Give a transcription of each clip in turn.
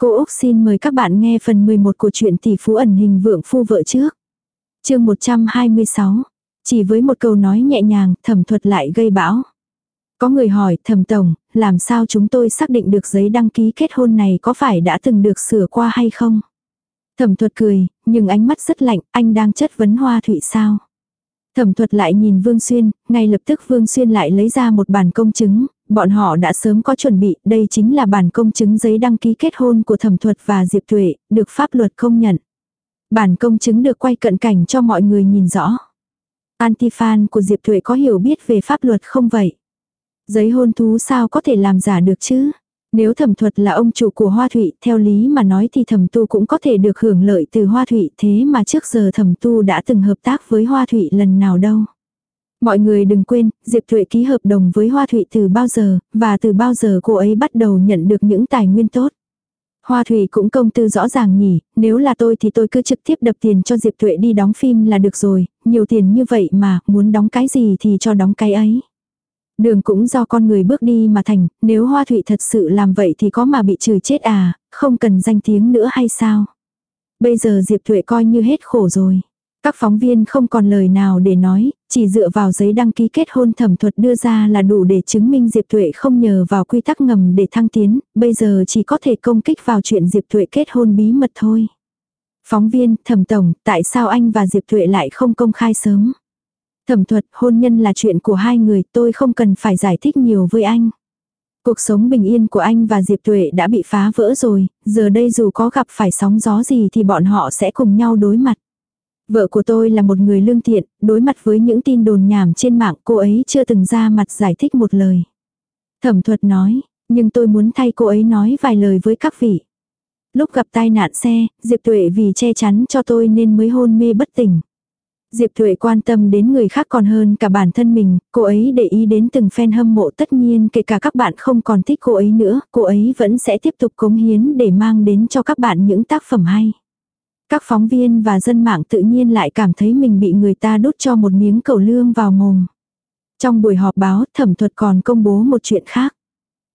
Cô Úc xin mời các bạn nghe phần 11 của truyện tỷ phú ẩn hình vượng phu vợ trước. chương 126. Chỉ với một câu nói nhẹ nhàng, thẩm thuật lại gây bão. Có người hỏi thẩm tổng, làm sao chúng tôi xác định được giấy đăng ký kết hôn này có phải đã từng được sửa qua hay không? Thẩm thuật cười, nhưng ánh mắt rất lạnh, anh đang chất vấn hoa thụy sao? Thẩm thuật lại nhìn Vương Xuyên, ngay lập tức Vương Xuyên lại lấy ra một bản công chứng, bọn họ đã sớm có chuẩn bị, đây chính là bản công chứng giấy đăng ký kết hôn của thẩm thuật và Diệp Tuệ, được pháp luật công nhận. Bản công chứng được quay cận cảnh cho mọi người nhìn rõ. Antifan của Diệp Tuệ có hiểu biết về pháp luật không vậy? Giấy hôn thú sao có thể làm giả được chứ? Nếu thẩm thuật là ông chủ của Hoa Thụy, theo lý mà nói thì thẩm tu cũng có thể được hưởng lợi từ Hoa Thụy thế mà trước giờ thẩm tu đã từng hợp tác với Hoa Thụy lần nào đâu. Mọi người đừng quên, Diệp Thuệ ký hợp đồng với Hoa Thụy từ bao giờ, và từ bao giờ cô ấy bắt đầu nhận được những tài nguyên tốt. Hoa Thụy cũng công tư rõ ràng nhỉ, nếu là tôi thì tôi cứ trực tiếp đập tiền cho Diệp Thuệ đi đóng phim là được rồi, nhiều tiền như vậy mà, muốn đóng cái gì thì cho đóng cái ấy. Đường cũng do con người bước đi mà thành, nếu Hoa Thụy thật sự làm vậy thì có mà bị trừ chết à, không cần danh tiếng nữa hay sao? Bây giờ Diệp Thuệ coi như hết khổ rồi. Các phóng viên không còn lời nào để nói, chỉ dựa vào giấy đăng ký kết hôn thẩm thuật đưa ra là đủ để chứng minh Diệp thụy không nhờ vào quy tắc ngầm để thăng tiến, bây giờ chỉ có thể công kích vào chuyện Diệp thụy kết hôn bí mật thôi. Phóng viên, thẩm tổng, tại sao anh và Diệp thụy lại không công khai sớm? Thẩm thuật, hôn nhân là chuyện của hai người, tôi không cần phải giải thích nhiều với anh. Cuộc sống bình yên của anh và Diệp Tuệ đã bị phá vỡ rồi, giờ đây dù có gặp phải sóng gió gì thì bọn họ sẽ cùng nhau đối mặt. Vợ của tôi là một người lương thiện, đối mặt với những tin đồn nhảm trên mạng cô ấy chưa từng ra mặt giải thích một lời. Thẩm thuật nói, nhưng tôi muốn thay cô ấy nói vài lời với các vị. Lúc gặp tai nạn xe, Diệp Tuệ vì che chắn cho tôi nên mới hôn mê bất tỉnh. Diệp Thuệ quan tâm đến người khác còn hơn cả bản thân mình, cô ấy để ý đến từng fan hâm mộ tất nhiên kể cả các bạn không còn thích cô ấy nữa, cô ấy vẫn sẽ tiếp tục cống hiến để mang đến cho các bạn những tác phẩm hay. Các phóng viên và dân mạng tự nhiên lại cảm thấy mình bị người ta đút cho một miếng cầu lương vào mồm. Trong buổi họp báo, thẩm thuật còn công bố một chuyện khác.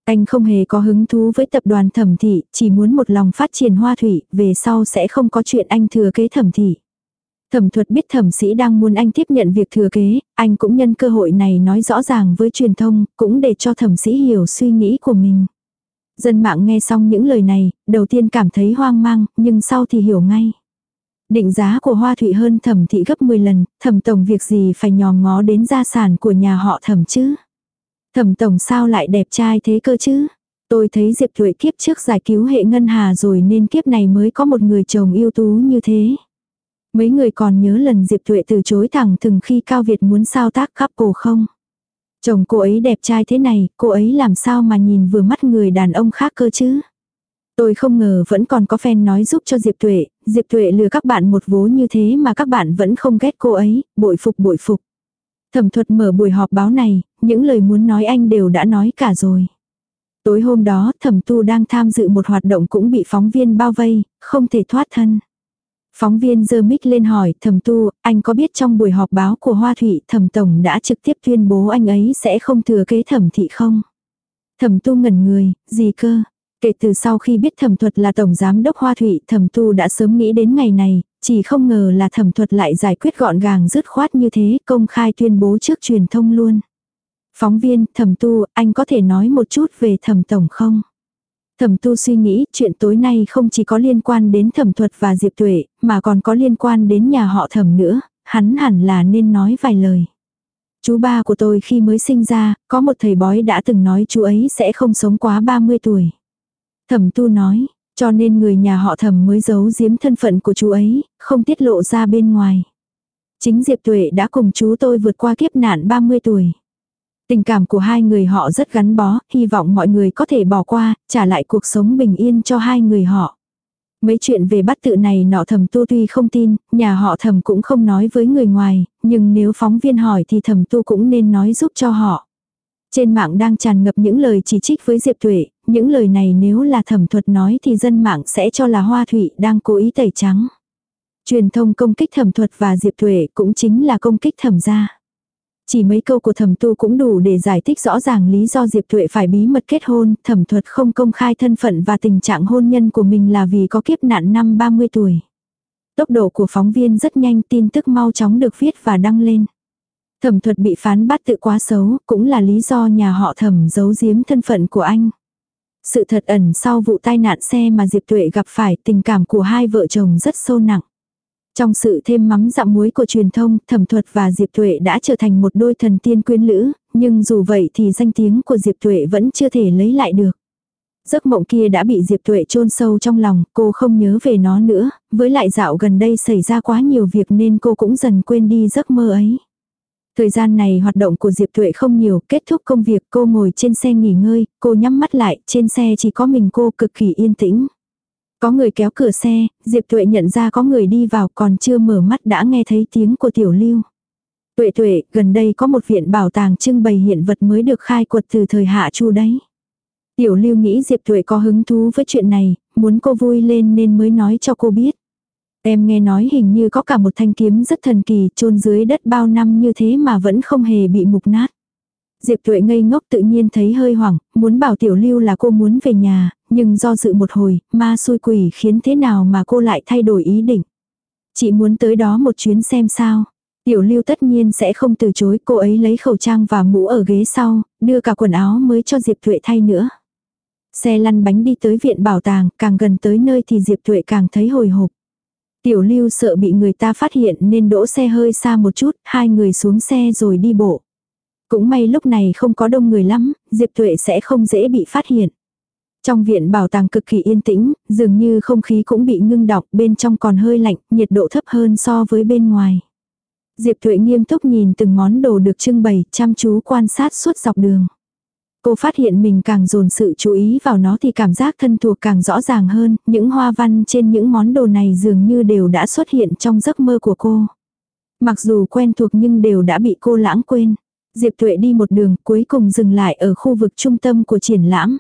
Anh không hề có hứng thú với tập đoàn thẩm thị, chỉ muốn một lòng phát triển hoa thủy, về sau sẽ không có chuyện anh thừa kế thẩm thị. Thẩm thuật biết thẩm sĩ đang muốn anh tiếp nhận việc thừa kế, anh cũng nhân cơ hội này nói rõ ràng với truyền thông, cũng để cho thẩm sĩ hiểu suy nghĩ của mình. Dân mạng nghe xong những lời này, đầu tiên cảm thấy hoang mang, nhưng sau thì hiểu ngay. Định giá của Hoa Thụy hơn thẩm thị gấp 10 lần, thẩm tổng việc gì phải nhòm ngó đến gia sản của nhà họ thẩm chứ. Thẩm tổng sao lại đẹp trai thế cơ chứ. Tôi thấy Diệp Thụy kiếp trước giải cứu hệ ngân hà rồi nên kiếp này mới có một người chồng ưu tú như thế. Mấy người còn nhớ lần Diệp Thuệ từ chối thẳng thừng khi Cao Việt muốn sao tác khắp cổ không? Chồng cô ấy đẹp trai thế này, cô ấy làm sao mà nhìn vừa mắt người đàn ông khác cơ chứ? Tôi không ngờ vẫn còn có fan nói giúp cho Diệp Tuệ, Diệp Tuệ lừa các bạn một vố như thế mà các bạn vẫn không ghét cô ấy, bội phục bội phục. Thẩm thuật mở buổi họp báo này, những lời muốn nói anh đều đã nói cả rồi. Tối hôm đó, thẩm tu đang tham dự một hoạt động cũng bị phóng viên bao vây, không thể thoát thân. Phóng viên giơ mic lên hỏi thẩm tu, anh có biết trong buổi họp báo của Hoa Thụy thẩm tổng đã trực tiếp tuyên bố anh ấy sẽ không thừa kế thẩm thị không? Thẩm tu ngẩn người, gì cơ? Kể từ sau khi biết thẩm thuật là tổng giám đốc Hoa Thụy, thẩm tu đã sớm nghĩ đến ngày này, chỉ không ngờ là thẩm thuật lại giải quyết gọn gàng dứt khoát như thế, công khai tuyên bố trước truyền thông luôn. Phóng viên, thẩm tu, anh có thể nói một chút về thẩm tổng không? Thẩm tu suy nghĩ, chuyện tối nay không chỉ có liên quan đến thẩm thuật và Diệp Tuệ, mà còn có liên quan đến nhà họ thẩm nữa, hắn hẳn là nên nói vài lời. Chú ba của tôi khi mới sinh ra, có một thầy bói đã từng nói chú ấy sẽ không sống quá 30 tuổi. Thẩm tu nói, cho nên người nhà họ thẩm mới giấu giếm thân phận của chú ấy, không tiết lộ ra bên ngoài. Chính Diệp Tuệ đã cùng chú tôi vượt qua kiếp nạn 30 tuổi. Tình cảm của hai người họ rất gắn bó, hy vọng mọi người có thể bỏ qua, trả lại cuộc sống bình yên cho hai người họ. Mấy chuyện về bắt tự này nọ thầm tu tuy không tin, nhà họ thầm cũng không nói với người ngoài, nhưng nếu phóng viên hỏi thì thầm tu cũng nên nói giúp cho họ. Trên mạng đang tràn ngập những lời chỉ trích với Diệp Tuệ, những lời này nếu là thẩm thuật nói thì dân mạng sẽ cho là Hoa Thụy đang cố ý tẩy trắng. Truyền thông công kích thẩm thuật và Diệp Tuệ cũng chính là công kích thẩm gia. Chỉ mấy câu của thẩm tu cũng đủ để giải thích rõ ràng lý do Diệp Tuệ phải bí mật kết hôn, thẩm thuật không công khai thân phận và tình trạng hôn nhân của mình là vì có kiếp nạn năm 30 tuổi. Tốc độ của phóng viên rất nhanh tin tức mau chóng được viết và đăng lên. Thẩm thuật bị phán bắt tự quá xấu, cũng là lý do nhà họ thẩm giấu giếm thân phận của anh. Sự thật ẩn sau vụ tai nạn xe mà Diệp Tuệ gặp phải tình cảm của hai vợ chồng rất sâu nặng. Trong sự thêm mắm dặm muối của truyền thông, thẩm thuật và Diệp Tuệ đã trở thành một đôi thần tiên quyến lữ, nhưng dù vậy thì danh tiếng của Diệp Tuệ vẫn chưa thể lấy lại được. Giấc mộng kia đã bị Diệp Tuệ chôn sâu trong lòng, cô không nhớ về nó nữa, với lại dạo gần đây xảy ra quá nhiều việc nên cô cũng dần quên đi giấc mơ ấy. Thời gian này hoạt động của Diệp Tuệ không nhiều, kết thúc công việc cô ngồi trên xe nghỉ ngơi, cô nhắm mắt lại, trên xe chỉ có mình cô cực kỳ yên tĩnh. Có người kéo cửa xe, Diệp Tuệ nhận ra có người đi vào còn chưa mở mắt đã nghe thấy tiếng của Tiểu Lưu. Tuệ Tuệ, gần đây có một viện bảo tàng trưng bày hiện vật mới được khai quật từ thời Hạ Chu đấy. Tiểu Lưu nghĩ Diệp Tuệ có hứng thú với chuyện này, muốn cô vui lên nên mới nói cho cô biết. Em nghe nói hình như có cả một thanh kiếm rất thần kỳ chôn dưới đất bao năm như thế mà vẫn không hề bị mục nát. Diệp Tuệ ngây ngốc tự nhiên thấy hơi hoảng, muốn bảo Tiểu Lưu là cô muốn về nhà, nhưng do dự một hồi, ma xui quỷ khiến thế nào mà cô lại thay đổi ý định. Chị muốn tới đó một chuyến xem sao. Tiểu Lưu tất nhiên sẽ không từ chối, cô ấy lấy khẩu trang và mũ ở ghế sau, đưa cả quần áo mới cho Diệp Tuệ thay nữa. Xe lăn bánh đi tới viện bảo tàng, càng gần tới nơi thì Diệp Tuệ càng thấy hồi hộp. Tiểu lưu sợ bị người ta phát hiện nên đỗ xe hơi xa một chút, hai người xuống xe rồi đi bộ. Cũng may lúc này không có đông người lắm, Diệp Tuệ sẽ không dễ bị phát hiện. Trong viện bảo tàng cực kỳ yên tĩnh, dường như không khí cũng bị ngưng đọng, bên trong còn hơi lạnh, nhiệt độ thấp hơn so với bên ngoài. Diệp Tuệ nghiêm túc nhìn từng món đồ được trưng bày, chăm chú quan sát suốt dọc đường. Cô phát hiện mình càng dồn sự chú ý vào nó thì cảm giác thân thuộc càng rõ ràng hơn, những hoa văn trên những món đồ này dường như đều đã xuất hiện trong giấc mơ của cô. Mặc dù quen thuộc nhưng đều đã bị cô lãng quên. Diệp Tuệ đi một đường cuối cùng dừng lại ở khu vực trung tâm của triển lãm.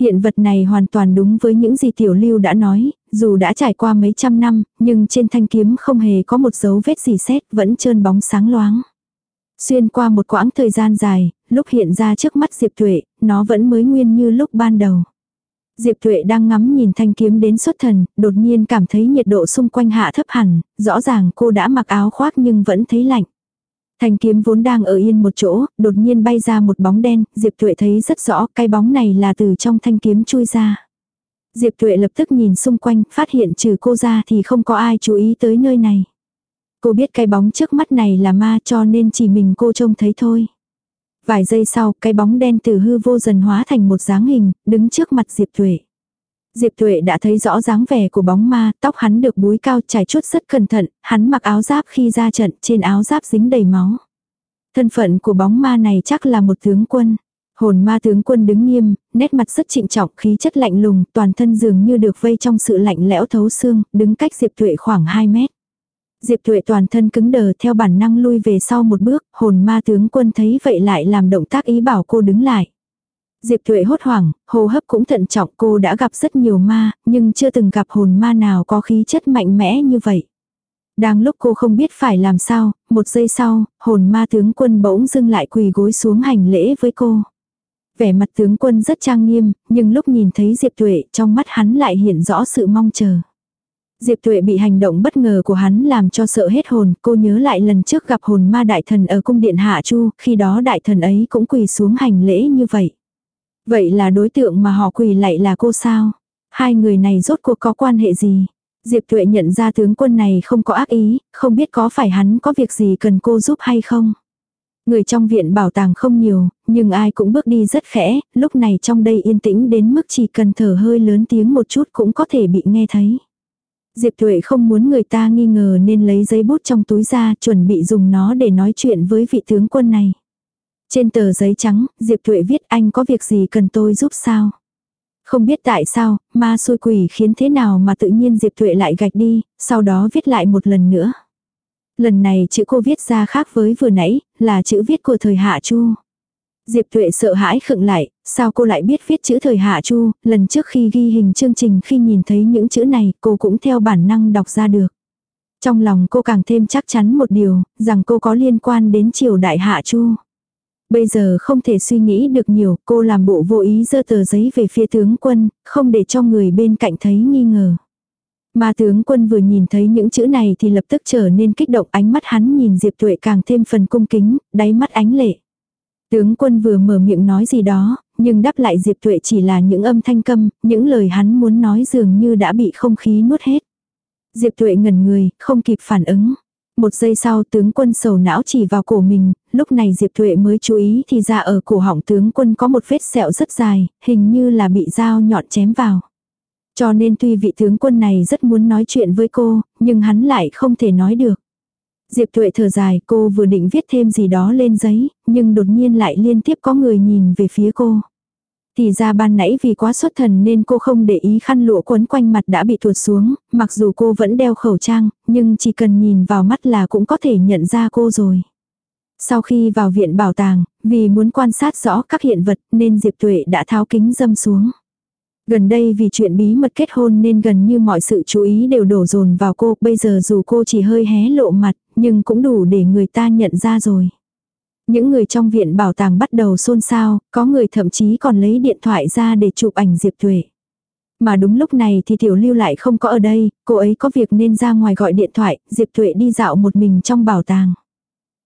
Hiện vật này hoàn toàn đúng với những gì Tiểu Lưu đã nói, dù đã trải qua mấy trăm năm, nhưng trên thanh kiếm không hề có một dấu vết gì xét, vẫn trơn bóng sáng loáng. Xuyên qua một quãng thời gian dài, lúc hiện ra trước mắt Diệp Tuệ, nó vẫn mới nguyên như lúc ban đầu. Diệp Tuệ đang ngắm nhìn thanh kiếm đến xuất thần, đột nhiên cảm thấy nhiệt độ xung quanh hạ thấp hẳn, rõ ràng cô đã mặc áo khoác nhưng vẫn thấy lạnh. Thanh kiếm vốn đang ở yên một chỗ, đột nhiên bay ra một bóng đen, Diệp Tuệ thấy rất rõ cái bóng này là từ trong thanh kiếm chui ra. Diệp Tuệ lập tức nhìn xung quanh, phát hiện trừ cô ra thì không có ai chú ý tới nơi này. Cô biết cái bóng trước mắt này là ma cho nên chỉ mình cô trông thấy thôi. Vài giây sau, cái bóng đen từ hư vô dần hóa thành một dáng hình, đứng trước mặt Diệp Tuệ. Diệp Thuệ đã thấy rõ dáng vẻ của bóng ma, tóc hắn được búi cao trải chuốt rất cẩn thận, hắn mặc áo giáp khi ra trận, trên áo giáp dính đầy máu. Thân phận của bóng ma này chắc là một tướng quân. Hồn ma tướng quân đứng nghiêm, nét mặt rất trịnh trọng, khí chất lạnh lùng, toàn thân dường như được vây trong sự lạnh lẽo thấu xương, đứng cách Diệp Thuệ khoảng 2 mét. Diệp Thuệ toàn thân cứng đờ theo bản năng lui về sau một bước, hồn ma tướng quân thấy vậy lại làm động tác ý bảo cô đứng lại. Diệp Thụy hốt hoảng, hô hấp cũng thận trọng cô đã gặp rất nhiều ma, nhưng chưa từng gặp hồn ma nào có khí chất mạnh mẽ như vậy. Đang lúc cô không biết phải làm sao, một giây sau, hồn ma tướng quân bỗng dưng lại quỳ gối xuống hành lễ với cô. Vẻ mặt tướng quân rất trang nghiêm, nhưng lúc nhìn thấy Diệp Tuệ trong mắt hắn lại hiện rõ sự mong chờ. Diệp Tuệ bị hành động bất ngờ của hắn làm cho sợ hết hồn, cô nhớ lại lần trước gặp hồn ma đại thần ở cung điện Hạ Chu, khi đó đại thần ấy cũng quỳ xuống hành lễ như vậy. Vậy là đối tượng mà họ quỳ lại là cô sao? Hai người này rốt cuộc có quan hệ gì? Diệp Tuệ nhận ra tướng quân này không có ác ý, không biết có phải hắn có việc gì cần cô giúp hay không? Người trong viện bảo tàng không nhiều, nhưng ai cũng bước đi rất khẽ, lúc này trong đây yên tĩnh đến mức chỉ cần thở hơi lớn tiếng một chút cũng có thể bị nghe thấy. Diệp Tuệ không muốn người ta nghi ngờ nên lấy giấy bút trong túi ra chuẩn bị dùng nó để nói chuyện với vị tướng quân này. Trên tờ giấy trắng, Diệp Tuệ viết anh có việc gì cần tôi giúp sao? Không biết tại sao, ma xôi quỷ khiến thế nào mà tự nhiên Diệp Tuệ lại gạch đi, sau đó viết lại một lần nữa. Lần này chữ cô viết ra khác với vừa nãy, là chữ viết của thời Hạ Chu. Diệp Tuệ sợ hãi khựng lại, sao cô lại biết viết chữ thời Hạ Chu, lần trước khi ghi hình chương trình khi nhìn thấy những chữ này cô cũng theo bản năng đọc ra được. Trong lòng cô càng thêm chắc chắn một điều, rằng cô có liên quan đến triều đại hạ chu. Bây giờ không thể suy nghĩ được nhiều, cô làm bộ vô ý dơ tờ giấy về phía tướng quân, không để cho người bên cạnh thấy nghi ngờ. Mà tướng quân vừa nhìn thấy những chữ này thì lập tức trở nên kích động ánh mắt hắn nhìn Diệp Tuệ càng thêm phần cung kính, đáy mắt ánh lệ. Tướng quân vừa mở miệng nói gì đó, nhưng đáp lại Diệp Tuệ chỉ là những âm thanh câm, những lời hắn muốn nói dường như đã bị không khí nuốt hết. Diệp Tuệ ngẩn người, không kịp phản ứng. Một giây sau tướng quân sầu não chỉ vào cổ mình, lúc này Diệp Tuệ mới chú ý thì ra ở cổ họng tướng quân có một vết sẹo rất dài, hình như là bị dao nhọn chém vào. Cho nên tuy vị tướng quân này rất muốn nói chuyện với cô, nhưng hắn lại không thể nói được. Diệp Tuệ thở dài cô vừa định viết thêm gì đó lên giấy, nhưng đột nhiên lại liên tiếp có người nhìn về phía cô. Thì ra ban nãy vì quá xuất thần nên cô không để ý khăn lụa quấn quanh mặt đã bị tuột xuống, mặc dù cô vẫn đeo khẩu trang, nhưng chỉ cần nhìn vào mắt là cũng có thể nhận ra cô rồi. Sau khi vào viện bảo tàng, vì muốn quan sát rõ các hiện vật nên Diệp Tuệ đã tháo kính dâm xuống. Gần đây vì chuyện bí mật kết hôn nên gần như mọi sự chú ý đều đổ dồn vào cô, bây giờ dù cô chỉ hơi hé lộ mặt, nhưng cũng đủ để người ta nhận ra rồi. Những người trong viện bảo tàng bắt đầu xôn xao, có người thậm chí còn lấy điện thoại ra để chụp ảnh Diệp Tuệ. Mà đúng lúc này thì Tiểu Lưu lại không có ở đây, cô ấy có việc nên ra ngoài gọi điện thoại, Diệp Tuệ đi dạo một mình trong bảo tàng.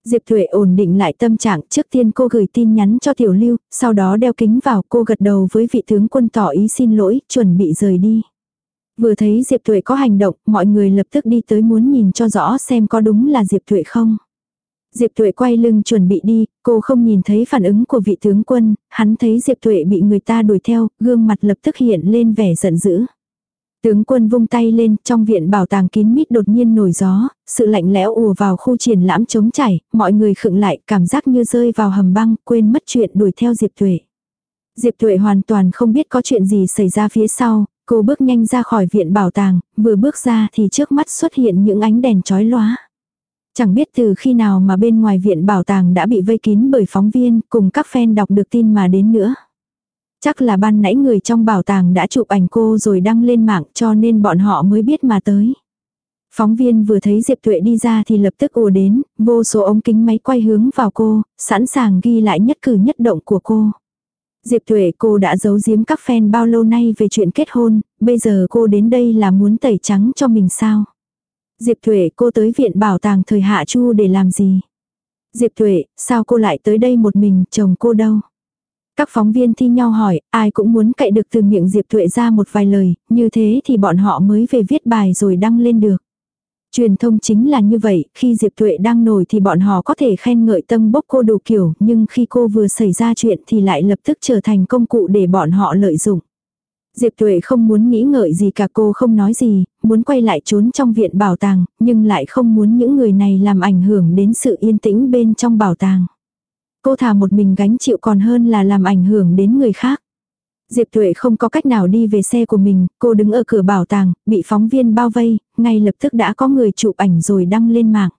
Diệp thụy ổn định lại tâm trạng, trước tiên cô gửi tin nhắn cho Tiểu Lưu, sau đó đeo kính vào cô gật đầu với vị tướng quân tỏ ý xin lỗi, chuẩn bị rời đi. Vừa thấy Diệp thụy có hành động, mọi người lập tức đi tới muốn nhìn cho rõ xem có đúng là Diệp thụy không. Diệp thụy quay lưng chuẩn bị đi, cô không nhìn thấy phản ứng của vị tướng quân, hắn thấy Diệp thụy bị người ta đuổi theo, gương mặt lập tức hiện lên vẻ giận dữ. Tướng quân vung tay lên, trong viện bảo tàng kín mít đột nhiên nổi gió, sự lạnh lẽo ùa vào khu triển lãm trống chảy, mọi người khựng lại, cảm giác như rơi vào hầm băng, quên mất chuyện đuổi theo Diệp Tuệ. Diệp Tuệ hoàn toàn không biết có chuyện gì xảy ra phía sau, cô bước nhanh ra khỏi viện bảo tàng, vừa bước ra thì trước mắt xuất hiện những ánh đèn chói lóa. Chẳng biết từ khi nào mà bên ngoài viện bảo tàng đã bị vây kín bởi phóng viên cùng các fan đọc được tin mà đến nữa. Chắc là ban nãy người trong bảo tàng đã chụp ảnh cô rồi đăng lên mạng cho nên bọn họ mới biết mà tới. Phóng viên vừa thấy Diệp Tuệ đi ra thì lập tức ùa đến, vô số ống kính máy quay hướng vào cô, sẵn sàng ghi lại nhất cử nhất động của cô. Diệp Tuệ cô đã giấu giếm các fan bao lâu nay về chuyện kết hôn, bây giờ cô đến đây là muốn tẩy trắng cho mình sao? Diệp Tuệ cô tới viện bảo tàng thời Hạ Chu để làm gì? Diệp Tuệ, sao cô lại tới đây một mình, chồng cô đâu? Các phóng viên thi nhau hỏi, ai cũng muốn cậy được từ miệng Diệp Thuệ ra một vài lời, như thế thì bọn họ mới về viết bài rồi đăng lên được. Truyền thông chính là như vậy, khi Diệp Thuệ đang nổi thì bọn họ có thể khen ngợi tâm bốc cô đủ kiểu, nhưng khi cô vừa xảy ra chuyện thì lại lập tức trở thành công cụ để bọn họ lợi dụng. Diệp Tuệ không muốn nghĩ ngợi gì cả cô không nói gì, muốn quay lại trốn trong viện bảo tàng, nhưng lại không muốn những người này làm ảnh hưởng đến sự yên tĩnh bên trong bảo tàng. Cô thà một mình gánh chịu còn hơn là làm ảnh hưởng đến người khác. Diệp Tuệ không có cách nào đi về xe của mình, cô đứng ở cửa bảo tàng, bị phóng viên bao vây, ngay lập tức đã có người chụp ảnh rồi đăng lên mạng.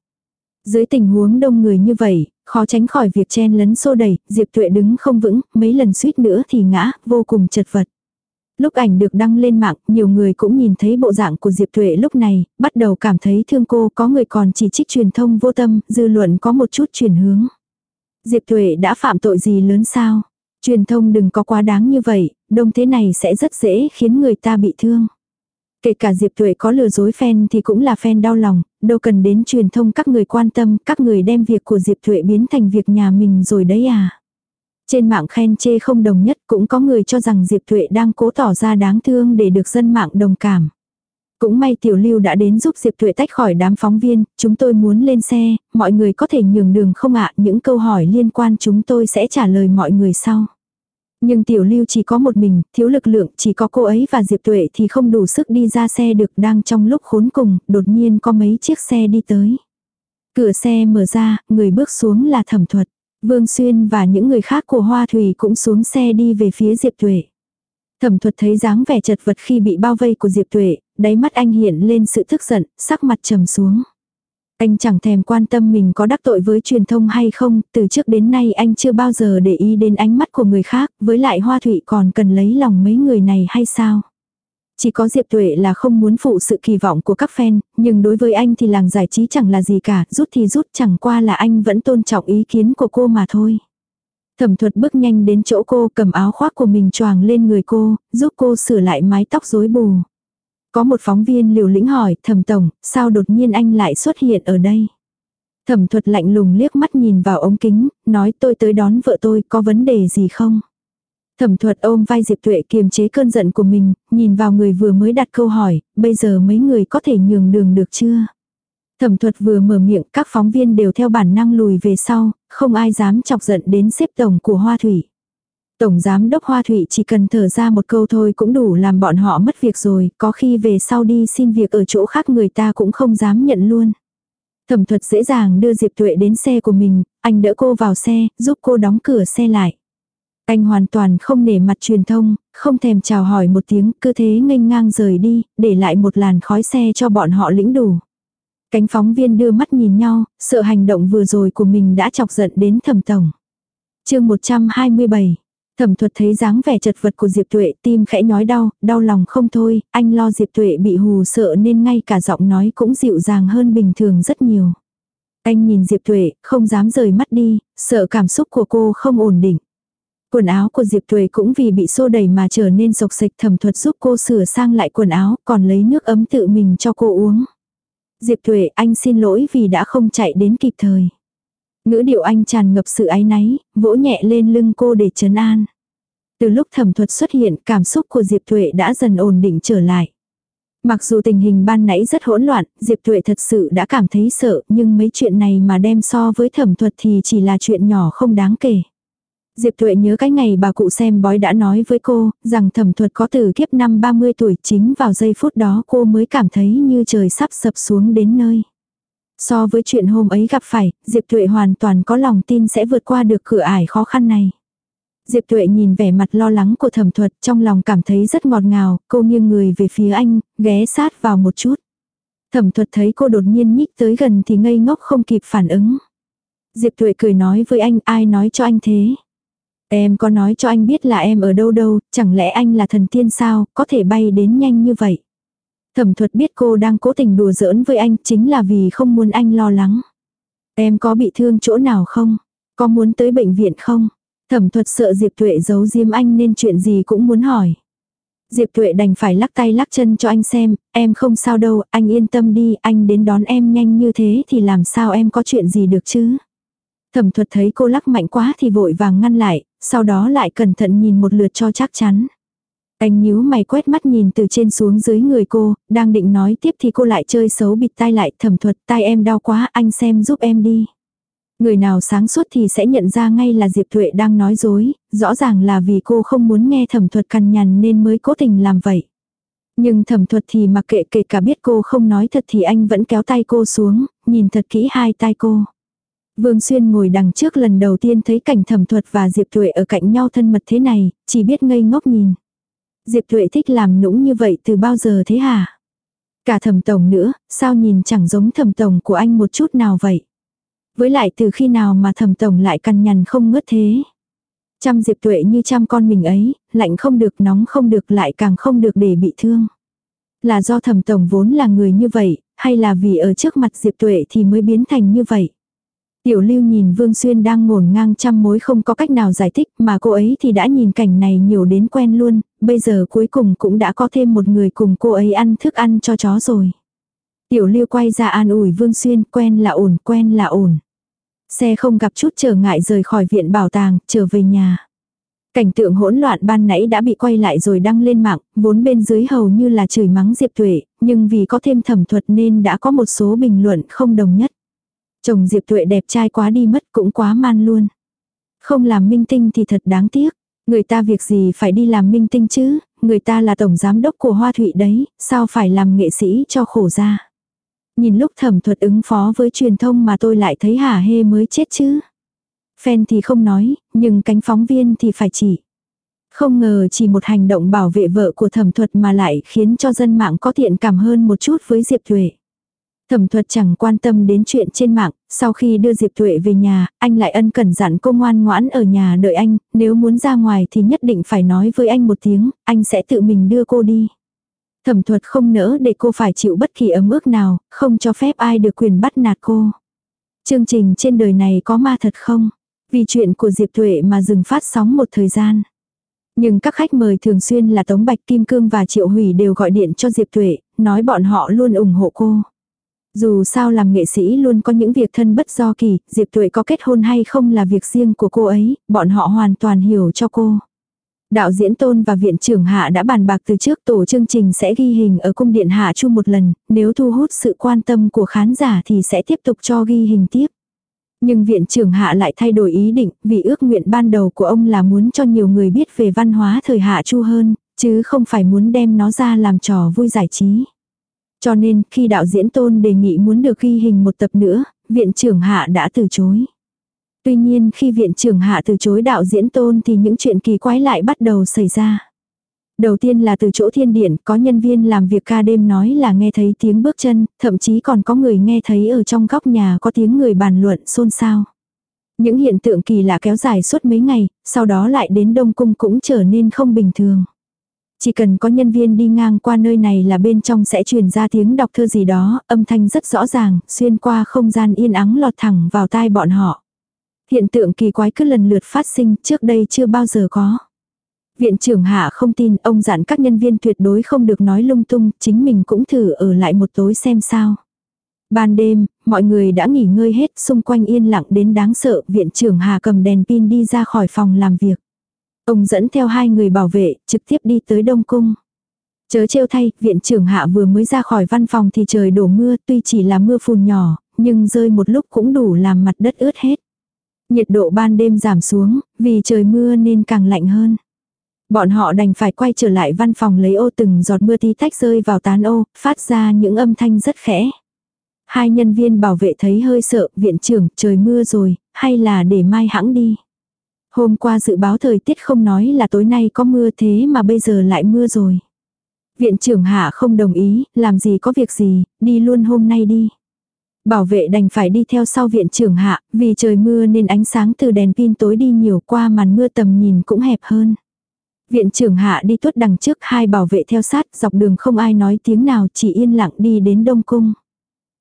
Dưới tình huống đông người như vậy, khó tránh khỏi việc chen lấn xô đẩy, Diệp Tuệ đứng không vững, mấy lần suýt nữa thì ngã, vô cùng chật vật. Lúc ảnh được đăng lên mạng, nhiều người cũng nhìn thấy bộ dạng của Diệp Tuệ lúc này, bắt đầu cảm thấy thương cô, có người còn chỉ trích truyền thông vô tâm, dư luận có một chút chuyển hướng. Diệp Tuệ đã phạm tội gì lớn sao? Truyền thông đừng có quá đáng như vậy, đông thế này sẽ rất dễ khiến người ta bị thương. Kể cả Diệp Tuệ có lừa dối fan thì cũng là fan đau lòng, đâu cần đến truyền thông các người quan tâm, các người đem việc của Diệp Tuệ biến thành việc nhà mình rồi đấy à. Trên mạng khen chê không đồng nhất cũng có người cho rằng Diệp Tuệ đang cố tỏ ra đáng thương để được dân mạng đồng cảm. Cũng may Tiểu Lưu đã đến giúp Diệp Tuệ tách khỏi đám phóng viên, chúng tôi muốn lên xe, mọi người có thể nhường đường không ạ, những câu hỏi liên quan chúng tôi sẽ trả lời mọi người sau. Nhưng Tiểu Lưu chỉ có một mình, thiếu lực lượng, chỉ có cô ấy và Diệp Tuệ thì không đủ sức đi ra xe được đang trong lúc khốn cùng, đột nhiên có mấy chiếc xe đi tới. Cửa xe mở ra, người bước xuống là thẩm thuật. Vương Xuyên và những người khác của Hoa Thủy cũng xuống xe đi về phía Diệp Tuệ. Thẩm thuật thấy dáng vẻ chật vật khi bị bao vây của Diệp Tuệ, đáy mắt anh hiện lên sự tức giận, sắc mặt trầm xuống. Anh chẳng thèm quan tâm mình có đắc tội với truyền thông hay không, từ trước đến nay anh chưa bao giờ để ý đến ánh mắt của người khác, với lại Hoa Thụy còn cần lấy lòng mấy người này hay sao? Chỉ có Diệp Tuệ là không muốn phụ sự kỳ vọng của các fan, nhưng đối với anh thì làng giải trí chẳng là gì cả, rút thì rút chẳng qua là anh vẫn tôn trọng ý kiến của cô mà thôi. Thẩm thuật bước nhanh đến chỗ cô cầm áo khoác của mình choàng lên người cô, giúp cô sửa lại mái tóc rối bù. Có một phóng viên liều lĩnh hỏi, thẩm tổng, sao đột nhiên anh lại xuất hiện ở đây? Thẩm thuật lạnh lùng liếc mắt nhìn vào ống kính, nói tôi tới đón vợ tôi, có vấn đề gì không? Thẩm thuật ôm vai Diệp Tuệ kiềm chế cơn giận của mình, nhìn vào người vừa mới đặt câu hỏi, bây giờ mấy người có thể nhường đường được chưa? Thẩm thuật vừa mở miệng, các phóng viên đều theo bản năng lùi về sau, không ai dám chọc giận đến xếp tổng của Hoa Thủy. Tổng giám đốc Hoa Thủy chỉ cần thở ra một câu thôi cũng đủ làm bọn họ mất việc rồi, có khi về sau đi xin việc ở chỗ khác người ta cũng không dám nhận luôn. Thẩm thuật dễ dàng đưa Diệp Tuệ đến xe của mình, anh đỡ cô vào xe, giúp cô đóng cửa xe lại. Anh hoàn toàn không nể mặt truyền thông, không thèm chào hỏi một tiếng, cứ thế nghênh ngang rời đi, để lại một làn khói xe cho bọn họ lĩnh đủ. Cánh phóng viên đưa mắt nhìn nhau, sợ hành động vừa rồi của mình đã chọc giận đến thẩm tổng. chương 127 Thẩm thuật thấy dáng vẻ chật vật của Diệp Tuệ tim khẽ nhói đau, đau lòng không thôi, anh lo Diệp Tuệ bị hù sợ nên ngay cả giọng nói cũng dịu dàng hơn bình thường rất nhiều. Anh nhìn Diệp Tuệ, không dám rời mắt đi, sợ cảm xúc của cô không ổn định. Quần áo của Diệp Tuệ cũng vì bị xô đẩy mà trở nên sộc sạch thẩm thuật giúp cô sửa sang lại quần áo, còn lấy nước ấm tự mình cho cô uống. Diệp Thuệ anh xin lỗi vì đã không chạy đến kịp thời. Ngữ điệu anh tràn ngập sự áy náy, vỗ nhẹ lên lưng cô để trấn an. Từ lúc thẩm thuật xuất hiện, cảm xúc của Diệp Thuệ đã dần ổn định trở lại. Mặc dù tình hình ban nãy rất hỗn loạn, Diệp Thuệ thật sự đã cảm thấy sợ, nhưng mấy chuyện này mà đem so với thẩm thuật thì chỉ là chuyện nhỏ không đáng kể. Diệp Tuệ nhớ cái ngày bà cụ xem bói đã nói với cô, rằng thẩm thuật có từ kiếp năm 30 tuổi chính vào giây phút đó cô mới cảm thấy như trời sắp sập xuống đến nơi. So với chuyện hôm ấy gặp phải, Diệp Tuệ hoàn toàn có lòng tin sẽ vượt qua được cửa ải khó khăn này. Diệp Tuệ nhìn vẻ mặt lo lắng của thẩm thuật trong lòng cảm thấy rất ngọt ngào, cô nghiêng người về phía anh, ghé sát vào một chút. Thẩm thuật thấy cô đột nhiên nhích tới gần thì ngây ngốc không kịp phản ứng. Diệp Tuệ cười nói với anh ai nói cho anh thế. Em có nói cho anh biết là em ở đâu đâu, chẳng lẽ anh là thần tiên sao, có thể bay đến nhanh như vậy. Thẩm thuật biết cô đang cố tình đùa giỡn với anh chính là vì không muốn anh lo lắng. Em có bị thương chỗ nào không? Có muốn tới bệnh viện không? Thẩm thuật sợ Diệp Tuệ giấu diêm anh nên chuyện gì cũng muốn hỏi. Diệp Tuệ đành phải lắc tay lắc chân cho anh xem, em không sao đâu, anh yên tâm đi, anh đến đón em nhanh như thế thì làm sao em có chuyện gì được chứ. Thẩm thuật thấy cô lắc mạnh quá thì vội vàng ngăn lại, sau đó lại cẩn thận nhìn một lượt cho chắc chắn. Anh nhíu mày quét mắt nhìn từ trên xuống dưới người cô, đang định nói tiếp thì cô lại chơi xấu bịt tai lại thẩm thuật tai em đau quá anh xem giúp em đi. Người nào sáng suốt thì sẽ nhận ra ngay là Diệp Thuệ đang nói dối, rõ ràng là vì cô không muốn nghe thẩm thuật cằn nhằn nên mới cố tình làm vậy. Nhưng thẩm thuật thì mặc kệ kể cả biết cô không nói thật thì anh vẫn kéo tay cô xuống, nhìn thật kỹ hai tay cô. Vương Xuyên ngồi đằng trước lần đầu tiên thấy cảnh thẩm thuật và Diệp Tuệ ở cạnh nhau thân mật thế này, chỉ biết ngây ngốc nhìn. Diệp Tuệ thích làm nũng như vậy từ bao giờ thế hả? Cả thẩm tổng nữa, sao nhìn chẳng giống thẩm tổng của anh một chút nào vậy? Với lại từ khi nào mà thẩm tổng lại cằn nhằn không ngớt thế? Chăm Diệp Tuệ như chăm con mình ấy, lạnh không được nóng không được lại càng không được để bị thương. Là do thẩm tổng vốn là người như vậy, hay là vì ở trước mặt Diệp Tuệ thì mới biến thành như vậy? Tiểu lưu nhìn Vương Xuyên đang ngổn ngang trăm mối không có cách nào giải thích mà cô ấy thì đã nhìn cảnh này nhiều đến quen luôn, bây giờ cuối cùng cũng đã có thêm một người cùng cô ấy ăn thức ăn cho chó rồi. Tiểu lưu quay ra an ủi Vương Xuyên quen là ổn quen là ổn. Xe không gặp chút trở ngại rời khỏi viện bảo tàng, trở về nhà. Cảnh tượng hỗn loạn ban nãy đã bị quay lại rồi đăng lên mạng, vốn bên dưới hầu như là chửi mắng Diệp Tuệ, nhưng vì có thêm thẩm thuật nên đã có một số bình luận không đồng nhất. Chồng Diệp Tuệ đẹp trai quá đi mất cũng quá man luôn. Không làm minh tinh thì thật đáng tiếc. Người ta việc gì phải đi làm minh tinh chứ, người ta là tổng giám đốc của Hoa Thụy đấy, sao phải làm nghệ sĩ cho khổ ra. Nhìn lúc thẩm thuật ứng phó với truyền thông mà tôi lại thấy hả hê mới chết chứ. Fan thì không nói, nhưng cánh phóng viên thì phải chỉ. Không ngờ chỉ một hành động bảo vệ vợ của thẩm thuật mà lại khiến cho dân mạng có thiện cảm hơn một chút với Diệp Thuệ. Thẩm thuật chẳng quan tâm đến chuyện trên mạng, sau khi đưa Diệp Tuệ về nhà, anh lại ân cần dặn cô ngoan ngoãn ở nhà đợi anh, nếu muốn ra ngoài thì nhất định phải nói với anh một tiếng, anh sẽ tự mình đưa cô đi. Thẩm thuật không nỡ để cô phải chịu bất kỳ ấm ước nào, không cho phép ai được quyền bắt nạt cô. Chương trình trên đời này có ma thật không? Vì chuyện của Diệp Tuệ mà dừng phát sóng một thời gian. Nhưng các khách mời thường xuyên là Tống Bạch Kim Cương và Triệu Hủy đều gọi điện cho Diệp Tuệ, nói bọn họ luôn ủng hộ cô. Dù sao làm nghệ sĩ luôn có những việc thân bất do kỳ, Diệp Tuệ có kết hôn hay không là việc riêng của cô ấy, bọn họ hoàn toàn hiểu cho cô. Đạo diễn Tôn và viện trưởng Hạ đã bàn bạc từ trước tổ chương trình sẽ ghi hình ở cung điện Hạ Chu một lần, nếu thu hút sự quan tâm của khán giả thì sẽ tiếp tục cho ghi hình tiếp. Nhưng viện trưởng Hạ lại thay đổi ý định, vì ước nguyện ban đầu của ông là muốn cho nhiều người biết về văn hóa thời Hạ Chu hơn, chứ không phải muốn đem nó ra làm trò vui giải trí. Cho nên, khi đạo diễn Tôn đề nghị muốn được ghi hình một tập nữa, viện trưởng Hạ đã từ chối. Tuy nhiên khi viện trưởng Hạ từ chối đạo diễn Tôn thì những chuyện kỳ quái lại bắt đầu xảy ra. Đầu tiên là từ chỗ thiên điện, có nhân viên làm việc ca đêm nói là nghe thấy tiếng bước chân, thậm chí còn có người nghe thấy ở trong góc nhà có tiếng người bàn luận xôn xao. Những hiện tượng kỳ lạ kéo dài suốt mấy ngày, sau đó lại đến Đông Cung cũng trở nên không bình thường. Chỉ cần có nhân viên đi ngang qua nơi này là bên trong sẽ truyền ra tiếng đọc thơ gì đó, âm thanh rất rõ ràng, xuyên qua không gian yên ắng lọt thẳng vào tai bọn họ. Hiện tượng kỳ quái cứ lần lượt phát sinh trước đây chưa bao giờ có. Viện trưởng Hạ không tin ông dặn các nhân viên tuyệt đối không được nói lung tung, chính mình cũng thử ở lại một tối xem sao. Ban đêm, mọi người đã nghỉ ngơi hết, xung quanh yên lặng đến đáng sợ, viện trưởng Hà cầm đèn pin đi ra khỏi phòng làm việc. Ông dẫn theo hai người bảo vệ, trực tiếp đi tới Đông Cung. Chớ trêu thay, viện trưởng Hạ vừa mới ra khỏi văn phòng thì trời đổ mưa, tuy chỉ là mưa phùn nhỏ, nhưng rơi một lúc cũng đủ làm mặt đất ướt hết. Nhiệt độ ban đêm giảm xuống, vì trời mưa nên càng lạnh hơn. Bọn họ đành phải quay trở lại văn phòng lấy ô từng giọt mưa tí tách rơi vào tán ô, phát ra những âm thanh rất khẽ. Hai nhân viên bảo vệ thấy hơi sợ, viện trưởng, trời mưa rồi, hay là để mai hãng đi. Hôm qua dự báo thời tiết không nói là tối nay có mưa thế mà bây giờ lại mưa rồi. Viện trưởng hạ không đồng ý, làm gì có việc gì, đi luôn hôm nay đi. Bảo vệ đành phải đi theo sau viện trưởng hạ, vì trời mưa nên ánh sáng từ đèn pin tối đi nhiều qua màn mưa tầm nhìn cũng hẹp hơn. Viện trưởng hạ đi tuốt đằng trước hai bảo vệ theo sát dọc đường không ai nói tiếng nào chỉ yên lặng đi đến Đông Cung.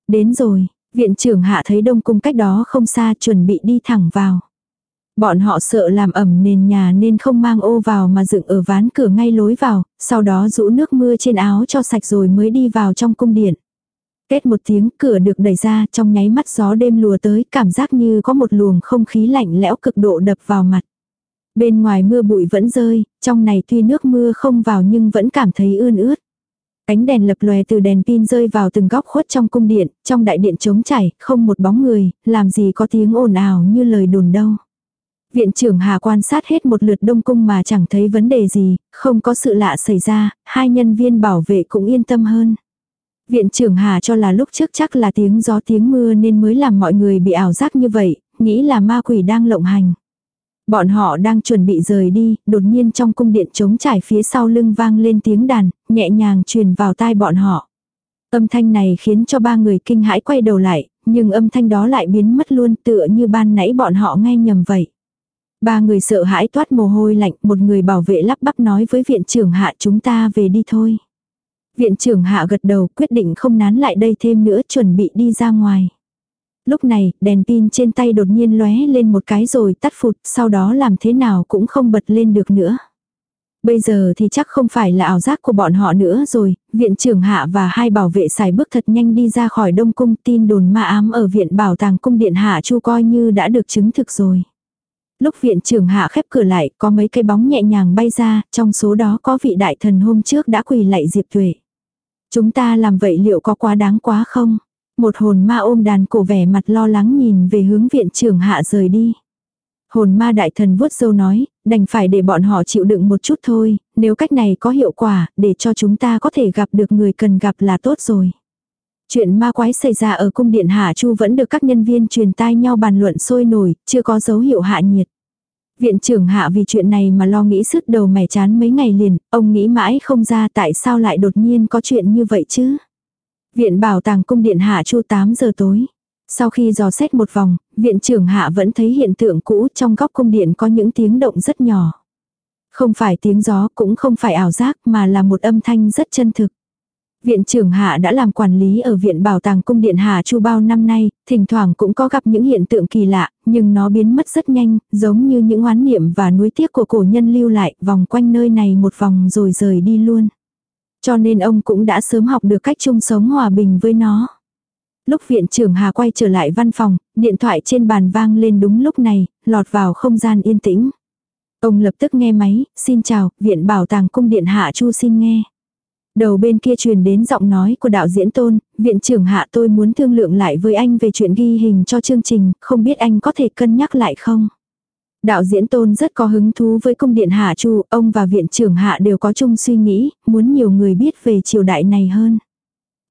Đến rồi, viện trưởng hạ thấy Đông Cung cách đó không xa chuẩn bị đi thẳng vào. Bọn họ sợ làm ẩm nền nhà nên không mang ô vào mà dựng ở ván cửa ngay lối vào, sau đó rũ nước mưa trên áo cho sạch rồi mới đi vào trong cung điện. Kết một tiếng cửa được đẩy ra trong nháy mắt gió đêm lùa tới cảm giác như có một luồng không khí lạnh lẽo cực độ đập vào mặt. Bên ngoài mưa bụi vẫn rơi, trong này tuy nước mưa không vào nhưng vẫn cảm thấy ươn ướt. Cánh đèn lập lòe từ đèn pin rơi vào từng góc khuất trong cung điện, trong đại điện trống chảy, không một bóng người, làm gì có tiếng ồn ào như lời đồn đâu. Viện trưởng Hà quan sát hết một lượt đông cung mà chẳng thấy vấn đề gì, không có sự lạ xảy ra, hai nhân viên bảo vệ cũng yên tâm hơn. Viện trưởng Hà cho là lúc trước chắc là tiếng gió tiếng mưa nên mới làm mọi người bị ảo giác như vậy, nghĩ là ma quỷ đang lộng hành. Bọn họ đang chuẩn bị rời đi, đột nhiên trong cung điện trống trải phía sau lưng vang lên tiếng đàn, nhẹ nhàng truyền vào tai bọn họ. Âm thanh này khiến cho ba người kinh hãi quay đầu lại, nhưng âm thanh đó lại biến mất luôn tựa như ban nãy bọn họ nghe nhầm vậy. Ba người sợ hãi toát mồ hôi lạnh, một người bảo vệ lắp bắp nói với viện trưởng hạ chúng ta về đi thôi. Viện trưởng hạ gật đầu quyết định không nán lại đây thêm nữa chuẩn bị đi ra ngoài. Lúc này, đèn pin trên tay đột nhiên lóe lên một cái rồi tắt phụt, sau đó làm thế nào cũng không bật lên được nữa. Bây giờ thì chắc không phải là ảo giác của bọn họ nữa rồi, viện trưởng hạ và hai bảo vệ xài bước thật nhanh đi ra khỏi đông cung tin đồn ma ám ở viện bảo tàng cung điện hạ chu coi như đã được chứng thực rồi. Lúc viện trưởng hạ khép cửa lại, có mấy cái bóng nhẹ nhàng bay ra, trong số đó có vị đại thần hôm trước đã quỳ lạy Diệp Tuệ. Chúng ta làm vậy liệu có quá đáng quá không? Một hồn ma ôm đàn cổ vẻ mặt lo lắng nhìn về hướng viện trưởng hạ rời đi. Hồn ma đại thần vuốt dâu nói, đành phải để bọn họ chịu đựng một chút thôi, nếu cách này có hiệu quả, để cho chúng ta có thể gặp được người cần gặp là tốt rồi. Chuyện ma quái xảy ra ở cung điện Hạ Chu vẫn được các nhân viên truyền tai nhau bàn luận sôi nổi, chưa có dấu hiệu hạ nhiệt. Viện trưởng Hạ vì chuyện này mà lo nghĩ sứt đầu mẻ chán mấy ngày liền, ông nghĩ mãi không ra tại sao lại đột nhiên có chuyện như vậy chứ. Viện bảo tàng cung điện Hạ Chu 8 giờ tối. Sau khi dò xét một vòng, viện trưởng Hạ vẫn thấy hiện tượng cũ trong góc cung điện có những tiếng động rất nhỏ. Không phải tiếng gió cũng không phải ảo giác mà là một âm thanh rất chân thực. Viện trưởng Hạ đã làm quản lý ở Viện Bảo tàng Cung Điện Hà Chu bao năm nay, thỉnh thoảng cũng có gặp những hiện tượng kỳ lạ, nhưng nó biến mất rất nhanh, giống như những oán niệm và nuối tiếc của cổ nhân lưu lại, vòng quanh nơi này một vòng rồi rời đi luôn. Cho nên ông cũng đã sớm học được cách chung sống hòa bình với nó. Lúc viện trưởng Hà quay trở lại văn phòng, điện thoại trên bàn vang lên đúng lúc này, lọt vào không gian yên tĩnh. Ông lập tức nghe máy, xin chào, viện bảo tàng cung điện Hạ Chu xin nghe. Đầu bên kia truyền đến giọng nói của đạo diễn tôn, viện trưởng hạ tôi muốn thương lượng lại với anh về chuyện ghi hình cho chương trình, không biết anh có thể cân nhắc lại không? Đạo diễn tôn rất có hứng thú với cung điện hạ chu, ông và viện trưởng hạ đều có chung suy nghĩ, muốn nhiều người biết về triều đại này hơn.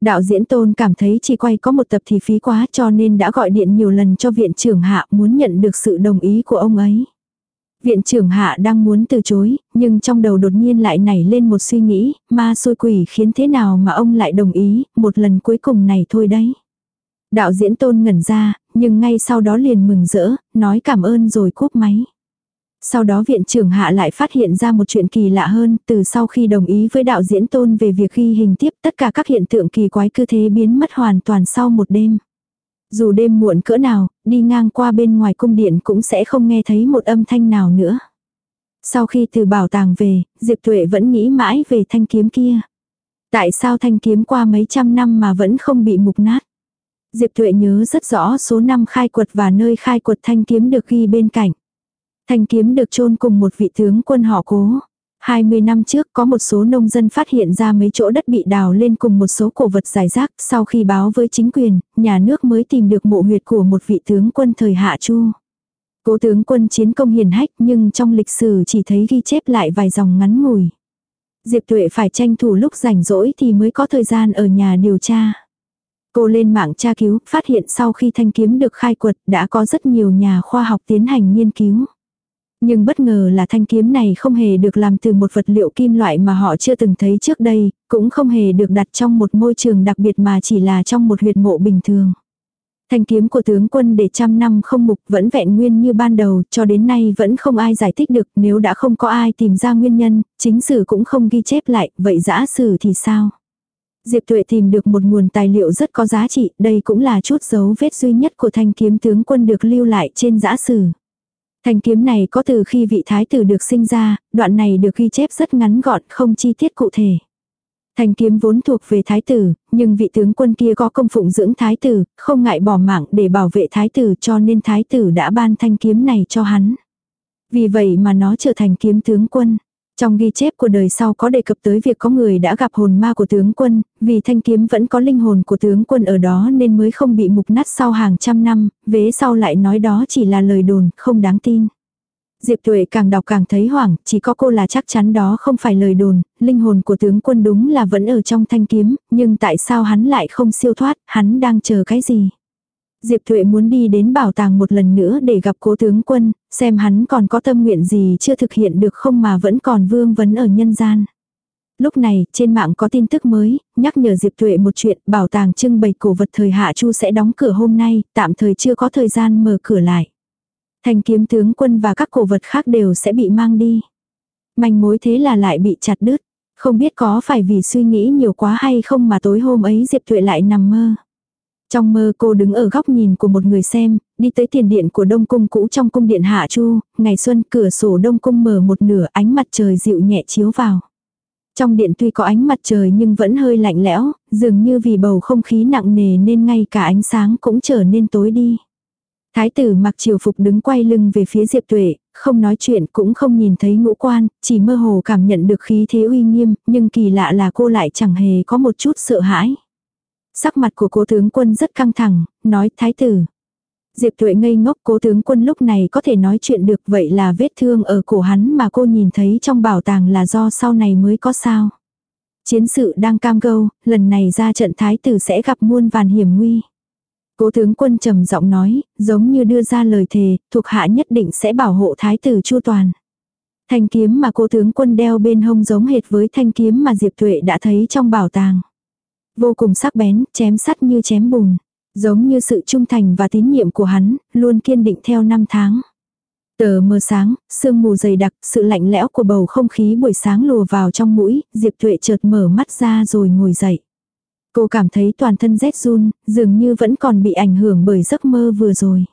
Đạo diễn tôn cảm thấy chỉ quay có một tập thì phí quá cho nên đã gọi điện nhiều lần cho viện trưởng hạ muốn nhận được sự đồng ý của ông ấy. Viện trưởng hạ đang muốn từ chối, nhưng trong đầu đột nhiên lại nảy lên một suy nghĩ, ma xôi quỷ khiến thế nào mà ông lại đồng ý, một lần cuối cùng này thôi đấy. Đạo diễn tôn ngẩn ra, nhưng ngay sau đó liền mừng rỡ, nói cảm ơn rồi cúp máy. Sau đó viện trưởng hạ lại phát hiện ra một chuyện kỳ lạ hơn, từ sau khi đồng ý với đạo diễn tôn về việc ghi hình tiếp tất cả các hiện tượng kỳ quái cứ thế biến mất hoàn toàn sau một đêm. Dù đêm muộn cỡ nào, đi ngang qua bên ngoài cung điện cũng sẽ không nghe thấy một âm thanh nào nữa. Sau khi từ bảo tàng về, Diệp Tuệ vẫn nghĩ mãi về thanh kiếm kia. Tại sao thanh kiếm qua mấy trăm năm mà vẫn không bị mục nát? Diệp Tuệ nhớ rất rõ số năm khai quật và nơi khai quật thanh kiếm được ghi bên cạnh. Thanh kiếm được chôn cùng một vị tướng quân họ cố. 20 năm trước có một số nông dân phát hiện ra mấy chỗ đất bị đào lên cùng một số cổ vật giải rác. Sau khi báo với chính quyền, nhà nước mới tìm được mộ huyệt của một vị tướng quân thời Hạ Chu. Cố tướng quân chiến công hiền hách nhưng trong lịch sử chỉ thấy ghi chép lại vài dòng ngắn ngủi. Diệp Tuệ phải tranh thủ lúc rảnh rỗi thì mới có thời gian ở nhà điều tra. Cô lên mạng tra cứu, phát hiện sau khi thanh kiếm được khai quật đã có rất nhiều nhà khoa học tiến hành nghiên cứu. Nhưng bất ngờ là thanh kiếm này không hề được làm từ một vật liệu kim loại mà họ chưa từng thấy trước đây, cũng không hề được đặt trong một môi trường đặc biệt mà chỉ là trong một huyệt mộ bình thường. Thanh kiếm của tướng quân để trăm năm không mục vẫn vẹn nguyên như ban đầu, cho đến nay vẫn không ai giải thích được, nếu đã không có ai tìm ra nguyên nhân, chính sử cũng không ghi chép lại, vậy giã sử thì sao? Diệp Tuệ tìm được một nguồn tài liệu rất có giá trị, đây cũng là chút dấu vết duy nhất của thanh kiếm tướng quân được lưu lại trên giã sử. Thanh kiếm này có từ khi vị thái tử được sinh ra, đoạn này được ghi chép rất ngắn gọn, không chi tiết cụ thể. Thanh kiếm vốn thuộc về thái tử, nhưng vị tướng quân kia có công phụng dưỡng thái tử, không ngại bỏ mạng để bảo vệ thái tử cho nên thái tử đã ban thanh kiếm này cho hắn. Vì vậy mà nó trở thành kiếm tướng quân. Trong ghi chép của đời sau có đề cập tới việc có người đã gặp hồn ma của tướng quân, vì thanh kiếm vẫn có linh hồn của tướng quân ở đó nên mới không bị mục nát sau hàng trăm năm, vế sau lại nói đó chỉ là lời đồn, không đáng tin. Diệp Tuệ càng đọc càng thấy hoảng, chỉ có cô là chắc chắn đó không phải lời đồn, linh hồn của tướng quân đúng là vẫn ở trong thanh kiếm, nhưng tại sao hắn lại không siêu thoát, hắn đang chờ cái gì? Diệp Thuệ muốn đi đến bảo tàng một lần nữa để gặp cố tướng quân, xem hắn còn có tâm nguyện gì chưa thực hiện được không mà vẫn còn vương vấn ở nhân gian. Lúc này, trên mạng có tin tức mới, nhắc nhở Diệp Tuệ một chuyện, bảo tàng trưng bày cổ vật thời Hạ Chu sẽ đóng cửa hôm nay, tạm thời chưa có thời gian mở cửa lại. Thành kiếm tướng quân và các cổ vật khác đều sẽ bị mang đi. Manh mối thế là lại bị chặt đứt. Không biết có phải vì suy nghĩ nhiều quá hay không mà tối hôm ấy Diệp Tuệ lại nằm mơ. Trong mơ cô đứng ở góc nhìn của một người xem, đi tới tiền điện của Đông Cung cũ trong cung điện Hạ Chu, ngày xuân cửa sổ Đông Cung mở một nửa ánh mặt trời dịu nhẹ chiếu vào. Trong điện tuy có ánh mặt trời nhưng vẫn hơi lạnh lẽo, dường như vì bầu không khí nặng nề nên ngay cả ánh sáng cũng trở nên tối đi. Thái tử mặc triều phục đứng quay lưng về phía Diệp Tuệ, không nói chuyện cũng không nhìn thấy ngũ quan, chỉ mơ hồ cảm nhận được khí thế uy nghiêm, nhưng kỳ lạ là cô lại chẳng hề có một chút sợ hãi. Sắc mặt của cố tướng quân rất căng thẳng, nói thái tử. Diệp tuệ ngây ngốc cố tướng quân lúc này có thể nói chuyện được vậy là vết thương ở cổ hắn mà cô nhìn thấy trong bảo tàng là do sau này mới có sao. Chiến sự đang cam gâu, lần này ra trận thái tử sẽ gặp muôn vàn hiểm nguy. Cố tướng quân trầm giọng nói, giống như đưa ra lời thề, thuộc hạ nhất định sẽ bảo hộ thái tử chu toàn. Thanh kiếm mà cố tướng quân đeo bên hông giống hệt với thanh kiếm mà Diệp Tuệ đã thấy trong bảo tàng. Vô cùng sắc bén, chém sắt như chém bùn. Giống như sự trung thành và tín nhiệm của hắn, luôn kiên định theo năm tháng. Tờ mờ sáng, sương mù dày đặc, sự lạnh lẽo của bầu không khí buổi sáng lùa vào trong mũi, Diệp Thuệ chợt mở mắt ra rồi ngồi dậy. Cô cảm thấy toàn thân rét run, dường như vẫn còn bị ảnh hưởng bởi giấc mơ vừa rồi.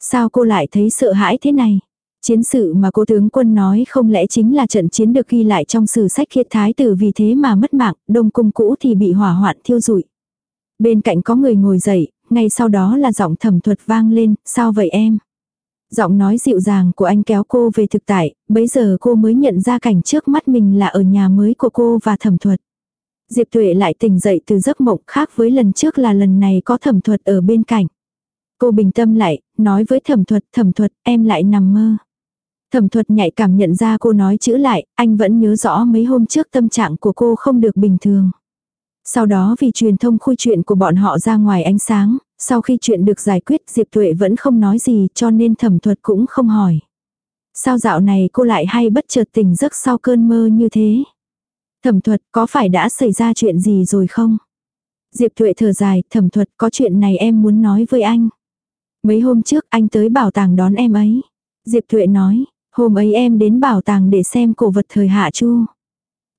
Sao cô lại thấy sợ hãi thế này? Chiến sự mà cô tướng quân nói không lẽ chính là trận chiến được ghi lại trong sử sách khiết thái tử vì thế mà mất mạng, đông cung cũ thì bị hỏa hoạn thiêu rụi. Bên cạnh có người ngồi dậy, ngay sau đó là giọng thẩm thuật vang lên, sao vậy em? Giọng nói dịu dàng của anh kéo cô về thực tại, bấy giờ cô mới nhận ra cảnh trước mắt mình là ở nhà mới của cô và thẩm thuật. Diệp Tuệ lại tỉnh dậy từ giấc mộng khác với lần trước là lần này có thẩm thuật ở bên cạnh. Cô bình tâm lại, nói với thẩm thuật, thẩm thuật, em lại nằm mơ. Thẩm thuật nhạy cảm nhận ra cô nói chữ lại, anh vẫn nhớ rõ mấy hôm trước tâm trạng của cô không được bình thường. Sau đó vì truyền thông khui chuyện của bọn họ ra ngoài ánh sáng, sau khi chuyện được giải quyết Diệp Tuệ vẫn không nói gì cho nên thẩm thuật cũng không hỏi. Sao dạo này cô lại hay bất chợt tỉnh giấc sau cơn mơ như thế? Thẩm thuật có phải đã xảy ra chuyện gì rồi không? Diệp Tuệ thở dài, thẩm thuật có chuyện này em muốn nói với anh. Mấy hôm trước anh tới bảo tàng đón em ấy. Diệp Thuệ nói, hôm ấy em đến bảo tàng để xem cổ vật thời Hạ Chu.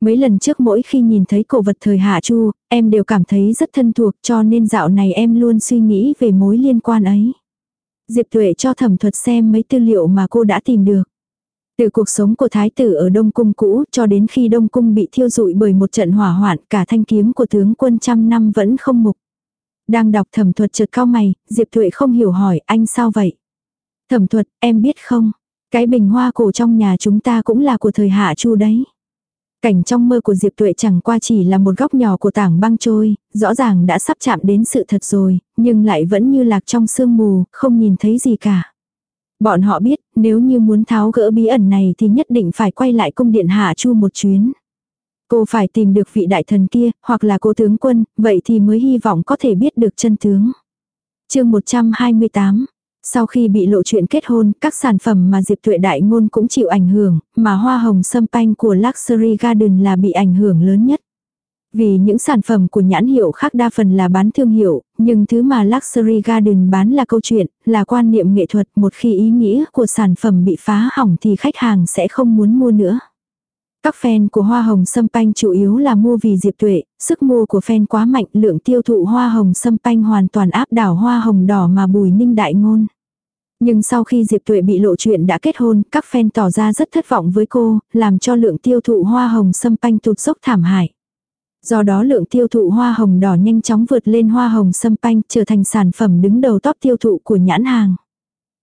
Mấy lần trước mỗi khi nhìn thấy cổ vật thời Hạ Chu, em đều cảm thấy rất thân thuộc cho nên dạo này em luôn suy nghĩ về mối liên quan ấy. Diệp Tuệ cho thẩm thuật xem mấy tư liệu mà cô đã tìm được. Từ cuộc sống của thái tử ở Đông Cung cũ cho đến khi Đông Cung bị thiêu rụi bởi một trận hỏa hoạn cả thanh kiếm của tướng quân trăm năm vẫn không mục. Đang đọc thẩm thuật chợt cao mày, Diệp Thuệ không hiểu hỏi anh sao vậy? Thẩm thuật, em biết không? Cái bình hoa cổ trong nhà chúng ta cũng là của thời Hạ Chu đấy. Cảnh trong mơ của Diệp Tuệ chẳng qua chỉ là một góc nhỏ của tảng băng trôi, rõ ràng đã sắp chạm đến sự thật rồi, nhưng lại vẫn như lạc trong sương mù, không nhìn thấy gì cả. Bọn họ biết, nếu như muốn tháo gỡ bí ẩn này thì nhất định phải quay lại cung điện Hạ Chu một chuyến. Cô phải tìm được vị đại thần kia, hoặc là cô tướng quân, vậy thì mới hy vọng có thể biết được chân tướng. chương 128 sau khi bị lộ chuyện kết hôn, các sản phẩm mà Diệp Tuệ đại ngôn cũng chịu ảnh hưởng, mà hoa hồng sâm panh của Luxury Garden là bị ảnh hưởng lớn nhất. Vì những sản phẩm của nhãn hiệu khác đa phần là bán thương hiệu, nhưng thứ mà Luxury Garden bán là câu chuyện, là quan niệm nghệ thuật. Một khi ý nghĩa của sản phẩm bị phá hỏng thì khách hàng sẽ không muốn mua nữa. Các fan của hoa hồng sâm panh chủ yếu là mua vì Diệp Tuệ, sức mua của fan quá mạnh, lượng tiêu thụ hoa hồng sâm panh hoàn toàn áp đảo hoa hồng đỏ mà Bùi Ninh đại ngôn. Nhưng sau khi Diệp Tuệ bị lộ chuyện đã kết hôn, các fan tỏ ra rất thất vọng với cô, làm cho lượng tiêu thụ hoa hồng sâm panh tụt dốc thảm hại. Do đó lượng tiêu thụ hoa hồng đỏ nhanh chóng vượt lên hoa hồng sâm panh trở thành sản phẩm đứng đầu top tiêu thụ của nhãn hàng.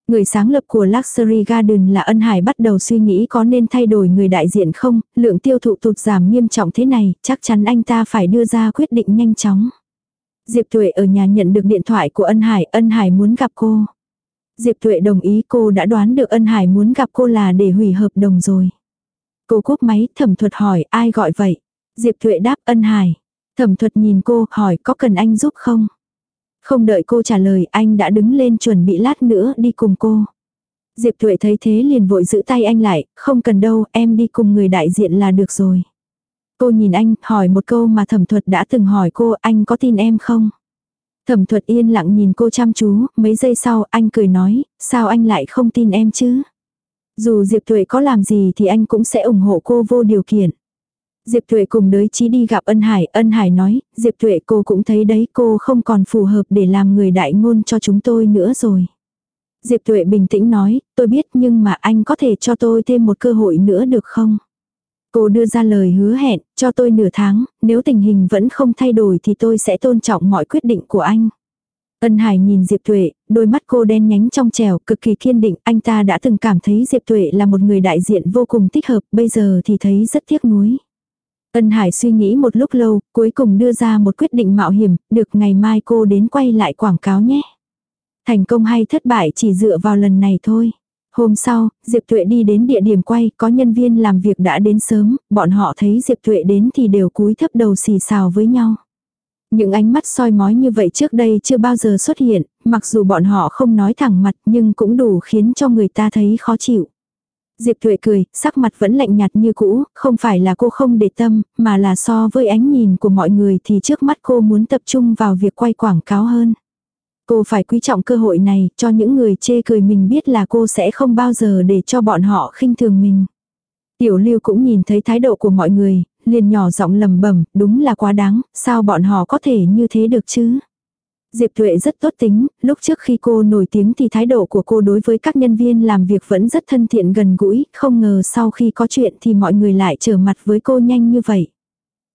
Người sáng lập của Luxury Garden là Ân Hải bắt đầu suy nghĩ có nên thay đổi người đại diện không, lượng tiêu thụ tụt giảm nghiêm trọng thế này, chắc chắn anh ta phải đưa ra quyết định nhanh chóng. Diệp Tuệ ở nhà nhận được điện thoại của Ân Hải, Ân Hải muốn gặp cô. Diệp Tuệ đồng ý cô đã đoán được Ân Hải muốn gặp cô là để hủy hợp đồng rồi. Cô cúp máy, thẩm thuật hỏi ai gọi vậy? Diệp Tuệ đáp Ân Hải. Thẩm thuật nhìn cô hỏi có cần anh giúp không? Không đợi cô trả lời anh đã đứng lên chuẩn bị lát nữa đi cùng cô. Diệp Thuệ thấy thế liền vội giữ tay anh lại, không cần đâu, em đi cùng người đại diện là được rồi. Cô nhìn anh, hỏi một câu mà thẩm thuật đã từng hỏi cô, anh có tin em không? Thẩm thuật yên lặng nhìn cô chăm chú, mấy giây sau anh cười nói, sao anh lại không tin em chứ? Dù Diệp Thuệ có làm gì thì anh cũng sẽ ủng hộ cô vô điều kiện. Diệp Tuệ cùng đới chí đi gặp ân hải, ân hải nói, Diệp Tuệ cô cũng thấy đấy cô không còn phù hợp để làm người đại ngôn cho chúng tôi nữa rồi. Diệp Tuệ bình tĩnh nói, tôi biết nhưng mà anh có thể cho tôi thêm một cơ hội nữa được không? Cô đưa ra lời hứa hẹn, cho tôi nửa tháng, nếu tình hình vẫn không thay đổi thì tôi sẽ tôn trọng mọi quyết định của anh. Ân Hải nhìn Diệp Tuệ, đôi mắt cô đen nhánh trong trèo, cực kỳ kiên định, anh ta đã từng cảm thấy Diệp Tuệ là một người đại diện vô cùng thích hợp, bây giờ thì thấy rất tiếc nuối. Ân Hải suy nghĩ một lúc lâu, cuối cùng đưa ra một quyết định mạo hiểm, được ngày mai cô đến quay lại quảng cáo nhé. Thành công hay thất bại chỉ dựa vào lần này thôi. Hôm sau, Diệp Tuệ đi đến địa điểm quay, có nhân viên làm việc đã đến sớm, bọn họ thấy Diệp Tuệ đến thì đều cúi thấp đầu xì xào với nhau. Những ánh mắt soi mói như vậy trước đây chưa bao giờ xuất hiện, mặc dù bọn họ không nói thẳng mặt nhưng cũng đủ khiến cho người ta thấy khó chịu. Diệp Thuệ cười, sắc mặt vẫn lạnh nhạt như cũ, không phải là cô không để tâm, mà là so với ánh nhìn của mọi người thì trước mắt cô muốn tập trung vào việc quay quảng cáo hơn. Cô phải quý trọng cơ hội này, cho những người chê cười mình biết là cô sẽ không bao giờ để cho bọn họ khinh thường mình. Tiểu lưu cũng nhìn thấy thái độ của mọi người, liền nhỏ giọng lầm bẩm đúng là quá đáng, sao bọn họ có thể như thế được chứ? Diệp Thuệ rất tốt tính, lúc trước khi cô nổi tiếng thì thái độ của cô đối với các nhân viên làm việc vẫn rất thân thiện gần gũi, không ngờ sau khi có chuyện thì mọi người lại trở mặt với cô nhanh như vậy.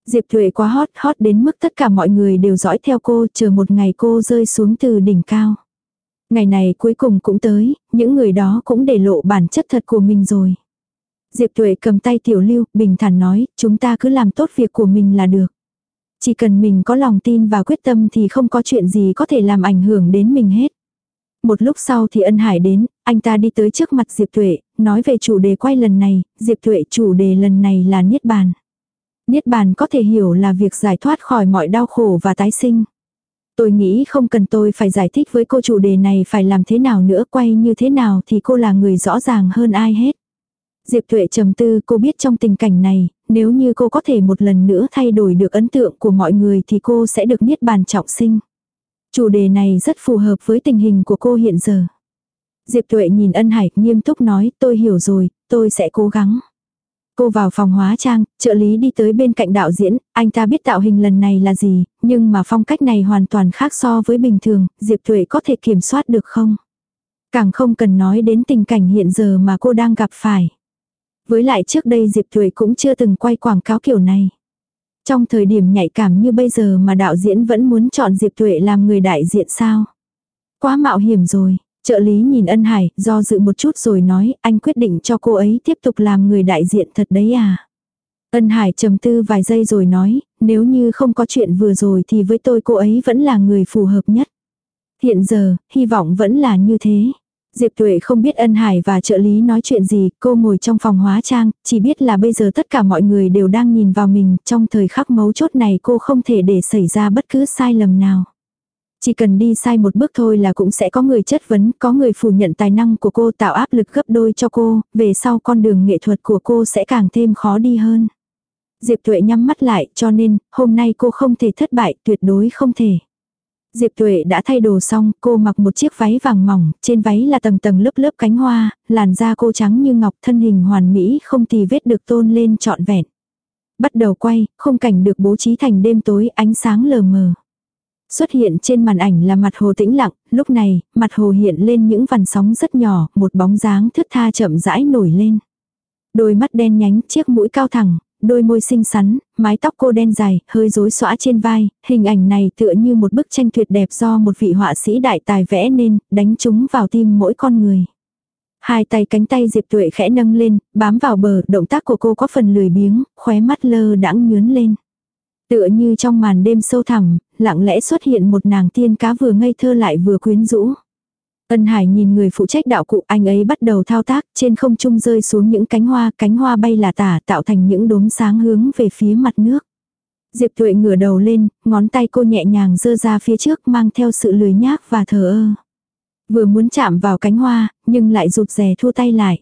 Diệp Thuệ quá hot, hot đến mức tất cả mọi người đều dõi theo cô, chờ một ngày cô rơi xuống từ đỉnh cao. Ngày này cuối cùng cũng tới, những người đó cũng để lộ bản chất thật của mình rồi. Diệp Thuệ cầm tay Tiểu Lưu, bình thản nói, chúng ta cứ làm tốt việc của mình là được. Chỉ cần mình có lòng tin và quyết tâm thì không có chuyện gì có thể làm ảnh hưởng đến mình hết. Một lúc sau thì ân hải đến, anh ta đi tới trước mặt Diệp Tuệ, nói về chủ đề quay lần này, Diệp Tuệ chủ đề lần này là Niết Bàn. Niết Bàn có thể hiểu là việc giải thoát khỏi mọi đau khổ và tái sinh. Tôi nghĩ không cần tôi phải giải thích với cô chủ đề này phải làm thế nào nữa quay như thế nào thì cô là người rõ ràng hơn ai hết. Diệp Tuệ trầm tư cô biết trong tình cảnh này, nếu như cô có thể một lần nữa thay đổi được ấn tượng của mọi người thì cô sẽ được niết bàn trọng sinh. Chủ đề này rất phù hợp với tình hình của cô hiện giờ. Diệp Tuệ nhìn ân hải nghiêm túc nói tôi hiểu rồi, tôi sẽ cố gắng. Cô vào phòng hóa trang, trợ lý đi tới bên cạnh đạo diễn, anh ta biết tạo hình lần này là gì, nhưng mà phong cách này hoàn toàn khác so với bình thường, Diệp Tuệ có thể kiểm soát được không? Càng không cần nói đến tình cảnh hiện giờ mà cô đang gặp phải. Với lại trước đây Diệp Thuệ cũng chưa từng quay quảng cáo kiểu này. Trong thời điểm nhạy cảm như bây giờ mà đạo diễn vẫn muốn chọn Diệp Tuệ làm người đại diện sao? Quá mạo hiểm rồi. Trợ lý nhìn ân hải, do dự một chút rồi nói, anh quyết định cho cô ấy tiếp tục làm người đại diện thật đấy à? Ân hải trầm tư vài giây rồi nói, nếu như không có chuyện vừa rồi thì với tôi cô ấy vẫn là người phù hợp nhất. Hiện giờ, hy vọng vẫn là như thế. Diệp Tuệ không biết ân hải và trợ lý nói chuyện gì, cô ngồi trong phòng hóa trang, chỉ biết là bây giờ tất cả mọi người đều đang nhìn vào mình, trong thời khắc mấu chốt này cô không thể để xảy ra bất cứ sai lầm nào. Chỉ cần đi sai một bước thôi là cũng sẽ có người chất vấn, có người phủ nhận tài năng của cô tạo áp lực gấp đôi cho cô, về sau con đường nghệ thuật của cô sẽ càng thêm khó đi hơn. Diệp Tuệ nhắm mắt lại cho nên hôm nay cô không thể thất bại, tuyệt đối không thể. Diệp Tuệ đã thay đồ xong, cô mặc một chiếc váy vàng mỏng, trên váy là tầng tầng lớp lớp cánh hoa, làn da cô trắng như ngọc thân hình hoàn mỹ không tì vết được tôn lên trọn vẹn. Bắt đầu quay, khung cảnh được bố trí thành đêm tối ánh sáng lờ mờ. Xuất hiện trên màn ảnh là mặt hồ tĩnh lặng, lúc này, mặt hồ hiện lên những vằn sóng rất nhỏ, một bóng dáng thướt tha chậm rãi nổi lên. Đôi mắt đen nhánh, chiếc mũi cao thẳng, đôi môi xinh xắn, mái tóc cô đen dài, hơi rối xõa trên vai, hình ảnh này tựa như một bức tranh tuyệt đẹp do một vị họa sĩ đại tài vẽ nên, đánh trúng vào tim mỗi con người. Hai tay cánh tay Diệp Tuệ khẽ nâng lên, bám vào bờ, động tác của cô có phần lười biếng, khóe mắt lơ đãng nhướn lên. Tựa như trong màn đêm sâu thẳm, lặng lẽ xuất hiện một nàng tiên cá vừa ngây thơ lại vừa quyến rũ. Ân Hải nhìn người phụ trách đạo cụ anh ấy bắt đầu thao tác, trên không trung rơi xuống những cánh hoa, cánh hoa bay là tả tạo thành những đốm sáng hướng về phía mặt nước. Diệp Tuệ ngửa đầu lên, ngón tay cô nhẹ nhàng dơ ra phía trước mang theo sự lười nhác và thờ ơ. Vừa muốn chạm vào cánh hoa, nhưng lại rụt rè thua tay lại.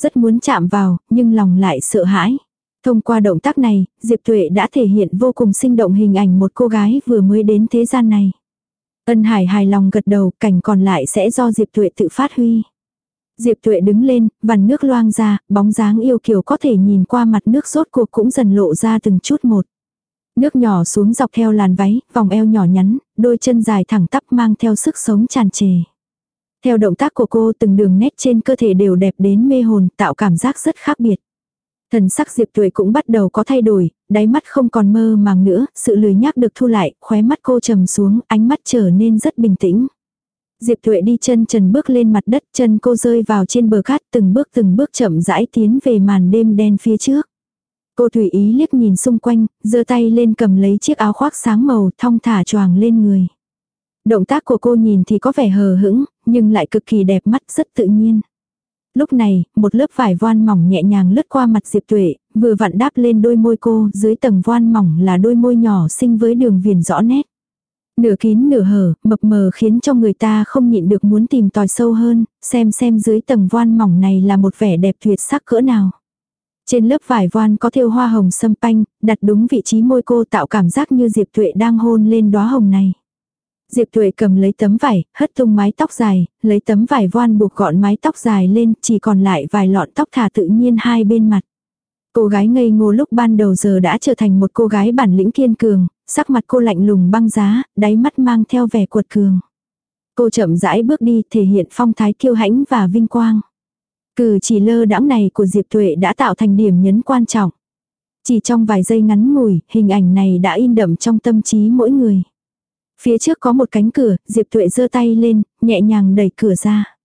Rất muốn chạm vào, nhưng lòng lại sợ hãi. Thông qua động tác này, Diệp Tuệ đã thể hiện vô cùng sinh động hình ảnh một cô gái vừa mới đến thế gian này. Ân Hải hài lòng gật đầu, cảnh còn lại sẽ do Diệp Tuệ tự phát huy. Diệp Tuệ đứng lên, vằn nước loang ra, bóng dáng yêu kiều có thể nhìn qua mặt nước rốt cuộc cũng dần lộ ra từng chút một. Nước nhỏ xuống dọc theo làn váy, vòng eo nhỏ nhắn, đôi chân dài thẳng tắp mang theo sức sống tràn trề. Theo động tác của cô từng đường nét trên cơ thể đều đẹp đến mê hồn, tạo cảm giác rất khác biệt. Thần sắc Diệp Tuệ cũng bắt đầu có thay đổi, đáy mắt không còn mơ màng nữa, sự lười nhác được thu lại, khóe mắt cô trầm xuống, ánh mắt trở nên rất bình tĩnh. Diệp Tuệ đi chân trần bước lên mặt đất, chân cô rơi vào trên bờ cát, từng bước từng bước chậm rãi tiến về màn đêm đen phía trước. Cô tùy ý liếc nhìn xung quanh, giơ tay lên cầm lấy chiếc áo khoác sáng màu, thong thả choàng lên người. Động tác của cô nhìn thì có vẻ hờ hững, nhưng lại cực kỳ đẹp mắt, rất tự nhiên. Lúc này, một lớp vải voan mỏng nhẹ nhàng lướt qua mặt Diệp Tuệ, vừa vặn đáp lên đôi môi cô, dưới tầng voan mỏng là đôi môi nhỏ xinh với đường viền rõ nét. Nửa kín nửa hở, mập mờ khiến cho người ta không nhịn được muốn tìm tòi sâu hơn, xem xem dưới tầng voan mỏng này là một vẻ đẹp tuyệt sắc cỡ nào. Trên lớp vải voan có thêu hoa hồng sâm panh, đặt đúng vị trí môi cô tạo cảm giác như Diệp Tuệ đang hôn lên đóa hồng này. Diệp Tuệ cầm lấy tấm vải, hất tung mái tóc dài, lấy tấm vải voan buộc gọn mái tóc dài lên, chỉ còn lại vài lọn tóc thả tự nhiên hai bên mặt. Cô gái ngây ngô lúc ban đầu giờ đã trở thành một cô gái bản lĩnh kiên cường, sắc mặt cô lạnh lùng băng giá, đáy mắt mang theo vẻ cuột cường. Cô chậm rãi bước đi thể hiện phong thái kiêu hãnh và vinh quang. Cử chỉ lơ đãng này của Diệp Tuệ đã tạo thành điểm nhấn quan trọng. Chỉ trong vài giây ngắn ngủi, hình ảnh này đã in đậm trong tâm trí mỗi người. Phía trước có một cánh cửa, Diệp Tuệ giơ tay lên, nhẹ nhàng đẩy cửa ra.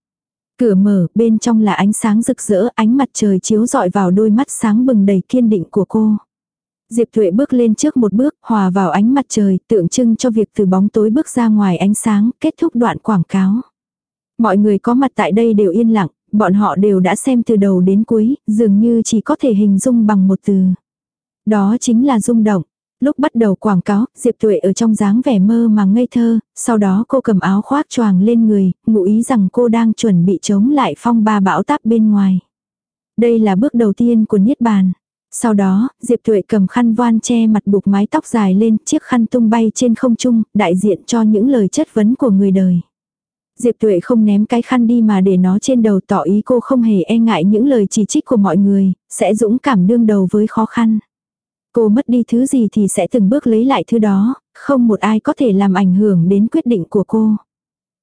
Cửa mở, bên trong là ánh sáng rực rỡ, ánh mặt trời chiếu rọi vào đôi mắt sáng bừng đầy kiên định của cô. Diệp Thuệ bước lên trước một bước, hòa vào ánh mặt trời, tượng trưng cho việc từ bóng tối bước ra ngoài ánh sáng, kết thúc đoạn quảng cáo. Mọi người có mặt tại đây đều yên lặng, bọn họ đều đã xem từ đầu đến cuối, dường như chỉ có thể hình dung bằng một từ. Đó chính là rung động. Lúc bắt đầu quảng cáo, Diệp Tuệ ở trong dáng vẻ mơ mà ngây thơ, sau đó cô cầm áo khoác choàng lên người, ngụ ý rằng cô đang chuẩn bị chống lại phong ba bão táp bên ngoài. Đây là bước đầu tiên của Niết Bàn. Sau đó, Diệp Tuệ cầm khăn voan che mặt buộc mái tóc dài lên, chiếc khăn tung bay trên không trung, đại diện cho những lời chất vấn của người đời. Diệp Tuệ không ném cái khăn đi mà để nó trên đầu tỏ ý cô không hề e ngại những lời chỉ trích của mọi người, sẽ dũng cảm đương đầu với khó khăn. Cô mất đi thứ gì thì sẽ từng bước lấy lại thứ đó, không một ai có thể làm ảnh hưởng đến quyết định của cô.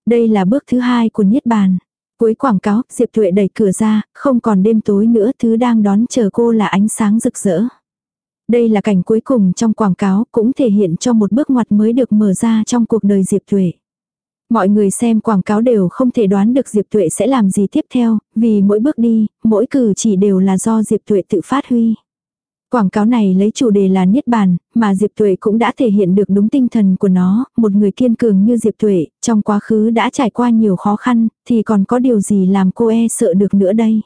Đây là bước thứ hai của Niết Bàn. Cuối quảng cáo, Diệp Tuệ đẩy cửa ra, không còn đêm tối nữa, thứ đang đón chờ cô là ánh sáng rực rỡ. Đây là cảnh cuối cùng trong quảng cáo, cũng thể hiện cho một bước ngoặt mới được mở ra trong cuộc đời Diệp Tuệ. Mọi người xem quảng cáo đều không thể đoán được Diệp Tuệ sẽ làm gì tiếp theo, vì mỗi bước đi, mỗi cử chỉ đều là do Diệp Tuệ tự phát huy. Quảng cáo này lấy chủ đề là Niết Bàn, mà Diệp Tuệ cũng đã thể hiện được đúng tinh thần của nó, một người kiên cường như Diệp Tuệ, trong quá khứ đã trải qua nhiều khó khăn, thì còn có điều gì làm cô e sợ được nữa đây.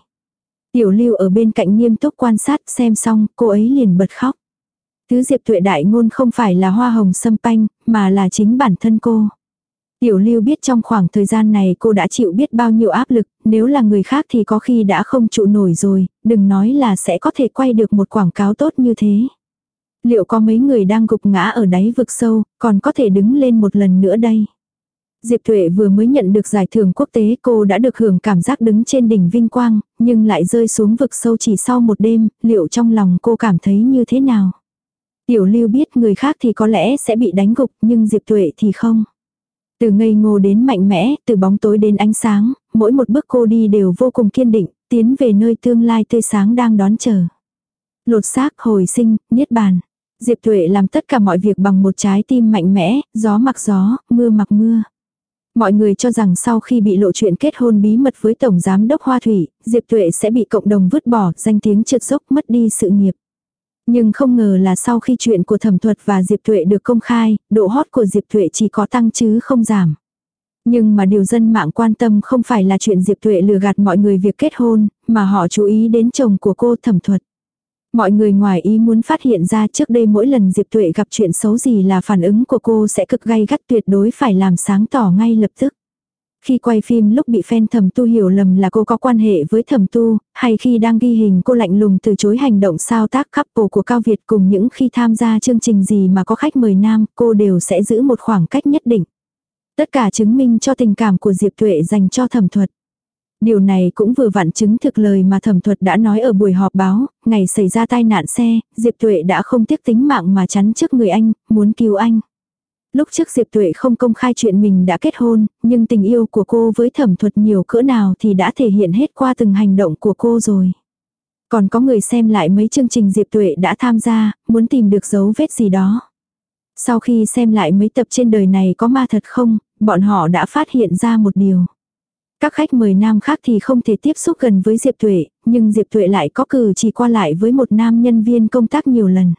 Tiểu lưu ở bên cạnh nghiêm túc quan sát xem xong, cô ấy liền bật khóc. Thứ Diệp Tuệ đại ngôn không phải là hoa hồng sâm panh, mà là chính bản thân cô. Tiểu lưu biết trong khoảng thời gian này cô đã chịu biết bao nhiêu áp lực, nếu là người khác thì có khi đã không trụ nổi rồi, đừng nói là sẽ có thể quay được một quảng cáo tốt như thế. Liệu có mấy người đang gục ngã ở đáy vực sâu, còn có thể đứng lên một lần nữa đây? Diệp Thuệ vừa mới nhận được giải thưởng quốc tế cô đã được hưởng cảm giác đứng trên đỉnh vinh quang, nhưng lại rơi xuống vực sâu chỉ sau một đêm, liệu trong lòng cô cảm thấy như thế nào? Tiểu lưu biết người khác thì có lẽ sẽ bị đánh gục nhưng Diệp Thuệ thì không. Từ ngây ngô đến mạnh mẽ, từ bóng tối đến ánh sáng, mỗi một bước cô đi đều vô cùng kiên định, tiến về nơi tương lai tươi sáng đang đón chờ. Lột xác hồi sinh, niết bàn. Diệp Thuệ làm tất cả mọi việc bằng một trái tim mạnh mẽ, gió mặc gió, mưa mặc mưa. Mọi người cho rằng sau khi bị lộ chuyện kết hôn bí mật với Tổng Giám Đốc Hoa Thủy, Diệp Tuệ sẽ bị cộng đồng vứt bỏ, danh tiếng trượt dốc, mất đi sự nghiệp. Nhưng không ngờ là sau khi chuyện của thẩm thuật và Diệp Tuệ được công khai, độ hot của Diệp Tuệ chỉ có tăng chứ không giảm. Nhưng mà điều dân mạng quan tâm không phải là chuyện Diệp Tuệ lừa gạt mọi người việc kết hôn, mà họ chú ý đến chồng của cô thẩm thuật. Mọi người ngoài ý muốn phát hiện ra trước đây mỗi lần Diệp Tuệ gặp chuyện xấu gì là phản ứng của cô sẽ cực gay gắt tuyệt đối phải làm sáng tỏ ngay lập tức. Khi quay phim lúc bị fan thẩm tu hiểu lầm là cô có quan hệ với thẩm tu, hay khi đang ghi hình cô lạnh lùng từ chối hành động sao tác couple của Cao Việt cùng những khi tham gia chương trình gì mà có khách mời nam, cô đều sẽ giữ một khoảng cách nhất định. Tất cả chứng minh cho tình cảm của Diệp Tuệ dành cho thẩm thuật. Điều này cũng vừa vặn chứng thực lời mà thẩm thuật đã nói ở buổi họp báo, ngày xảy ra tai nạn xe, Diệp Tuệ đã không tiếc tính mạng mà chắn trước người anh, muốn cứu anh. Lúc trước Diệp Tuệ không công khai chuyện mình đã kết hôn, nhưng tình yêu của cô với thẩm thuật nhiều cỡ nào thì đã thể hiện hết qua từng hành động của cô rồi. Còn có người xem lại mấy chương trình Diệp Tuệ đã tham gia, muốn tìm được dấu vết gì đó. Sau khi xem lại mấy tập trên đời này có ma thật không, bọn họ đã phát hiện ra một điều. Các khách mời nam khác thì không thể tiếp xúc gần với Diệp Tuệ, nhưng Diệp Tuệ lại có cử chỉ qua lại với một nam nhân viên công tác nhiều lần.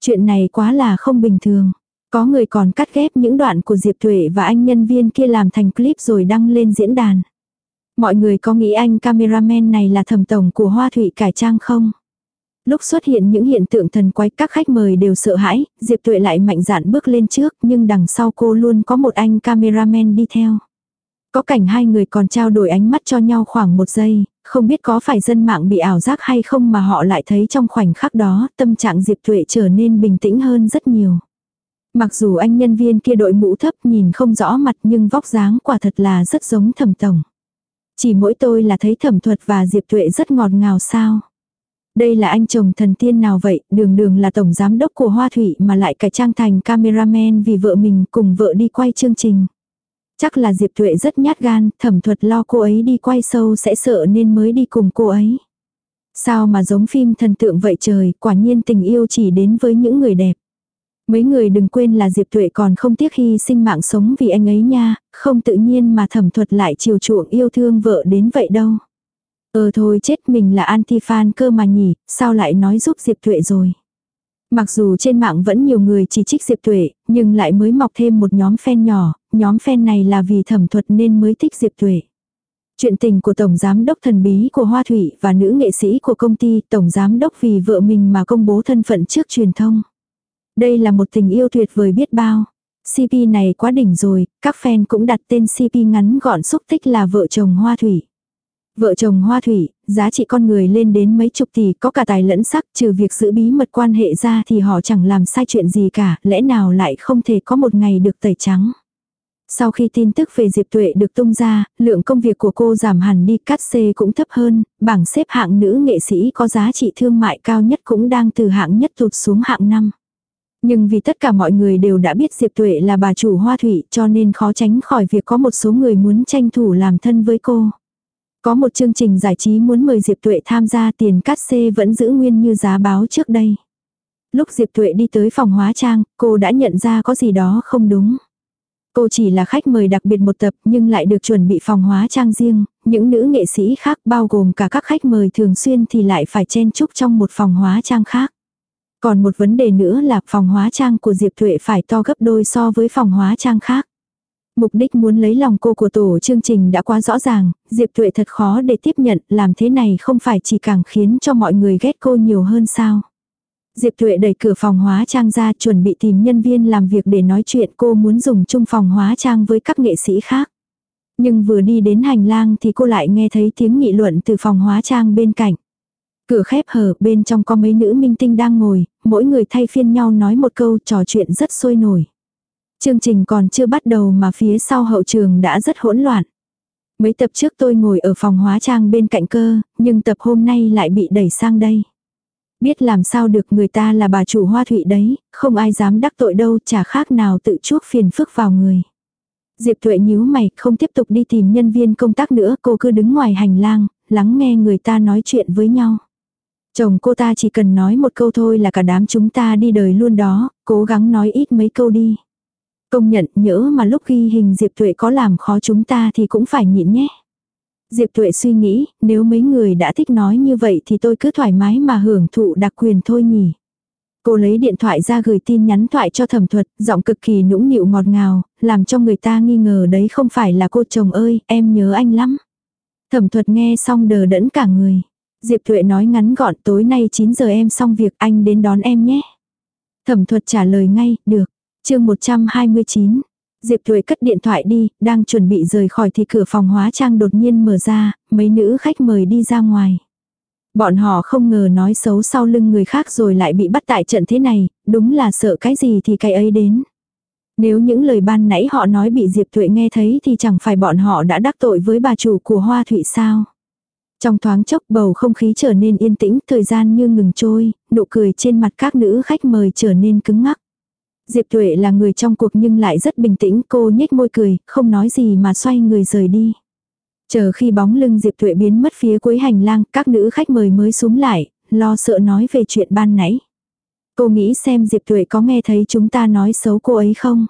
Chuyện này quá là không bình thường. Có người còn cắt ghép những đoạn của Diệp Thuệ và anh nhân viên kia làm thành clip rồi đăng lên diễn đàn. Mọi người có nghĩ anh cameraman này là thẩm tổng của Hoa Thụy cải trang không? Lúc xuất hiện những hiện tượng thần quái các khách mời đều sợ hãi, Diệp Tuệ lại mạnh dạn bước lên trước nhưng đằng sau cô luôn có một anh cameraman đi theo. Có cảnh hai người còn trao đổi ánh mắt cho nhau khoảng một giây, không biết có phải dân mạng bị ảo giác hay không mà họ lại thấy trong khoảnh khắc đó tâm trạng Diệp Tuệ trở nên bình tĩnh hơn rất nhiều. Mặc dù anh nhân viên kia đội mũ thấp nhìn không rõ mặt nhưng vóc dáng quả thật là rất giống thẩm tổng. Chỉ mỗi tôi là thấy thẩm thuật và Diệp Tuệ rất ngọt ngào sao. Đây là anh chồng thần tiên nào vậy, đường đường là tổng giám đốc của Hoa Thủy mà lại cải trang thành cameraman vì vợ mình cùng vợ đi quay chương trình. Chắc là Diệp Tuệ rất nhát gan, thẩm thuật lo cô ấy đi quay sâu sẽ sợ nên mới đi cùng cô ấy. Sao mà giống phim thần tượng vậy trời, quả nhiên tình yêu chỉ đến với những người đẹp. Mấy người đừng quên là Diệp Tuệ còn không tiếc hy sinh mạng sống vì anh ấy nha, không tự nhiên mà thẩm thuật lại chiều chuộng yêu thương vợ đến vậy đâu. Ờ thôi chết mình là anti-fan cơ mà nhỉ, sao lại nói giúp Diệp Tuệ rồi. Mặc dù trên mạng vẫn nhiều người chỉ trích Diệp Tuệ, nhưng lại mới mọc thêm một nhóm fan nhỏ, nhóm fan này là vì thẩm thuật nên mới thích Diệp Tuệ. Chuyện tình của Tổng Giám đốc thần bí của Hoa Thủy và nữ nghệ sĩ của công ty Tổng Giám đốc vì vợ mình mà công bố thân phận trước truyền thông. Đây là một tình yêu tuyệt vời biết bao. CP này quá đỉnh rồi, các fan cũng đặt tên CP ngắn gọn xúc tích là vợ chồng Hoa Thủy. Vợ chồng Hoa Thủy, giá trị con người lên đến mấy chục tỷ có cả tài lẫn sắc trừ việc giữ bí mật quan hệ ra thì họ chẳng làm sai chuyện gì cả, lẽ nào lại không thể có một ngày được tẩy trắng. Sau khi tin tức về Diệp Tuệ được tung ra, lượng công việc của cô giảm hẳn đi, cắt xê cũng thấp hơn, bảng xếp hạng nữ nghệ sĩ có giá trị thương mại cao nhất cũng đang từ hạng nhất tụt xuống hạng năm. Nhưng vì tất cả mọi người đều đã biết Diệp Tuệ là bà chủ hoa thủy cho nên khó tránh khỏi việc có một số người muốn tranh thủ làm thân với cô. Có một chương trình giải trí muốn mời Diệp Tuệ tham gia tiền cắt xê vẫn giữ nguyên như giá báo trước đây. Lúc Diệp Tuệ đi tới phòng hóa trang, cô đã nhận ra có gì đó không đúng. Cô chỉ là khách mời đặc biệt một tập nhưng lại được chuẩn bị phòng hóa trang riêng, những nữ nghệ sĩ khác bao gồm cả các khách mời thường xuyên thì lại phải chen chúc trong một phòng hóa trang khác. Còn một vấn đề nữa là phòng hóa trang của Diệp Thuệ phải to gấp đôi so với phòng hóa trang khác. Mục đích muốn lấy lòng cô của tổ chương trình đã quá rõ ràng, Diệp Thuệ thật khó để tiếp nhận, làm thế này không phải chỉ càng khiến cho mọi người ghét cô nhiều hơn sao. Diệp Thuệ đẩy cửa phòng hóa trang ra chuẩn bị tìm nhân viên làm việc để nói chuyện cô muốn dùng chung phòng hóa trang với các nghệ sĩ khác. Nhưng vừa đi đến hành lang thì cô lại nghe thấy tiếng nghị luận từ phòng hóa trang bên cạnh. Cửa khép hở bên trong có mấy nữ minh tinh đang ngồi, mỗi người thay phiên nhau nói một câu trò chuyện rất sôi nổi. Chương trình còn chưa bắt đầu mà phía sau hậu trường đã rất hỗn loạn. Mấy tập trước tôi ngồi ở phòng hóa trang bên cạnh cơ, nhưng tập hôm nay lại bị đẩy sang đây. Biết làm sao được người ta là bà chủ hoa thụy đấy, không ai dám đắc tội đâu, chả khác nào tự chuốc phiền phức vào người. Diệp Thuệ nhíu mày, không tiếp tục đi tìm nhân viên công tác nữa, cô cứ đứng ngoài hành lang, lắng nghe người ta nói chuyện với nhau. Chồng cô ta chỉ cần nói một câu thôi là cả đám chúng ta đi đời luôn đó, cố gắng nói ít mấy câu đi. Công nhận nhỡ mà lúc ghi hình Diệp Tuệ có làm khó chúng ta thì cũng phải nhịn nhé. Diệp Tuệ suy nghĩ, nếu mấy người đã thích nói như vậy thì tôi cứ thoải mái mà hưởng thụ đặc quyền thôi nhỉ. Cô lấy điện thoại ra gửi tin nhắn thoại cho thẩm thuật, giọng cực kỳ nũng nịu ngọt ngào, làm cho người ta nghi ngờ đấy không phải là cô chồng ơi, em nhớ anh lắm. Thẩm thuật nghe xong đờ đẫn cả người. Diệp Thuệ nói ngắn gọn tối nay 9 giờ em xong việc anh đến đón em nhé. Thẩm thuật trả lời ngay, được. chương 129. Diệp Thuệ cất điện thoại đi, đang chuẩn bị rời khỏi thì cửa phòng hóa trang đột nhiên mở ra, mấy nữ khách mời đi ra ngoài. Bọn họ không ngờ nói xấu sau lưng người khác rồi lại bị bắt tại trận thế này, đúng là sợ cái gì thì cái ấy đến. Nếu những lời ban nãy họ nói bị Diệp Thuệ nghe thấy thì chẳng phải bọn họ đã đắc tội với bà chủ của Hoa Thụy sao. Trong thoáng chốc bầu không khí trở nên yên tĩnh, thời gian như ngừng trôi, nụ cười trên mặt các nữ khách mời trở nên cứng ngắc. Diệp Tuệ là người trong cuộc nhưng lại rất bình tĩnh, cô nhếch môi cười, không nói gì mà xoay người rời đi. Chờ khi bóng lưng Diệp Tuệ biến mất phía cuối hành lang, các nữ khách mời mới xuống lại, lo sợ nói về chuyện ban nãy. Cô nghĩ xem Diệp Tuệ có nghe thấy chúng ta nói xấu cô ấy không?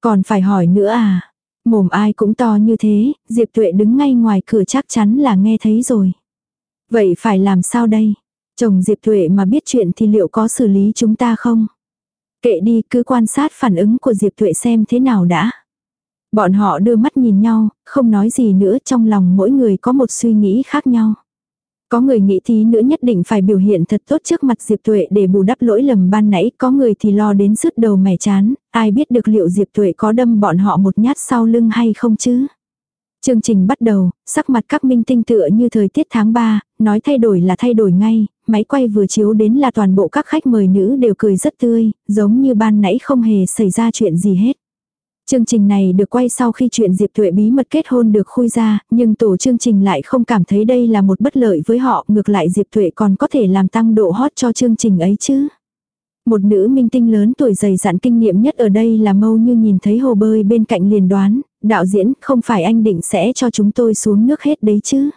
Còn phải hỏi nữa à? Mồm ai cũng to như thế, Diệp Tuệ đứng ngay ngoài cửa chắc chắn là nghe thấy rồi. Vậy phải làm sao đây? Chồng Diệp Tuệ mà biết chuyện thì liệu có xử lý chúng ta không? Kệ đi cứ quan sát phản ứng của Diệp Tuệ xem thế nào đã. Bọn họ đưa mắt nhìn nhau, không nói gì nữa trong lòng mỗi người có một suy nghĩ khác nhau. Có người nghĩ tí nữa nhất định phải biểu hiện thật tốt trước mặt Diệp Tuệ để bù đắp lỗi lầm ban nãy, có người thì lo đến sứt đầu mẻ chán, ai biết được liệu Diệp Tuệ có đâm bọn họ một nhát sau lưng hay không chứ. Chương trình bắt đầu, sắc mặt các minh tinh tựa như thời tiết tháng 3, nói thay đổi là thay đổi ngay, máy quay vừa chiếu đến là toàn bộ các khách mời nữ đều cười rất tươi, giống như ban nãy không hề xảy ra chuyện gì hết. Chương trình này được quay sau khi chuyện Diệp Thuệ bí mật kết hôn được khui ra, nhưng tổ chương trình lại không cảm thấy đây là một bất lợi với họ, ngược lại Diệp Thuệ còn có thể làm tăng độ hot cho chương trình ấy chứ. Một nữ minh tinh lớn tuổi dày dặn kinh nghiệm nhất ở đây là mâu như nhìn thấy hồ bơi bên cạnh liền đoán, đạo diễn không phải anh định sẽ cho chúng tôi xuống nước hết đấy chứ.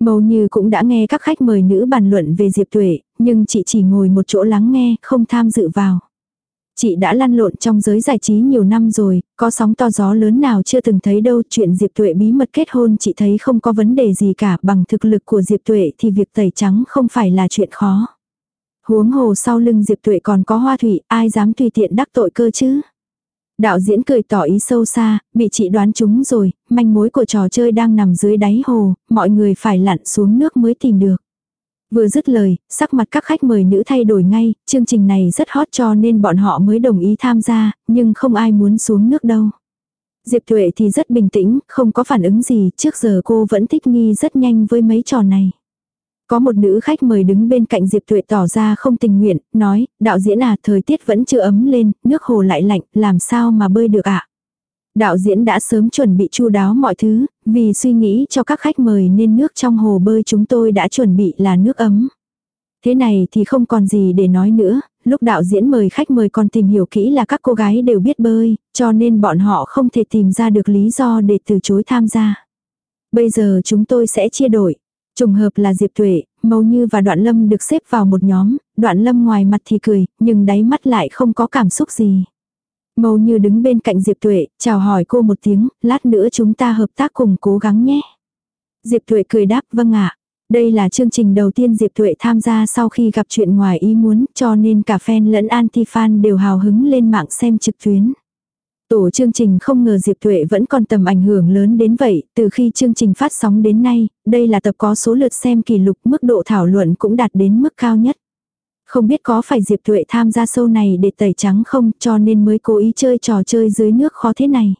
Mâu như cũng đã nghe các khách mời nữ bàn luận về Diệp Thuệ, nhưng chị chỉ ngồi một chỗ lắng nghe, không tham dự vào. Chị đã lăn lộn trong giới giải trí nhiều năm rồi, có sóng to gió lớn nào chưa từng thấy đâu. Chuyện Diệp Tuệ bí mật kết hôn chị thấy không có vấn đề gì cả. Bằng thực lực của Diệp Tuệ thì việc tẩy trắng không phải là chuyện khó. Huống hồ sau lưng Diệp Tuệ còn có hoa thủy, ai dám tùy tiện đắc tội cơ chứ. Đạo diễn cười tỏ ý sâu xa, bị chị đoán chúng rồi, manh mối của trò chơi đang nằm dưới đáy hồ, mọi người phải lặn xuống nước mới tìm được. Vừa dứt lời, sắc mặt các khách mời nữ thay đổi ngay, chương trình này rất hot cho nên bọn họ mới đồng ý tham gia, nhưng không ai muốn xuống nước đâu. Diệp Thuệ thì rất bình tĩnh, không có phản ứng gì, trước giờ cô vẫn thích nghi rất nhanh với mấy trò này. Có một nữ khách mời đứng bên cạnh Diệp Thuệ tỏ ra không tình nguyện, nói, đạo diễn à, thời tiết vẫn chưa ấm lên, nước hồ lại lạnh, làm sao mà bơi được ạ? À? Đạo diễn đã sớm chuẩn bị chu đáo mọi thứ, vì suy nghĩ cho các khách mời nên nước trong hồ bơi chúng tôi đã chuẩn bị là nước ấm. Thế này thì không còn gì để nói nữa, lúc đạo diễn mời khách mời còn tìm hiểu kỹ là các cô gái đều biết bơi, cho nên bọn họ không thể tìm ra được lý do để từ chối tham gia. Bây giờ chúng tôi sẽ chia đổi. Trùng hợp là Diệp Tuệ, Mâu Như và Đoạn Lâm được xếp vào một nhóm, Đoạn Lâm ngoài mặt thì cười, nhưng đáy mắt lại không có cảm xúc gì. Mâu như đứng bên cạnh Diệp Tuệ, chào hỏi cô một tiếng, lát nữa chúng ta hợp tác cùng cố gắng nhé. Diệp Tuệ cười đáp vâng ạ. Đây là chương trình đầu tiên Diệp Tuệ tham gia sau khi gặp chuyện ngoài ý muốn cho nên cả fan lẫn anti-fan đều hào hứng lên mạng xem trực tuyến. Tổ chương trình không ngờ Diệp Tuệ vẫn còn tầm ảnh hưởng lớn đến vậy, từ khi chương trình phát sóng đến nay, đây là tập có số lượt xem kỷ lục mức độ thảo luận cũng đạt đến mức cao nhất. Không biết có phải Diệp Tuệ tham gia sâu này để tẩy trắng không cho nên mới cố ý chơi trò chơi dưới nước khó thế này.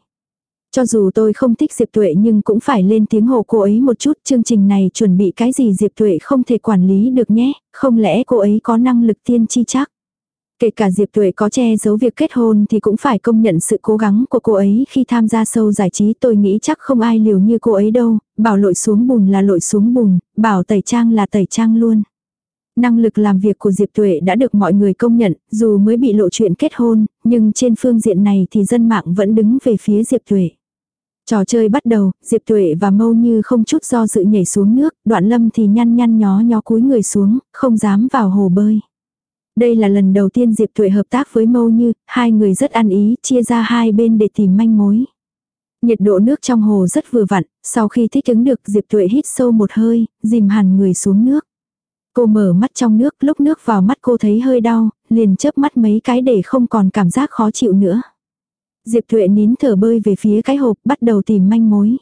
Cho dù tôi không thích Diệp Tuệ nhưng cũng phải lên tiếng hộ cô ấy một chút. Chương trình này chuẩn bị cái gì Diệp Tuệ không thể quản lý được nhé. Không lẽ cô ấy có năng lực tiên tri chắc. Kể cả Diệp Tuệ có che giấu việc kết hôn thì cũng phải công nhận sự cố gắng của cô ấy khi tham gia sâu giải trí tôi nghĩ chắc không ai liều như cô ấy đâu, bảo lội xuống bùn là lội xuống bùn, bảo tẩy trang là tẩy trang luôn. Năng lực làm việc của Diệp Tuệ đã được mọi người công nhận, dù mới bị lộ chuyện kết hôn, nhưng trên phương diện này thì dân mạng vẫn đứng về phía Diệp Tuệ. Trò chơi bắt đầu, Diệp Tuệ và Mâu Như không chút do dự nhảy xuống nước, đoạn lâm thì nhăn nhăn nhó nhó cúi người xuống, không dám vào hồ bơi. Đây là lần đầu tiên Diệp Tuệ hợp tác với Mâu Như, hai người rất ăn ý, chia ra hai bên để tìm manh mối. Nhiệt độ nước trong hồ rất vừa vặn, sau khi thích ứng được Diệp Tuệ hít sâu một hơi, dìm hẳn người xuống nước. Cô mở mắt trong nước, lúc nước vào mắt cô thấy hơi đau, liền chớp mắt mấy cái để không còn cảm giác khó chịu nữa. Diệp Thuệ nín thở bơi về phía cái hộp, bắt đầu tìm manh mối.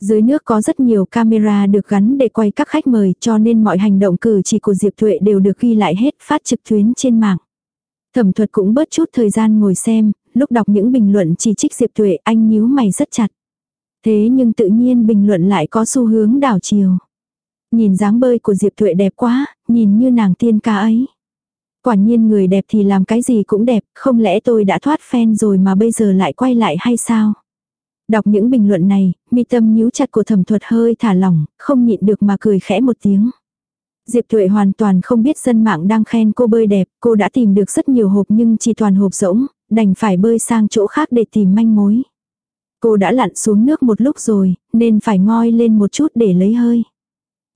Dưới nước có rất nhiều camera được gắn để quay các khách mời cho nên mọi hành động cử chỉ của Diệp Thuệ đều được ghi lại hết phát trực tuyến trên mạng. Thẩm thuật cũng bớt chút thời gian ngồi xem, lúc đọc những bình luận chỉ trích Diệp Thuệ anh nhíu mày rất chặt. Thế nhưng tự nhiên bình luận lại có xu hướng đảo chiều. Nhìn dáng bơi của Diệp Thuệ đẹp quá, nhìn như nàng tiên ca ấy. Quả nhiên người đẹp thì làm cái gì cũng đẹp, không lẽ tôi đã thoát phen rồi mà bây giờ lại quay lại hay sao? Đọc những bình luận này, mi tâm nhíu chặt của thẩm thuật hơi thả lỏng, không nhịn được mà cười khẽ một tiếng. Diệp Thuệ hoàn toàn không biết dân mạng đang khen cô bơi đẹp, cô đã tìm được rất nhiều hộp nhưng chỉ toàn hộp rỗng, đành phải bơi sang chỗ khác để tìm manh mối. Cô đã lặn xuống nước một lúc rồi, nên phải ngoi lên một chút để lấy hơi.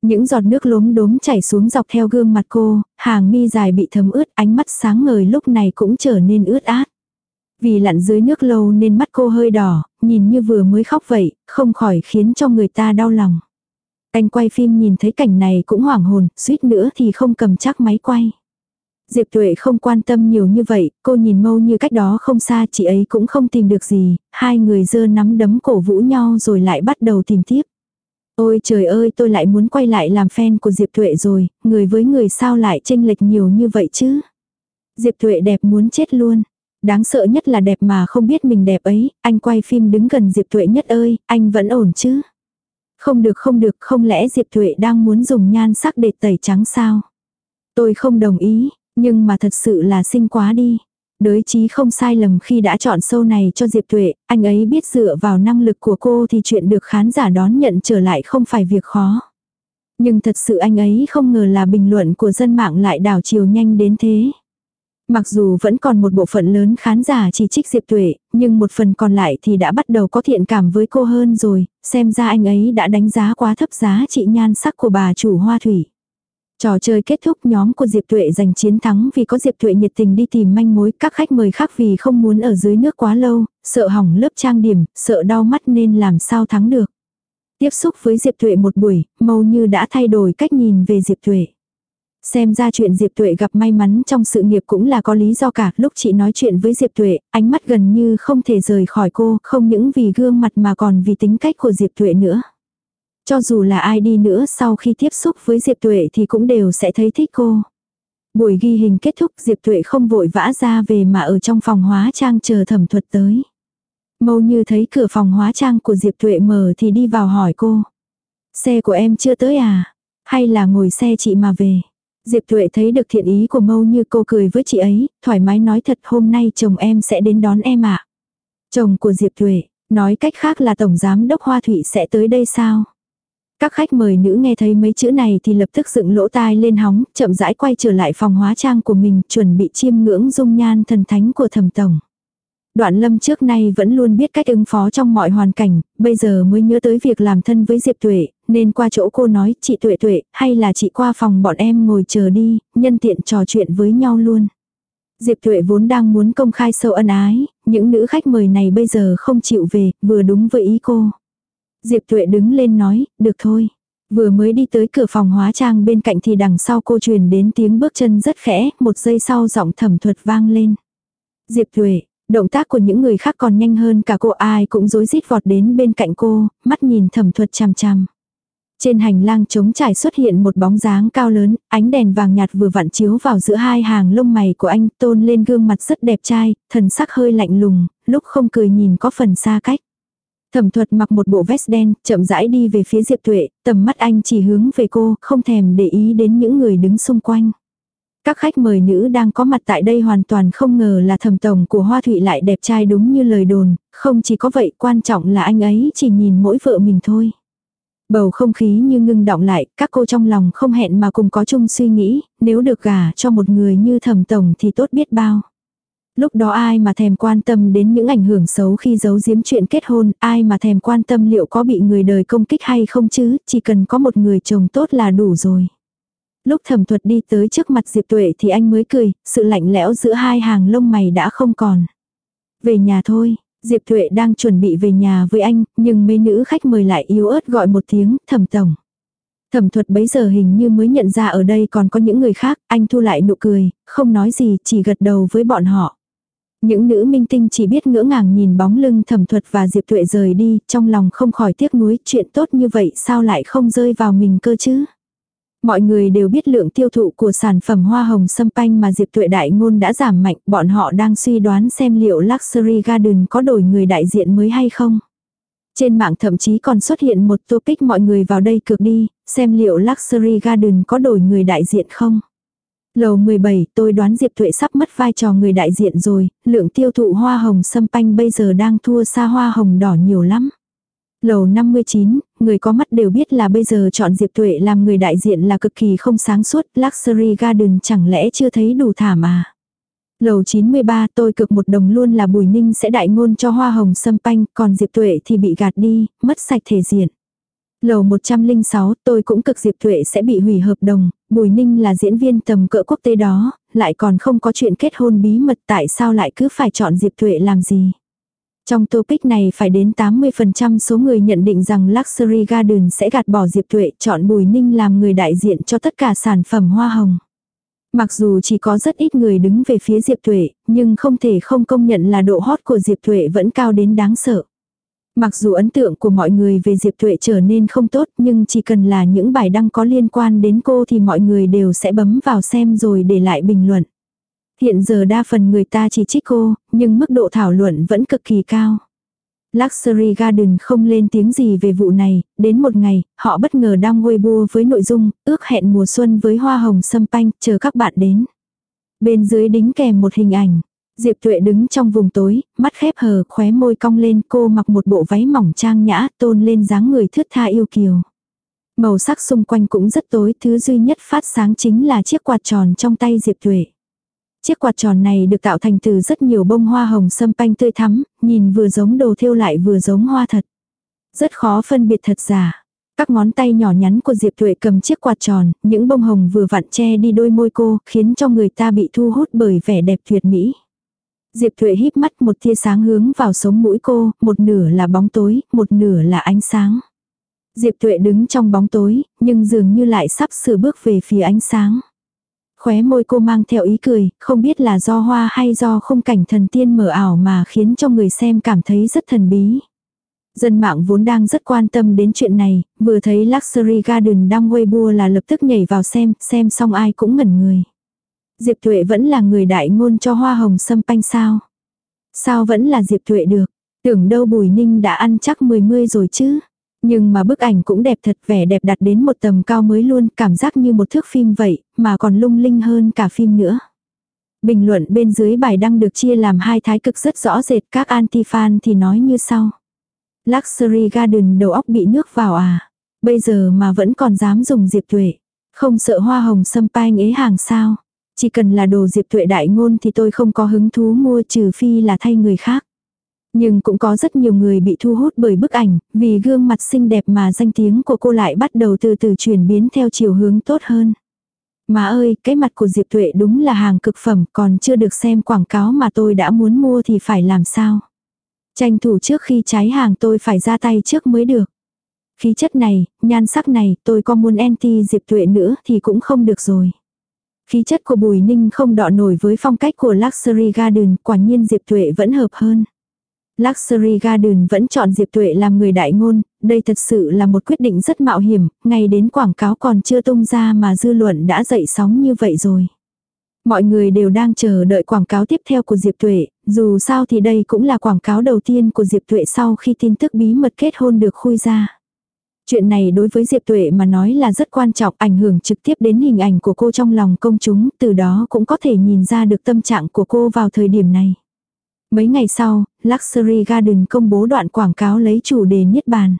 Những giọt nước lốm đốm chảy xuống dọc theo gương mặt cô, hàng mi dài bị thấm ướt, ánh mắt sáng ngời lúc này cũng trở nên ướt át. Vì lặn dưới nước lâu nên mắt cô hơi đỏ, nhìn như vừa mới khóc vậy, không khỏi khiến cho người ta đau lòng. Anh quay phim nhìn thấy cảnh này cũng hoảng hồn, suýt nữa thì không cầm chắc máy quay. Diệp Tuệ không quan tâm nhiều như vậy, cô nhìn mâu như cách đó không xa chị ấy cũng không tìm được gì, hai người dơ nắm đấm cổ vũ nhau rồi lại bắt đầu tìm tiếp. Ôi trời ơi tôi lại muốn quay lại làm fan của Diệp Thuệ rồi, người với người sao lại tranh lệch nhiều như vậy chứ. Diệp Thuệ đẹp muốn chết luôn. Đáng sợ nhất là đẹp mà không biết mình đẹp ấy, anh quay phim đứng gần Diệp Thuệ nhất ơi, anh vẫn ổn chứ. Không được không được, không lẽ Diệp Thuệ đang muốn dùng nhan sắc để tẩy trắng sao? Tôi không đồng ý, nhưng mà thật sự là xinh quá đi. Đới chí không sai lầm khi đã chọn sâu này cho Diệp Tuệ, anh ấy biết dựa vào năng lực của cô thì chuyện được khán giả đón nhận trở lại không phải việc khó. Nhưng thật sự anh ấy không ngờ là bình luận của dân mạng lại đảo chiều nhanh đến thế. Mặc dù vẫn còn một bộ phận lớn khán giả chỉ trích Diệp Tuệ, nhưng một phần còn lại thì đã bắt đầu có thiện cảm với cô hơn rồi, xem ra anh ấy đã đánh giá quá thấp giá trị nhan sắc của bà chủ hoa thủy. Trò chơi kết thúc nhóm của Diệp Tuệ giành chiến thắng vì có Diệp Tuệ nhiệt tình đi tìm manh mối các khách mời khác vì không muốn ở dưới nước quá lâu, sợ hỏng lớp trang điểm, sợ đau mắt nên làm sao thắng được. Tiếp xúc với Diệp Tuệ một buổi, mâu như đã thay đổi cách nhìn về Diệp Tuệ. Xem ra chuyện Diệp Tuệ gặp may mắn trong sự nghiệp cũng là có lý do cả. Lúc chị nói chuyện với Diệp Tuệ, ánh mắt gần như không thể rời khỏi cô, không những vì gương mặt mà còn vì tính cách của Diệp Tuệ nữa. Cho dù là ai đi nữa sau khi tiếp xúc với Diệp Tuệ thì cũng đều sẽ thấy thích cô. Buổi ghi hình kết thúc Diệp Tuệ không vội vã ra về mà ở trong phòng hóa trang chờ thẩm thuật tới. Mâu như thấy cửa phòng hóa trang của Diệp Tuệ mở thì đi vào hỏi cô. Xe của em chưa tới à? Hay là ngồi xe chị mà về? Diệp Tuệ thấy được thiện ý của mâu như cô cười với chị ấy, thoải mái nói thật hôm nay chồng em sẽ đến đón em ạ. À? Chồng của Diệp Tuệ, nói cách khác là Tổng Giám Đốc Hoa Thụy sẽ tới đây sao? Các khách mời nữ nghe thấy mấy chữ này thì lập tức dựng lỗ tai lên hóng, chậm rãi quay trở lại phòng hóa trang của mình, chuẩn bị chiêm ngưỡng dung nhan thần thánh của thẩm tổng. Đoạn lâm trước nay vẫn luôn biết cách ứng phó trong mọi hoàn cảnh, bây giờ mới nhớ tới việc làm thân với Diệp Tuệ, nên qua chỗ cô nói chị Tuệ Tuệ, hay là chị qua phòng bọn em ngồi chờ đi, nhân tiện trò chuyện với nhau luôn. Diệp Tuệ vốn đang muốn công khai sâu ân ái, những nữ khách mời này bây giờ không chịu về, vừa đúng với ý cô. Diệp Tuệ đứng lên nói, được thôi. Vừa mới đi tới cửa phòng hóa trang bên cạnh thì đằng sau cô truyền đến tiếng bước chân rất khẽ, một giây sau giọng thẩm thuật vang lên. Diệp Tuệ, động tác của những người khác còn nhanh hơn cả cô ai cũng rối rít vọt đến bên cạnh cô, mắt nhìn thẩm thuật chằm chằm. Trên hành lang trống trải xuất hiện một bóng dáng cao lớn, ánh đèn vàng nhạt vừa vặn chiếu vào giữa hai hàng lông mày của anh tôn lên gương mặt rất đẹp trai, thần sắc hơi lạnh lùng, lúc không cười nhìn có phần xa cách. Thẩm thuật mặc một bộ vest đen, chậm rãi đi về phía Diệp Tuệ, tầm mắt anh chỉ hướng về cô, không thèm để ý đến những người đứng xung quanh. Các khách mời nữ đang có mặt tại đây hoàn toàn không ngờ là thẩm tổng của Hoa Thụy lại đẹp trai đúng như lời đồn, không chỉ có vậy quan trọng là anh ấy chỉ nhìn mỗi vợ mình thôi. Bầu không khí như ngưng động lại, các cô trong lòng không hẹn mà cùng có chung suy nghĩ, nếu được gả cho một người như thẩm tổng thì tốt biết bao. Lúc đó ai mà thèm quan tâm đến những ảnh hưởng xấu khi giấu giếm chuyện kết hôn, ai mà thèm quan tâm liệu có bị người đời công kích hay không chứ, chỉ cần có một người chồng tốt là đủ rồi. Lúc thẩm thuật đi tới trước mặt Diệp Tuệ thì anh mới cười, sự lạnh lẽo giữa hai hàng lông mày đã không còn. Về nhà thôi, Diệp Tuệ đang chuẩn bị về nhà với anh, nhưng mấy nữ khách mời lại yếu ớt gọi một tiếng, thẩm tổng. Thẩm thuật bấy giờ hình như mới nhận ra ở đây còn có những người khác, anh thu lại nụ cười, không nói gì, chỉ gật đầu với bọn họ. Những nữ minh tinh chỉ biết ngỡ ngàng nhìn bóng lưng thẩm thuật và Diệp Tuệ rời đi, trong lòng không khỏi tiếc nuối, chuyện tốt như vậy sao lại không rơi vào mình cơ chứ. Mọi người đều biết lượng tiêu thụ của sản phẩm hoa hồng sâm panh mà Diệp Tuệ đại ngôn đã giảm mạnh, bọn họ đang suy đoán xem liệu Luxury Garden có đổi người đại diện mới hay không. Trên mạng thậm chí còn xuất hiện một topic mọi người vào đây cược đi, xem liệu Luxury Garden có đổi người đại diện không. Lầu 17, tôi đoán Diệp Tuệ sắp mất vai trò người đại diện rồi, lượng tiêu thụ hoa hồng sâm panh bây giờ đang thua xa hoa hồng đỏ nhiều lắm. Lầu 59, người có mắt đều biết là bây giờ chọn Diệp Tuệ làm người đại diện là cực kỳ không sáng suốt, Luxury Garden chẳng lẽ chưa thấy đủ thảm à. Lầu 93 tôi cực một đồng luôn là Bùi Ninh sẽ đại ngôn cho hoa hồng sâm panh, còn Diệp Tuệ thì bị gạt đi, mất sạch thể diện. Lầu 106, tôi cũng cực Diệp thụy sẽ bị hủy hợp đồng, Bùi Ninh là diễn viên tầm cỡ quốc tế đó, lại còn không có chuyện kết hôn bí mật tại sao lại cứ phải chọn Diệp thụy làm gì. Trong topic này phải đến 80% số người nhận định rằng Luxury Garden sẽ gạt bỏ Diệp thụy chọn Bùi Ninh làm người đại diện cho tất cả sản phẩm hoa hồng. Mặc dù chỉ có rất ít người đứng về phía Diệp thụy nhưng không thể không công nhận là độ hot của Diệp thụy vẫn cao đến đáng sợ. Mặc dù ấn tượng của mọi người về Diệp Tuệ trở nên không tốt nhưng chỉ cần là những bài đăng có liên quan đến cô thì mọi người đều sẽ bấm vào xem rồi để lại bình luận. Hiện giờ đa phần người ta chỉ trích cô, nhưng mức độ thảo luận vẫn cực kỳ cao. Luxury Garden không lên tiếng gì về vụ này, đến một ngày, họ bất ngờ đăng Weibo với nội dung, ước hẹn mùa xuân với hoa hồng sâm panh, chờ các bạn đến. Bên dưới đính kèm một hình ảnh, Diệp Tuệ đứng trong vùng tối, mắt khép hờ, khóe môi cong lên, cô mặc một bộ váy mỏng trang nhã, tôn lên dáng người thướt tha yêu kiều. Màu sắc xung quanh cũng rất tối, thứ duy nhất phát sáng chính là chiếc quạt tròn trong tay Diệp Tuệ. Chiếc quạt tròn này được tạo thành từ rất nhiều bông hoa hồng sâm panh tươi thắm, nhìn vừa giống đồ thêu lại vừa giống hoa thật. Rất khó phân biệt thật giả. Các ngón tay nhỏ nhắn của Diệp Tuệ cầm chiếc quạt tròn, những bông hồng vừa vặn che đi đôi môi cô, khiến cho người ta bị thu hút bởi vẻ đẹp tuyệt mỹ. Diệp Thụy híp mắt một tia sáng hướng vào sống mũi cô, một nửa là bóng tối, một nửa là ánh sáng. Diệp Thụy đứng trong bóng tối, nhưng dường như lại sắp sửa bước về phía ánh sáng. Khóe môi cô mang theo ý cười, không biết là do hoa hay do không cảnh thần tiên mờ ảo mà khiến cho người xem cảm thấy rất thần bí. Dân mạng vốn đang rất quan tâm đến chuyện này, vừa thấy Luxury Garden đăng Weibo là lập tức nhảy vào xem, xem xong ai cũng ngẩn người. Diệp Tuệ vẫn là người đại ngôn cho hoa hồng sâm panh sao? Sao vẫn là Diệp Tuệ được? Tưởng đâu Bùi Ninh đã ăn chắc mười mươi rồi chứ? Nhưng mà bức ảnh cũng đẹp thật vẻ đẹp đặt đến một tầm cao mới luôn, cảm giác như một thước phim vậy, mà còn lung linh hơn cả phim nữa. Bình luận bên dưới bài đăng được chia làm hai thái cực rất rõ rệt, các anti-fan thì nói như sau. Luxury Garden đầu óc bị nước vào à? Bây giờ mà vẫn còn dám dùng Diệp Tuệ. Không sợ hoa hồng xâm panh ế hàng sao? Chỉ cần là đồ Diệp Tuệ đại ngôn thì tôi không có hứng thú mua trừ phi là thay người khác. Nhưng cũng có rất nhiều người bị thu hút bởi bức ảnh, vì gương mặt xinh đẹp mà danh tiếng của cô lại bắt đầu từ từ chuyển biến theo chiều hướng tốt hơn. Má ơi, cái mặt của Diệp Tuệ đúng là hàng cực phẩm, còn chưa được xem quảng cáo mà tôi đã muốn mua thì phải làm sao? Tranh thủ trước khi cháy hàng tôi phải ra tay trước mới được. Khí chất này, nhan sắc này, tôi có muốn anti Diệp Tuệ nữa thì cũng không được rồi. Khí chất của Bùi Ninh không đọ nổi với phong cách của Luxury Garden, quả nhiên Diệp Tuệ vẫn hợp hơn. Luxury Garden vẫn chọn Diệp Tuệ làm người đại ngôn, đây thật sự là một quyết định rất mạo hiểm, ngay đến quảng cáo còn chưa tung ra mà dư luận đã dậy sóng như vậy rồi. Mọi người đều đang chờ đợi quảng cáo tiếp theo của Diệp Tuệ, dù sao thì đây cũng là quảng cáo đầu tiên của Diệp Tuệ sau khi tin tức bí mật kết hôn được khui ra. Chuyện này đối với Diệp Tuệ mà nói là rất quan trọng, ảnh hưởng trực tiếp đến hình ảnh của cô trong lòng công chúng, từ đó cũng có thể nhìn ra được tâm trạng của cô vào thời điểm này. Mấy ngày sau, Luxury Garden công bố đoạn quảng cáo lấy chủ đề Niết Bàn.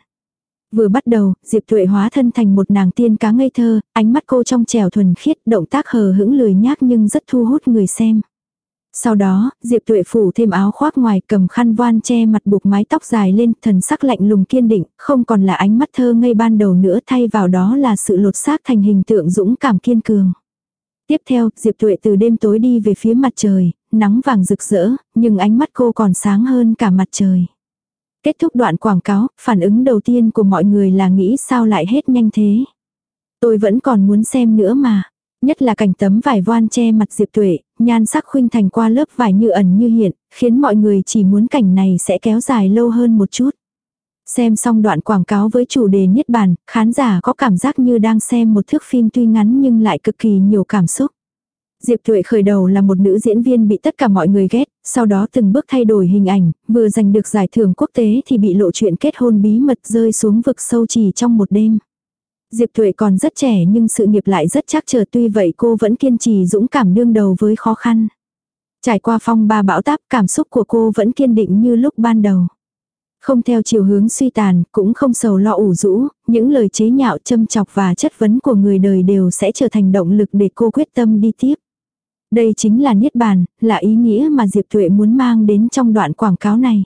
Vừa bắt đầu, Diệp Tuệ hóa thân thành một nàng tiên cá ngây thơ, ánh mắt cô trong trẻo thuần khiết, động tác hờ hững lười nhác nhưng rất thu hút người xem. Sau đó, Diệp Tuệ phủ thêm áo khoác ngoài cầm khăn voan che mặt buộc mái tóc dài lên, thần sắc lạnh lùng kiên định, không còn là ánh mắt thơ ngây ban đầu nữa thay vào đó là sự lột xác thành hình tượng dũng cảm kiên cường. Tiếp theo, Diệp Tuệ từ đêm tối đi về phía mặt trời, nắng vàng rực rỡ, nhưng ánh mắt cô còn sáng hơn cả mặt trời. Kết thúc đoạn quảng cáo, phản ứng đầu tiên của mọi người là nghĩ sao lại hết nhanh thế. Tôi vẫn còn muốn xem nữa mà. Nhất là cảnh tấm vải voan che mặt Diệp Tuệ, nhan sắc khuynh thành qua lớp vải như ẩn như hiện, khiến mọi người chỉ muốn cảnh này sẽ kéo dài lâu hơn một chút. Xem xong đoạn quảng cáo với chủ đề Niết Bàn, khán giả có cảm giác như đang xem một thước phim tuy ngắn nhưng lại cực kỳ nhiều cảm xúc. Diệp Tuệ khởi đầu là một nữ diễn viên bị tất cả mọi người ghét, sau đó từng bước thay đổi hình ảnh, vừa giành được giải thưởng quốc tế thì bị lộ chuyện kết hôn bí mật rơi xuống vực sâu chỉ trong một đêm. Diệp Thuệ còn rất trẻ nhưng sự nghiệp lại rất chắc chờ tuy vậy cô vẫn kiên trì dũng cảm đương đầu với khó khăn. Trải qua phong ba bão táp cảm xúc của cô vẫn kiên định như lúc ban đầu. Không theo chiều hướng suy tàn, cũng không sầu lo ủ rũ, những lời chế nhạo châm chọc và chất vấn của người đời đều sẽ trở thành động lực để cô quyết tâm đi tiếp. Đây chính là niết bàn, là ý nghĩa mà Diệp Thuệ muốn mang đến trong đoạn quảng cáo này.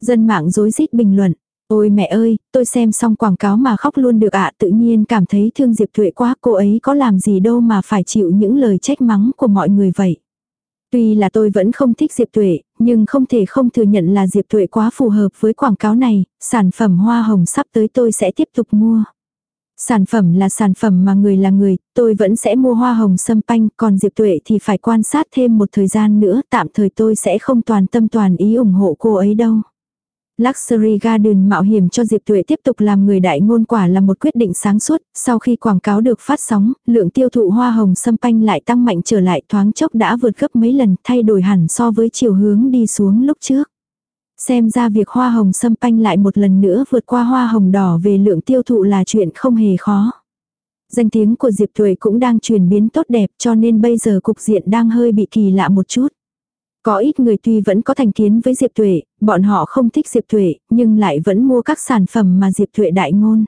Dân mạng rối rít bình luận, Ôi mẹ ơi, tôi xem xong quảng cáo mà khóc luôn được ạ, à, tự nhiên cảm thấy thương Diệp Thụy quá, cô ấy có làm gì đâu mà phải chịu những lời trách mắng của mọi người vậy. Tuy là tôi vẫn không thích Diệp Tuệ, nhưng không thể không thừa nhận là Diệp Tuệ quá phù hợp với quảng cáo này, sản phẩm hoa hồng sắp tới tôi sẽ tiếp tục mua. Sản phẩm là sản phẩm mà người là người, tôi vẫn sẽ mua hoa hồng sâm panh, còn Diệp Tuệ thì phải quan sát thêm một thời gian nữa, tạm thời tôi sẽ không toàn tâm toàn ý ủng hộ cô ấy đâu. Luxury Garden mạo hiểm cho Diệp Tuệ tiếp tục làm người đại ngôn quả là một quyết định sáng suốt, sau khi quảng cáo được phát sóng, lượng tiêu thụ hoa hồng sâm panh lại tăng mạnh trở lại thoáng chốc đã vượt gấp mấy lần thay đổi hẳn so với chiều hướng đi xuống lúc trước. Xem ra việc hoa hồng sâm panh lại một lần nữa vượt qua hoa hồng đỏ về lượng tiêu thụ là chuyện không hề khó. Danh tiếng của Diệp Tuệ cũng đang chuyển biến tốt đẹp cho nên bây giờ cục diện đang hơi bị kỳ lạ một chút. Có ít người tuy vẫn có thành kiến với Diệp Tuệ, bọn họ không thích Diệp Tuệ, nhưng lại vẫn mua các sản phẩm mà Diệp Tuệ đại ngôn.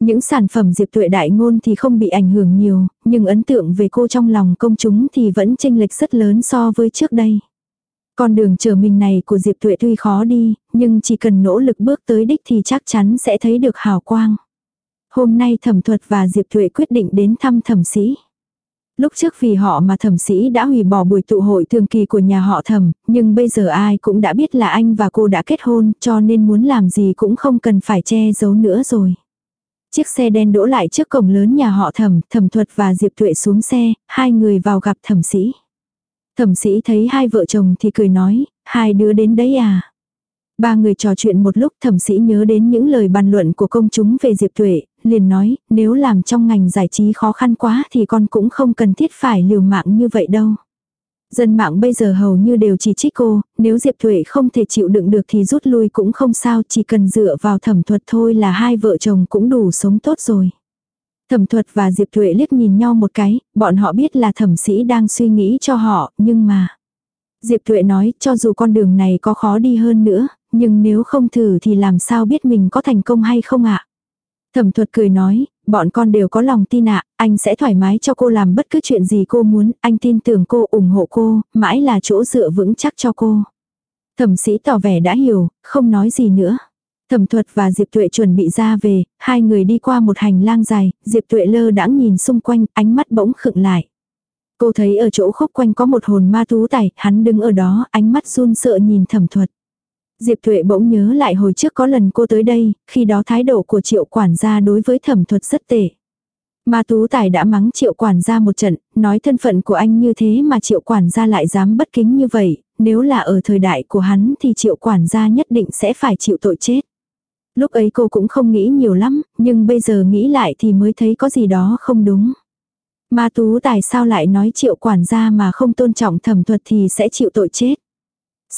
Những sản phẩm Diệp Tuệ đại ngôn thì không bị ảnh hưởng nhiều, nhưng ấn tượng về cô trong lòng công chúng thì vẫn chênh lệch rất lớn so với trước đây. Con đường trở mình này của Diệp Tuệ tuy khó đi, nhưng chỉ cần nỗ lực bước tới đích thì chắc chắn sẽ thấy được hào quang. Hôm nay thẩm thuật và Diệp Tuệ quyết định đến thăm thẩm sĩ. Lúc trước vì họ mà thẩm sĩ đã hủy bỏ buổi tụ hội thường kỳ của nhà họ thẩm, nhưng bây giờ ai cũng đã biết là anh và cô đã kết hôn cho nên muốn làm gì cũng không cần phải che giấu nữa rồi. Chiếc xe đen đỗ lại trước cổng lớn nhà họ thẩm, thẩm thuật và Diệp Tuệ xuống xe, hai người vào gặp thẩm sĩ. Thẩm sĩ thấy hai vợ chồng thì cười nói, hai đứa đến đấy à. Ba người trò chuyện một lúc thẩm sĩ nhớ đến những lời bàn luận của công chúng về Diệp Tuệ, liền nói, nếu làm trong ngành giải trí khó khăn quá thì con cũng không cần thiết phải liều mạng như vậy đâu. Dân mạng bây giờ hầu như đều chỉ trích cô, nếu Diệp Thuệ không thể chịu đựng được thì rút lui cũng không sao, chỉ cần dựa vào thẩm thuật thôi là hai vợ chồng cũng đủ sống tốt rồi. Thẩm thuật và Diệp Thuệ liếc nhìn nhau một cái, bọn họ biết là thẩm sĩ đang suy nghĩ cho họ, nhưng mà... Diệp Thuệ nói, cho dù con đường này có khó đi hơn nữa, nhưng nếu không thử thì làm sao biết mình có thành công hay không ạ? Thẩm thuật cười nói, bọn con đều có lòng tin ạ, anh sẽ thoải mái cho cô làm bất cứ chuyện gì cô muốn, anh tin tưởng cô, ủng hộ cô, mãi là chỗ dựa vững chắc cho cô. Thẩm sĩ tỏ vẻ đã hiểu, không nói gì nữa. Thẩm thuật và Diệp Tuệ chuẩn bị ra về, hai người đi qua một hành lang dài, Diệp Tuệ lơ đãng nhìn xung quanh, ánh mắt bỗng khựng lại. Cô thấy ở chỗ khúc quanh có một hồn ma tú tài, hắn đứng ở đó, ánh mắt run sợ nhìn thẩm thuật. Diệp Thuệ bỗng nhớ lại hồi trước có lần cô tới đây, khi đó thái độ của triệu quản gia đối với thẩm thuật rất tệ. Ma Tú Tài đã mắng triệu quản gia một trận, nói thân phận của anh như thế mà triệu quản gia lại dám bất kính như vậy, nếu là ở thời đại của hắn thì triệu quản gia nhất định sẽ phải chịu tội chết. Lúc ấy cô cũng không nghĩ nhiều lắm, nhưng bây giờ nghĩ lại thì mới thấy có gì đó không đúng. Ma Tú Tài sao lại nói triệu quản gia mà không tôn trọng thẩm thuật thì sẽ chịu tội chết.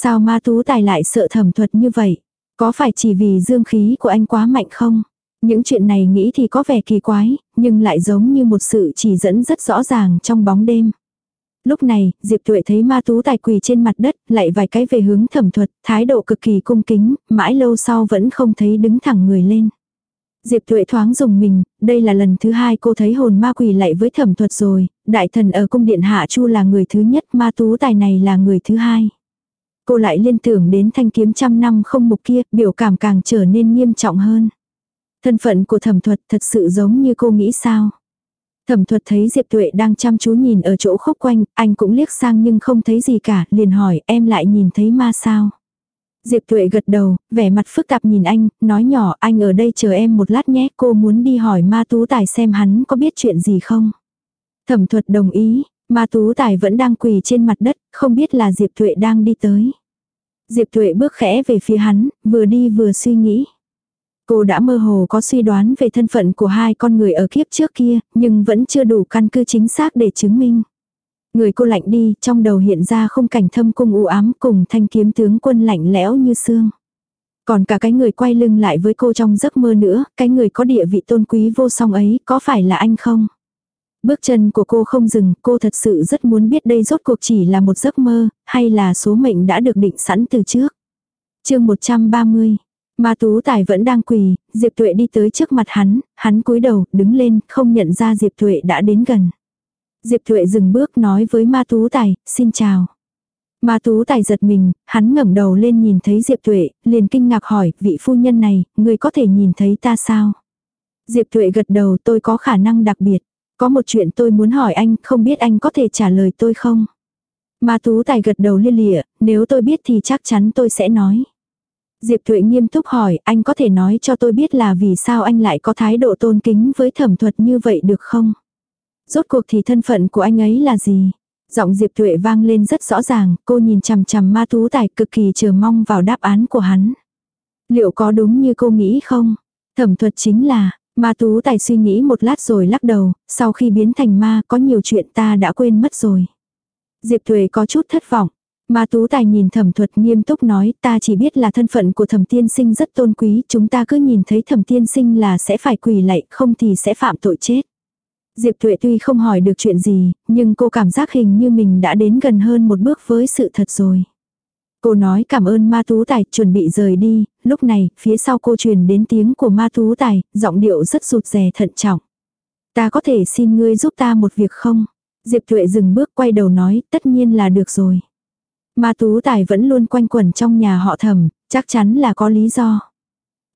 Sao ma tú tài lại sợ thẩm thuật như vậy? Có phải chỉ vì dương khí của anh quá mạnh không? Những chuyện này nghĩ thì có vẻ kỳ quái, nhưng lại giống như một sự chỉ dẫn rất rõ ràng trong bóng đêm. Lúc này, Diệp Tuệ thấy ma tú tài quỳ trên mặt đất, lại vài cái về hướng thẩm thuật, thái độ cực kỳ cung kính, mãi lâu sau vẫn không thấy đứng thẳng người lên. Diệp Tuệ thoáng dùng mình, đây là lần thứ hai cô thấy hồn ma quỳ lại với thẩm thuật rồi, đại thần ở cung điện Hạ Chu là người thứ nhất, ma tú tài này là người thứ hai cô lại liên tưởng đến thanh kiếm trăm năm không mục kia, biểu cảm càng trở nên nghiêm trọng hơn. Thân phận của thẩm thuật thật sự giống như cô nghĩ sao. Thẩm thuật thấy Diệp Tuệ đang chăm chú nhìn ở chỗ khúc quanh, anh cũng liếc sang nhưng không thấy gì cả, liền hỏi em lại nhìn thấy ma sao. Diệp Tuệ gật đầu, vẻ mặt phức tạp nhìn anh, nói nhỏ anh ở đây chờ em một lát nhé, cô muốn đi hỏi ma tú tài xem hắn có biết chuyện gì không. Thẩm thuật đồng ý, Ma Tú Tài vẫn đang quỳ trên mặt đất, không biết là Diệp Thuệ đang đi tới. Diệp Thuệ bước khẽ về phía hắn, vừa đi vừa suy nghĩ. Cô đã mơ hồ có suy đoán về thân phận của hai con người ở kiếp trước kia, nhưng vẫn chưa đủ căn cứ chính xác để chứng minh. Người cô lạnh đi, trong đầu hiện ra không cảnh thâm cung u ám cùng thanh kiếm tướng quân lạnh lẽo như xương. Còn cả cái người quay lưng lại với cô trong giấc mơ nữa, cái người có địa vị tôn quý vô song ấy, có phải là anh không? Bước chân của cô không dừng, cô thật sự rất muốn biết đây rốt cuộc chỉ là một giấc mơ, hay là số mệnh đã được định sẵn từ trước. chương 130 Ma Tú Tài vẫn đang quỳ, Diệp Tuệ đi tới trước mặt hắn, hắn cúi đầu, đứng lên, không nhận ra Diệp Tuệ đã đến gần. Diệp Tuệ dừng bước nói với Ma Tú Tài, xin chào. Ma Tú Tài giật mình, hắn ngẩng đầu lên nhìn thấy Diệp Tuệ, liền kinh ngạc hỏi, vị phu nhân này, người có thể nhìn thấy ta sao? Diệp Tuệ gật đầu tôi có khả năng đặc biệt. Có một chuyện tôi muốn hỏi anh, không biết anh có thể trả lời tôi không? Ma Tú Tài gật đầu lia lịa, nếu tôi biết thì chắc chắn tôi sẽ nói. Diệp Thuệ nghiêm túc hỏi, anh có thể nói cho tôi biết là vì sao anh lại có thái độ tôn kính với thẩm thuật như vậy được không? Rốt cuộc thì thân phận của anh ấy là gì? Giọng Diệp Thuệ vang lên rất rõ ràng, cô nhìn chằm chằm ma tú tài cực kỳ chờ mong vào đáp án của hắn. Liệu có đúng như cô nghĩ không? Thẩm thuật chính là, Ma Tú Tài suy nghĩ một lát rồi lắc đầu, sau khi biến thành ma có nhiều chuyện ta đã quên mất rồi. Diệp Thuệ có chút thất vọng. Ma Tú Tài nhìn thẩm thuật nghiêm túc nói ta chỉ biết là thân phận của thẩm tiên sinh rất tôn quý, chúng ta cứ nhìn thấy thẩm tiên sinh là sẽ phải quỳ lạy, không thì sẽ phạm tội chết. Diệp Thuệ tuy không hỏi được chuyện gì, nhưng cô cảm giác hình như mình đã đến gần hơn một bước với sự thật rồi. Cô nói cảm ơn ma tú tài, chuẩn bị rời đi, lúc này, phía sau cô truyền đến tiếng của ma tú tài, giọng điệu rất rụt rè thận trọng. Ta có thể xin ngươi giúp ta một việc không? Diệp Thuệ dừng bước quay đầu nói, tất nhiên là được rồi. Ma tú tài vẫn luôn quanh quẩn trong nhà họ thầm, chắc chắn là có lý do.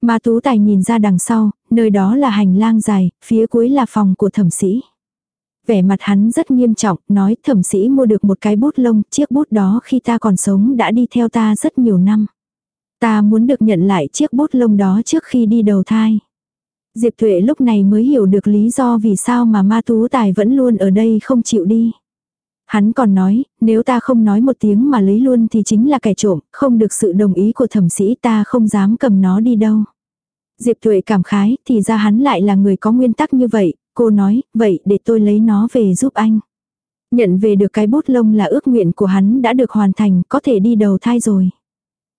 Ma tú tài nhìn ra đằng sau, nơi đó là hành lang dài, phía cuối là phòng của thẩm sĩ. Vẻ mặt hắn rất nghiêm trọng, nói thẩm sĩ mua được một cái bút lông, chiếc bút đó khi ta còn sống đã đi theo ta rất nhiều năm. Ta muốn được nhận lại chiếc bút lông đó trước khi đi đầu thai. Diệp Thuệ lúc này mới hiểu được lý do vì sao mà ma tú tài vẫn luôn ở đây không chịu đi. Hắn còn nói, nếu ta không nói một tiếng mà lấy luôn thì chính là kẻ trộm, không được sự đồng ý của thẩm sĩ ta không dám cầm nó đi đâu. Diệp Thuệ cảm khái, thì ra hắn lại là người có nguyên tắc như vậy, cô nói, vậy để tôi lấy nó về giúp anh. Nhận về được cái bút lông là ước nguyện của hắn đã được hoàn thành, có thể đi đầu thai rồi.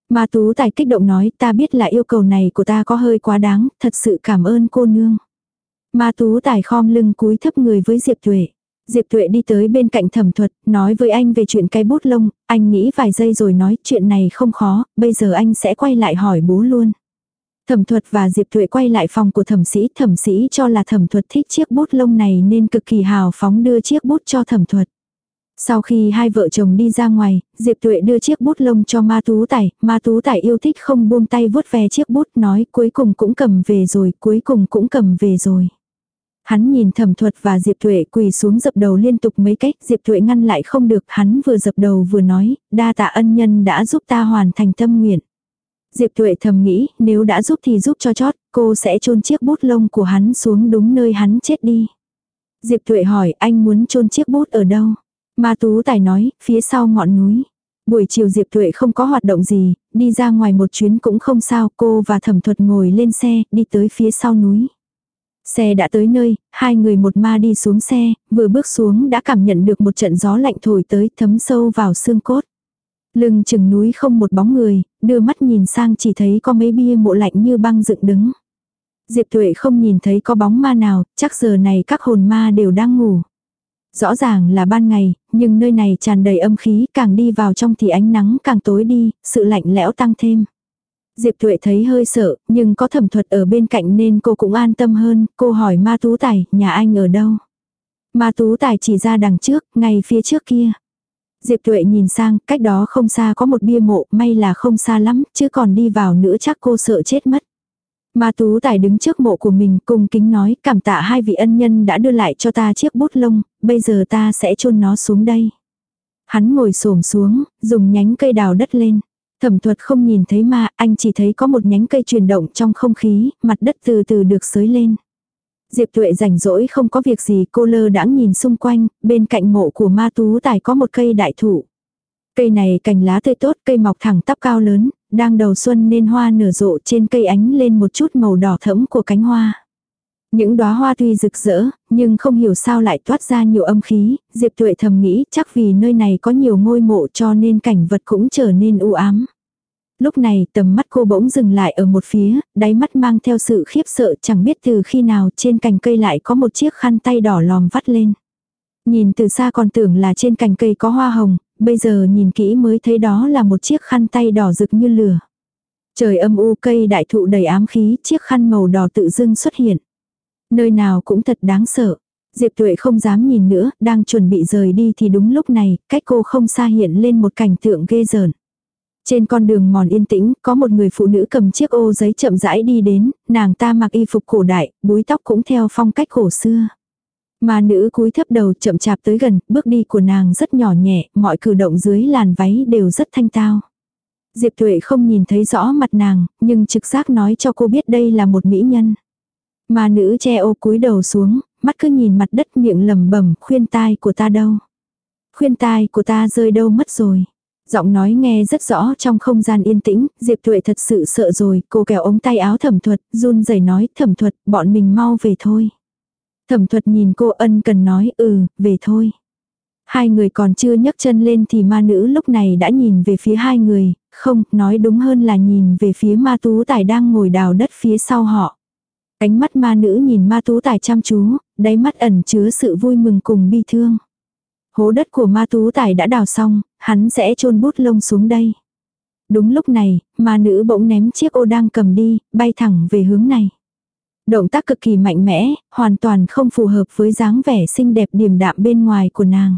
Ma Tú Tài kích động nói, ta biết là yêu cầu này của ta có hơi quá đáng, thật sự cảm ơn cô nương. Ma Tú Tài khom lưng cúi thấp người với Diệp Tuệ. Diệp Tuệ đi tới bên cạnh thẩm thuật, nói với anh về chuyện cái bút lông, anh nghĩ vài giây rồi nói chuyện này không khó, bây giờ anh sẽ quay lại hỏi bố luôn. Thẩm thuật và Diệp Thuệ quay lại phòng của thẩm sĩ, thẩm sĩ cho là thẩm thuật thích chiếc bút lông này nên cực kỳ hào phóng đưa chiếc bút cho thẩm thuật. Sau khi hai vợ chồng đi ra ngoài, Diệp Tuệ đưa chiếc bút lông cho Ma Tú Tài, Ma Tú Tài yêu thích không buông tay vuốt ve chiếc bút nói cuối cùng cũng cầm về rồi, cuối cùng cũng cầm về rồi. Hắn nhìn thẩm thuật và Diệp Tuệ quỳ xuống dập đầu liên tục mấy cách, Diệp Tuệ ngăn lại không được, hắn vừa dập đầu vừa nói, đa tạ ân nhân đã giúp ta hoàn thành tâm nguyện. Diệp Tuệ thầm nghĩ, nếu đã giúp thì giúp cho chót, cô sẽ chôn chiếc bút lông của hắn xuống đúng nơi hắn chết đi. Diệp Tuệ hỏi, anh muốn chôn chiếc bút ở đâu? Ma Tú Tài nói, phía sau ngọn núi. Buổi chiều Diệp Tuệ không có hoạt động gì, đi ra ngoài một chuyến cũng không sao, cô và thẩm thuật ngồi lên xe, đi tới phía sau núi. Xe đã tới nơi, hai người một ma đi xuống xe, vừa bước xuống đã cảm nhận được một trận gió lạnh thổi tới thấm sâu vào xương cốt. Lưng chừng núi không một bóng người, đưa mắt nhìn sang chỉ thấy có mấy bia mộ lạnh như băng dựng đứng. Diệp Tuệ không nhìn thấy có bóng ma nào, chắc giờ này các hồn ma đều đang ngủ. Rõ ràng là ban ngày, nhưng nơi này tràn đầy âm khí, càng đi vào trong thì ánh nắng càng tối đi, sự lạnh lẽo tăng thêm. Diệp Tuệ thấy hơi sợ, nhưng có thẩm thuật ở bên cạnh nên cô cũng an tâm hơn, cô hỏi ma tú tài, nhà anh ở đâu? Ma tú tài chỉ ra đằng trước, ngay phía trước kia. Diệp Tuệ nhìn sang, cách đó không xa có một bia mộ, may là không xa lắm, chứ còn đi vào nữa chắc cô sợ chết mất. Ma Tú Tài đứng trước mộ của mình cung kính nói cảm tạ hai vị ân nhân đã đưa lại cho ta chiếc bút lông, bây giờ ta sẽ chôn nó xuống đây. Hắn ngồi xổm xuống, dùng nhánh cây đào đất lên. Thẩm thuật không nhìn thấy ma, anh chỉ thấy có một nhánh cây chuyển động trong không khí, mặt đất từ từ được sới lên. Diệp Tuệ rảnh rỗi không có việc gì cô lơ đãng nhìn xung quanh, bên cạnh mộ của ma tú tài có một cây đại thụ. Cây này cành lá tươi tốt, cây mọc thẳng tắp cao lớn, đang đầu xuân nên hoa nở rộ trên cây ánh lên một chút màu đỏ thẫm của cánh hoa. Những đóa hoa tuy rực rỡ, nhưng không hiểu sao lại toát ra nhiều âm khí, Diệp Tuệ thầm nghĩ chắc vì nơi này có nhiều ngôi mộ cho nên cảnh vật cũng trở nên u ám. Lúc này tầm mắt cô bỗng dừng lại ở một phía, đáy mắt mang theo sự khiếp sợ chẳng biết từ khi nào trên cành cây lại có một chiếc khăn tay đỏ lòm vắt lên. Nhìn từ xa còn tưởng là trên cành cây có hoa hồng, bây giờ nhìn kỹ mới thấy đó là một chiếc khăn tay đỏ rực như lửa. Trời âm u cây đại thụ đầy ám khí, chiếc khăn màu đỏ tự dưng xuất hiện. Nơi nào cũng thật đáng sợ. Diệp Tuệ không dám nhìn nữa, đang chuẩn bị rời đi thì đúng lúc này, cách cô không xa hiện lên một cảnh tượng ghê rợn. Trên con đường mòn yên tĩnh, có một người phụ nữ cầm chiếc ô giấy chậm rãi đi đến, nàng ta mặc y phục cổ đại, búi tóc cũng theo phong cách cổ xưa. Mà nữ cúi thấp đầu chậm chạp tới gần, bước đi của nàng rất nhỏ nhẹ, mọi cử động dưới làn váy đều rất thanh tao. Diệp Tuệ không nhìn thấy rõ mặt nàng, nhưng trực giác nói cho cô biết đây là một mỹ nhân. Mà nữ che ô cúi đầu xuống, mắt cứ nhìn mặt đất miệng lầm bẩm khuyên tai của ta đâu. Khuyên tai của ta rơi đâu mất rồi. Giọng nói nghe rất rõ trong không gian yên tĩnh, Diệp Tuệ thật sự sợ rồi, cô kéo ống tay áo thẩm thuật, run rẩy nói thẩm thuật, bọn mình mau về thôi. Thẩm thuật nhìn cô ân cần nói ừ, về thôi. Hai người còn chưa nhấc chân lên thì ma nữ lúc này đã nhìn về phía hai người, không, nói đúng hơn là nhìn về phía ma tú tài đang ngồi đào đất phía sau họ. Ánh mắt ma nữ nhìn ma tú tài chăm chú, đáy mắt ẩn chứa sự vui mừng cùng bi thương. Hố đất của ma tú tài đã đào xong, hắn sẽ chôn bút lông xuống đây. Đúng lúc này, ma nữ bỗng ném chiếc ô đang cầm đi, bay thẳng về hướng này. Động tác cực kỳ mạnh mẽ, hoàn toàn không phù hợp với dáng vẻ xinh đẹp điềm đạm bên ngoài của nàng.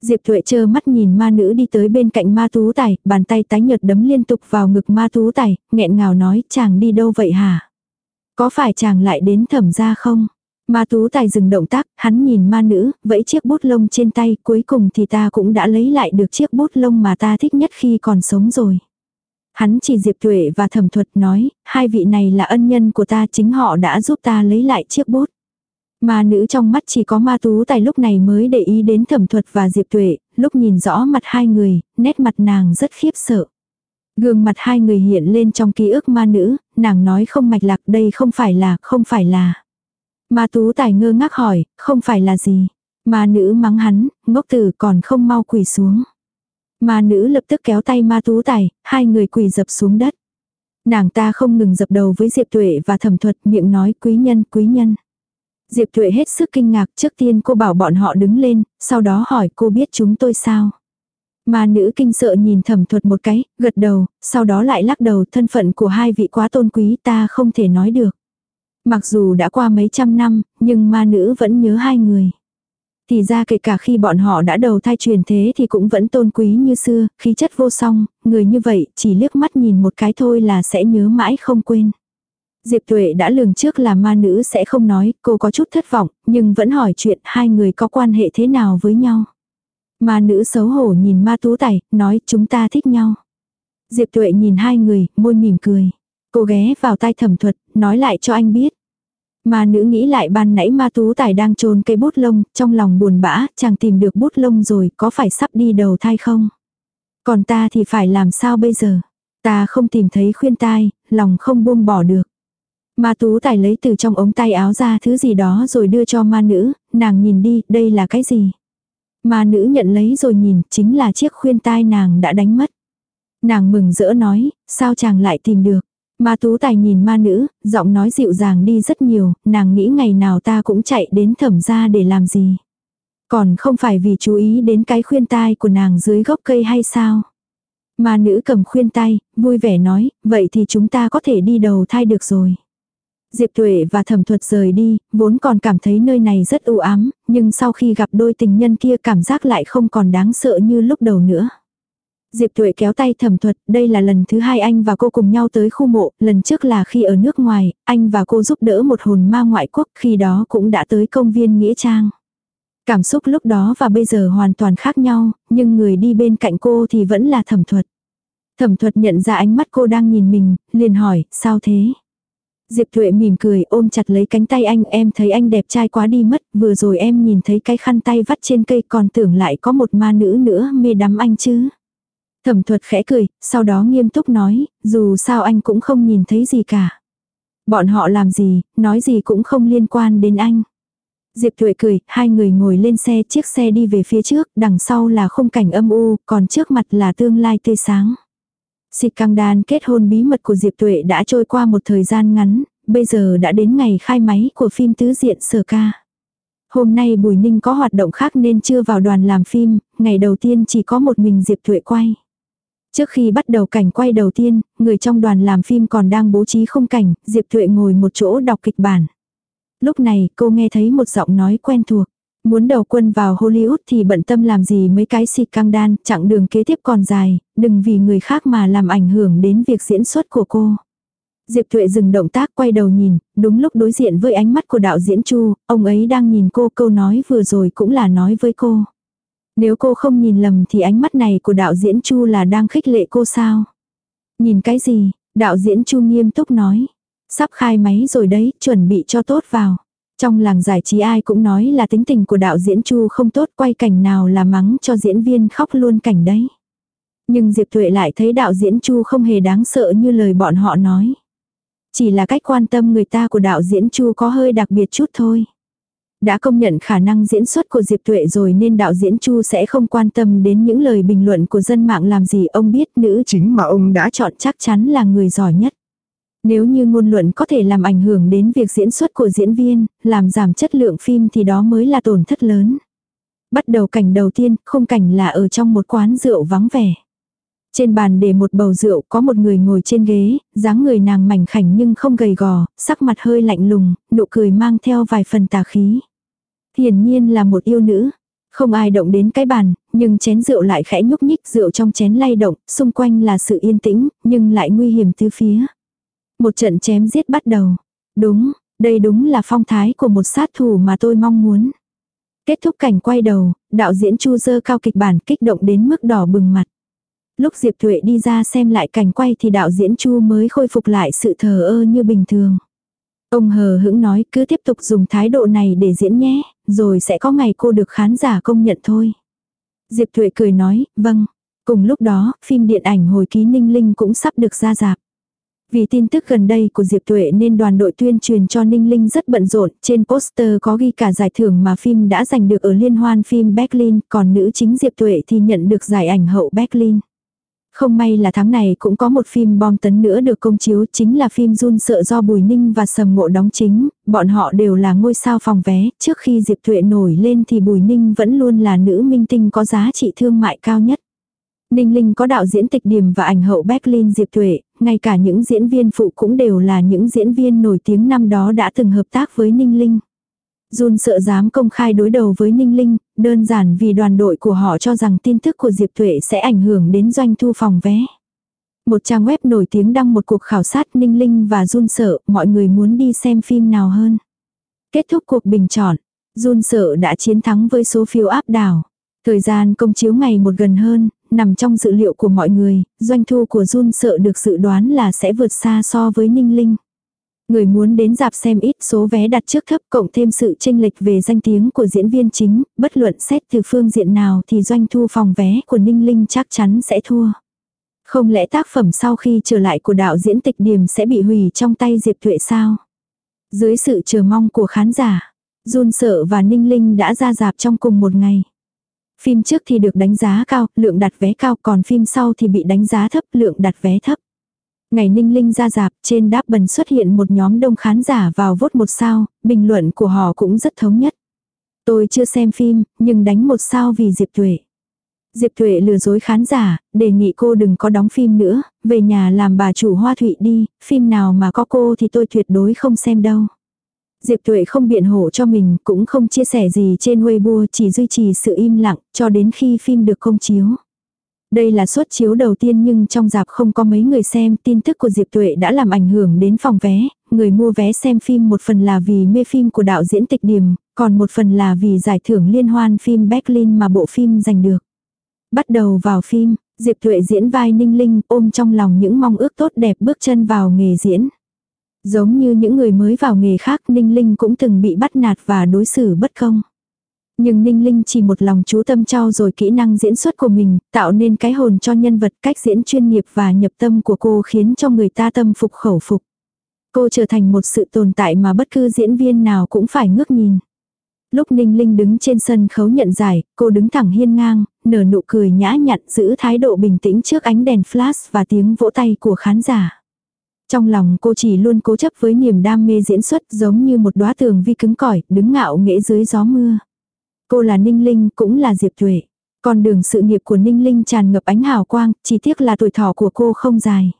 Diệp Thuệ chơ mắt nhìn ma nữ đi tới bên cạnh ma tú tài, bàn tay tái nhợt đấm liên tục vào ngực ma tú tài, nghẹn ngào nói chàng đi đâu vậy hả? Có phải chàng lại đến thẩm ra không? Ma tú tài dừng động tác, hắn nhìn ma nữ, vẫy chiếc bút lông trên tay, cuối cùng thì ta cũng đã lấy lại được chiếc bút lông mà ta thích nhất khi còn sống rồi. Hắn chỉ Diệp Tuệ và thẩm thuật nói, hai vị này là ân nhân của ta chính họ đã giúp ta lấy lại chiếc bút. Ma nữ trong mắt chỉ có ma tú tài lúc này mới để ý đến thẩm thuật và Diệp Tuệ, lúc nhìn rõ mặt hai người, nét mặt nàng rất khiếp sợ. Gương mặt hai người hiện lên trong ký ức ma nữ, nàng nói không mạch lạc đây không phải là, không phải là. Ma tú tài ngơ ngác hỏi, không phải là gì. Ma nữ mắng hắn, ngốc tử còn không mau quỳ xuống. Ma nữ lập tức kéo tay ma tú tài, hai người quỳ dập xuống đất. Nàng ta không ngừng dập đầu với Diệp Tuệ và thẩm thuật miệng nói quý nhân quý nhân. Diệp Tuệ hết sức kinh ngạc trước tiên cô bảo bọn họ đứng lên, sau đó hỏi cô biết chúng tôi sao. Ma nữ kinh sợ nhìn thẩm thuật một cái, gật đầu, sau đó lại lắc đầu thân phận của hai vị quá tôn quý ta không thể nói được. Mặc dù đã qua mấy trăm năm, nhưng ma nữ vẫn nhớ hai người. Thì ra kể cả khi bọn họ đã đầu thai truyền thế thì cũng vẫn tôn quý như xưa, khí chất vô song, người như vậy chỉ liếc mắt nhìn một cái thôi là sẽ nhớ mãi không quên. Diệp Tuệ đã lường trước là ma nữ sẽ không nói, cô có chút thất vọng, nhưng vẫn hỏi chuyện hai người có quan hệ thế nào với nhau. Ma nữ xấu hổ nhìn ma tú tài, nói chúng ta thích nhau. Diệp Tuệ nhìn hai người, môi mỉm cười. Cô ghé vào tai thẩm thuật, nói lại cho anh biết. Ma nữ nghĩ lại ban nãy ma tú tài đang trôn cây bút lông, trong lòng buồn bã, chàng tìm được bút lông rồi, có phải sắp đi đầu thai không? Còn ta thì phải làm sao bây giờ? Ta không tìm thấy khuyên tai, lòng không buông bỏ được. Ma tú tài lấy từ trong ống tay áo ra thứ gì đó rồi đưa cho ma nữ, nàng nhìn đi, đây là cái gì? Ma nữ nhận lấy rồi nhìn, chính là chiếc khuyên tai nàng đã đánh mất. Nàng mừng rỡ nói, sao chàng lại tìm được? Ma tú tài nhìn ma nữ, giọng nói dịu dàng đi rất nhiều, nàng nghĩ ngày nào ta cũng chạy đến thẩm ra để làm gì. Còn không phải vì chú ý đến cái khuyên tai của nàng dưới gốc cây hay sao? Ma nữ cầm khuyên tay, vui vẻ nói, vậy thì chúng ta có thể đi đầu thai được rồi. Diệp Tuệ và Thẩm Thuật rời đi, vốn còn cảm thấy nơi này rất u ám, nhưng sau khi gặp đôi tình nhân kia cảm giác lại không còn đáng sợ như lúc đầu nữa. Diệp Tuệ kéo tay Thẩm Thuật, đây là lần thứ hai anh và cô cùng nhau tới khu mộ, lần trước là khi ở nước ngoài, anh và cô giúp đỡ một hồn ma ngoại quốc, khi đó cũng đã tới công viên Nghĩa Trang. Cảm xúc lúc đó và bây giờ hoàn toàn khác nhau, nhưng người đi bên cạnh cô thì vẫn là Thẩm Thuật. Thẩm Thuật nhận ra ánh mắt cô đang nhìn mình, liền hỏi, sao thế? Diệp Thuệ mỉm cười ôm chặt lấy cánh tay anh em thấy anh đẹp trai quá đi mất, vừa rồi em nhìn thấy cái khăn tay vắt trên cây còn tưởng lại có một ma nữ nữa mê đắm anh chứ. Thẩm thuật khẽ cười, sau đó nghiêm túc nói, dù sao anh cũng không nhìn thấy gì cả. Bọn họ làm gì, nói gì cũng không liên quan đến anh. Diệp Thuệ cười, hai người ngồi lên xe, chiếc xe đi về phía trước, đằng sau là khung cảnh âm u, còn trước mặt là tương lai tươi sáng. Xịt căng đan kết hôn bí mật của Diệp Tuệ đã trôi qua một thời gian ngắn, bây giờ đã đến ngày khai máy của phim tứ diện sở ca. Hôm nay Bùi Ninh có hoạt động khác nên chưa vào đoàn làm phim, ngày đầu tiên chỉ có một mình Diệp Tuệ quay. Trước khi bắt đầu cảnh quay đầu tiên, người trong đoàn làm phim còn đang bố trí không cảnh, Diệp Thụy ngồi một chỗ đọc kịch bản. Lúc này cô nghe thấy một giọng nói quen thuộc. Muốn đầu quân vào Hollywood thì bận tâm làm gì mấy cái xịt căng đan, chặng đường kế tiếp còn dài, đừng vì người khác mà làm ảnh hưởng đến việc diễn xuất của cô. Diệp Thuệ dừng động tác quay đầu nhìn, đúng lúc đối diện với ánh mắt của đạo diễn Chu, ông ấy đang nhìn cô câu nói vừa rồi cũng là nói với cô. Nếu cô không nhìn lầm thì ánh mắt này của đạo diễn Chu là đang khích lệ cô sao? Nhìn cái gì? Đạo diễn Chu nghiêm túc nói. Sắp khai máy rồi đấy, chuẩn bị cho tốt vào. Trong làng giải trí ai cũng nói là tính tình của đạo diễn Chu không tốt quay cảnh nào là mắng cho diễn viên khóc luôn cảnh đấy. Nhưng Diệp Thuệ lại thấy đạo diễn Chu không hề đáng sợ như lời bọn họ nói. Chỉ là cách quan tâm người ta của đạo diễn Chu có hơi đặc biệt chút thôi. Đã công nhận khả năng diễn xuất của Diệp Tuệ rồi nên đạo diễn Chu sẽ không quan tâm đến những lời bình luận của dân mạng làm gì ông biết nữ chính mà ông đã chọn chắc chắn là người giỏi nhất. Nếu như ngôn luận có thể làm ảnh hưởng đến việc diễn xuất của diễn viên, làm giảm chất lượng phim thì đó mới là tổn thất lớn. Bắt đầu cảnh đầu tiên, khung cảnh là ở trong một quán rượu vắng vẻ. Trên bàn để một bầu rượu có một người ngồi trên ghế, dáng người nàng mảnh khảnh nhưng không gầy gò, sắc mặt hơi lạnh lùng, nụ cười mang theo vài phần tà khí. Hiển nhiên là một yêu nữ. Không ai động đến cái bàn, nhưng chén rượu lại khẽ nhúc nhích rượu trong chén lay động, xung quanh là sự yên tĩnh, nhưng lại nguy hiểm tứ phía. Một trận chém giết bắt đầu. Đúng, đây đúng là phong thái của một sát thủ mà tôi mong muốn. Kết thúc cảnh quay đầu, đạo diễn Chu dơ cao kịch bản kích động đến mức đỏ bừng mặt. Lúc Diệp Thuệ đi ra xem lại cảnh quay thì đạo diễn Chu mới khôi phục lại sự thờ ơ như bình thường. Ông hờ hững nói cứ tiếp tục dùng thái độ này để diễn nhé, rồi sẽ có ngày cô được khán giả công nhận thôi. Diệp Thuệ cười nói, vâng. Cùng lúc đó, phim điện ảnh hồi ký Ninh Linh cũng sắp được ra dạp. Vì tin tức gần đây của Diệp Tuệ nên đoàn đội tuyên truyền cho Ninh Linh rất bận rộn, trên poster có ghi cả giải thưởng mà phim đã giành được ở liên hoan phim Berlin, còn nữ chính Diệp Tuệ thì nhận được giải ảnh hậu Berlin. Không may là tháng này cũng có một phim bom tấn nữa được công chiếu chính là phim run sợ do Bùi Ninh và Sầm Ngộ đóng chính, bọn họ đều là ngôi sao phòng vé, trước khi Diệp Thuệ nổi lên thì Bùi Ninh vẫn luôn là nữ minh tinh có giá trị thương mại cao nhất. Ninh Linh có đạo diễn tịch điểm và ảnh hậu Berlin Diệp Thuệ, ngay cả những diễn viên phụ cũng đều là những diễn viên nổi tiếng năm đó đã từng hợp tác với Ninh Linh. Jun sợ dám công khai đối đầu với Ninh Linh, đơn giản vì đoàn đội của họ cho rằng tin tức của Diệp Tuệ sẽ ảnh hưởng đến doanh thu phòng vé. Một trang web nổi tiếng đăng một cuộc khảo sát Ninh Linh và Jun sợ mọi người muốn đi xem phim nào hơn. Kết thúc cuộc bình chọn, Jun sợ đã chiến thắng với số phiếu áp đảo. Thời gian công chiếu ngày một gần hơn, nằm trong dự liệu của mọi người, doanh thu của Jun sợ được dự đoán là sẽ vượt xa so với Ninh Linh. Người muốn đến dạp xem ít số vé đặt trước thấp cộng thêm sự tranh lệch về danh tiếng của diễn viên chính, bất luận xét từ phương diện nào thì doanh thu phòng vé của Ninh Linh chắc chắn sẽ thua. Không lẽ tác phẩm sau khi trở lại của đạo diễn tịch điểm sẽ bị hủy trong tay Diệp Thuệ sao? Dưới sự chờ mong của khán giả, Jun Sợ và Ninh Linh đã ra dạp trong cùng một ngày. Phim trước thì được đánh giá cao, lượng đặt vé cao, còn phim sau thì bị đánh giá thấp, lượng đặt vé thấp. Ngày Ninh Linh ra dạp, trên đáp bần xuất hiện một nhóm đông khán giả vào vốt một sao, bình luận của họ cũng rất thống nhất. Tôi chưa xem phim, nhưng đánh một sao vì Diệp Tuệ. Diệp Tuệ lừa dối khán giả, đề nghị cô đừng có đóng phim nữa, về nhà làm bà chủ hoa thụy đi, phim nào mà có cô thì tôi tuyệt đối không xem đâu. Diệp Tuệ không biện hộ cho mình, cũng không chia sẻ gì trên Weibo, chỉ duy trì sự im lặng, cho đến khi phim được công chiếu. Đây là suất chiếu đầu tiên nhưng trong dạp không có mấy người xem, tin tức của Diệp Tuệ đã làm ảnh hưởng đến phòng vé, người mua vé xem phim một phần là vì mê phim của đạo diễn tịch điểm, còn một phần là vì giải thưởng liên hoan phim Berlin mà bộ phim giành được. Bắt đầu vào phim, Diệp Tuệ diễn vai Ninh Linh ôm trong lòng những mong ước tốt đẹp bước chân vào nghề diễn. Giống như những người mới vào nghề khác Ninh Linh cũng từng bị bắt nạt và đối xử bất công. Nhưng Ninh Linh chỉ một lòng chú tâm trao rồi kỹ năng diễn xuất của mình, tạo nên cái hồn cho nhân vật cách diễn chuyên nghiệp và nhập tâm của cô khiến cho người ta tâm phục khẩu phục. Cô trở thành một sự tồn tại mà bất cứ diễn viên nào cũng phải ngước nhìn. Lúc Ninh Linh đứng trên sân khấu nhận giải, cô đứng thẳng hiên ngang, nở nụ cười nhã nhặn giữ thái độ bình tĩnh trước ánh đèn flash và tiếng vỗ tay của khán giả. Trong lòng cô chỉ luôn cố chấp với niềm đam mê diễn xuất giống như một đóa tường vi cứng cỏi, đứng ngạo nghễ dưới gió mưa. Cô là Ninh Linh, cũng là Diệp Thuệ. Con đường sự nghiệp của Ninh Linh tràn ngập ánh hào quang, chỉ tiếc là tuổi thọ của cô không dài.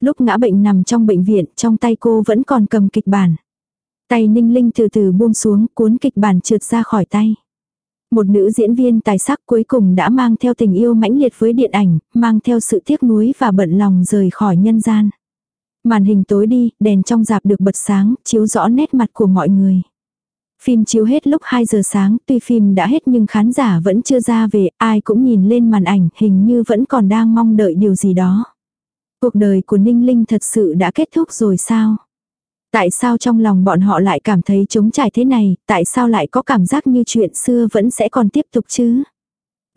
Lúc ngã bệnh nằm trong bệnh viện, trong tay cô vẫn còn cầm kịch bản. Tay Ninh Linh từ từ buông xuống, cuốn kịch bản trượt ra khỏi tay. Một nữ diễn viên tài sắc cuối cùng đã mang theo tình yêu mãnh liệt với điện ảnh, mang theo sự tiếc nuối và bận lòng rời khỏi nhân gian. Màn hình tối đi, đèn trong dạp được bật sáng, chiếu rõ nét mặt của mọi người. Phim chiếu hết lúc 2 giờ sáng, tuy phim đã hết nhưng khán giả vẫn chưa ra về, ai cũng nhìn lên màn ảnh, hình như vẫn còn đang mong đợi điều gì đó. Cuộc đời của Ninh Linh thật sự đã kết thúc rồi sao? Tại sao trong lòng bọn họ lại cảm thấy trống trải thế này, tại sao lại có cảm giác như chuyện xưa vẫn sẽ còn tiếp tục chứ?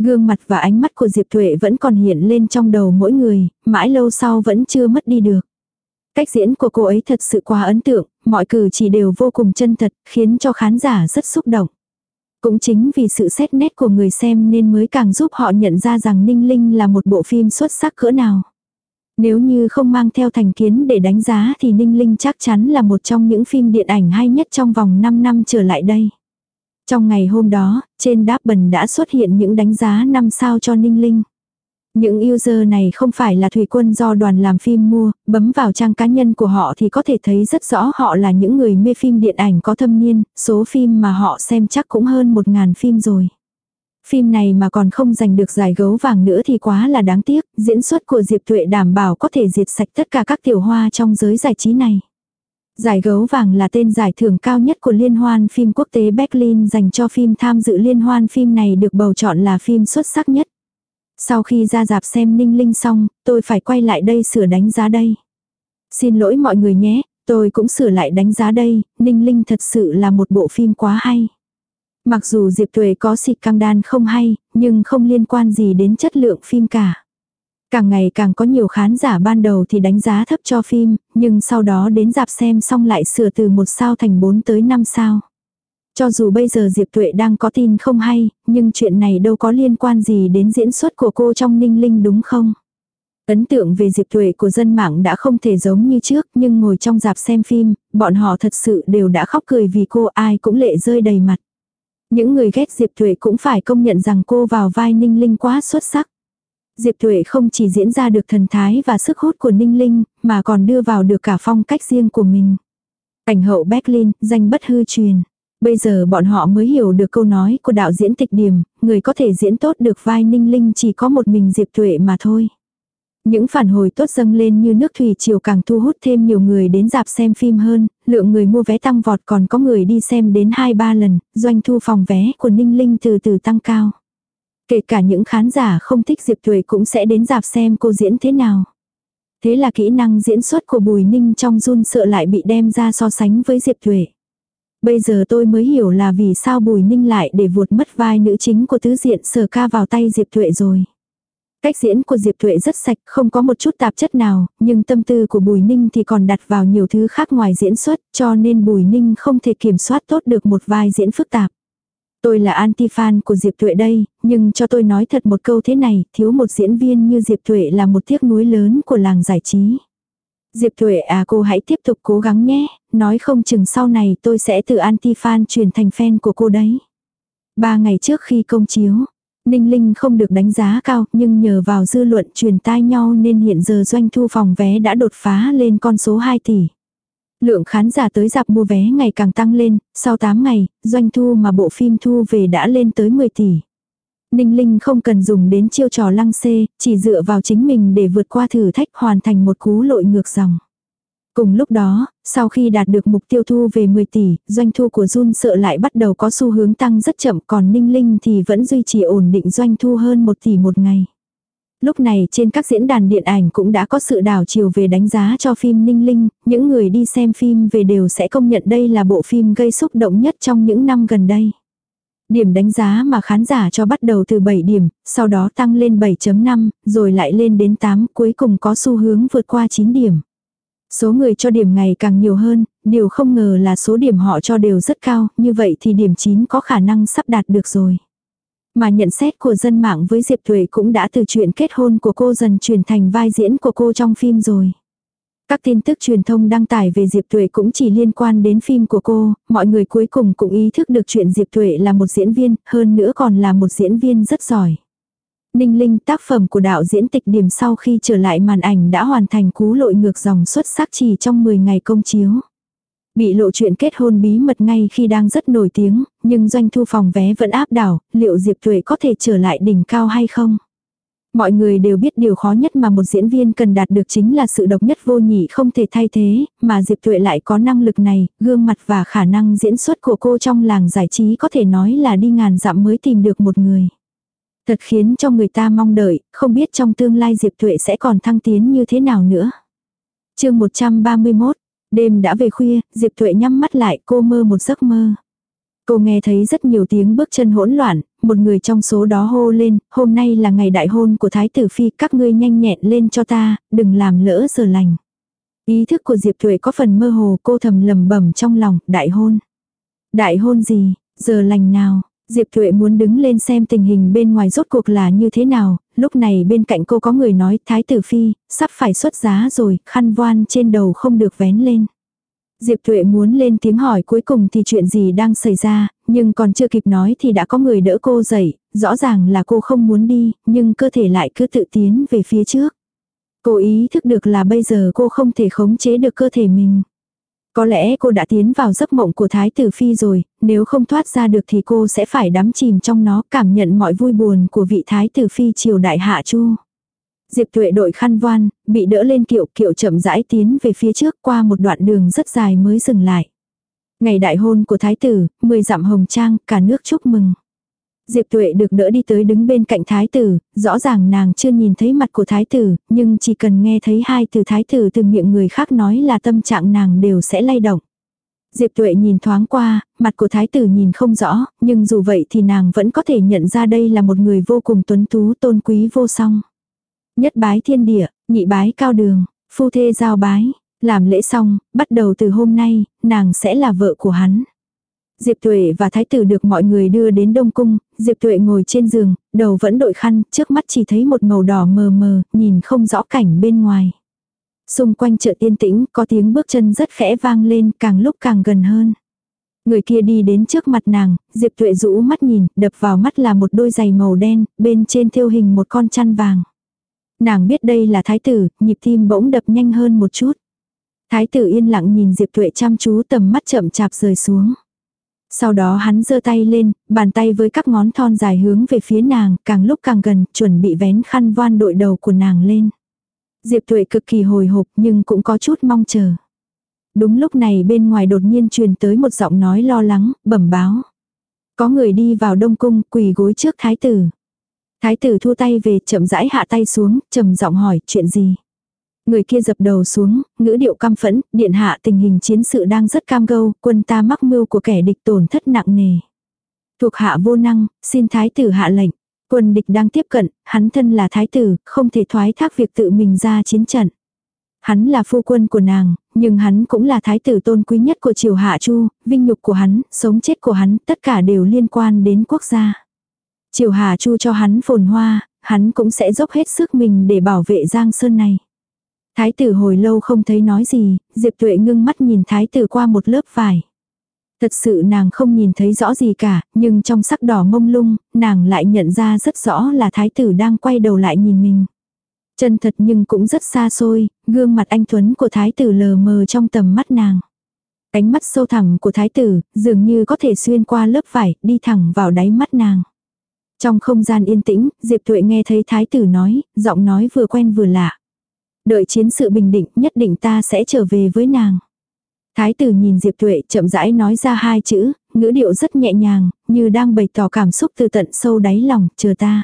Gương mặt và ánh mắt của Diệp Thuệ vẫn còn hiện lên trong đầu mỗi người, mãi lâu sau vẫn chưa mất đi được. Cách diễn của cô ấy thật sự quá ấn tượng, mọi cử chỉ đều vô cùng chân thật, khiến cho khán giả rất xúc động. Cũng chính vì sự xét nét của người xem nên mới càng giúp họ nhận ra rằng Ninh Linh là một bộ phim xuất sắc cỡ nào. Nếu như không mang theo thành kiến để đánh giá thì Ninh Linh chắc chắn là một trong những phim điện ảnh hay nhất trong vòng 5 năm trở lại đây. Trong ngày hôm đó, trên đáp bần đã xuất hiện những đánh giá 5 sao cho Ninh Linh. Những user này không phải là thủy quân do đoàn làm phim mua, bấm vào trang cá nhân của họ thì có thể thấy rất rõ họ là những người mê phim điện ảnh có thâm niên, số phim mà họ xem chắc cũng hơn 1.000 phim rồi. Phim này mà còn không giành được giải gấu vàng nữa thì quá là đáng tiếc, diễn xuất của Diệp Tuệ đảm bảo có thể diệt sạch tất cả các tiểu hoa trong giới giải trí này. Giải gấu vàng là tên giải thưởng cao nhất của Liên hoan phim quốc tế Berlin dành cho phim tham dự liên hoan phim này được bầu chọn là phim xuất sắc nhất. Sau khi ra dạp xem Ninh Linh xong, tôi phải quay lại đây sửa đánh giá đây. Xin lỗi mọi người nhé, tôi cũng sửa lại đánh giá đây, Ninh Linh thật sự là một bộ phim quá hay. Mặc dù Diệp Tuệ có xịt căng đan không hay, nhưng không liên quan gì đến chất lượng phim cả. Càng ngày càng có nhiều khán giả ban đầu thì đánh giá thấp cho phim, nhưng sau đó đến dạp xem xong lại sửa từ một sao thành 4 tới 5 sao. Cho dù bây giờ Diệp Tuệ đang có tin không hay, nhưng chuyện này đâu có liên quan gì đến diễn xuất của cô trong Ninh Linh đúng không? Ấn tượng về Diệp Tuệ của dân mạng đã không thể giống như trước, nhưng ngồi trong dạp xem phim, bọn họ thật sự đều đã khóc cười vì cô ai cũng lệ rơi đầy mặt. Những người ghét Diệp Tuệ cũng phải công nhận rằng cô vào vai Ninh Linh quá xuất sắc. Diệp Tuệ không chỉ diễn ra được thần thái và sức hút của Ninh Linh, mà còn đưa vào được cả phong cách riêng của mình. cảnh hậu Berlin, danh bất hư truyền. Bây giờ bọn họ mới hiểu được câu nói của đạo diễn tịch điểm, người có thể diễn tốt được vai Ninh Linh chỉ có một mình Diệp Tuệ mà thôi. Những phản hồi tốt dâng lên như nước thủy chiều càng thu hút thêm nhiều người đến dạp xem phim hơn, lượng người mua vé tăng vọt còn có người đi xem đến 2-3 lần, doanh thu phòng vé của Ninh Linh từ từ tăng cao. Kể cả những khán giả không thích Diệp Tuệ cũng sẽ đến dạp xem cô diễn thế nào. Thế là kỹ năng diễn xuất của Bùi Ninh trong run sợ lại bị đem ra so sánh với Diệp Tuệ. Bây giờ tôi mới hiểu là vì sao Bùi Ninh lại để vuột mất vai nữ chính của tứ diện sờ ca vào tay Diệp Thuệ rồi. Cách diễn của Diệp Thuệ rất sạch, không có một chút tạp chất nào, nhưng tâm tư của Bùi Ninh thì còn đặt vào nhiều thứ khác ngoài diễn xuất, cho nên Bùi Ninh không thể kiểm soát tốt được một vai diễn phức tạp. Tôi là anti-fan của Diệp Thuệ đây, nhưng cho tôi nói thật một câu thế này, thiếu một diễn viên như Diệp Thuệ là một tiếc nuối lớn của làng giải trí. Diệp Thuệ à cô hãy tiếp tục cố gắng nhé, nói không chừng sau này tôi sẽ từ anti-fan chuyển thành fan của cô đấy. Ba ngày trước khi công chiếu, Ninh Linh không được đánh giá cao nhưng nhờ vào dư luận truyền tai nhau nên hiện giờ doanh thu phòng vé đã đột phá lên con số 2 tỷ. Lượng khán giả tới dạp mua vé ngày càng tăng lên, sau 8 ngày, doanh thu mà bộ phim thu về đã lên tới 10 tỷ. Ninh Linh không cần dùng đến chiêu trò lăng xê, chỉ dựa vào chính mình để vượt qua thử thách hoàn thành một cú lội ngược dòng. Cùng lúc đó, sau khi đạt được mục tiêu thu về 10 tỷ, doanh thu của Jun sợ lại bắt đầu có xu hướng tăng rất chậm còn Ninh Linh thì vẫn duy trì ổn định doanh thu hơn 1 tỷ một ngày. Lúc này trên các diễn đàn điện ảnh cũng đã có sự đảo chiều về đánh giá cho phim Ninh Linh, những người đi xem phim về đều sẽ công nhận đây là bộ phim gây xúc động nhất trong những năm gần đây. Điểm đánh giá mà khán giả cho bắt đầu từ 7 điểm, sau đó tăng lên 7.5, rồi lại lên đến 8, cuối cùng có xu hướng vượt qua 9 điểm. Số người cho điểm ngày càng nhiều hơn, điều không ngờ là số điểm họ cho đều rất cao, như vậy thì điểm 9 có khả năng sắp đạt được rồi. Mà nhận xét của dân mạng với Diệp Thuệ cũng đã từ chuyện kết hôn của cô dần chuyển thành vai diễn của cô trong phim rồi. Các tin tức truyền thông đăng tải về Diệp Tuệ cũng chỉ liên quan đến phim của cô, mọi người cuối cùng cũng ý thức được chuyện Diệp Tuệ là một diễn viên, hơn nữa còn là một diễn viên rất giỏi. Ninh Linh tác phẩm của đạo diễn tịch điểm sau khi trở lại màn ảnh đã hoàn thành cú lội ngược dòng xuất sắc chỉ trong 10 ngày công chiếu. Bị lộ chuyện kết hôn bí mật ngay khi đang rất nổi tiếng, nhưng doanh thu phòng vé vẫn áp đảo, liệu Diệp Tuệ có thể trở lại đỉnh cao hay không? Mọi người đều biết điều khó nhất mà một diễn viên cần đạt được chính là sự độc nhất vô nhị không thể thay thế, mà Diệp Tuệ lại có năng lực này, gương mặt và khả năng diễn xuất của cô trong làng giải trí có thể nói là đi ngàn dặm mới tìm được một người. Thật khiến cho người ta mong đợi, không biết trong tương lai Diệp Tuệ sẽ còn thăng tiến như thế nào nữa. chương 131, đêm đã về khuya, Diệp Tuệ nhắm mắt lại cô mơ một giấc mơ. Cô nghe thấy rất nhiều tiếng bước chân hỗn loạn, một người trong số đó hô lên, hôm nay là ngày đại hôn của Thái tử Phi, các ngươi nhanh nhẹn lên cho ta, đừng làm lỡ giờ lành. Ý thức của Diệp Thuệ có phần mơ hồ cô thầm lầm bẩm trong lòng, đại hôn. Đại hôn gì, giờ lành nào, Diệp Thuệ muốn đứng lên xem tình hình bên ngoài rốt cuộc là như thế nào, lúc này bên cạnh cô có người nói Thái tử Phi, sắp phải xuất giá rồi, khăn voan trên đầu không được vén lên. Diệp Tuệ muốn lên tiếng hỏi cuối cùng thì chuyện gì đang xảy ra, nhưng còn chưa kịp nói thì đã có người đỡ cô dậy, rõ ràng là cô không muốn đi, nhưng cơ thể lại cứ tự tiến về phía trước. Cô ý thức được là bây giờ cô không thể khống chế được cơ thể mình. Có lẽ cô đã tiến vào giấc mộng của Thái tử Phi rồi, nếu không thoát ra được thì cô sẽ phải đắm chìm trong nó cảm nhận mọi vui buồn của vị Thái tử Phi triều đại hạ chu. Diệp Tuệ đội khăn voan, bị đỡ lên kiệu, kiệu chậm rãi tiến về phía trước qua một đoạn đường rất dài mới dừng lại. Ngày đại hôn của thái tử, 10 dặm hồng trang, cả nước chúc mừng. Diệp Tuệ được đỡ đi tới đứng bên cạnh thái tử, rõ ràng nàng chưa nhìn thấy mặt của thái tử, nhưng chỉ cần nghe thấy hai từ thái tử từ miệng người khác nói là tâm trạng nàng đều sẽ lay động. Diệp Tuệ nhìn thoáng qua, mặt của thái tử nhìn không rõ, nhưng dù vậy thì nàng vẫn có thể nhận ra đây là một người vô cùng tuấn tú tôn quý vô song. Nhất bái thiên địa, nhị bái cao đường, phu thê giao bái, làm lễ xong, bắt đầu từ hôm nay, nàng sẽ là vợ của hắn. Diệp Tuệ và Thái tử được mọi người đưa đến Đông Cung, Diệp Tuệ ngồi trên giường, đầu vẫn đội khăn, trước mắt chỉ thấy một màu đỏ mờ mờ, nhìn không rõ cảnh bên ngoài. Xung quanh chợ tiên tĩnh, có tiếng bước chân rất khẽ vang lên, càng lúc càng gần hơn. Người kia đi đến trước mặt nàng, Diệp Tuệ rũ mắt nhìn, đập vào mắt là một đôi giày màu đen, bên trên thêu hình một con chăn vàng. Nàng biết đây là thái tử, nhịp tim bỗng đập nhanh hơn một chút. Thái tử yên lặng nhìn Diệp Tuệ chăm chú tầm mắt chậm chạp rời xuống. Sau đó hắn giơ tay lên, bàn tay với các ngón thon dài hướng về phía nàng, càng lúc càng gần, chuẩn bị vén khăn voan đội đầu của nàng lên. Diệp Tuệ cực kỳ hồi hộp nhưng cũng có chút mong chờ. Đúng lúc này bên ngoài đột nhiên truyền tới một giọng nói lo lắng, bẩm báo. Có người đi vào đông cung quỳ gối trước thái tử. Thái tử thu tay về chậm rãi hạ tay xuống, trầm giọng hỏi chuyện gì. Người kia dập đầu xuống, ngữ điệu căm phẫn, điện hạ tình hình chiến sự đang rất cam gâu, quân ta mắc mưu của kẻ địch tổn thất nặng nề. Thuộc hạ vô năng, xin thái tử hạ lệnh. Quân địch đang tiếp cận, hắn thân là thái tử, không thể thoái thác việc tự mình ra chiến trận. Hắn là phu quân của nàng, nhưng hắn cũng là thái tử tôn quý nhất của triều hạ chu, vinh nhục của hắn, sống chết của hắn, tất cả đều liên quan đến quốc gia. Triều hà chu cho hắn phồn hoa, hắn cũng sẽ dốc hết sức mình để bảo vệ giang sơn này. Thái tử hồi lâu không thấy nói gì, Diệp Tuệ ngưng mắt nhìn thái tử qua một lớp vải. Thật sự nàng không nhìn thấy rõ gì cả, nhưng trong sắc đỏ mông lung, nàng lại nhận ra rất rõ là thái tử đang quay đầu lại nhìn mình. Chân thật nhưng cũng rất xa xôi, gương mặt anh Tuấn của thái tử lờ mờ trong tầm mắt nàng. Ánh mắt sâu thẳm của thái tử, dường như có thể xuyên qua lớp vải, đi thẳng vào đáy mắt nàng. Trong không gian yên tĩnh, Diệp Tuệ nghe thấy thái tử nói, giọng nói vừa quen vừa lạ. Đợi chiến sự bình định, nhất định ta sẽ trở về với nàng. Thái tử nhìn Diệp Tuệ chậm rãi nói ra hai chữ, ngữ điệu rất nhẹ nhàng, như đang bày tỏ cảm xúc từ tận sâu đáy lòng, chờ ta.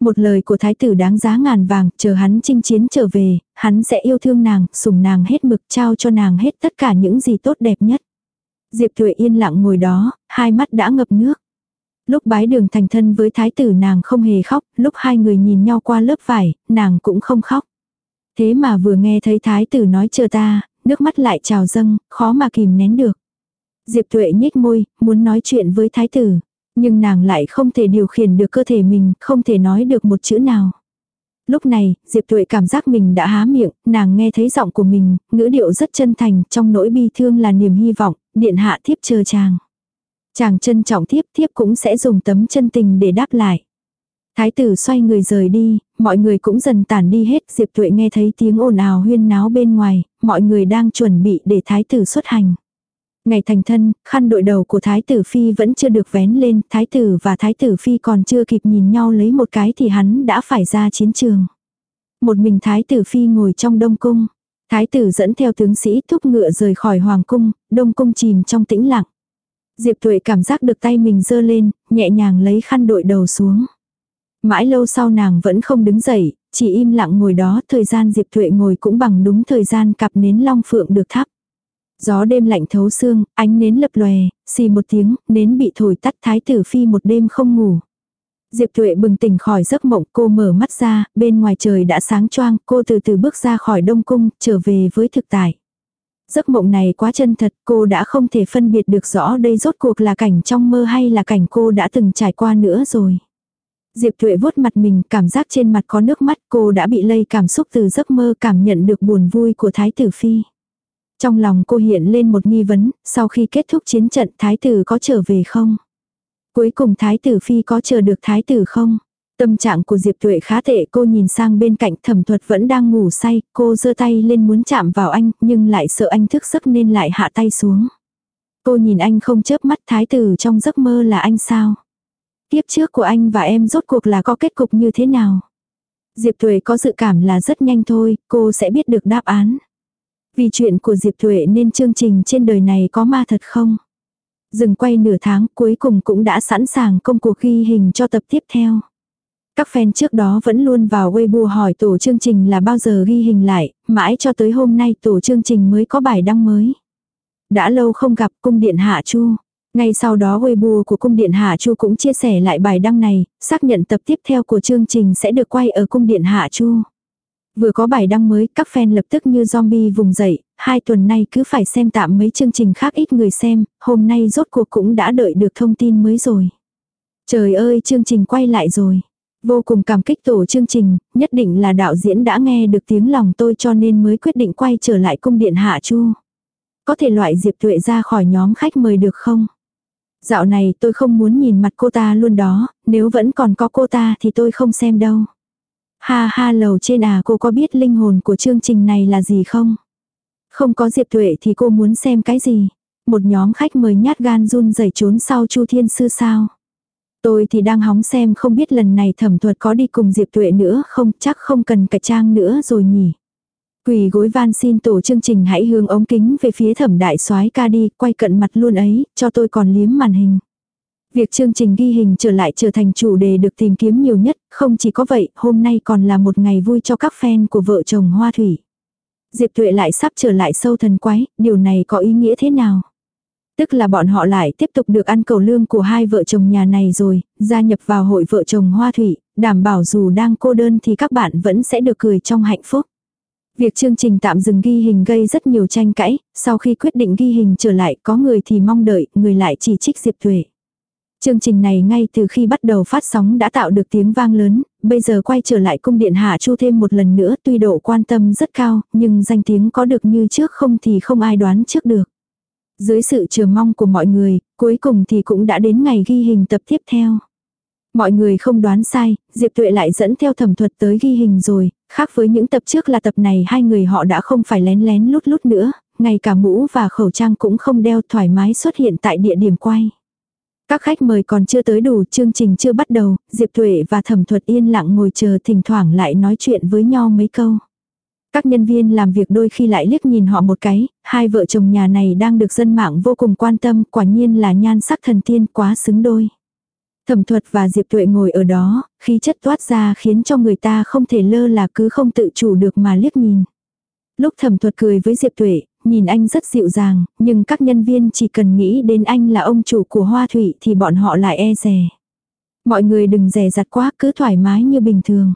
Một lời của thái tử đáng giá ngàn vàng, chờ hắn chinh chiến trở về, hắn sẽ yêu thương nàng, sủng nàng hết mực trao cho nàng hết tất cả những gì tốt đẹp nhất. Diệp Tuệ yên lặng ngồi đó, hai mắt đã ngập nước. Lúc bái đường thành thân với thái tử nàng không hề khóc, lúc hai người nhìn nhau qua lớp vải, nàng cũng không khóc. Thế mà vừa nghe thấy thái tử nói chờ ta, nước mắt lại trào dâng, khó mà kìm nén được. Diệp Tuệ nhếch môi, muốn nói chuyện với thái tử. Nhưng nàng lại không thể điều khiển được cơ thể mình, không thể nói được một chữ nào. Lúc này, Diệp Tuệ cảm giác mình đã há miệng, nàng nghe thấy giọng của mình, ngữ điệu rất chân thành, trong nỗi bi thương là niềm hy vọng, điện hạ thiếp chờ chàng. Chàng trân trọng thiếp, thiếp cũng sẽ dùng tấm chân tình để đáp lại. Thái tử xoay người rời đi, mọi người cũng dần tản đi hết, Diệp Tuệ nghe thấy tiếng ồn ào huyên náo bên ngoài, mọi người đang chuẩn bị để thái tử xuất hành. Ngày thành thân, khăn đội đầu của thái tử phi vẫn chưa được vén lên, thái tử và thái tử phi còn chưa kịp nhìn nhau lấy một cái thì hắn đã phải ra chiến trường. Một mình thái tử phi ngồi trong đông cung. Thái tử dẫn theo tướng sĩ thúc ngựa rời khỏi hoàng cung, đông cung chìm trong tĩnh lặng. Diệp Tuệ cảm giác được tay mình dơ lên, nhẹ nhàng lấy khăn đội đầu xuống. Mãi lâu sau nàng vẫn không đứng dậy, chỉ im lặng ngồi đó, thời gian Diệp Thuệ ngồi cũng bằng đúng thời gian cặp nến long phượng được thắp. Gió đêm lạnh thấu xương, ánh nến lập lòe, xì một tiếng, nến bị thổi tắt thái tử phi một đêm không ngủ. Diệp Thuệ bừng tỉnh khỏi giấc mộng, cô mở mắt ra, bên ngoài trời đã sáng choang, cô từ từ bước ra khỏi đông cung, trở về với thực tại. Giấc mộng này quá chân thật, cô đã không thể phân biệt được rõ đây rốt cuộc là cảnh trong mơ hay là cảnh cô đã từng trải qua nữa rồi. Diệp Tuệ vuốt mặt mình, cảm giác trên mặt có nước mắt, cô đã bị lây cảm xúc từ giấc mơ cảm nhận được buồn vui của Thái tử Phi. Trong lòng cô hiện lên một nghi vấn, sau khi kết thúc chiến trận Thái tử có trở về không? Cuối cùng Thái tử Phi có chờ được Thái tử không? Tâm trạng của Diệp Tuệ khá tệ cô nhìn sang bên cạnh thẩm thuật vẫn đang ngủ say, cô giơ tay lên muốn chạm vào anh, nhưng lại sợ anh thức giấc nên lại hạ tay xuống. Cô nhìn anh không chớp mắt thái tử trong giấc mơ là anh sao? Tiếp trước của anh và em rốt cuộc là có kết cục như thế nào? Diệp Tuệ có dự cảm là rất nhanh thôi, cô sẽ biết được đáp án. Vì chuyện của Diệp Tuệ nên chương trình trên đời này có ma thật không? Dừng quay nửa tháng cuối cùng cũng đã sẵn sàng công cuộc ghi hình cho tập tiếp theo. Các fan trước đó vẫn luôn vào Weibo hỏi tổ chương trình là bao giờ ghi hình lại, mãi cho tới hôm nay tổ chương trình mới có bài đăng mới. Đã lâu không gặp cung điện Hạ Chu. Ngay sau đó Weibo của cung điện Hạ Chu cũng chia sẻ lại bài đăng này, xác nhận tập tiếp theo của chương trình sẽ được quay ở cung điện Hạ Chu. Vừa có bài đăng mới, các fan lập tức như zombie vùng dậy, hai tuần nay cứ phải xem tạm mấy chương trình khác ít người xem, hôm nay rốt cuộc cũng đã đợi được thông tin mới rồi. Trời ơi, chương trình quay lại rồi. Vô cùng cảm kích tổ chương trình, nhất định là đạo diễn đã nghe được tiếng lòng tôi cho nên mới quyết định quay trở lại cung điện Hạ Chu. Có thể loại Diệp Tuệ ra khỏi nhóm khách mời được không? Dạo này tôi không muốn nhìn mặt cô ta luôn đó, nếu vẫn còn có cô ta thì tôi không xem đâu. Ha ha lầu trên à cô có biết linh hồn của chương trình này là gì không? Không có Diệp Tuệ thì cô muốn xem cái gì? Một nhóm khách mời nhát gan run rẩy trốn sau Chu Thiên Sư sao? Tôi thì đang hóng xem không biết lần này thẩm thuật có đi cùng Diệp Tuệ nữa không chắc không cần cải trang nữa rồi nhỉ. Quỳ gối van xin tổ chương trình hãy hướng ống kính về phía thẩm đại soái ca đi, quay cận mặt luôn ấy, cho tôi còn liếm màn hình. Việc chương trình ghi hình trở lại trở thành chủ đề được tìm kiếm nhiều nhất, không chỉ có vậy, hôm nay còn là một ngày vui cho các fan của vợ chồng Hoa Thủy. Diệp Tuệ lại sắp trở lại sâu thần quái, điều này có ý nghĩa thế nào? Tức là bọn họ lại tiếp tục được ăn cầu lương của hai vợ chồng nhà này rồi, gia nhập vào hội vợ chồng Hoa Thủy, đảm bảo dù đang cô đơn thì các bạn vẫn sẽ được cười trong hạnh phúc. Việc chương trình tạm dừng ghi hình gây rất nhiều tranh cãi, sau khi quyết định ghi hình trở lại có người thì mong đợi, người lại chỉ trích Diệp Thuệ. Chương trình này ngay từ khi bắt đầu phát sóng đã tạo được tiếng vang lớn, bây giờ quay trở lại cung điện Hạ Chu thêm một lần nữa tuy độ quan tâm rất cao, nhưng danh tiếng có được như trước không thì không ai đoán trước được. Dưới sự chờ mong của mọi người, cuối cùng thì cũng đã đến ngày ghi hình tập tiếp theo. Mọi người không đoán sai, Diệp Tuệ lại dẫn theo thẩm thuật tới ghi hình rồi, khác với những tập trước là tập này hai người họ đã không phải lén lén lút lút nữa, ngay cả mũ và khẩu trang cũng không đeo thoải mái xuất hiện tại địa điểm quay. Các khách mời còn chưa tới đủ, chương trình chưa bắt đầu, Diệp Tuệ và Thẩm Thuật yên lặng ngồi chờ thỉnh thoảng lại nói chuyện với nhau mấy câu. Các nhân viên làm việc đôi khi lại liếc nhìn họ một cái, hai vợ chồng nhà này đang được dân mạng vô cùng quan tâm, quả nhiên là nhan sắc thần tiên quá xứng đôi. Thẩm thuật và Diệp Tuệ ngồi ở đó, khí chất toát ra khiến cho người ta không thể lơ là cứ không tự chủ được mà liếc nhìn. Lúc thẩm thuật cười với Diệp Tuệ, nhìn anh rất dịu dàng, nhưng các nhân viên chỉ cần nghĩ đến anh là ông chủ của Hoa Thủy thì bọn họ lại e rè. Mọi người đừng rè rặt quá, cứ thoải mái như bình thường.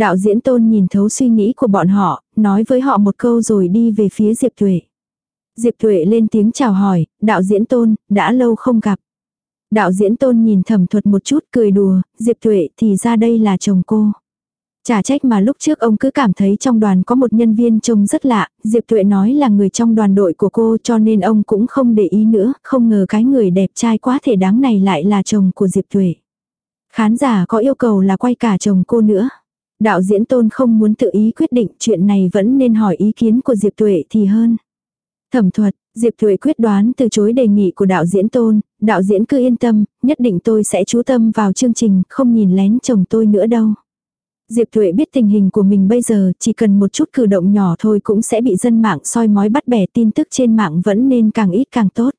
Đạo diễn tôn nhìn thấu suy nghĩ của bọn họ, nói với họ một câu rồi đi về phía Diệp Tuệ. Diệp Tuệ lên tiếng chào hỏi, đạo diễn tôn, đã lâu không gặp. Đạo diễn tôn nhìn thẩm thuật một chút cười đùa, Diệp Tuệ thì ra đây là chồng cô. Chả trách mà lúc trước ông cứ cảm thấy trong đoàn có một nhân viên trông rất lạ, Diệp Tuệ nói là người trong đoàn đội của cô cho nên ông cũng không để ý nữa, không ngờ cái người đẹp trai quá thể đáng này lại là chồng của Diệp Tuệ. Khán giả có yêu cầu là quay cả chồng cô nữa. Đạo diễn tôn không muốn tự ý quyết định chuyện này vẫn nên hỏi ý kiến của Diệp Tuệ thì hơn. Thẩm thuật, Diệp Tuệ quyết đoán từ chối đề nghị của đạo diễn tôn, đạo diễn cứ yên tâm, nhất định tôi sẽ chú tâm vào chương trình, không nhìn lén chồng tôi nữa đâu. Diệp Tuệ biết tình hình của mình bây giờ chỉ cần một chút cử động nhỏ thôi cũng sẽ bị dân mạng soi mói bắt bẻ tin tức trên mạng vẫn nên càng ít càng tốt.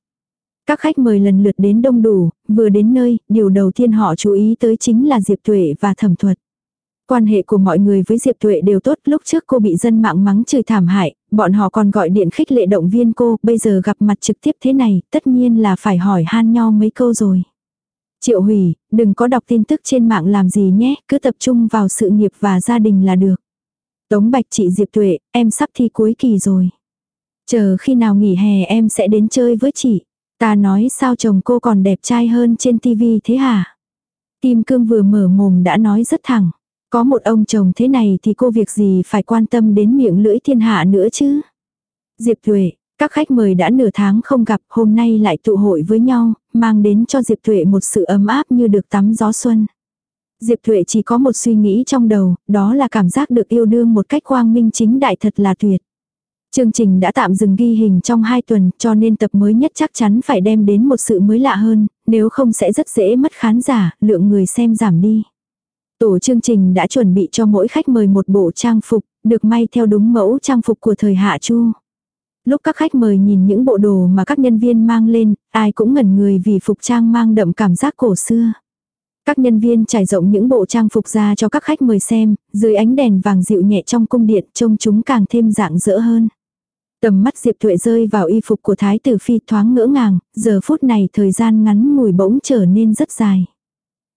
Các khách mời lần lượt đến đông đủ, vừa đến nơi, điều đầu tiên họ chú ý tới chính là Diệp Tuệ và thẩm thuật. Quan hệ của mọi người với Diệp Tuệ đều tốt, lúc trước cô bị dân mạng mắng chửi thảm hại, bọn họ còn gọi điện khích lệ động viên cô, bây giờ gặp mặt trực tiếp thế này, tất nhiên là phải hỏi han nhau mấy câu rồi. Triệu hủy, đừng có đọc tin tức trên mạng làm gì nhé, cứ tập trung vào sự nghiệp và gia đình là được. Tống Bạch chị Diệp Tuệ, em sắp thi cuối kỳ rồi. Chờ khi nào nghỉ hè em sẽ đến chơi với chị. Ta nói sao chồng cô còn đẹp trai hơn trên tivi thế hả? Kim Cương vừa mở mồm đã nói rất thẳng. Có một ông chồng thế này thì cô việc gì phải quan tâm đến miệng lưỡi thiên hạ nữa chứ? Diệp Thuệ, các khách mời đã nửa tháng không gặp hôm nay lại tụ hội với nhau, mang đến cho Diệp Thuệ một sự ấm áp như được tắm gió xuân. Diệp Thuệ chỉ có một suy nghĩ trong đầu, đó là cảm giác được yêu đương một cách quang minh chính đại thật là tuyệt. Chương trình đã tạm dừng ghi hình trong 2 tuần cho nên tập mới nhất chắc chắn phải đem đến một sự mới lạ hơn, nếu không sẽ rất dễ mất khán giả, lượng người xem giảm đi. Tổ chương trình đã chuẩn bị cho mỗi khách mời một bộ trang phục, được may theo đúng mẫu trang phục của thời Hạ Chu. Lúc các khách mời nhìn những bộ đồ mà các nhân viên mang lên, ai cũng ngẩn người vì phục trang mang đậm cảm giác cổ xưa. Các nhân viên trải rộng những bộ trang phục ra cho các khách mời xem, dưới ánh đèn vàng dịu nhẹ trong cung điện trông chúng càng thêm rạng rỡ hơn. Tầm mắt Diệp Thuệ rơi vào y phục của Thái tử Phi thoáng ngỡ ngàng, giờ phút này thời gian ngắn ngủi bỗng trở nên rất dài.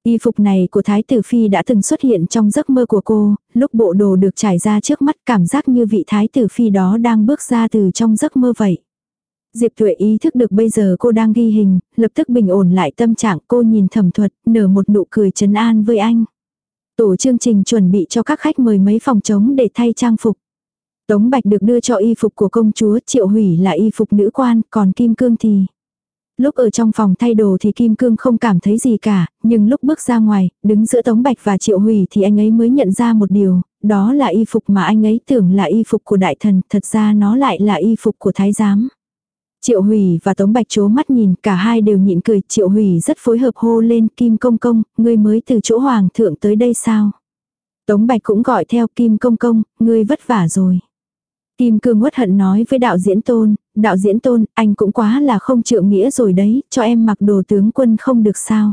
Y phục này của Thái tử Phi đã từng xuất hiện trong giấc mơ của cô, lúc bộ đồ được trải ra trước mắt cảm giác như vị Thái tử Phi đó đang bước ra từ trong giấc mơ vậy. Diệp Tuệ ý thức được bây giờ cô đang ghi hình, lập tức bình ổn lại tâm trạng cô nhìn thẩm thuật, nở một nụ cười trấn an với anh. Tổ chương trình chuẩn bị cho các khách mời mấy phòng trống để thay trang phục. Tống Bạch được đưa cho y phục của công chúa, Triệu Hủy là y phục nữ quan, còn Kim Cương thì... Lúc ở trong phòng thay đồ thì Kim Cương không cảm thấy gì cả, nhưng lúc bước ra ngoài, đứng giữa Tống Bạch và Triệu Hủy thì anh ấy mới nhận ra một điều, đó là y phục mà anh ấy tưởng là y phục của đại thần, thật ra nó lại là y phục của thái giám. Triệu Hủy và Tống Bạch chố mắt nhìn, cả hai đều nhịn cười, Triệu Hủy rất phối hợp hô lên Kim Công Công, ngươi mới từ chỗ Hoàng thượng tới đây sao? Tống Bạch cũng gọi theo Kim Công Công, ngươi vất vả rồi. Kim Cương uất hận nói với đạo diễn tôn, đạo diễn tôn, anh cũng quá là không trượng nghĩa rồi đấy, cho em mặc đồ tướng quân không được sao.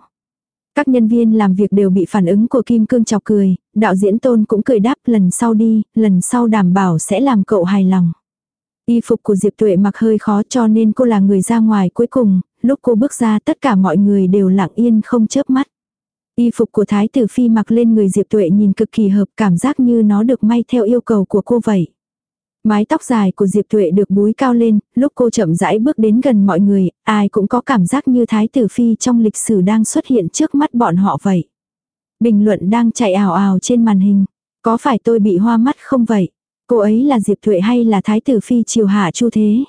Các nhân viên làm việc đều bị phản ứng của Kim Cương chọc cười, đạo diễn tôn cũng cười đáp lần sau đi, lần sau đảm bảo sẽ làm cậu hài lòng. Y phục của Diệp Tuệ mặc hơi khó cho nên cô là người ra ngoài cuối cùng, lúc cô bước ra tất cả mọi người đều lặng yên không chớp mắt. Y phục của Thái tử Phi mặc lên người Diệp Tuệ nhìn cực kỳ hợp cảm giác như nó được may theo yêu cầu của cô vậy. Mái tóc dài của Diệp Thuệ được búi cao lên, lúc cô chậm rãi bước đến gần mọi người, ai cũng có cảm giác như Thái tử Phi trong lịch sử đang xuất hiện trước mắt bọn họ vậy. Bình luận đang chạy ảo ảo trên màn hình. Có phải tôi bị hoa mắt không vậy? Cô ấy là Diệp Thuệ hay là Thái tử Phi triều hạ chu thế?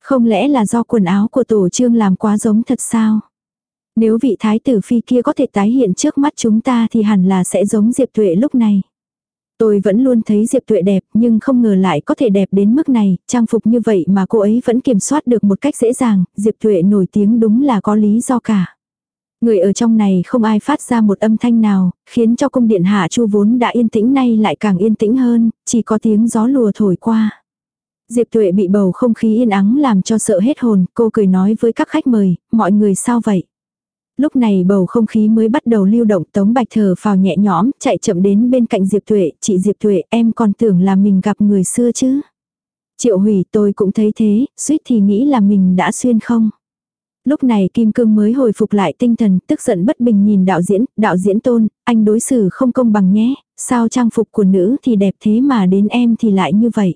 Không lẽ là do quần áo của tổ trương làm quá giống thật sao? Nếu vị Thái tử Phi kia có thể tái hiện trước mắt chúng ta thì hẳn là sẽ giống Diệp Thuệ lúc này. Tôi vẫn luôn thấy Diệp Tuệ đẹp nhưng không ngờ lại có thể đẹp đến mức này, trang phục như vậy mà cô ấy vẫn kiểm soát được một cách dễ dàng, Diệp Tuệ nổi tiếng đúng là có lý do cả. Người ở trong này không ai phát ra một âm thanh nào, khiến cho cung điện hạ chu vốn đã yên tĩnh nay lại càng yên tĩnh hơn, chỉ có tiếng gió lùa thổi qua. Diệp Tuệ bị bầu không khí yên ắng làm cho sợ hết hồn, cô cười nói với các khách mời, mọi người sao vậy? Lúc này bầu không khí mới bắt đầu lưu động Tống Bạch thở phào nhẹ nhõm, chạy chậm đến bên cạnh Diệp Tuệ, chị Diệp Tuệ em còn tưởng là mình gặp người xưa chứ. Triệu hủy tôi cũng thấy thế, suýt thì nghĩ là mình đã xuyên không. Lúc này Kim Cương mới hồi phục lại tinh thần, tức giận bất bình nhìn đạo diễn, đạo diễn tôn, anh đối xử không công bằng nhé, sao trang phục của nữ thì đẹp thế mà đến em thì lại như vậy.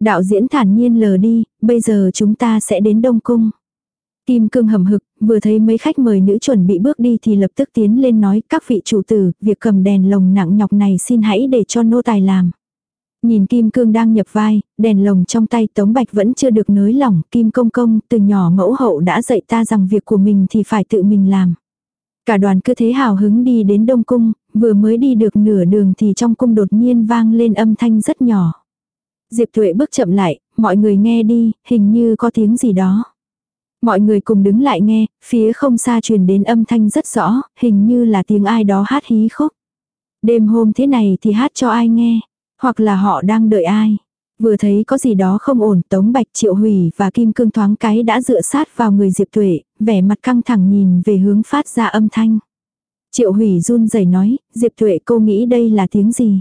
Đạo diễn thản nhiên lờ đi, bây giờ chúng ta sẽ đến Đông Cung. Kim cương hầm hực, vừa thấy mấy khách mời nữ chuẩn bị bước đi thì lập tức tiến lên nói các vị chủ tử, việc cầm đèn lồng nặng nhọc này xin hãy để cho nô tài làm. Nhìn Kim Cương đang nhập vai, đèn lồng trong tay Tống Bạch vẫn chưa được nới lỏng, Kim Công Công từ nhỏ mẫu hậu đã dạy ta rằng việc của mình thì phải tự mình làm. Cả đoàn cứ thế hào hứng đi đến Đông Cung, vừa mới đi được nửa đường thì trong cung đột nhiên vang lên âm thanh rất nhỏ. Diệp Thuệ bước chậm lại, mọi người nghe đi, hình như có tiếng gì đó. Mọi người cùng đứng lại nghe, phía không xa truyền đến âm thanh rất rõ, hình như là tiếng ai đó hát hí khúc. Đêm hôm thế này thì hát cho ai nghe, hoặc là họ đang đợi ai. Vừa thấy có gì đó không ổn, Tống Bạch Triệu Hủy và Kim Cương thoáng cái đã dựa sát vào người Diệp Tuệ, vẻ mặt căng thẳng nhìn về hướng phát ra âm thanh. Triệu Hủy run rẩy nói, Diệp Tuệ cô nghĩ đây là tiếng gì?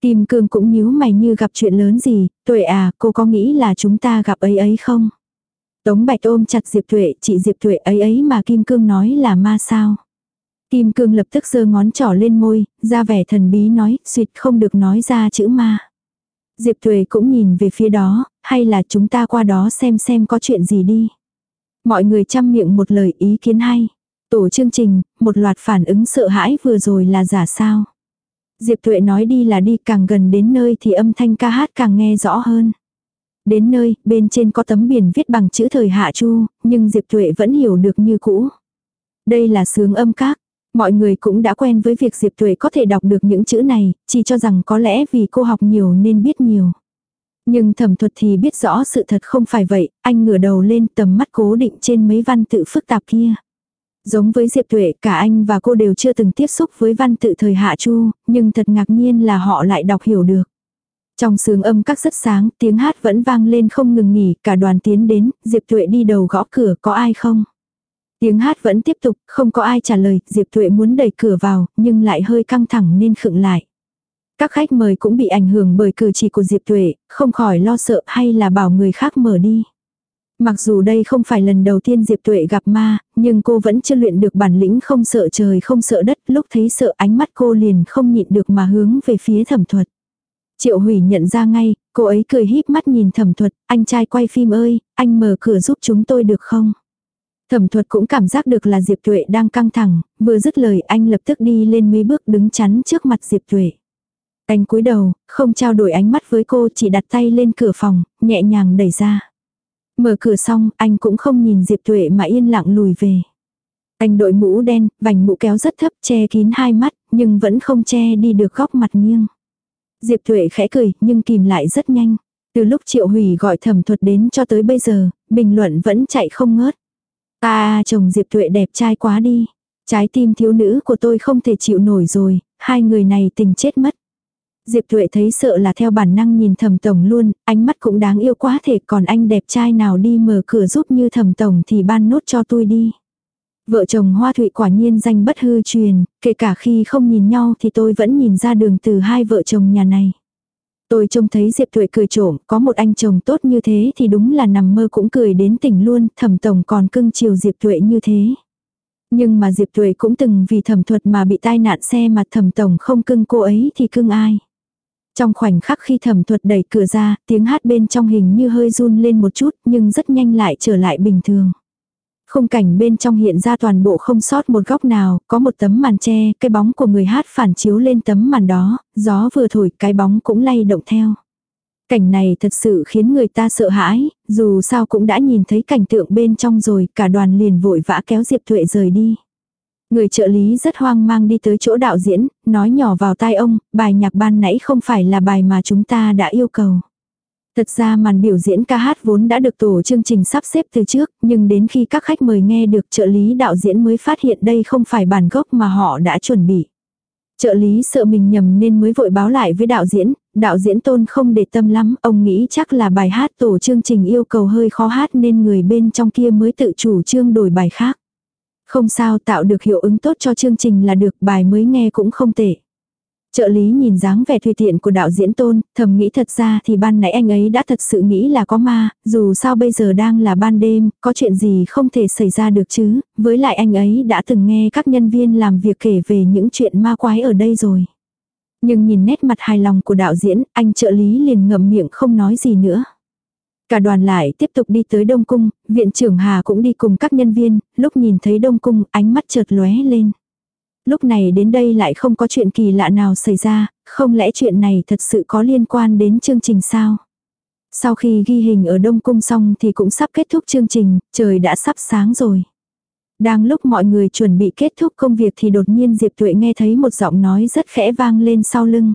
Kim Cương cũng nhíu mày như gặp chuyện lớn gì, Tuệ à, cô có nghĩ là chúng ta gặp ấy ấy không? Tống Bạch ôm chặt Diệp Thuệ, chị Diệp Thuệ ấy ấy mà Kim Cương nói là ma sao. Kim Cương lập tức giơ ngón trỏ lên môi, ra vẻ thần bí nói, suyệt không được nói ra chữ ma. Diệp Thuệ cũng nhìn về phía đó, hay là chúng ta qua đó xem xem có chuyện gì đi. Mọi người chăm miệng một lời ý kiến hay. Tổ chương trình, một loạt phản ứng sợ hãi vừa rồi là giả sao. Diệp Thuệ nói đi là đi càng gần đến nơi thì âm thanh ca hát càng nghe rõ hơn. Đến nơi, bên trên có tấm biển viết bằng chữ thời hạ chu, nhưng Diệp Tuệ vẫn hiểu được như cũ. Đây là sướng âm các. Mọi người cũng đã quen với việc Diệp Tuệ có thể đọc được những chữ này, chỉ cho rằng có lẽ vì cô học nhiều nên biết nhiều. Nhưng thẩm thuật thì biết rõ sự thật không phải vậy, anh ngửa đầu lên tầm mắt cố định trên mấy văn tự phức tạp kia. Giống với Diệp Tuệ, cả anh và cô đều chưa từng tiếp xúc với văn tự thời hạ chu, nhưng thật ngạc nhiên là họ lại đọc hiểu được. Trong sướng âm các rất sáng, tiếng hát vẫn vang lên không ngừng nghỉ, cả đoàn tiến đến, Diệp Tuệ đi đầu gõ cửa, có ai không? Tiếng hát vẫn tiếp tục, không có ai trả lời, Diệp Tuệ muốn đẩy cửa vào, nhưng lại hơi căng thẳng nên khựng lại. Các khách mời cũng bị ảnh hưởng bởi cử chỉ của Diệp Tuệ, không khỏi lo sợ hay là bảo người khác mở đi. Mặc dù đây không phải lần đầu tiên Diệp Tuệ gặp ma, nhưng cô vẫn chưa luyện được bản lĩnh không sợ trời không sợ đất, lúc thấy sợ ánh mắt cô liền không nhịn được mà hướng về phía thẩm thuật. Triệu hủy nhận ra ngay, cô ấy cười híp mắt nhìn thẩm thuật, anh trai quay phim ơi, anh mở cửa giúp chúng tôi được không? Thẩm thuật cũng cảm giác được là Diệp Tuệ đang căng thẳng, vừa dứt lời anh lập tức đi lên mấy bước đứng chắn trước mặt Diệp Tuệ. Anh cúi đầu, không trao đổi ánh mắt với cô chỉ đặt tay lên cửa phòng, nhẹ nhàng đẩy ra. Mở cửa xong, anh cũng không nhìn Diệp Tuệ mà yên lặng lùi về. Anh đội mũ đen, vành mũ kéo rất thấp che kín hai mắt, nhưng vẫn không che đi được góc mặt nghiêng. Diệp Thuệ khẽ cười, nhưng kìm lại rất nhanh. Từ lúc Triệu Hủy gọi thẩm thuật đến cho tới bây giờ, bình luận vẫn chạy không ngớt. À, chồng Diệp Thuệ đẹp trai quá đi. Trái tim thiếu nữ của tôi không thể chịu nổi rồi, hai người này tình chết mất. Diệp Thuệ thấy sợ là theo bản năng nhìn thẩm tổng luôn, ánh mắt cũng đáng yêu quá thể còn anh đẹp trai nào đi mở cửa giúp như thẩm tổng thì ban nốt cho tôi đi. Vợ chồng Hoa Thụy quả nhiên danh bất hư truyền, kể cả khi không nhìn nhau thì tôi vẫn nhìn ra đường từ hai vợ chồng nhà này. Tôi trông thấy Diệp thụy cười trộm, có một anh chồng tốt như thế thì đúng là nằm mơ cũng cười đến tỉnh luôn, thẩm tổng còn cưng chiều Diệp thụy như thế. Nhưng mà Diệp thụy cũng từng vì thẩm thuật mà bị tai nạn xe mà thẩm tổng không cưng cô ấy thì cưng ai. Trong khoảnh khắc khi thẩm thuật đẩy cửa ra, tiếng hát bên trong hình như hơi run lên một chút nhưng rất nhanh lại trở lại bình thường. Khung cảnh bên trong hiện ra toàn bộ không sót một góc nào, có một tấm màn che, cái bóng của người hát phản chiếu lên tấm màn đó, gió vừa thổi cái bóng cũng lay động theo. Cảnh này thật sự khiến người ta sợ hãi, dù sao cũng đã nhìn thấy cảnh tượng bên trong rồi, cả đoàn liền vội vã kéo Diệp Thuệ rời đi. Người trợ lý rất hoang mang đi tới chỗ đạo diễn, nói nhỏ vào tai ông, bài nhạc ban nãy không phải là bài mà chúng ta đã yêu cầu. Thật ra màn biểu diễn ca hát vốn đã được tổ chương trình sắp xếp từ trước, nhưng đến khi các khách mời nghe được trợ lý đạo diễn mới phát hiện đây không phải bản gốc mà họ đã chuẩn bị. Trợ lý sợ mình nhầm nên mới vội báo lại với đạo diễn, đạo diễn tôn không để tâm lắm, ông nghĩ chắc là bài hát tổ chương trình yêu cầu hơi khó hát nên người bên trong kia mới tự chủ trương đổi bài khác. Không sao tạo được hiệu ứng tốt cho chương trình là được bài mới nghe cũng không tệ. Trợ lý nhìn dáng vẻ tùy tiện của đạo diễn tôn, thầm nghĩ thật ra thì ban nãy anh ấy đã thật sự nghĩ là có ma, dù sao bây giờ đang là ban đêm, có chuyện gì không thể xảy ra được chứ, với lại anh ấy đã từng nghe các nhân viên làm việc kể về những chuyện ma quái ở đây rồi. Nhưng nhìn nét mặt hài lòng của đạo diễn, anh trợ lý liền ngậm miệng không nói gì nữa. Cả đoàn lại tiếp tục đi tới Đông Cung, viện trưởng Hà cũng đi cùng các nhân viên, lúc nhìn thấy Đông Cung ánh mắt chợt lóe lên. Lúc này đến đây lại không có chuyện kỳ lạ nào xảy ra, không lẽ chuyện này thật sự có liên quan đến chương trình sao? Sau khi ghi hình ở Đông Cung xong thì cũng sắp kết thúc chương trình, trời đã sắp sáng rồi. Đang lúc mọi người chuẩn bị kết thúc công việc thì đột nhiên Diệp Tuệ nghe thấy một giọng nói rất khẽ vang lên sau lưng.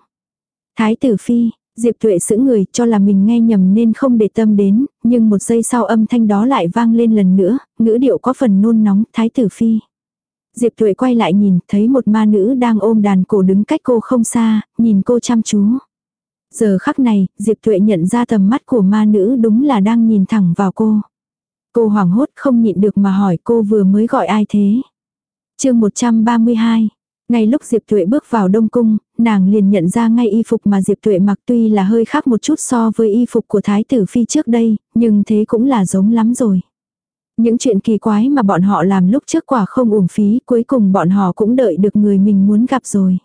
Thái tử Phi, Diệp Tuệ giữ người cho là mình nghe nhầm nên không để tâm đến, nhưng một giây sau âm thanh đó lại vang lên lần nữa, ngữ điệu có phần nôn nóng, Thái tử Phi. Diệp Tuệ quay lại nhìn, thấy một ma nữ đang ôm đàn cổ đứng cách cô không xa, nhìn cô chăm chú. Giờ khắc này, Diệp Tuệ nhận ra tầm mắt của ma nữ đúng là đang nhìn thẳng vào cô. Cô hoảng hốt không nhịn được mà hỏi cô vừa mới gọi ai thế. chương 132 ngay lúc Diệp Tuệ bước vào Đông Cung, nàng liền nhận ra ngay y phục mà Diệp Tuệ mặc tuy là hơi khác một chút so với y phục của Thái tử Phi trước đây, nhưng thế cũng là giống lắm rồi. Những chuyện kỳ quái mà bọn họ làm lúc trước quả không uổng phí, cuối cùng bọn họ cũng đợi được người mình muốn gặp rồi.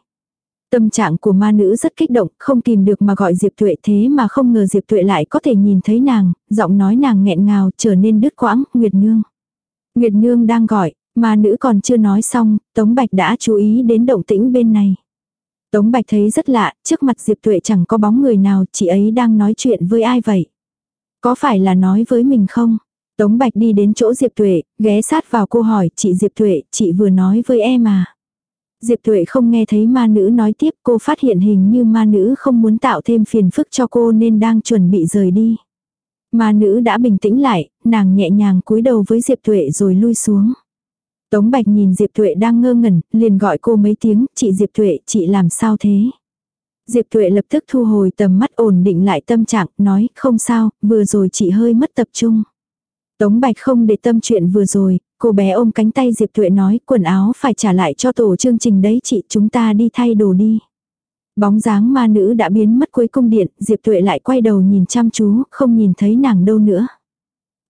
Tâm trạng của ma nữ rất kích động, không tìm được mà gọi Diệp Tuệ thế mà không ngờ Diệp Tuệ lại có thể nhìn thấy nàng, giọng nói nàng nghẹn ngào trở nên đứt quãng, Nguyệt Nương. Nguyệt Nương đang gọi, ma nữ còn chưa nói xong, Tống Bạch đã chú ý đến động tĩnh bên này. Tống Bạch thấy rất lạ, trước mặt Diệp Tuệ chẳng có bóng người nào, chị ấy đang nói chuyện với ai vậy? Có phải là nói với mình không? Tống Bạch đi đến chỗ Diệp Tuệ, ghé sát vào cô hỏi, chị Diệp Tuệ, chị vừa nói với em à? Diệp Tuệ không nghe thấy ma nữ nói tiếp, cô phát hiện hình như ma nữ không muốn tạo thêm phiền phức cho cô nên đang chuẩn bị rời đi. Ma nữ đã bình tĩnh lại, nàng nhẹ nhàng cúi đầu với Diệp Tuệ rồi lui xuống. Tống Bạch nhìn Diệp Tuệ đang ngơ ngẩn, liền gọi cô mấy tiếng, chị Diệp Tuệ, chị làm sao thế? Diệp Tuệ lập tức thu hồi tầm mắt ổn định lại tâm trạng, nói, không sao, vừa rồi chị hơi mất tập trung. Tống Bạch không để tâm chuyện vừa rồi, cô bé ôm cánh tay Diệp Tuệ nói, quần áo phải trả lại cho tổ chương trình đấy chị, chúng ta đi thay đồ đi. Bóng dáng ma nữ đã biến mất cuối cung điện, Diệp Tuệ lại quay đầu nhìn chăm chú, không nhìn thấy nàng đâu nữa.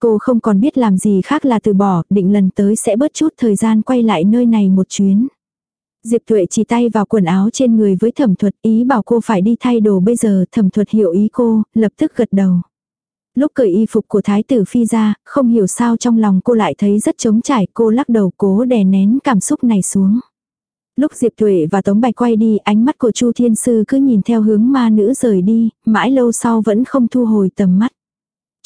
Cô không còn biết làm gì khác là từ bỏ, định lần tới sẽ bớt chút thời gian quay lại nơi này một chuyến. Diệp Tuệ chỉ tay vào quần áo trên người với thẩm thuật ý bảo cô phải đi thay đồ bây giờ thẩm thuật hiểu ý cô, lập tức gật đầu. Lúc cởi y phục của thái tử phi ra, không hiểu sao trong lòng cô lại thấy rất trống trải cô lắc đầu cố đè nén cảm xúc này xuống. Lúc Diệp Tuệ và Tống Bạch quay đi ánh mắt của Chu Thiên Sư cứ nhìn theo hướng ma nữ rời đi, mãi lâu sau vẫn không thu hồi tầm mắt.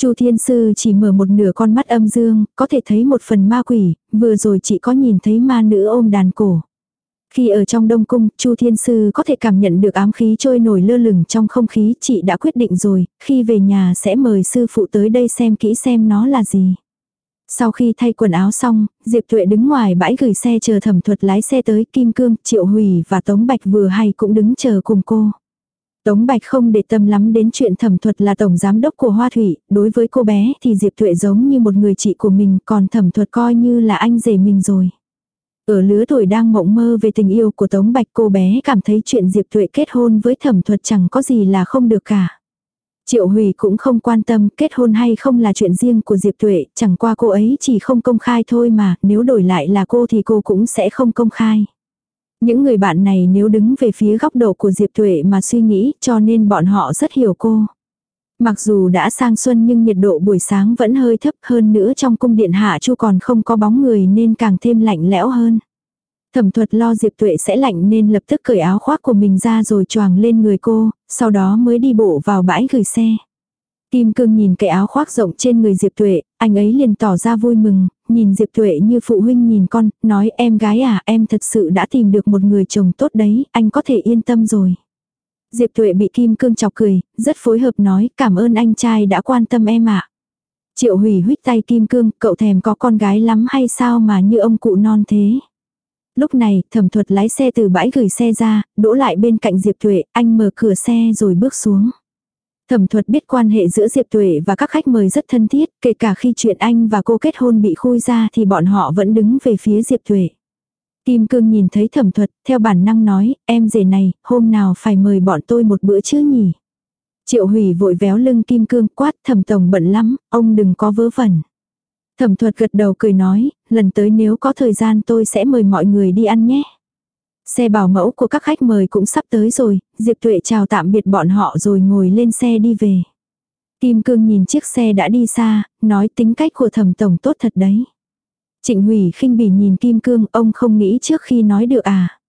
Chu Thiên Sư chỉ mở một nửa con mắt âm dương, có thể thấy một phần ma quỷ, vừa rồi chị có nhìn thấy ma nữ ôm đàn cổ. Khi ở trong Đông Cung, Chu Thiên Sư có thể cảm nhận được ám khí trôi nổi lơ lửng trong không khí, chị đã quyết định rồi, khi về nhà sẽ mời sư phụ tới đây xem kỹ xem nó là gì. Sau khi thay quần áo xong, Diệp Tuệ đứng ngoài bãi gửi xe chờ thẩm thuật lái xe tới Kim Cương, Triệu Hủy và Tống Bạch vừa hay cũng đứng chờ cùng cô. Tống Bạch không để tâm lắm đến chuyện thẩm thuật là tổng giám đốc của Hoa Thủy, đối với cô bé thì Diệp Tuệ giống như một người chị của mình, còn thẩm thuật coi như là anh rể mình rồi. Ở lứa tuổi đang mộng mơ về tình yêu của Tống Bạch cô bé cảm thấy chuyện Diệp Tuệ kết hôn với thẩm thuật chẳng có gì là không được cả. Triệu Hủy cũng không quan tâm kết hôn hay không là chuyện riêng của Diệp Tuệ, chẳng qua cô ấy chỉ không công khai thôi mà, nếu đổi lại là cô thì cô cũng sẽ không công khai. Những người bạn này nếu đứng về phía góc độ của Diệp Tuệ mà suy nghĩ cho nên bọn họ rất hiểu cô. Mặc dù đã sang xuân nhưng nhiệt độ buổi sáng vẫn hơi thấp hơn nữa trong cung điện hạ chu còn không có bóng người nên càng thêm lạnh lẽo hơn. Thẩm thuật lo Diệp Tuệ sẽ lạnh nên lập tức cởi áo khoác của mình ra rồi choàng lên người cô, sau đó mới đi bộ vào bãi gửi xe. Kim cương nhìn cái áo khoác rộng trên người Diệp Tuệ, anh ấy liền tỏ ra vui mừng, nhìn Diệp Tuệ như phụ huynh nhìn con, nói em gái à, em thật sự đã tìm được một người chồng tốt đấy, anh có thể yên tâm rồi. Diệp Tuệ bị Kim Cương chọc cười, rất phối hợp nói cảm ơn anh trai đã quan tâm em ạ. Triệu hủy huyết tay Kim Cương, cậu thèm có con gái lắm hay sao mà như ông cụ non thế. Lúc này, thẩm thuật lái xe từ bãi gửi xe ra, đỗ lại bên cạnh Diệp Tuệ, anh mở cửa xe rồi bước xuống. Thẩm thuật biết quan hệ giữa Diệp Tuệ và các khách mời rất thân thiết, kể cả khi chuyện anh và cô kết hôn bị khui ra thì bọn họ vẫn đứng về phía Diệp Tuệ. Kim Cương nhìn thấy thẩm thuật, theo bản năng nói, em rể này, hôm nào phải mời bọn tôi một bữa chứ nhỉ? Triệu hủy vội véo lưng Kim Cương quát thẩm tổng bận lắm, ông đừng có vớ vẩn. Thẩm thuật gật đầu cười nói, lần tới nếu có thời gian tôi sẽ mời mọi người đi ăn nhé. Xe bảo mẫu của các khách mời cũng sắp tới rồi, Diệp Tuệ chào tạm biệt bọn họ rồi ngồi lên xe đi về. Kim Cương nhìn chiếc xe đã đi xa, nói tính cách của thẩm tổng tốt thật đấy. Trịnh Hủy khinh bỉ nhìn Kim Cương, ông không nghĩ trước khi nói được à.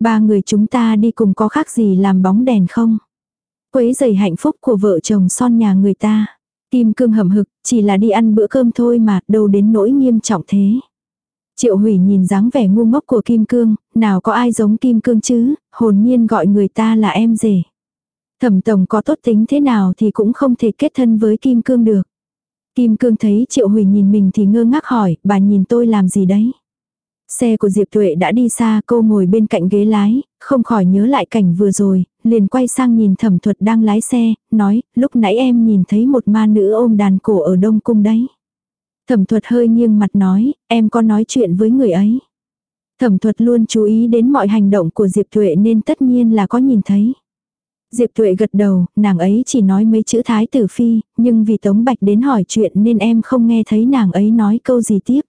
Ba người chúng ta đi cùng có khác gì làm bóng đèn không? Quấy giày hạnh phúc của vợ chồng son nhà người ta. Kim Cương hầm hực, chỉ là đi ăn bữa cơm thôi mà, đâu đến nỗi nghiêm trọng thế. Triệu hủy nhìn dáng vẻ ngu ngốc của Kim Cương, nào có ai giống Kim Cương chứ, hồn nhiên gọi người ta là em rể. Thẩm tổng có tốt tính thế nào thì cũng không thể kết thân với Kim Cương được. Kim Cương thấy Triệu Hủy nhìn mình thì ngơ ngác hỏi, bà nhìn tôi làm gì đấy? Xe của Diệp Tuệ đã đi xa, cô ngồi bên cạnh ghế lái, không khỏi nhớ lại cảnh vừa rồi, liền quay sang nhìn thẩm thuật đang lái xe, nói, lúc nãy em nhìn thấy một ma nữ ôm đàn cổ ở Đông Cung đấy. Thẩm thuật hơi nghiêng mặt nói, em có nói chuyện với người ấy. Thẩm thuật luôn chú ý đến mọi hành động của Diệp Tuệ nên tất nhiên là có nhìn thấy. Diệp Tuệ gật đầu, nàng ấy chỉ nói mấy chữ thái tử phi, nhưng vì Tống Bạch đến hỏi chuyện nên em không nghe thấy nàng ấy nói câu gì tiếp.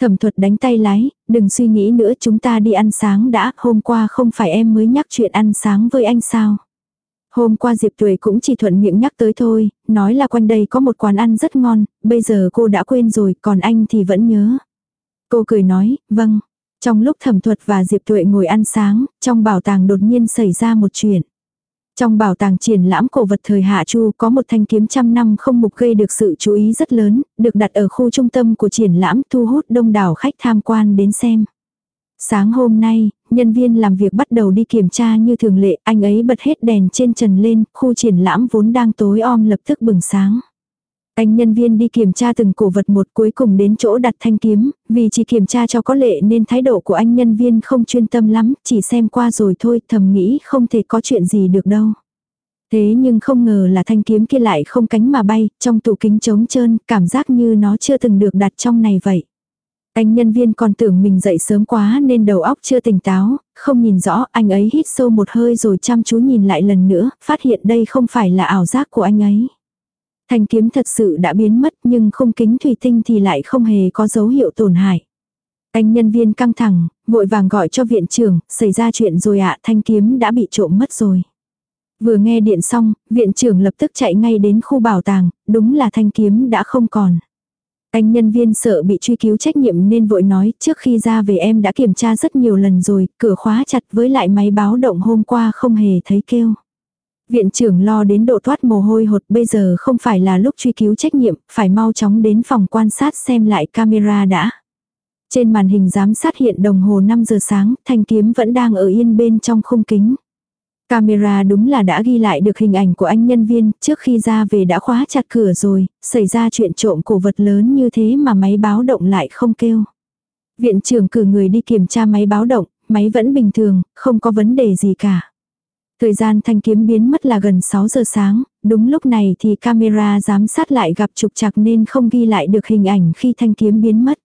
Thẩm thuật đánh tay lái, đừng suy nghĩ nữa chúng ta đi ăn sáng đã, hôm qua không phải em mới nhắc chuyện ăn sáng với anh sao. Hôm qua Diệp Tuệ cũng chỉ thuận miệng nhắc tới thôi, nói là quanh đây có một quán ăn rất ngon, bây giờ cô đã quên rồi, còn anh thì vẫn nhớ. Cô cười nói, vâng. Trong lúc thẩm thuật và Diệp Tuệ ngồi ăn sáng, trong bảo tàng đột nhiên xảy ra một chuyện. Trong bảo tàng triển lãm cổ vật thời Hạ Chu có một thanh kiếm trăm năm không mục gây được sự chú ý rất lớn, được đặt ở khu trung tâm của triển lãm thu hút đông đảo khách tham quan đến xem. Sáng hôm nay, nhân viên làm việc bắt đầu đi kiểm tra như thường lệ, anh ấy bật hết đèn trên trần lên, khu triển lãm vốn đang tối om lập tức bừng sáng. Anh nhân viên đi kiểm tra từng cổ vật một cuối cùng đến chỗ đặt thanh kiếm, vì chỉ kiểm tra cho có lệ nên thái độ của anh nhân viên không chuyên tâm lắm, chỉ xem qua rồi thôi, thầm nghĩ không thể có chuyện gì được đâu. Thế nhưng không ngờ là thanh kiếm kia lại không cánh mà bay, trong tủ kính trống trơn, cảm giác như nó chưa từng được đặt trong này vậy. Anh nhân viên còn tưởng mình dậy sớm quá nên đầu óc chưa tỉnh táo, không nhìn rõ, anh ấy hít sâu một hơi rồi chăm chú nhìn lại lần nữa, phát hiện đây không phải là ảo giác của anh ấy. Thanh kiếm thật sự đã biến mất nhưng không kính thủy tinh thì lại không hề có dấu hiệu tổn hại. Anh nhân viên căng thẳng, vội vàng gọi cho viện trưởng, xảy ra chuyện rồi ạ, thanh kiếm đã bị trộm mất rồi. Vừa nghe điện xong, viện trưởng lập tức chạy ngay đến khu bảo tàng, đúng là thanh kiếm đã không còn. Anh nhân viên sợ bị truy cứu trách nhiệm nên vội nói, trước khi ra về em đã kiểm tra rất nhiều lần rồi, cửa khóa chặt với lại máy báo động hôm qua không hề thấy kêu. Viện trưởng lo đến độ thoát mồ hôi hột bây giờ không phải là lúc truy cứu trách nhiệm, phải mau chóng đến phòng quan sát xem lại camera đã. Trên màn hình giám sát hiện đồng hồ 5 giờ sáng, thanh kiếm vẫn đang ở yên bên trong khung kính. Camera đúng là đã ghi lại được hình ảnh của anh nhân viên, trước khi ra về đã khóa chặt cửa rồi, xảy ra chuyện trộm cổ vật lớn như thế mà máy báo động lại không kêu. Viện trưởng cử người đi kiểm tra máy báo động, máy vẫn bình thường, không có vấn đề gì cả. Thời gian thanh kiếm biến mất là gần 6 giờ sáng, đúng lúc này thì camera giám sát lại gặp trục trặc nên không ghi lại được hình ảnh khi thanh kiếm biến mất.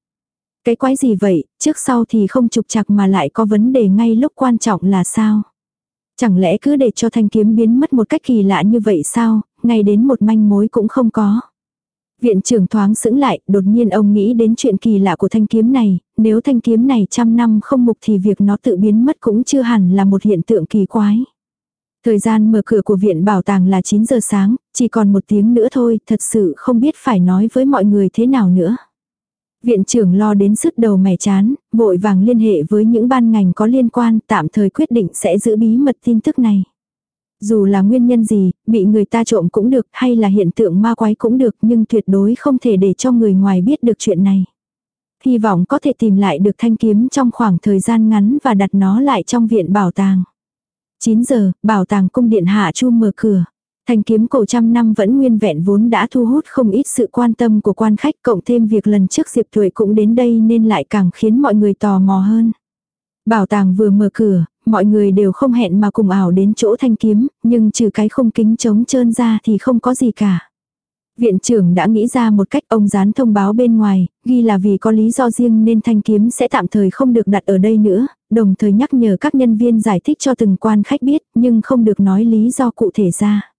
Cái quái gì vậy, trước sau thì không trục trặc mà lại có vấn đề ngay lúc quan trọng là sao? Chẳng lẽ cứ để cho thanh kiếm biến mất một cách kỳ lạ như vậy sao, ngay đến một manh mối cũng không có. Viện trưởng thoáng sững lại, đột nhiên ông nghĩ đến chuyện kỳ lạ của thanh kiếm này, nếu thanh kiếm này trăm năm không mục thì việc nó tự biến mất cũng chưa hẳn là một hiện tượng kỳ quái. Thời gian mở cửa của viện bảo tàng là 9 giờ sáng, chỉ còn một tiếng nữa thôi, thật sự không biết phải nói với mọi người thế nào nữa. Viện trưởng lo đến sức đầu mẻ chán, vội vàng liên hệ với những ban ngành có liên quan tạm thời quyết định sẽ giữ bí mật tin tức này. Dù là nguyên nhân gì, bị người ta trộm cũng được hay là hiện tượng ma quái cũng được nhưng tuyệt đối không thể để cho người ngoài biết được chuyện này. Hy vọng có thể tìm lại được thanh kiếm trong khoảng thời gian ngắn và đặt nó lại trong viện bảo tàng. 9 giờ, bảo tàng cung điện Hạ Chu mở cửa. Thanh kiếm cổ trăm năm vẫn nguyên vẹn vốn đã thu hút không ít sự quan tâm của quan khách cộng thêm việc lần trước Diệp Thuệ cũng đến đây nên lại càng khiến mọi người tò mò hơn. Bảo tàng vừa mở cửa, mọi người đều không hẹn mà cùng ảo đến chỗ thanh kiếm, nhưng trừ cái không kính trống trơn ra thì không có gì cả. Viện trưởng đã nghĩ ra một cách ông dán thông báo bên ngoài, ghi là vì có lý do riêng nên thanh kiếm sẽ tạm thời không được đặt ở đây nữa, đồng thời nhắc nhở các nhân viên giải thích cho từng quan khách biết, nhưng không được nói lý do cụ thể ra.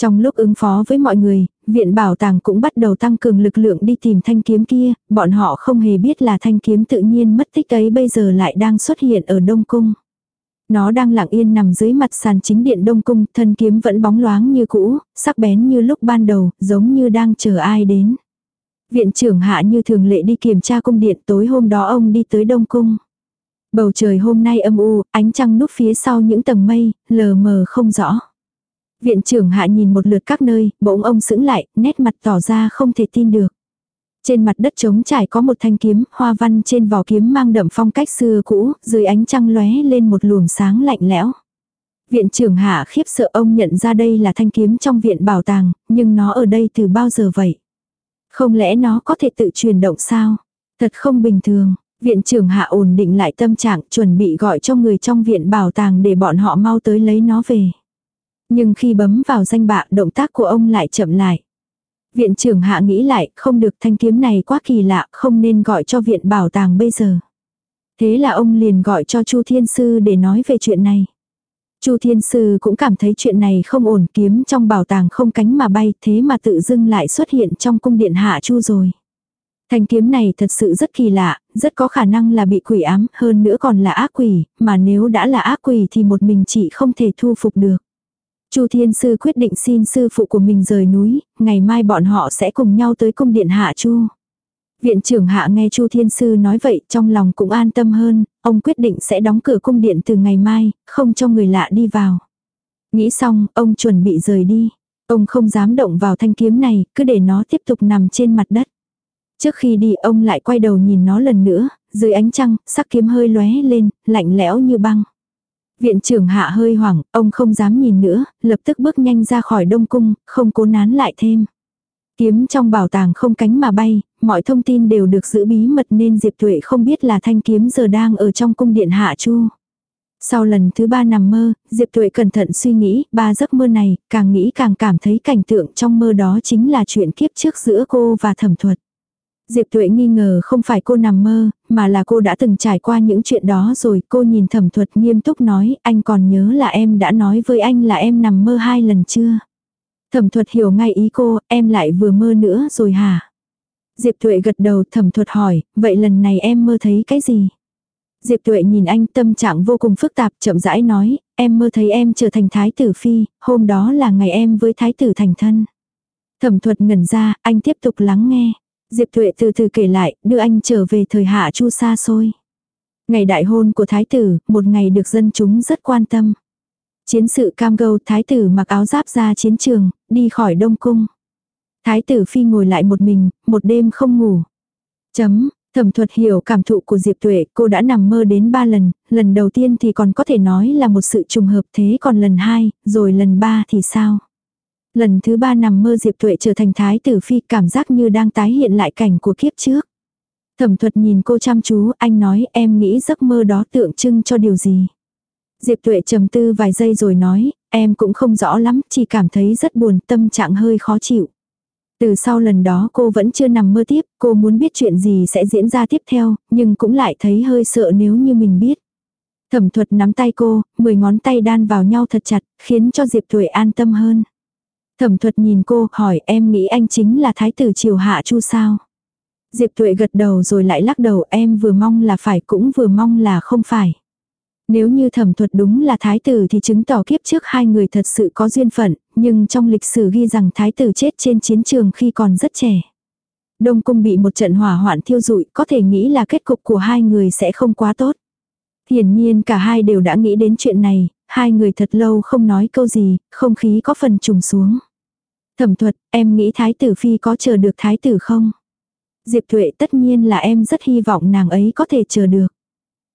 Trong lúc ứng phó với mọi người, viện bảo tàng cũng bắt đầu tăng cường lực lượng đi tìm thanh kiếm kia, bọn họ không hề biết là thanh kiếm tự nhiên mất tích ấy bây giờ lại đang xuất hiện ở Đông Cung. Nó đang lặng yên nằm dưới mặt sàn chính điện Đông Cung, thân kiếm vẫn bóng loáng như cũ, sắc bén như lúc ban đầu, giống như đang chờ ai đến. Viện trưởng hạ như thường lệ đi kiểm tra cung điện tối hôm đó ông đi tới Đông Cung. Bầu trời hôm nay âm u, ánh trăng núp phía sau những tầng mây, lờ mờ không rõ. Viện trưởng hạ nhìn một lượt các nơi, bỗng ông sững lại, nét mặt tỏ ra không thể tin được. Trên mặt đất trống trải có một thanh kiếm, hoa văn trên vỏ kiếm mang đậm phong cách xưa cũ, dưới ánh trăng lóe lên một luồng sáng lạnh lẽo. Viện trưởng hạ khiếp sợ ông nhận ra đây là thanh kiếm trong viện bảo tàng, nhưng nó ở đây từ bao giờ vậy? Không lẽ nó có thể tự chuyển động sao? Thật không bình thường. Viện trưởng hạ ổn định lại tâm trạng chuẩn bị gọi cho người trong viện bảo tàng để bọn họ mau tới lấy nó về. Nhưng khi bấm vào danh bạ động tác của ông lại chậm lại. Viện trưởng hạ nghĩ lại, không được thanh kiếm này quá kỳ lạ, không nên gọi cho viện bảo tàng bây giờ. Thế là ông liền gọi cho Chu Thiên Sư để nói về chuyện này. Chu Thiên Sư cũng cảm thấy chuyện này không ổn kiếm trong bảo tàng không cánh mà bay thế mà tự dưng lại xuất hiện trong cung điện hạ Chu rồi. Thanh kiếm này thật sự rất kỳ lạ, rất có khả năng là bị quỷ ám, hơn nữa còn là ác quỷ, mà nếu đã là ác quỷ thì một mình chị không thể thu phục được. Chu Thiên Sư quyết định xin sư phụ của mình rời núi, ngày mai bọn họ sẽ cùng nhau tới cung điện Hạ Chu. Viện trưởng Hạ nghe Chu Thiên Sư nói vậy trong lòng cũng an tâm hơn, ông quyết định sẽ đóng cửa cung điện từ ngày mai, không cho người lạ đi vào. Nghĩ xong, ông chuẩn bị rời đi. Ông không dám động vào thanh kiếm này, cứ để nó tiếp tục nằm trên mặt đất. Trước khi đi ông lại quay đầu nhìn nó lần nữa, dưới ánh trăng, sắc kiếm hơi lóe lên, lạnh lẽo như băng. Viện trưởng hạ hơi hoảng, ông không dám nhìn nữa, lập tức bước nhanh ra khỏi đông cung, không cố nán lại thêm. Kiếm trong bảo tàng không cánh mà bay, mọi thông tin đều được giữ bí mật nên Diệp Tuệ không biết là thanh kiếm giờ đang ở trong cung điện hạ chu. Sau lần thứ ba nằm mơ, Diệp Tuệ cẩn thận suy nghĩ, ba giấc mơ này, càng nghĩ càng cảm thấy cảnh tượng trong mơ đó chính là chuyện kiếp trước giữa cô và thẩm thuật. Diệp Tuệ nghi ngờ không phải cô nằm mơ, mà là cô đã từng trải qua những chuyện đó rồi. Cô nhìn thẩm thuật nghiêm túc nói, anh còn nhớ là em đã nói với anh là em nằm mơ hai lần chưa? Thẩm thuật hiểu ngay ý cô, em lại vừa mơ nữa rồi hả? Diệp Tuệ gật đầu thẩm thuật hỏi, vậy lần này em mơ thấy cái gì? Diệp Tuệ nhìn anh tâm trạng vô cùng phức tạp chậm rãi nói, em mơ thấy em trở thành thái tử phi, hôm đó là ngày em với thái tử thành thân. Thẩm thuật ngẩn ra, anh tiếp tục lắng nghe. Diệp Thuệ từ từ kể lại, đưa anh trở về thời hạ chu xa xôi. Ngày đại hôn của thái tử, một ngày được dân chúng rất quan tâm. Chiến sự cam gâu thái tử mặc áo giáp ra chiến trường, đi khỏi đông cung. Thái tử phi ngồi lại một mình, một đêm không ngủ. Chấm, thẩm thuật hiểu cảm thụ của Diệp Tuệ, cô đã nằm mơ đến ba lần, lần đầu tiên thì còn có thể nói là một sự trùng hợp thế còn lần hai, rồi lần ba thì sao? Lần thứ ba nằm mơ Diệp Tuệ trở thành thái tử phi cảm giác như đang tái hiện lại cảnh của kiếp trước. Thẩm thuật nhìn cô chăm chú, anh nói em nghĩ giấc mơ đó tượng trưng cho điều gì. Diệp Tuệ trầm tư vài giây rồi nói, em cũng không rõ lắm, chỉ cảm thấy rất buồn, tâm trạng hơi khó chịu. Từ sau lần đó cô vẫn chưa nằm mơ tiếp, cô muốn biết chuyện gì sẽ diễn ra tiếp theo, nhưng cũng lại thấy hơi sợ nếu như mình biết. Thẩm thuật nắm tay cô, mười ngón tay đan vào nhau thật chặt, khiến cho Diệp Tuệ an tâm hơn. Thẩm thuật nhìn cô, hỏi em nghĩ anh chính là thái tử triều hạ chu sao? Diệp Tuệ gật đầu rồi lại lắc đầu em vừa mong là phải cũng vừa mong là không phải. Nếu như thẩm thuật đúng là thái tử thì chứng tỏ kiếp trước hai người thật sự có duyên phận, nhưng trong lịch sử ghi rằng thái tử chết trên chiến trường khi còn rất trẻ. Đông cung bị một trận hỏa hoạn thiêu rụi, có thể nghĩ là kết cục của hai người sẽ không quá tốt. Hiển nhiên cả hai đều đã nghĩ đến chuyện này, hai người thật lâu không nói câu gì, không khí có phần trùng xuống. Thẩm thuật, em nghĩ thái tử phi có chờ được thái tử không? Diệp Thuệ tất nhiên là em rất hy vọng nàng ấy có thể chờ được.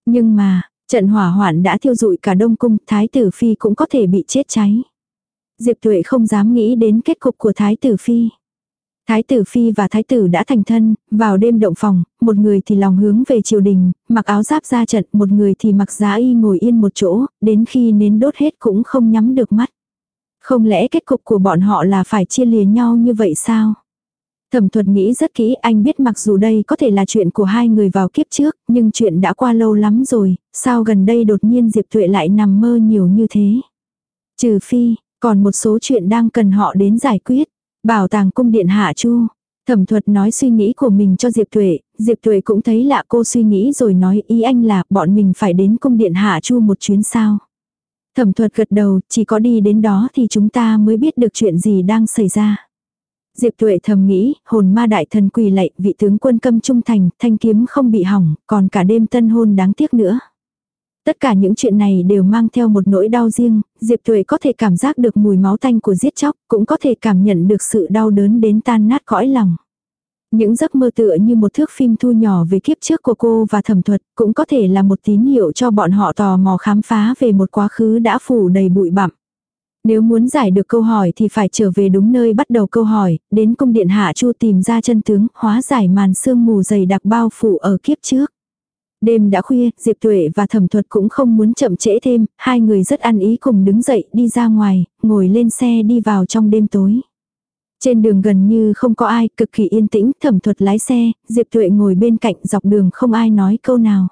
Nhưng mà, trận hỏa hoạn đã thiêu rụi cả đông cung, thái tử phi cũng có thể bị chết cháy. Diệp Thuệ không dám nghĩ đến kết cục của thái tử phi. Thái tử phi và thái tử đã thành thân, vào đêm động phòng, một người thì lòng hướng về triều đình, mặc áo giáp ra trận, một người thì mặc giá y ngồi yên một chỗ, đến khi nến đốt hết cũng không nhắm được mắt. Không lẽ kết cục của bọn họ là phải chia lìa nhau như vậy sao? Thẩm thuật nghĩ rất kỹ anh biết mặc dù đây có thể là chuyện của hai người vào kiếp trước, nhưng chuyện đã qua lâu lắm rồi, sao gần đây đột nhiên Diệp Tuệ lại nằm mơ nhiều như thế? Trừ phi, còn một số chuyện đang cần họ đến giải quyết. Bảo tàng cung điện Hạ Chu. Thẩm thuật nói suy nghĩ của mình cho Diệp Tuệ, Diệp Tuệ cũng thấy lạ cô suy nghĩ rồi nói ý anh là bọn mình phải đến cung điện Hạ Chu một chuyến sao. Thẩm thuật gật đầu, chỉ có đi đến đó thì chúng ta mới biết được chuyện gì đang xảy ra. Diệp Tuệ thầm nghĩ, hồn ma đại thần quỳ lạy, vị tướng quân câm trung thành, thanh kiếm không bị hỏng, còn cả đêm tân hôn đáng tiếc nữa. Tất cả những chuyện này đều mang theo một nỗi đau riêng, Diệp Tuệ có thể cảm giác được mùi máu tanh của giết chóc, cũng có thể cảm nhận được sự đau đớn đến tan nát cõi lòng. Những giấc mơ tựa như một thước phim thu nhỏ về kiếp trước của cô và thẩm thuật, cũng có thể là một tín hiệu cho bọn họ tò mò khám phá về một quá khứ đã phủ đầy bụi bặm. Nếu muốn giải được câu hỏi thì phải trở về đúng nơi bắt đầu câu hỏi, đến cung điện Hạ Chu tìm ra chân tướng, hóa giải màn sương mù dày đặc bao phủ ở kiếp trước. Đêm đã khuya, Diệp Tuệ và Thẩm Thuật cũng không muốn chậm trễ thêm, hai người rất ăn ý cùng đứng dậy đi ra ngoài, ngồi lên xe đi vào trong đêm tối. Trên đường gần như không có ai, cực kỳ yên tĩnh, Thẩm Thuật lái xe, Diệp Tuệ ngồi bên cạnh dọc đường không ai nói câu nào.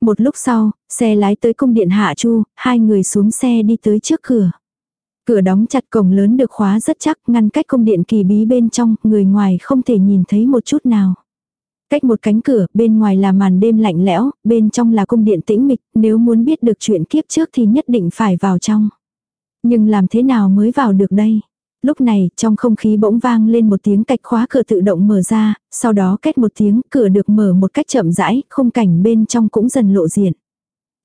Một lúc sau, xe lái tới cung điện Hạ Chu, hai người xuống xe đi tới trước cửa. Cửa đóng chặt cổng lớn được khóa rất chắc, ngăn cách cung điện kỳ bí bên trong, người ngoài không thể nhìn thấy một chút nào. Cách một cánh cửa, bên ngoài là màn đêm lạnh lẽo, bên trong là cung điện tĩnh mịch, nếu muốn biết được chuyện kiếp trước thì nhất định phải vào trong. Nhưng làm thế nào mới vào được đây? Lúc này, trong không khí bỗng vang lên một tiếng cạch khóa cửa tự động mở ra, sau đó kết một tiếng, cửa được mở một cách chậm rãi, khung cảnh bên trong cũng dần lộ diện.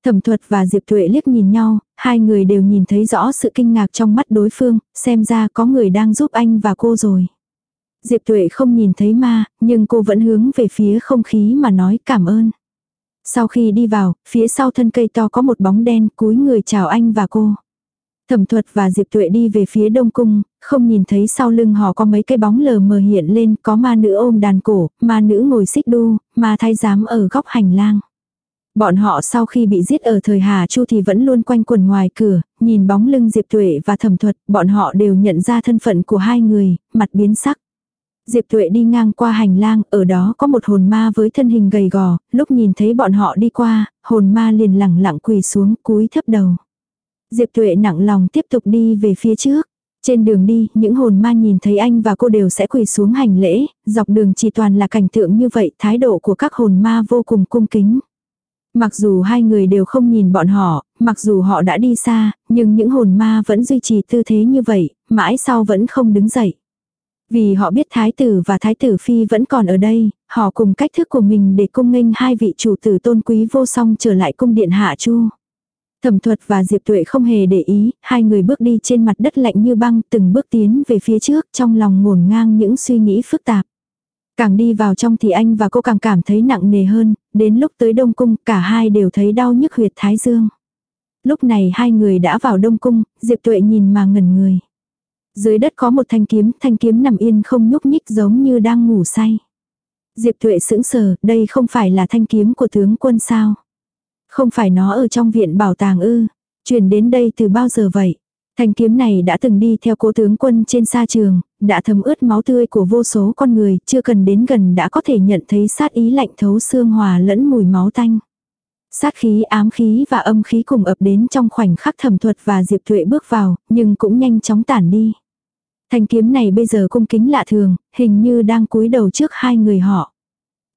Thẩm thuật và Diệp Tuệ liếc nhìn nhau, hai người đều nhìn thấy rõ sự kinh ngạc trong mắt đối phương, xem ra có người đang giúp anh và cô rồi. Diệp Tuệ không nhìn thấy ma, nhưng cô vẫn hướng về phía không khí mà nói cảm ơn. Sau khi đi vào, phía sau thân cây to có một bóng đen cúi người chào anh và cô. Thẩm thuật và Diệp Tuệ đi về phía đông cung, không nhìn thấy sau lưng họ có mấy cái bóng lờ mờ hiện lên, có ma nữ ôm đàn cổ, ma nữ ngồi xích đu, ma thái giám ở góc hành lang. Bọn họ sau khi bị giết ở thời Hà Chu thì vẫn luôn quanh quần ngoài cửa, nhìn bóng lưng Diệp Tuệ và thẩm thuật, bọn họ đều nhận ra thân phận của hai người, mặt biến sắc. Diệp Tuệ đi ngang qua hành lang, ở đó có một hồn ma với thân hình gầy gò, lúc nhìn thấy bọn họ đi qua, hồn ma liền lẳng lặng quỳ xuống cúi thấp đầu. Diệp Tuệ nặng lòng tiếp tục đi về phía trước. Trên đường đi, những hồn ma nhìn thấy anh và cô đều sẽ quỳ xuống hành lễ, dọc đường chỉ toàn là cảnh tượng như vậy, thái độ của các hồn ma vô cùng cung kính. Mặc dù hai người đều không nhìn bọn họ, mặc dù họ đã đi xa, nhưng những hồn ma vẫn duy trì tư thế như vậy, mãi sau vẫn không đứng dậy. Vì họ biết thái tử và thái tử phi vẫn còn ở đây, họ cùng cách thức của mình để cung nghênh hai vị chủ tử tôn quý vô song trở lại cung điện hạ chu. Thẩm thuật và Diệp Tuệ không hề để ý, hai người bước đi trên mặt đất lạnh như băng, từng bước tiến về phía trước, trong lòng ngổn ngang những suy nghĩ phức tạp. Càng đi vào trong thì anh và cô càng cảm thấy nặng nề hơn, đến lúc tới Đông Cung cả hai đều thấy đau nhức huyệt thái dương. Lúc này hai người đã vào Đông Cung, Diệp Tuệ nhìn mà ngẩn người. Dưới đất có một thanh kiếm, thanh kiếm nằm yên không nhúc nhích giống như đang ngủ say. Diệp Tuệ sững sờ, đây không phải là thanh kiếm của tướng quân sao? Không phải nó ở trong viện bảo tàng ư? Chuyển đến đây từ bao giờ vậy? Thanh kiếm này đã từng đi theo cố tướng quân trên sa trường, đã thấm ướt máu tươi của vô số con người, chưa cần đến gần đã có thể nhận thấy sát ý lạnh thấu xương hòa lẫn mùi máu tanh. Sát khí ám khí và âm khí cùng ập đến trong khoảnh khắc thẩm thuật và Diệp Tuệ bước vào, nhưng cũng nhanh chóng tản đi. Thanh kiếm này bây giờ cung kính lạ thường, hình như đang cúi đầu trước hai người họ.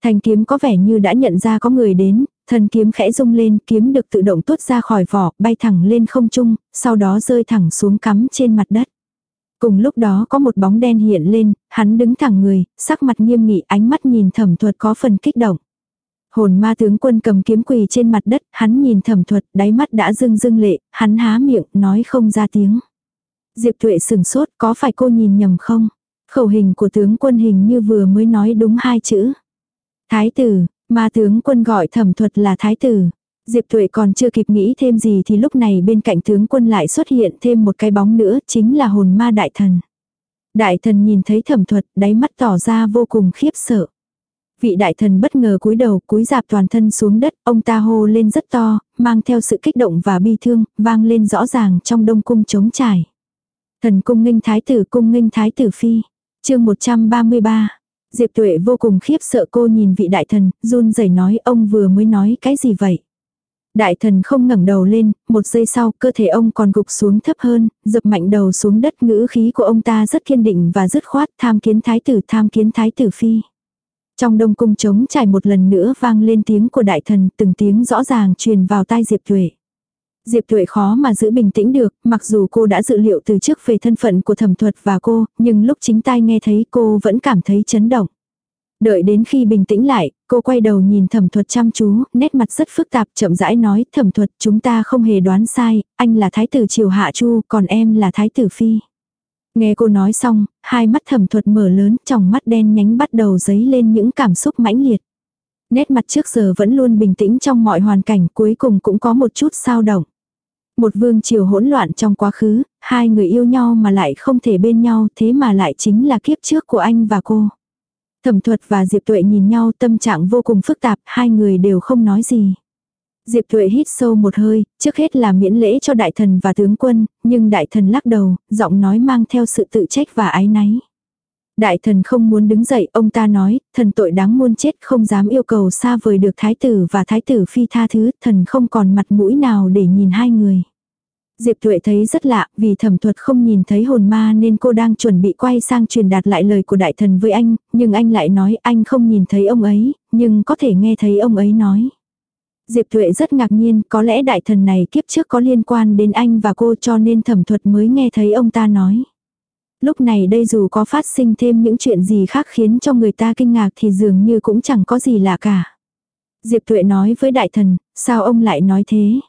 Thanh kiếm có vẻ như đã nhận ra có người đến, thần kiếm khẽ rung lên, kiếm được tự động tuốt ra khỏi vỏ, bay thẳng lên không trung, sau đó rơi thẳng xuống cắm trên mặt đất. Cùng lúc đó có một bóng đen hiện lên, hắn đứng thẳng người, sắc mặt nghiêm nghị ánh mắt nhìn thẩm thuật có phần kích động. Hồn ma tướng quân cầm kiếm quỳ trên mặt đất, hắn nhìn thẩm thuật, đáy mắt đã rưng rưng lệ, hắn há miệng, nói không ra tiếng. Diệp Tuệ sừng sốt, có phải cô nhìn nhầm không? Khẩu hình của tướng quân hình như vừa mới nói đúng hai chữ. Thái tử, ma tướng quân gọi thẩm thuật là thái tử. Diệp Tuệ còn chưa kịp nghĩ thêm gì thì lúc này bên cạnh tướng quân lại xuất hiện thêm một cái bóng nữa, chính là hồn ma đại thần. Đại thần nhìn thấy thẩm thuật, đáy mắt tỏ ra vô cùng khiếp sợ. Vị đại thần bất ngờ cúi đầu, cúi dạp toàn thân xuống đất, ông ta hô lên rất to, mang theo sự kích động và bi thương, vang lên rõ ràng trong đông cung trống trải. Thần cung nghênh thái tử cung nghênh thái tử phi. chương 133. Diệp tuệ vô cùng khiếp sợ cô nhìn vị đại thần, run rẩy nói ông vừa mới nói cái gì vậy. Đại thần không ngẩng đầu lên, một giây sau cơ thể ông còn gục xuống thấp hơn, dập mạnh đầu xuống đất ngữ khí của ông ta rất kiên định và dứt khoát tham kiến thái tử tham kiến thái tử phi. Trong đông cung trống trải một lần nữa vang lên tiếng của đại thần từng tiếng rõ ràng truyền vào tai Diệp Tuệ. Diệp Tuệ khó mà giữ bình tĩnh được, mặc dù cô đã dự liệu từ trước về thân phận của thẩm thuật và cô, nhưng lúc chính tai nghe thấy cô vẫn cảm thấy chấn động. Đợi đến khi bình tĩnh lại, cô quay đầu nhìn thẩm thuật chăm chú, nét mặt rất phức tạp chậm rãi nói thẩm thuật chúng ta không hề đoán sai, anh là thái tử triều hạ chu, còn em là thái tử phi. Nghe cô nói xong, hai mắt thẩm thuật mở lớn, trong mắt đen nhánh bắt đầu dấy lên những cảm xúc mãnh liệt. Nét mặt trước giờ vẫn luôn bình tĩnh trong mọi hoàn cảnh cuối cùng cũng có một chút sao động. Một vương triều hỗn loạn trong quá khứ, hai người yêu nhau mà lại không thể bên nhau thế mà lại chính là kiếp trước của anh và cô. Thẩm thuật và Diệp Tuệ nhìn nhau tâm trạng vô cùng phức tạp, hai người đều không nói gì. Diệp Tuệ hít sâu một hơi, trước hết là miễn lễ cho đại thần và tướng quân, nhưng đại thần lắc đầu, giọng nói mang theo sự tự trách và ái náy. Đại thần không muốn đứng dậy, ông ta nói, thần tội đáng muôn chết không dám yêu cầu xa vời được thái tử và thái tử phi tha thứ, thần không còn mặt mũi nào để nhìn hai người. Diệp Thuệ thấy rất lạ, vì thẩm thuật không nhìn thấy hồn ma nên cô đang chuẩn bị quay sang truyền đạt lại lời của đại thần với anh, nhưng anh lại nói anh không nhìn thấy ông ấy, nhưng có thể nghe thấy ông ấy nói. Diệp Thuệ rất ngạc nhiên, có lẽ đại thần này kiếp trước có liên quan đến anh và cô cho nên thẩm thuật mới nghe thấy ông ta nói. Lúc này đây dù có phát sinh thêm những chuyện gì khác khiến cho người ta kinh ngạc thì dường như cũng chẳng có gì lạ cả. Diệp Tuệ nói với đại thần, sao ông lại nói thế?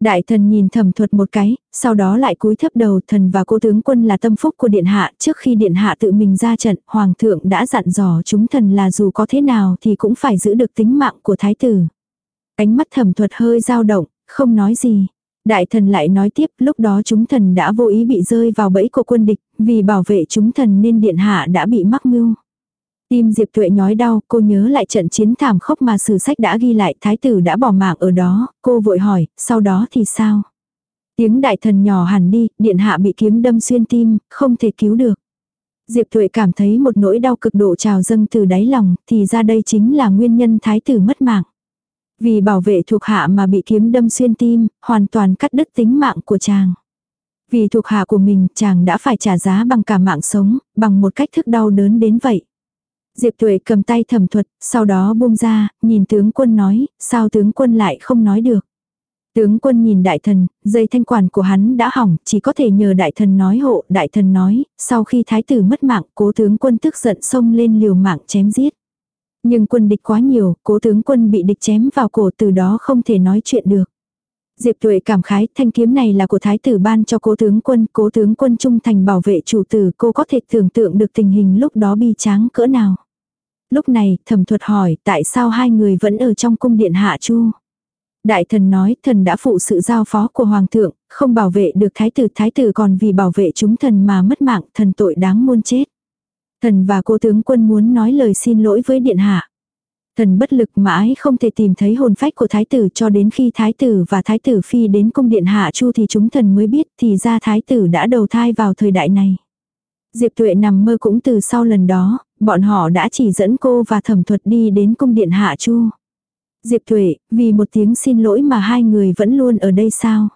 Đại thần nhìn thẩm thuật một cái, sau đó lại cúi thấp đầu thần và cô tướng quân là tâm phúc của điện hạ. Trước khi điện hạ tự mình ra trận, hoàng thượng đã dặn dò chúng thần là dù có thế nào thì cũng phải giữ được tính mạng của thái tử. Ánh mắt thẩm thuật hơi dao động, không nói gì. Đại thần lại nói tiếp lúc đó chúng thần đã vô ý bị rơi vào bẫy của quân địch, vì bảo vệ chúng thần nên điện hạ đã bị mắc mưu. Tim Diệp Tuệ nhói đau, cô nhớ lại trận chiến thảm khốc mà sử sách đã ghi lại, thái tử đã bỏ mạng ở đó, cô vội hỏi, sau đó thì sao? Tiếng đại thần nhỏ hẳn đi, điện hạ bị kiếm đâm xuyên tim, không thể cứu được. Diệp Tuệ cảm thấy một nỗi đau cực độ trào dâng từ đáy lòng, thì ra đây chính là nguyên nhân thái tử mất mạng. Vì bảo vệ thuộc hạ mà bị kiếm đâm xuyên tim, hoàn toàn cắt đứt tính mạng của chàng. Vì thuộc hạ của mình, chàng đã phải trả giá bằng cả mạng sống, bằng một cách thức đau đớn đến vậy. Diệp Tuệ cầm tay thẩm thuật, sau đó buông ra, nhìn tướng quân nói, sao tướng quân lại không nói được. Tướng quân nhìn đại thần, dây thanh quản của hắn đã hỏng, chỉ có thể nhờ đại thần nói hộ. Đại thần nói, sau khi thái tử mất mạng, cố tướng quân tức giận xông lên liều mạng chém giết. Nhưng quân địch quá nhiều, cố tướng quân bị địch chém vào cổ từ đó không thể nói chuyện được. Diệp Tuệ cảm khái, thanh kiếm này là của thái tử ban cho cố tướng quân, cố tướng quân trung thành bảo vệ chủ tử, cô có thể tưởng tượng được tình hình lúc đó bi tráng cỡ nào. Lúc này, thẩm thuật hỏi, tại sao hai người vẫn ở trong cung điện hạ chu? Đại thần nói, thần đã phụ sự giao phó của hoàng thượng, không bảo vệ được thái tử, thái tử còn vì bảo vệ chúng thần mà mất mạng, thần tội đáng muôn chết. Thần và cô tướng quân muốn nói lời xin lỗi với điện hạ. Thần bất lực mãi không thể tìm thấy hồn phách của thái tử cho đến khi thái tử và thái tử phi đến cung điện hạ chu thì chúng thần mới biết thì ra thái tử đã đầu thai vào thời đại này. Diệp tuệ nằm mơ cũng từ sau lần đó, bọn họ đã chỉ dẫn cô và thẩm thuật đi đến cung điện hạ chu. Diệp tuệ, vì một tiếng xin lỗi mà hai người vẫn luôn ở đây sao?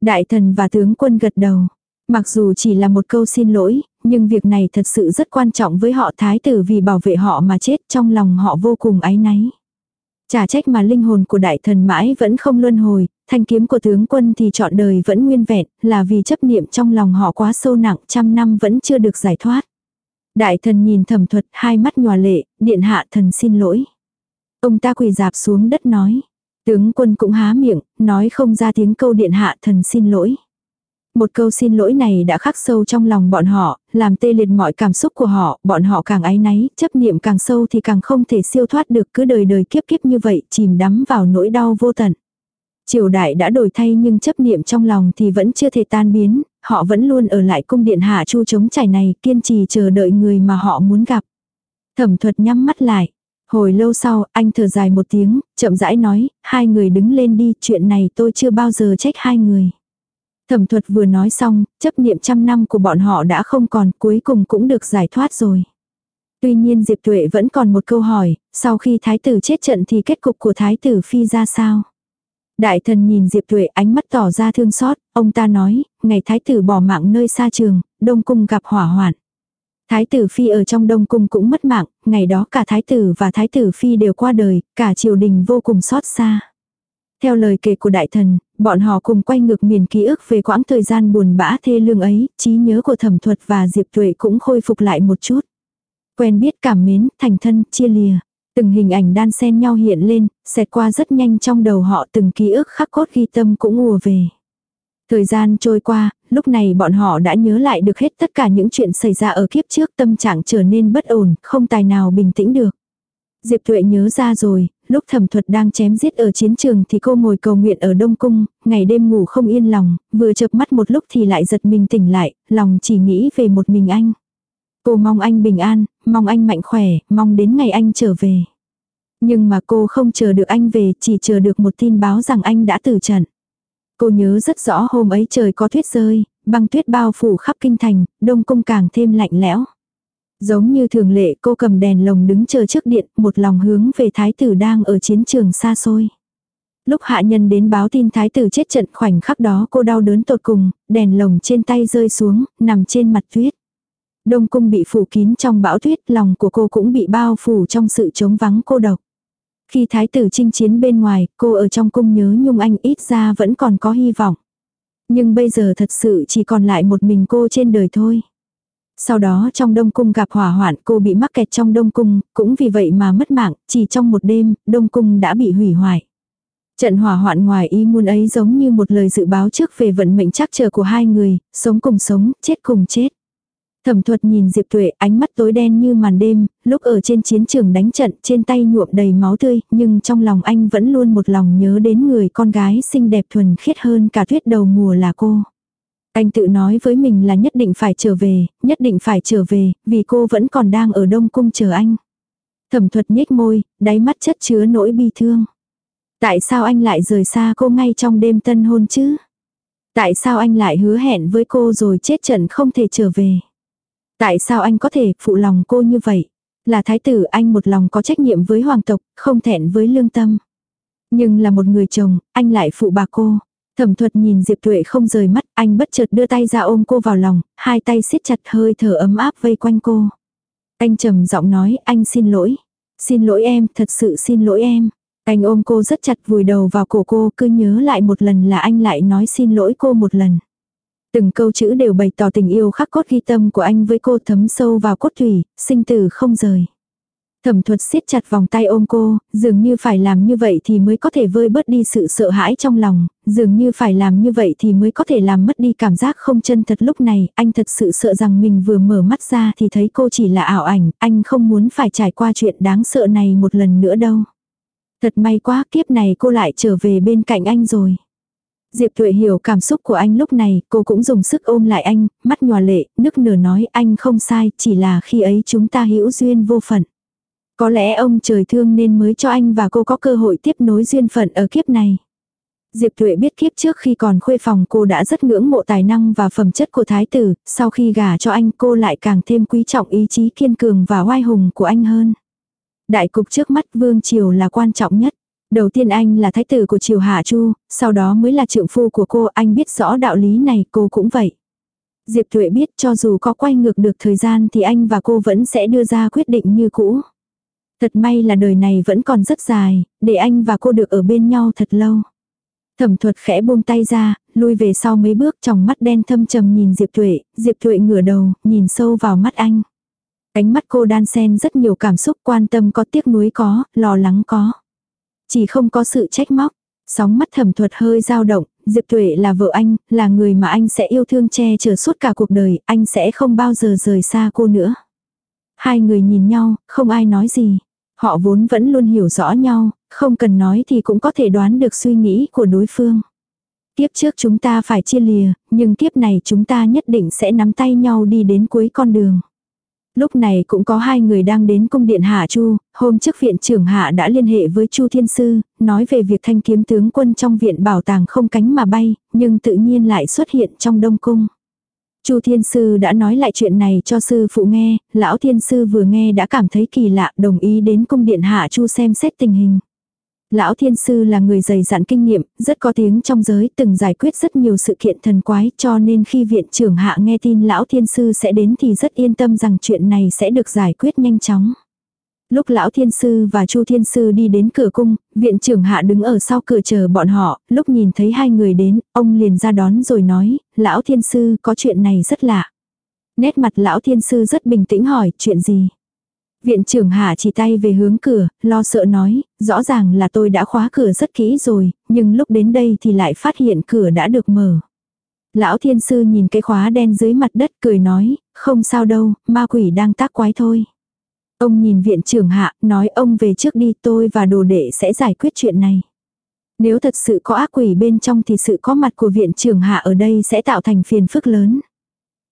Đại thần và tướng quân gật đầu. Mặc dù chỉ là một câu xin lỗi, nhưng việc này thật sự rất quan trọng với họ thái tử vì bảo vệ họ mà chết trong lòng họ vô cùng áy náy. Chả trách mà linh hồn của đại thần mãi vẫn không luân hồi, thanh kiếm của tướng quân thì trọn đời vẫn nguyên vẹn, là vì chấp niệm trong lòng họ quá sâu nặng trăm năm vẫn chưa được giải thoát. Đại thần nhìn thẩm thuật hai mắt nhòa lệ, điện hạ thần xin lỗi. Ông ta quỳ dạp xuống đất nói. Tướng quân cũng há miệng, nói không ra tiếng câu điện hạ thần xin lỗi. Một câu xin lỗi này đã khắc sâu trong lòng bọn họ, làm tê liệt mọi cảm xúc của họ, bọn họ càng áy náy, chấp niệm càng sâu thì càng không thể siêu thoát được cứ đời đời kiếp kiếp như vậy, chìm đắm vào nỗi đau vô tận. Triều đại đã đổi thay nhưng chấp niệm trong lòng thì vẫn chưa thể tan biến, họ vẫn luôn ở lại cung điện hạ chu chống trải này, kiên trì chờ đợi người mà họ muốn gặp. Thẩm thuật nhắm mắt lại. Hồi lâu sau, anh thở dài một tiếng, chậm rãi nói, hai người đứng lên đi, chuyện này tôi chưa bao giờ trách hai người. Thẩm thuật vừa nói xong, chấp niệm trăm năm của bọn họ đã không còn, cuối cùng cũng được giải thoát rồi. Tuy nhiên Diệp Tuệ vẫn còn một câu hỏi, sau khi thái tử chết trận thì kết cục của thái tử phi ra sao? Đại thần nhìn Diệp Tuệ ánh mắt tỏ ra thương xót, ông ta nói, ngày thái tử bỏ mạng nơi xa trường, đông cung gặp hỏa hoạn. Thái tử phi ở trong đông cung cũng mất mạng, ngày đó cả thái tử và thái tử phi đều qua đời, cả triều đình vô cùng xót xa. Theo lời kể của đại thần, bọn họ cùng quay ngược miền ký ức về quãng thời gian buồn bã thê lương ấy, trí nhớ của thẩm thuật và Diệp Tuệ cũng khôi phục lại một chút. Quen biết cảm mến, thành thân, chia lìa. Từng hình ảnh đan xen nhau hiện lên, xẹt qua rất nhanh trong đầu họ từng ký ức khắc cốt ghi tâm cũng ùa về. Thời gian trôi qua, lúc này bọn họ đã nhớ lại được hết tất cả những chuyện xảy ra ở kiếp trước tâm trạng trở nên bất ổn, không tài nào bình tĩnh được. Diệp Tuệ nhớ ra rồi, lúc thẩm thuật đang chém giết ở chiến trường thì cô ngồi cầu nguyện ở Đông Cung, ngày đêm ngủ không yên lòng, vừa chợp mắt một lúc thì lại giật mình tỉnh lại, lòng chỉ nghĩ về một mình anh. Cô mong anh bình an, mong anh mạnh khỏe, mong đến ngày anh trở về. Nhưng mà cô không chờ được anh về, chỉ chờ được một tin báo rằng anh đã tử trận. Cô nhớ rất rõ hôm ấy trời có tuyết rơi, băng tuyết bao phủ khắp kinh thành, đông cung càng thêm lạnh lẽo. Giống như thường lệ cô cầm đèn lồng đứng chờ trước điện, một lòng hướng về thái tử đang ở chiến trường xa xôi. Lúc hạ nhân đến báo tin thái tử chết trận khoảnh khắc đó cô đau đớn tột cùng, đèn lồng trên tay rơi xuống, nằm trên mặt tuyết. Đông cung bị phủ kín trong bão tuyết, lòng của cô cũng bị bao phủ trong sự trống vắng cô độc. Khi thái tử chinh chiến bên ngoài, cô ở trong cung nhớ nhung anh ít ra vẫn còn có hy vọng. Nhưng bây giờ thật sự chỉ còn lại một mình cô trên đời thôi. Sau đó trong Đông Cung gặp hỏa hoạn cô bị mắc kẹt trong Đông Cung, cũng vì vậy mà mất mạng, chỉ trong một đêm, Đông Cung đã bị hủy hoại. Trận hỏa hoạn ngoài ý muốn ấy giống như một lời dự báo trước về vận mệnh chắc chờ của hai người, sống cùng sống, chết cùng chết. Thẩm thuật nhìn Diệp Tuệ, ánh mắt tối đen như màn đêm, lúc ở trên chiến trường đánh trận, trên tay nhuộm đầy máu tươi, nhưng trong lòng anh vẫn luôn một lòng nhớ đến người con gái xinh đẹp thuần khiết hơn cả tuyết đầu mùa là cô. Anh tự nói với mình là nhất định phải trở về, nhất định phải trở về, vì cô vẫn còn đang ở Đông Cung chờ anh. Thẩm thuật nhếch môi, đáy mắt chất chứa nỗi bi thương. Tại sao anh lại rời xa cô ngay trong đêm tân hôn chứ? Tại sao anh lại hứa hẹn với cô rồi chết trận không thể trở về? Tại sao anh có thể phụ lòng cô như vậy? Là thái tử anh một lòng có trách nhiệm với hoàng tộc, không thẹn với lương tâm. Nhưng là một người chồng, anh lại phụ bà cô. Thẩm thuật nhìn Diệp Tuệ không rời mắt, anh bất chợt đưa tay ra ôm cô vào lòng, hai tay siết chặt hơi thở ấm áp vây quanh cô. Anh trầm giọng nói, anh xin lỗi. Xin lỗi em, thật sự xin lỗi em. Anh ôm cô rất chặt vùi đầu vào cổ cô, cứ nhớ lại một lần là anh lại nói xin lỗi cô một lần. Từng câu chữ đều bày tỏ tình yêu khắc cốt ghi tâm của anh với cô thấm sâu vào cốt thủy, sinh tử không rời. Thẩm thuật siết chặt vòng tay ôm cô, dường như phải làm như vậy thì mới có thể vơi bớt đi sự sợ hãi trong lòng, dường như phải làm như vậy thì mới có thể làm mất đi cảm giác không chân thật lúc này, anh thật sự sợ rằng mình vừa mở mắt ra thì thấy cô chỉ là ảo ảnh, anh không muốn phải trải qua chuyện đáng sợ này một lần nữa đâu. Thật may quá kiếp này cô lại trở về bên cạnh anh rồi. Diệp Thuệ hiểu cảm xúc của anh lúc này, cô cũng dùng sức ôm lại anh, mắt nhòa lệ, nức nở nói anh không sai, chỉ là khi ấy chúng ta hữu duyên vô phận. Có lẽ ông trời thương nên mới cho anh và cô có cơ hội tiếp nối duyên phận ở kiếp này. Diệp Tuệ biết kiếp trước khi còn khuê phòng cô đã rất ngưỡng mộ tài năng và phẩm chất của thái tử, sau khi gả cho anh cô lại càng thêm quý trọng ý chí kiên cường và oai hùng của anh hơn. Đại cục trước mắt Vương Triều là quan trọng nhất. Đầu tiên anh là thái tử của Triều Hạ Chu, sau đó mới là trượng phu của cô, anh biết rõ đạo lý này, cô cũng vậy. Diệp Tuệ biết cho dù có quay ngược được thời gian thì anh và cô vẫn sẽ đưa ra quyết định như cũ. Thật may là đời này vẫn còn rất dài, để anh và cô được ở bên nhau thật lâu. Thẩm thuật khẽ buông tay ra, lui về sau mấy bước trong mắt đen thâm trầm nhìn Diệp Tuệ, Diệp Tuệ ngửa đầu, nhìn sâu vào mắt anh. Ánh mắt cô đan xen rất nhiều cảm xúc quan tâm có tiếc nuối có, lo lắng có. Chỉ không có sự trách móc. Sóng mắt thẩm thuật hơi dao động, Diệp Tuệ là vợ anh, là người mà anh sẽ yêu thương che chở suốt cả cuộc đời, anh sẽ không bao giờ rời xa cô nữa. Hai người nhìn nhau, không ai nói gì. Họ vốn vẫn luôn hiểu rõ nhau, không cần nói thì cũng có thể đoán được suy nghĩ của đối phương. Kiếp trước chúng ta phải chia lìa, nhưng kiếp này chúng ta nhất định sẽ nắm tay nhau đi đến cuối con đường. Lúc này cũng có hai người đang đến cung điện Hạ Chu, hôm trước viện trưởng Hạ đã liên hệ với Chu Thiên Sư, nói về việc thanh kiếm tướng quân trong viện bảo tàng không cánh mà bay, nhưng tự nhiên lại xuất hiện trong đông cung. Chu Thiên Sư đã nói lại chuyện này cho sư phụ nghe, lão Thiên Sư vừa nghe đã cảm thấy kỳ lạ đồng ý đến cung điện Hạ Chu xem xét tình hình. Lão Thiên Sư là người dày dặn kinh nghiệm, rất có tiếng trong giới, từng giải quyết rất nhiều sự kiện thần quái, cho nên khi viện trưởng hạ nghe tin Lão Thiên Sư sẽ đến thì rất yên tâm rằng chuyện này sẽ được giải quyết nhanh chóng. Lúc Lão Thiên Sư và Chu Thiên Sư đi đến cửa cung, viện trưởng hạ đứng ở sau cửa chờ bọn họ, lúc nhìn thấy hai người đến, ông liền ra đón rồi nói, Lão Thiên Sư có chuyện này rất lạ. Nét mặt Lão Thiên Sư rất bình tĩnh hỏi, chuyện gì? Viện trưởng hạ chỉ tay về hướng cửa, lo sợ nói, rõ ràng là tôi đã khóa cửa rất kỹ rồi, nhưng lúc đến đây thì lại phát hiện cửa đã được mở. Lão thiên sư nhìn cái khóa đen dưới mặt đất cười nói, không sao đâu, ma quỷ đang tác quái thôi. Ông nhìn viện trưởng hạ, nói ông về trước đi tôi và đồ đệ sẽ giải quyết chuyện này. Nếu thật sự có ác quỷ bên trong thì sự có mặt của viện trưởng hạ ở đây sẽ tạo thành phiền phức lớn.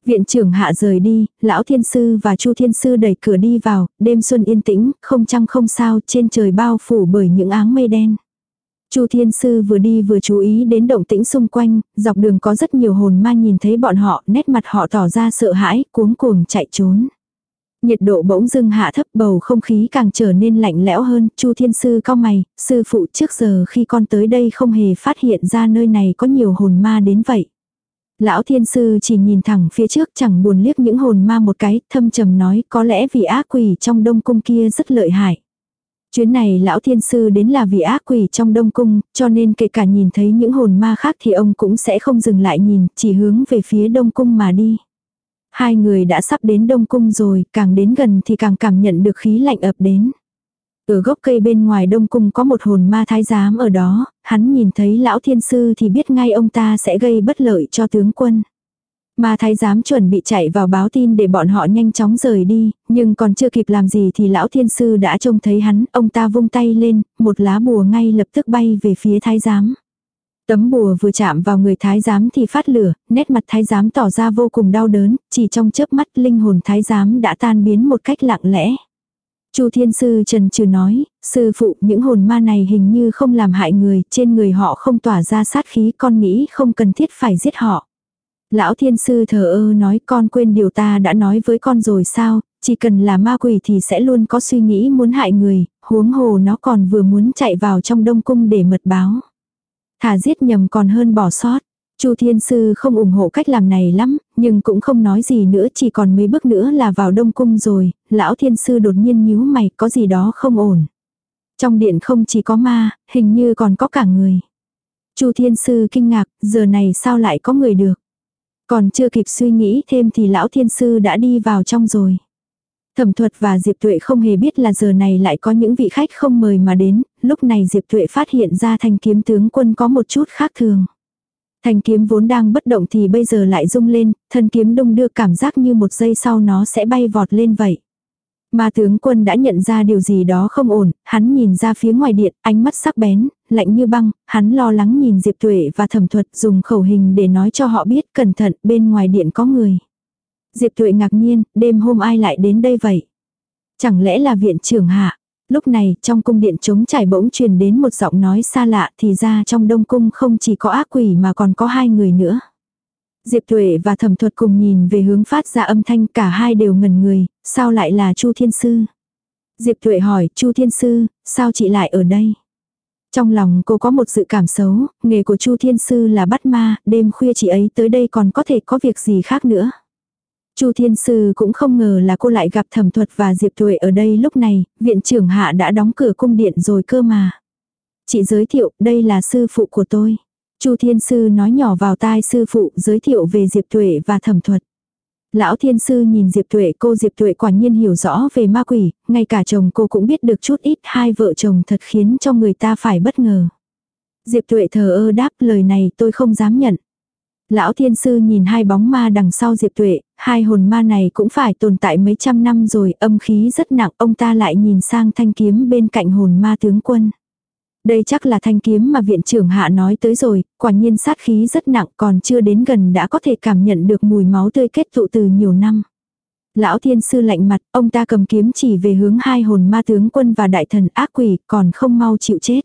Viện trưởng hạ rời đi, lão thiên sư và chu thiên sư đẩy cửa đi vào, đêm xuân yên tĩnh, không trăng không sao, trên trời bao phủ bởi những áng mây đen. Chu Thiên Sư vừa đi vừa chú ý đến động tĩnh xung quanh, dọc đường có rất nhiều hồn ma nhìn thấy bọn họ, nét mặt họ tỏ ra sợ hãi, cuống cuồng chạy trốn. Nhiệt độ bỗng dưng hạ thấp bầu không khí càng trở nên lạnh lẽo hơn, Chu Thiên Sư cao mày, sư phụ trước giờ khi con tới đây không hề phát hiện ra nơi này có nhiều hồn ma đến vậy. Lão Thiên Sư chỉ nhìn thẳng phía trước chẳng buồn liếc những hồn ma một cái, thâm trầm nói có lẽ vì ác quỷ trong đông cung kia rất lợi hại. Chuyến này lão thiên sư đến là vì ác quỷ trong đông cung, cho nên kể cả nhìn thấy những hồn ma khác thì ông cũng sẽ không dừng lại nhìn, chỉ hướng về phía đông cung mà đi. Hai người đã sắp đến đông cung rồi, càng đến gần thì càng cảm nhận được khí lạnh ập đến. Ở gốc cây bên ngoài đông cung có một hồn ma thái giám ở đó, hắn nhìn thấy lão thiên sư thì biết ngay ông ta sẽ gây bất lợi cho tướng quân. ma thái giám chuẩn bị chạy vào báo tin để bọn họ nhanh chóng rời đi, nhưng còn chưa kịp làm gì thì lão thiên sư đã trông thấy hắn, ông ta vung tay lên, một lá bùa ngay lập tức bay về phía thái giám. Tấm bùa vừa chạm vào người thái giám thì phát lửa, nét mặt thái giám tỏ ra vô cùng đau đớn, chỉ trong chớp mắt linh hồn thái giám đã tan biến một cách lặng lẽ. Chu Thiên Sư Trần Trừ nói, sư phụ những hồn ma này hình như không làm hại người, trên người họ không tỏa ra sát khí con nghĩ không cần thiết phải giết họ. Lão thiên sư thờ ơ nói con quên điều ta đã nói với con rồi sao, chỉ cần là ma quỷ thì sẽ luôn có suy nghĩ muốn hại người, huống hồ nó còn vừa muốn chạy vào trong đông cung để mật báo. Thà giết nhầm còn hơn bỏ sót. Chu Thiên Sư không ủng hộ cách làm này lắm, nhưng cũng không nói gì nữa chỉ còn mấy bước nữa là vào Đông Cung rồi, Lão Thiên Sư đột nhiên nhíu mày có gì đó không ổn. Trong điện không chỉ có ma, hình như còn có cả người. Chu Thiên Sư kinh ngạc, giờ này sao lại có người được. Còn chưa kịp suy nghĩ thêm thì lão thiên sư đã đi vào trong rồi. Thẩm thuật và Diệp Tuệ không hề biết là giờ này lại có những vị khách không mời mà đến, lúc này Diệp Tuệ phát hiện ra thanh kiếm tướng quân có một chút khác thường. Thanh kiếm vốn đang bất động thì bây giờ lại rung lên, thân kiếm đông đưa cảm giác như một giây sau nó sẽ bay vọt lên vậy. Mà tướng quân đã nhận ra điều gì đó không ổn, hắn nhìn ra phía ngoài điện, ánh mắt sắc bén, lạnh như băng, hắn lo lắng nhìn Diệp Tuệ và thẩm thuật dùng khẩu hình để nói cho họ biết cẩn thận bên ngoài điện có người. Diệp Tuệ ngạc nhiên, đêm hôm ai lại đến đây vậy? Chẳng lẽ là viện trưởng hạ? Lúc này, trong cung điện trống trải bỗng truyền đến một giọng nói xa lạ thì ra trong đông cung không chỉ có ác quỷ mà còn có hai người nữa. Diệp Tuệ và thẩm thuật cùng nhìn về hướng phát ra âm thanh cả hai đều ngần người, sao lại là Chu Thiên Sư? Diệp Tuệ hỏi, Chu Thiên Sư, sao chị lại ở đây? Trong lòng cô có một sự cảm xấu, nghề của Chu Thiên Sư là bắt ma, đêm khuya chị ấy tới đây còn có thể có việc gì khác nữa. Chu Thiên Sư cũng không ngờ là cô lại gặp thẩm thuật và Diệp Tuệ ở đây lúc này, viện trưởng hạ đã đóng cửa cung điện rồi cơ mà. Chị giới thiệu, đây là sư phụ của tôi. Chu Thiên Sư nói nhỏ vào tai sư phụ giới thiệu về Diệp Tuệ và thẩm thuật. Lão Thiên Sư nhìn Diệp Tuệ cô Diệp Tuệ quả nhiên hiểu rõ về ma quỷ, ngay cả chồng cô cũng biết được chút ít hai vợ chồng thật khiến cho người ta phải bất ngờ. Diệp Tuệ thờ ơ đáp lời này tôi không dám nhận. Lão Thiên Sư nhìn hai bóng ma đằng sau Diệp Tuệ, hai hồn ma này cũng phải tồn tại mấy trăm năm rồi, âm khí rất nặng, ông ta lại nhìn sang thanh kiếm bên cạnh hồn ma tướng quân. Đây chắc là thanh kiếm mà viện trưởng hạ nói tới rồi, quả nhiên sát khí rất nặng còn chưa đến gần đã có thể cảm nhận được mùi máu tươi kết tụ từ nhiều năm. Lão thiên sư lạnh mặt, ông ta cầm kiếm chỉ về hướng hai hồn ma tướng quân và đại thần ác quỷ còn không mau chịu chết.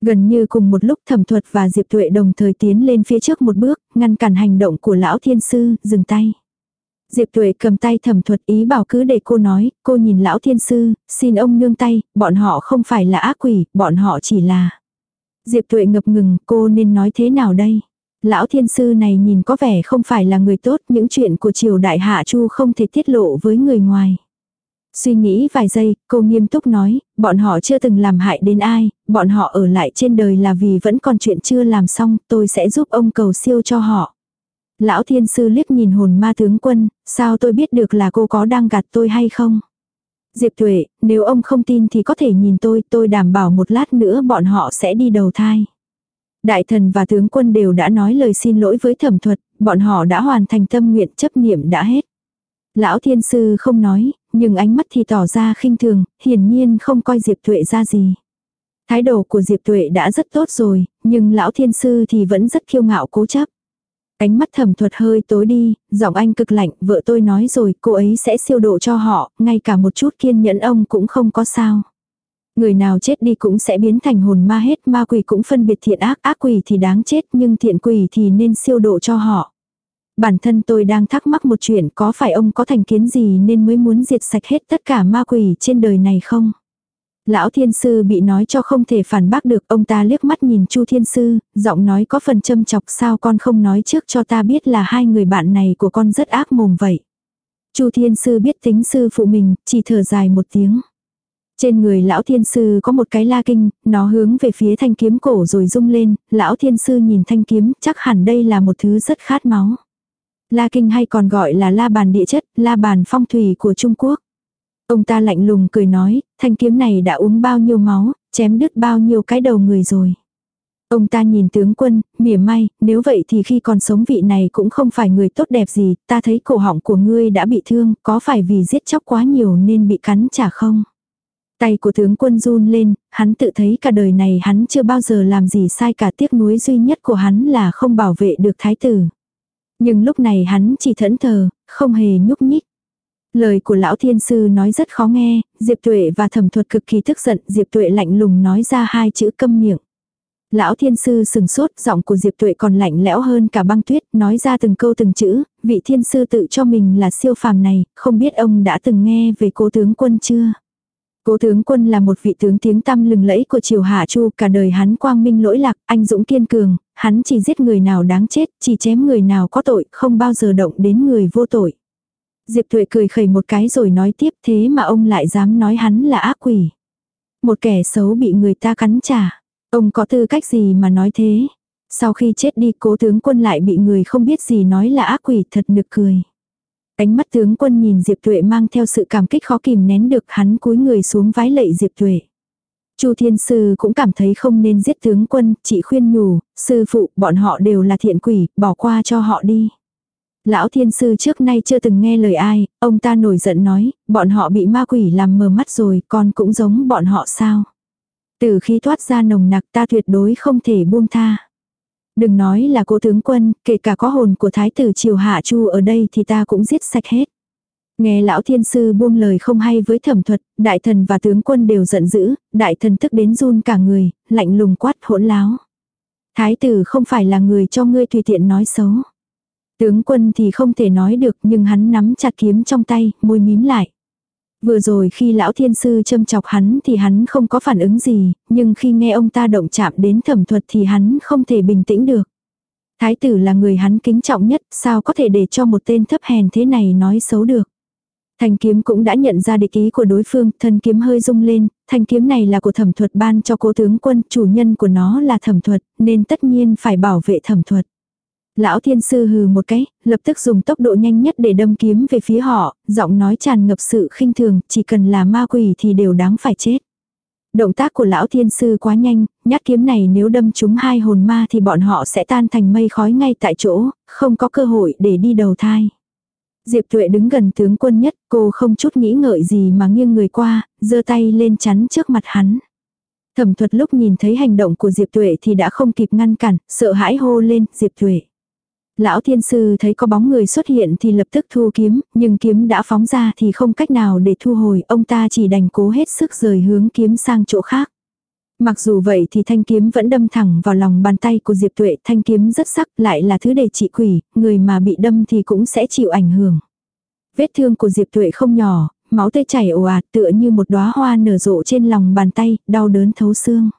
Gần như cùng một lúc thẩm thuật và Diệp Tuệ đồng thời tiến lên phía trước một bước, ngăn cản hành động của lão thiên sư, dừng tay. Diệp Tuệ cầm tay thẩm thuật ý bảo cứ để cô nói, cô nhìn lão thiên sư, xin ông nương tay, bọn họ không phải là ác quỷ, bọn họ chỉ là. Diệp Tuệ ngập ngừng, cô nên nói thế nào đây? Lão thiên sư này nhìn có vẻ không phải là người tốt, những chuyện của triều đại hạ chu không thể tiết lộ với người ngoài. Suy nghĩ vài giây, cô nghiêm túc nói, bọn họ chưa từng làm hại đến ai, bọn họ ở lại trên đời là vì vẫn còn chuyện chưa làm xong, tôi sẽ giúp ông cầu siêu cho họ. Lão thiên sư liếc nhìn hồn ma tướng quân, sao tôi biết được là cô có đang gạt tôi hay không? Diệp Tuệ, nếu ông không tin thì có thể nhìn tôi, tôi đảm bảo một lát nữa bọn họ sẽ đi đầu thai. Đại thần và tướng quân đều đã nói lời xin lỗi với thẩm thuật, bọn họ đã hoàn thành tâm nguyện chấp niệm đã hết. Lão thiên sư không nói, nhưng ánh mắt thì tỏ ra khinh thường, hiển nhiên không coi Diệp Tuệ ra gì. Thái độ của Diệp Tuệ đã rất tốt rồi, nhưng lão thiên sư thì vẫn rất kiêu ngạo cố chấp. Ánh mắt thẩm thuật hơi tối đi, giọng anh cực lạnh, vợ tôi nói rồi, cô ấy sẽ siêu độ cho họ, ngay cả một chút kiên nhẫn ông cũng không có sao. Người nào chết đi cũng sẽ biến thành hồn ma hết, ma quỷ cũng phân biệt thiện ác, ác quỷ thì đáng chết nhưng thiện quỷ thì nên siêu độ cho họ bản thân tôi đang thắc mắc một chuyện có phải ông có thành kiến gì nên mới muốn diệt sạch hết tất cả ma quỷ trên đời này không? Lão thiên sư bị nói cho không thể phản bác được ông ta liếc mắt nhìn chu thiên sư, giọng nói có phần châm chọc sao con không nói trước cho ta biết là hai người bạn này của con rất ác mồm vậy. chu thiên sư biết tính sư phụ mình, chỉ thở dài một tiếng. Trên người lão thiên sư có một cái la kinh, nó hướng về phía thanh kiếm cổ rồi rung lên, lão thiên sư nhìn thanh kiếm, chắc hẳn đây là một thứ rất khát máu. La kinh hay còn gọi là la bàn địa chất, la bàn phong thủy của Trung Quốc. Ông ta lạnh lùng cười nói, thanh kiếm này đã uống bao nhiêu máu, chém đứt bao nhiêu cái đầu người rồi. Ông ta nhìn tướng quân, mỉa may, nếu vậy thì khi còn sống vị này cũng không phải người tốt đẹp gì, ta thấy cổ họng của ngươi đã bị thương, có phải vì giết chóc quá nhiều nên bị cắn trả không? Tay của tướng quân run lên, hắn tự thấy cả đời này hắn chưa bao giờ làm gì sai cả tiếc nuối duy nhất của hắn là không bảo vệ được thái tử. Nhưng lúc này hắn chỉ thẫn thờ, không hề nhúc nhích. Lời của lão thiên sư nói rất khó nghe, Diệp Tuệ và thẩm thuật cực kỳ tức giận, Diệp Tuệ lạnh lùng nói ra hai chữ câm miệng. Lão thiên sư sừng sốt, giọng của Diệp Tuệ còn lạnh lẽo hơn cả băng tuyết, nói ra từng câu từng chữ, vị thiên sư tự cho mình là siêu phàm này, không biết ông đã từng nghe về cố tướng quân chưa? Cố tướng quân là một vị tướng tiếng tăm lừng lẫy của triều Hạ Chu, cả đời hắn quang minh lỗi lạc, anh dũng kiên cường, hắn chỉ giết người nào đáng chết, chỉ chém người nào có tội, không bao giờ động đến người vô tội. Diệp Thụy cười khẩy một cái rồi nói tiếp thế mà ông lại dám nói hắn là ác quỷ. Một kẻ xấu bị người ta cắn trả. Ông có tư cách gì mà nói thế? Sau khi chết đi cố tướng quân lại bị người không biết gì nói là ác quỷ thật nực cười. Ánh mắt tướng quân nhìn Diệp Tuệ mang theo sự cảm kích khó kìm nén được hắn cúi người xuống vái lạy Diệp Tuệ. Chu Thiên Sư cũng cảm thấy không nên giết tướng quân, chỉ khuyên nhủ, sư phụ, bọn họ đều là thiện quỷ, bỏ qua cho họ đi. Lão Thiên Sư trước nay chưa từng nghe lời ai, ông ta nổi giận nói, bọn họ bị ma quỷ làm mờ mắt rồi, con cũng giống bọn họ sao. Từ khi thoát ra nồng nặc ta tuyệt đối không thể buông tha. Đừng nói là cố tướng quân, kể cả có hồn của thái tử triều hạ chu ở đây thì ta cũng giết sạch hết. Nghe lão thiên sư buông lời không hay với thẩm thuật, đại thần và tướng quân đều giận dữ, đại thần tức đến run cả người, lạnh lùng quát hỗn láo. Thái tử không phải là người cho ngươi tùy tiện nói xấu. Tướng quân thì không thể nói được nhưng hắn nắm chặt kiếm trong tay, môi mím lại. Vừa rồi khi lão thiên sư châm chọc hắn thì hắn không có phản ứng gì, nhưng khi nghe ông ta động chạm đến thẩm thuật thì hắn không thể bình tĩnh được. Thái tử là người hắn kính trọng nhất, sao có thể để cho một tên thấp hèn thế này nói xấu được. Thanh kiếm cũng đã nhận ra địch ý của đối phương, thân kiếm hơi rung lên, thanh kiếm này là của thẩm thuật ban cho cố tướng quân, chủ nhân của nó là thẩm thuật, nên tất nhiên phải bảo vệ thẩm thuật. Lão thiên sư hừ một cái, lập tức dùng tốc độ nhanh nhất để đâm kiếm về phía họ, giọng nói tràn ngập sự khinh thường, chỉ cần là ma quỷ thì đều đáng phải chết. Động tác của lão thiên sư quá nhanh, nhát kiếm này nếu đâm trúng hai hồn ma thì bọn họ sẽ tan thành mây khói ngay tại chỗ, không có cơ hội để đi đầu thai. Diệp Tuệ đứng gần tướng quân nhất, cô không chút nghĩ ngợi gì mà nghiêng người qua, giơ tay lên chắn trước mặt hắn. Thẩm thuật lúc nhìn thấy hành động của Diệp Tuệ thì đã không kịp ngăn cản, sợ hãi hô lên, Diệp Tuệ. Lão thiên sư thấy có bóng người xuất hiện thì lập tức thu kiếm, nhưng kiếm đã phóng ra thì không cách nào để thu hồi, ông ta chỉ đành cố hết sức rời hướng kiếm sang chỗ khác. Mặc dù vậy thì thanh kiếm vẫn đâm thẳng vào lòng bàn tay của Diệp Tuệ, thanh kiếm rất sắc, lại là thứ để trị quỷ, người mà bị đâm thì cũng sẽ chịu ảnh hưởng. Vết thương của Diệp Tuệ không nhỏ, máu tê chảy ồ ạt tựa như một đóa hoa nở rộ trên lòng bàn tay, đau đớn thấu xương.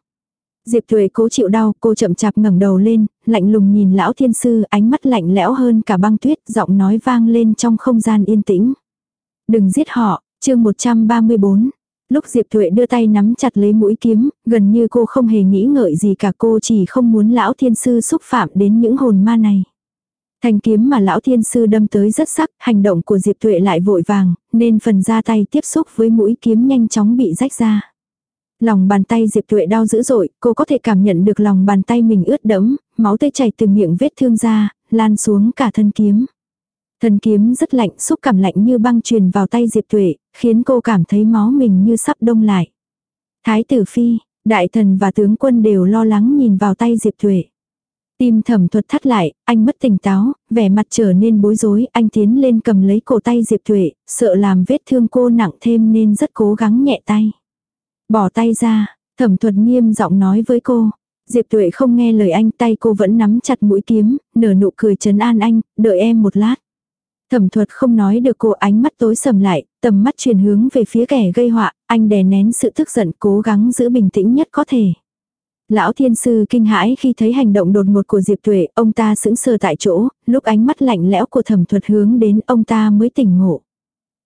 Diệp Thuệ cố chịu đau, cô chậm chạp ngẩng đầu lên, lạnh lùng nhìn lão thiên sư, ánh mắt lạnh lẽo hơn cả băng tuyết, giọng nói vang lên trong không gian yên tĩnh. Đừng giết họ, chương 134. Lúc Diệp Thuệ đưa tay nắm chặt lấy mũi kiếm, gần như cô không hề nghĩ ngợi gì cả cô chỉ không muốn lão thiên sư xúc phạm đến những hồn ma này. Thanh kiếm mà lão thiên sư đâm tới rất sắc, hành động của Diệp Thuệ lại vội vàng, nên phần ra tay tiếp xúc với mũi kiếm nhanh chóng bị rách ra. Lòng bàn tay Diệp Tuệ đau dữ dội, cô có thể cảm nhận được lòng bàn tay mình ướt đẫm, máu tươi chảy từ miệng vết thương ra, lan xuống cả thân kiếm. Thân kiếm rất lạnh, xúc cảm lạnh như băng truyền vào tay Diệp Tuệ, khiến cô cảm thấy máu mình như sắp đông lại. Thái tử phi, đại thần và tướng quân đều lo lắng nhìn vào tay Diệp Tuệ. Tim thẩm thuật thắt lại, anh mất tỉnh táo, vẻ mặt trở nên bối rối, anh tiến lên cầm lấy cổ tay Diệp Tuệ, sợ làm vết thương cô nặng thêm nên rất cố gắng nhẹ tay. Bỏ tay ra, thẩm thuật nghiêm giọng nói với cô. Diệp Tuệ không nghe lời anh, tay cô vẫn nắm chặt mũi kiếm, nở nụ cười trấn an anh, đợi em một lát. Thẩm thuật không nói được cô ánh mắt tối sầm lại, tầm mắt truyền hướng về phía kẻ gây họa, anh đè nén sự tức giận cố gắng giữ bình tĩnh nhất có thể. Lão thiên sư kinh hãi khi thấy hành động đột ngột của Diệp Tuệ, ông ta sững sờ tại chỗ, lúc ánh mắt lạnh lẽo của thẩm thuật hướng đến ông ta mới tỉnh ngộ.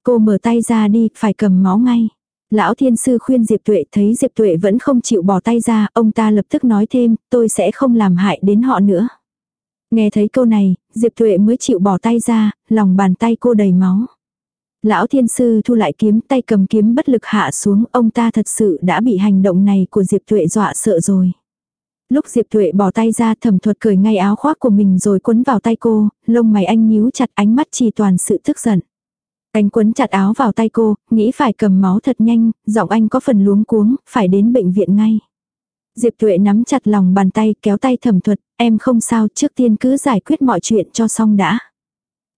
Cô mở tay ra đi, phải cầm máu ngay. Lão thiên sư khuyên Diệp Tuệ thấy Diệp Tuệ vẫn không chịu bỏ tay ra, ông ta lập tức nói thêm, tôi sẽ không làm hại đến họ nữa. Nghe thấy câu này, Diệp Tuệ mới chịu bỏ tay ra, lòng bàn tay cô đầy máu. Lão thiên sư thu lại kiếm tay cầm kiếm bất lực hạ xuống, ông ta thật sự đã bị hành động này của Diệp Tuệ dọa sợ rồi. Lúc Diệp Tuệ bỏ tay ra thẩm thuật cởi ngay áo khoác của mình rồi quấn vào tay cô, lông mày anh nhíu chặt ánh mắt chỉ toàn sự tức giận. Anh quấn chặt áo vào tay cô, nghĩ phải cầm máu thật nhanh, giọng anh có phần luống cuống, phải đến bệnh viện ngay. Diệp Tuệ nắm chặt lòng bàn tay kéo tay thẩm thuật, em không sao trước tiên cứ giải quyết mọi chuyện cho xong đã.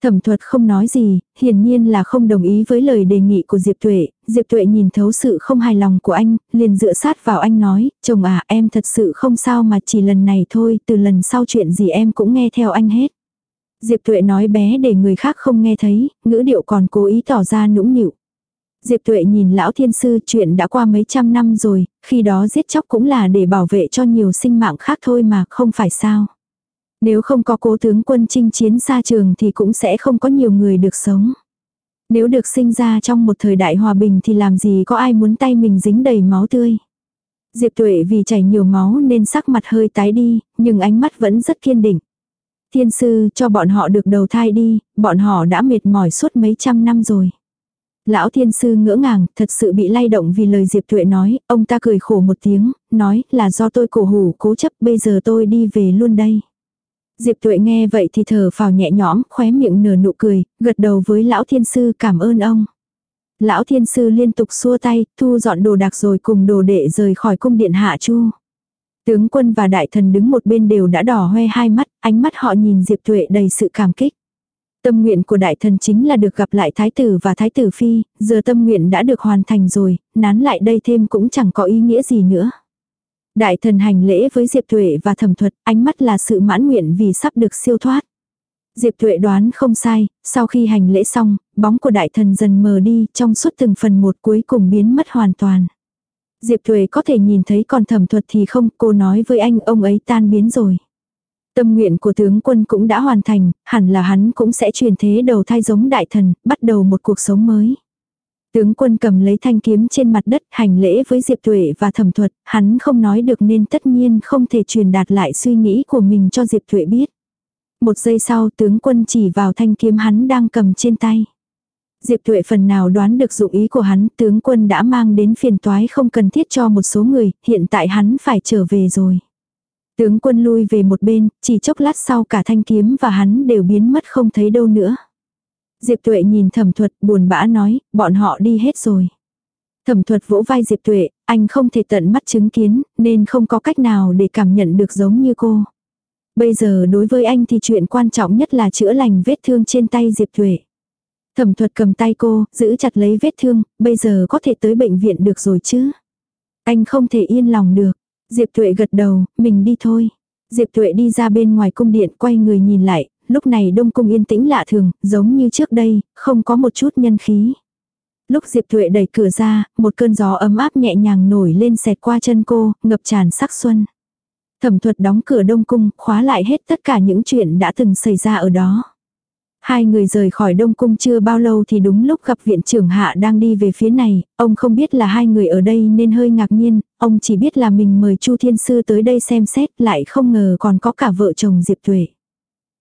Thẩm thuật không nói gì, hiển nhiên là không đồng ý với lời đề nghị của Diệp Tuệ, Diệp Tuệ nhìn thấu sự không hài lòng của anh, liền dựa sát vào anh nói, chồng à em thật sự không sao mà chỉ lần này thôi, từ lần sau chuyện gì em cũng nghe theo anh hết. Diệp Tuệ nói bé để người khác không nghe thấy, ngữ điệu còn cố ý tỏ ra nũng nịu. Diệp Tuệ nhìn lão thiên sư chuyện đã qua mấy trăm năm rồi, khi đó giết chóc cũng là để bảo vệ cho nhiều sinh mạng khác thôi mà không phải sao. Nếu không có cố tướng quân chinh chiến xa trường thì cũng sẽ không có nhiều người được sống. Nếu được sinh ra trong một thời đại hòa bình thì làm gì có ai muốn tay mình dính đầy máu tươi. Diệp Tuệ vì chảy nhiều máu nên sắc mặt hơi tái đi, nhưng ánh mắt vẫn rất kiên định. Thiên sư cho bọn họ được đầu thai đi, bọn họ đã mệt mỏi suốt mấy trăm năm rồi. Lão thiên sư ngỡ ngàng, thật sự bị lay động vì lời Diệp Tuệ nói, ông ta cười khổ một tiếng, nói là do tôi cổ hủ cố chấp bây giờ tôi đi về luôn đây. Diệp Tuệ nghe vậy thì thở phào nhẹ nhõm, khóe miệng nở nụ cười, gật đầu với lão thiên sư cảm ơn ông. Lão thiên sư liên tục xua tay, thu dọn đồ đạc rồi cùng đồ đệ rời khỏi cung điện hạ chu. Tướng quân và đại thần đứng một bên đều đã đỏ hoe hai mắt, ánh mắt họ nhìn Diệp Thuệ đầy sự cảm kích. Tâm nguyện của đại thần chính là được gặp lại thái tử và thái tử phi, giờ tâm nguyện đã được hoàn thành rồi, nán lại đây thêm cũng chẳng có ý nghĩa gì nữa. Đại thần hành lễ với Diệp Thuệ và thẩm thuật, ánh mắt là sự mãn nguyện vì sắp được siêu thoát. Diệp Thuệ đoán không sai, sau khi hành lễ xong, bóng của đại thần dần mờ đi trong suốt từng phần một cuối cùng biến mất hoàn toàn. Diệp Thuệ có thể nhìn thấy còn thẩm thuật thì không, cô nói với anh ông ấy tan biến rồi. Tâm nguyện của tướng quân cũng đã hoàn thành, hẳn là hắn cũng sẽ truyền thế đầu thai giống đại thần, bắt đầu một cuộc sống mới. Tướng quân cầm lấy thanh kiếm trên mặt đất hành lễ với Diệp Thuệ và thẩm thuật, hắn không nói được nên tất nhiên không thể truyền đạt lại suy nghĩ của mình cho Diệp Thuệ biết. Một giây sau tướng quân chỉ vào thanh kiếm hắn đang cầm trên tay. Diệp Tuệ phần nào đoán được dụng ý của hắn, tướng quân đã mang đến phiền toái không cần thiết cho một số người, hiện tại hắn phải trở về rồi. Tướng quân lui về một bên, chỉ chốc lát sau cả thanh kiếm và hắn đều biến mất không thấy đâu nữa. Diệp Tuệ nhìn thẩm thuật buồn bã nói, bọn họ đi hết rồi. Thẩm thuật vỗ vai Diệp Tuệ, anh không thể tận mắt chứng kiến, nên không có cách nào để cảm nhận được giống như cô. Bây giờ đối với anh thì chuyện quan trọng nhất là chữa lành vết thương trên tay Diệp Tuệ. Thẩm thuật cầm tay cô, giữ chặt lấy vết thương, bây giờ có thể tới bệnh viện được rồi chứ. Anh không thể yên lòng được. Diệp Tuệ gật đầu, mình đi thôi. Diệp Tuệ đi ra bên ngoài cung điện quay người nhìn lại, lúc này đông cung yên tĩnh lạ thường, giống như trước đây, không có một chút nhân khí. Lúc Diệp Tuệ đẩy cửa ra, một cơn gió ấm áp nhẹ nhàng nổi lên xẹt qua chân cô, ngập tràn sắc xuân. Thẩm thuật đóng cửa đông cung, khóa lại hết tất cả những chuyện đã từng xảy ra ở đó. Hai người rời khỏi Đông Cung chưa bao lâu thì đúng lúc gặp viện trưởng hạ đang đi về phía này, ông không biết là hai người ở đây nên hơi ngạc nhiên, ông chỉ biết là mình mời Chu Thiên Sư tới đây xem xét lại không ngờ còn có cả vợ chồng Diệp Tuệ.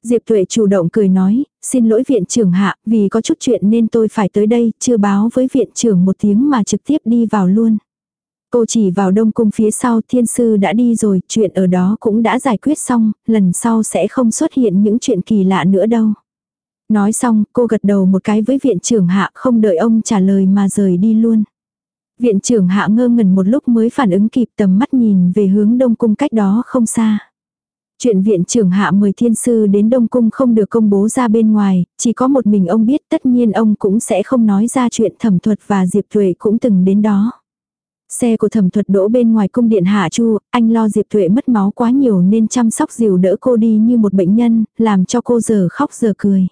Diệp Tuệ chủ động cười nói, xin lỗi viện trưởng hạ, vì có chút chuyện nên tôi phải tới đây, chưa báo với viện trưởng một tiếng mà trực tiếp đi vào luôn. Cô chỉ vào đông cung phía sau thiên sư đã đi rồi, chuyện ở đó cũng đã giải quyết xong, lần sau sẽ không xuất hiện những chuyện kỳ lạ nữa đâu. Nói xong, cô gật đầu một cái với viện trưởng hạ không đợi ông trả lời mà rời đi luôn. Viện trưởng hạ ngơ ngẩn một lúc mới phản ứng kịp tầm mắt nhìn về hướng đông cung cách đó không xa. Chuyện viện trưởng hạ mời thiên sư đến Đông Cung không được công bố ra bên ngoài, chỉ có một mình ông biết tất nhiên ông cũng sẽ không nói ra chuyện thẩm thuật và Diệp Thuệ cũng từng đến đó. Xe của thẩm thuật đỗ bên ngoài cung điện Hạ Chu, anh lo Diệp Thuệ mất máu quá nhiều nên chăm sóc dìu đỡ cô đi như một bệnh nhân, làm cho cô giờ khóc giờ cười.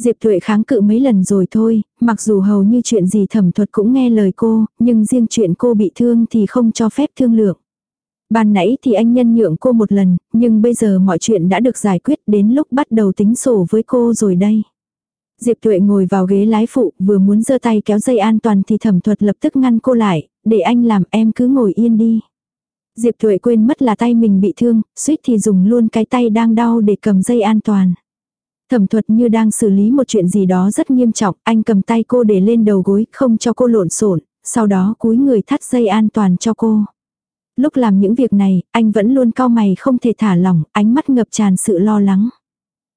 Diệp Thuệ kháng cự mấy lần rồi thôi, mặc dù hầu như chuyện gì thẩm thuật cũng nghe lời cô, nhưng riêng chuyện cô bị thương thì không cho phép thương lượng. Ban nãy thì anh nhân nhượng cô một lần, nhưng bây giờ mọi chuyện đã được giải quyết đến lúc bắt đầu tính sổ với cô rồi đây. Diệp Tuệ ngồi vào ghế lái phụ, vừa muốn giơ tay kéo dây an toàn thì thẩm thuật lập tức ngăn cô lại, để anh làm em cứ ngồi yên đi. Diệp Tuệ quên mất là tay mình bị thương, suýt thì dùng luôn cái tay đang đau để cầm dây an toàn. Thẩm thuật như đang xử lý một chuyện gì đó rất nghiêm trọng, anh cầm tay cô để lên đầu gối, không cho cô lộn xộn, sau đó cúi người thắt dây an toàn cho cô. Lúc làm những việc này, anh vẫn luôn cao mày không thể thả lỏng, ánh mắt ngập tràn sự lo lắng.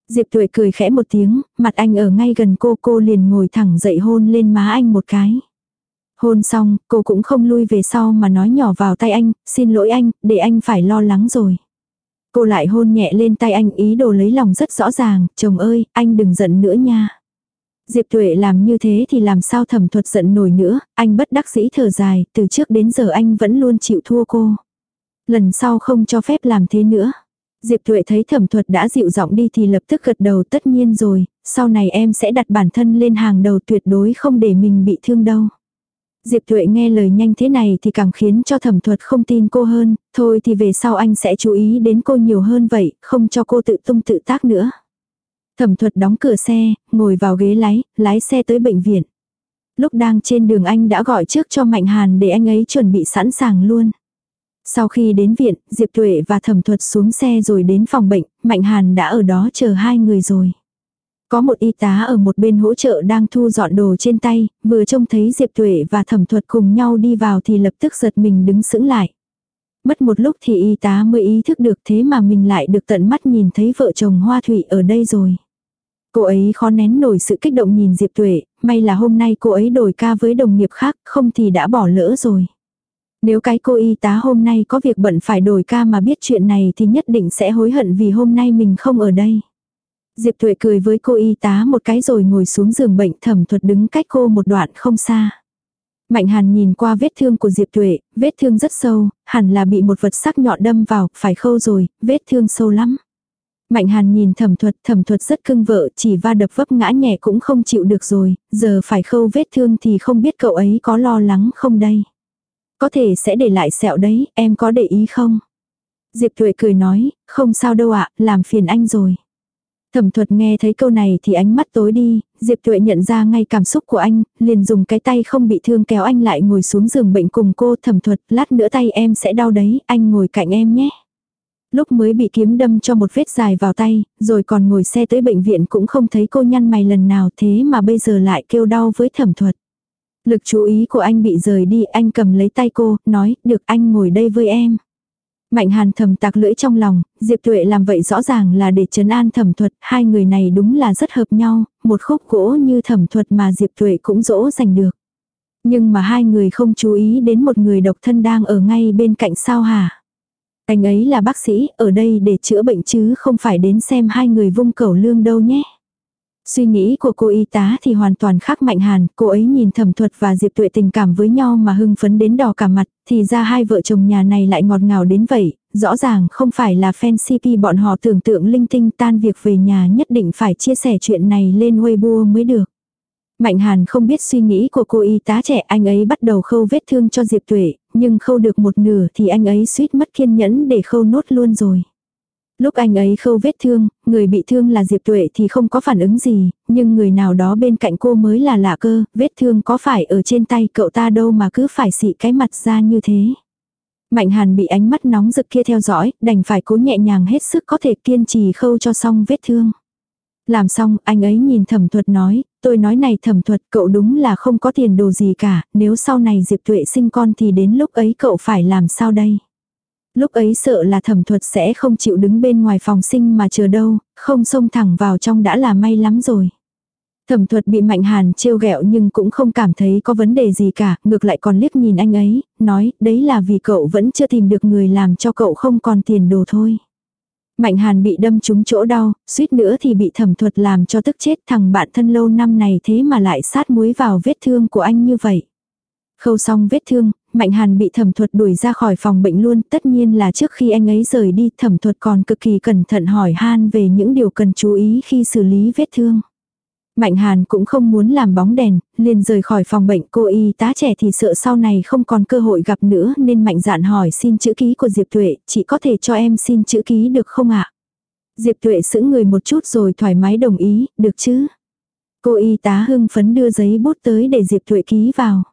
Diệp Tuệ cười khẽ một tiếng, mặt anh ở ngay gần cô, cô liền ngồi thẳng dậy hôn lên má anh một cái. Hôn xong, cô cũng không lui về sau mà nói nhỏ vào tay anh, xin lỗi anh, để anh phải lo lắng rồi. Cô lại hôn nhẹ lên tay anh ý đồ lấy lòng rất rõ ràng, chồng ơi, anh đừng giận nữa nha. Diệp Tuệ làm như thế thì làm sao thẩm thuật giận nổi nữa, anh bất đắc dĩ thở dài, từ trước đến giờ anh vẫn luôn chịu thua cô. Lần sau không cho phép làm thế nữa. Diệp Tuệ thấy thẩm thuật đã dịu giọng đi thì lập tức gật đầu tất nhiên rồi, sau này em sẽ đặt bản thân lên hàng đầu tuyệt đối không để mình bị thương đâu. Diệp Thuệ nghe lời nhanh thế này thì càng khiến cho thẩm thuật không tin cô hơn, thôi thì về sau anh sẽ chú ý đến cô nhiều hơn vậy, không cho cô tự tung tự tác nữa. Thẩm thuật đóng cửa xe, ngồi vào ghế lái, lái xe tới bệnh viện. Lúc đang trên đường anh đã gọi trước cho Mạnh Hàn để anh ấy chuẩn bị sẵn sàng luôn. Sau khi đến viện, Diệp Tuệ và thẩm thuật xuống xe rồi đến phòng bệnh, Mạnh Hàn đã ở đó chờ hai người rồi. Có một y tá ở một bên hỗ trợ đang thu dọn đồ trên tay, vừa trông thấy Diệp Tuệ và thẩm thuật cùng nhau đi vào thì lập tức giật mình đứng sững lại. Mất một lúc thì y tá mới ý thức được thế mà mình lại được tận mắt nhìn thấy vợ chồng Hoa Thủy ở đây rồi. Cô ấy khó nén nổi sự kích động nhìn Diệp Tuệ, may là hôm nay cô ấy đổi ca với đồng nghiệp khác, không thì đã bỏ lỡ rồi. Nếu cái cô y tá hôm nay có việc bận phải đổi ca mà biết chuyện này thì nhất định sẽ hối hận vì hôm nay mình không ở đây. Diệp Tuệ cười với cô y tá một cái rồi ngồi xuống giường bệnh thẩm thuật đứng cách cô một đoạn không xa. Mạnh Hàn nhìn qua vết thương của Diệp Tuệ, vết thương rất sâu, hẳn là bị một vật sắc nhọn đâm vào, phải khâu rồi, vết thương sâu lắm. Mạnh Hàn nhìn thẩm thuật, thẩm thuật rất cưng vợ, chỉ va đập vấp ngã nhẹ cũng không chịu được rồi, giờ phải khâu vết thương thì không biết cậu ấy có lo lắng không đây. Có thể sẽ để lại sẹo đấy, em có để ý không? Diệp Tuệ cười nói, không sao đâu ạ, làm phiền anh rồi. Thẩm thuật nghe thấy câu này thì ánh mắt tối đi, Diệp Tuệ nhận ra ngay cảm xúc của anh, liền dùng cái tay không bị thương kéo anh lại ngồi xuống giường bệnh cùng cô thẩm thuật, lát nữa tay em sẽ đau đấy, anh ngồi cạnh em nhé. Lúc mới bị kiếm đâm cho một vết dài vào tay, rồi còn ngồi xe tới bệnh viện cũng không thấy cô nhăn mày lần nào thế mà bây giờ lại kêu đau với thẩm thuật. Lực chú ý của anh bị rời đi, anh cầm lấy tay cô, nói, được anh ngồi đây với em. Mạnh hàn thầm tạc lưỡi trong lòng, Diệp Tuệ làm vậy rõ ràng là để chấn an thẩm thuật, hai người này đúng là rất hợp nhau, một khúc gỗ như thẩm thuật mà Diệp Tuệ cũng dỗ dành được. Nhưng mà hai người không chú ý đến một người độc thân đang ở ngay bên cạnh sao hả? Anh ấy là bác sĩ, ở đây để chữa bệnh chứ không phải đến xem hai người vung cẩu lương đâu nhé. Suy nghĩ của cô y tá thì hoàn toàn khác Mạnh Hàn, cô ấy nhìn thẩm thuật và Diệp Tuệ tình cảm với nhau mà hưng phấn đến đỏ cả mặt, thì ra hai vợ chồng nhà này lại ngọt ngào đến vậy, rõ ràng không phải là fan CP bọn họ tưởng tượng linh tinh tan việc về nhà nhất định phải chia sẻ chuyện này lên Weibo mới được. Mạnh Hàn không biết suy nghĩ của cô y tá trẻ anh ấy bắt đầu khâu vết thương cho Diệp Tuệ, nhưng khâu được một nửa thì anh ấy suýt mất kiên nhẫn để khâu nốt luôn rồi. Lúc anh ấy khâu vết thương, người bị thương là Diệp Tuệ thì không có phản ứng gì, nhưng người nào đó bên cạnh cô mới là lạ cơ, vết thương có phải ở trên tay cậu ta đâu mà cứ phải xị cái mặt ra như thế. Mạnh hàn bị ánh mắt nóng rực kia theo dõi, đành phải cố nhẹ nhàng hết sức có thể kiên trì khâu cho xong vết thương. Làm xong, anh ấy nhìn thẩm thuật nói, tôi nói này thẩm thuật cậu đúng là không có tiền đồ gì cả, nếu sau này Diệp Tuệ sinh con thì đến lúc ấy cậu phải làm sao đây? Lúc ấy sợ là thẩm thuật sẽ không chịu đứng bên ngoài phòng sinh mà chờ đâu, không xông thẳng vào trong đã là may lắm rồi. Thẩm thuật bị Mạnh Hàn trêu ghẹo nhưng cũng không cảm thấy có vấn đề gì cả, ngược lại còn liếc nhìn anh ấy, nói đấy là vì cậu vẫn chưa tìm được người làm cho cậu không còn tiền đồ thôi. Mạnh Hàn bị đâm trúng chỗ đau, suýt nữa thì bị thẩm thuật làm cho tức chết thằng bạn thân lâu năm này thế mà lại sát muối vào vết thương của anh như vậy. Khâu xong vết thương, Mạnh Hàn bị thẩm thuật đuổi ra khỏi phòng bệnh luôn, tất nhiên là trước khi anh ấy rời đi thẩm thuật còn cực kỳ cẩn thận hỏi han về những điều cần chú ý khi xử lý vết thương. Mạnh Hàn cũng không muốn làm bóng đèn, liền rời khỏi phòng bệnh cô y tá trẻ thì sợ sau này không còn cơ hội gặp nữa nên mạnh dạn hỏi xin chữ ký của Diệp Tuệ, chị có thể cho em xin chữ ký được không ạ? Diệp Tuệ sững người một chút rồi thoải mái đồng ý, được chứ? Cô y tá hưng phấn đưa giấy bút tới để Diệp Tuệ ký vào.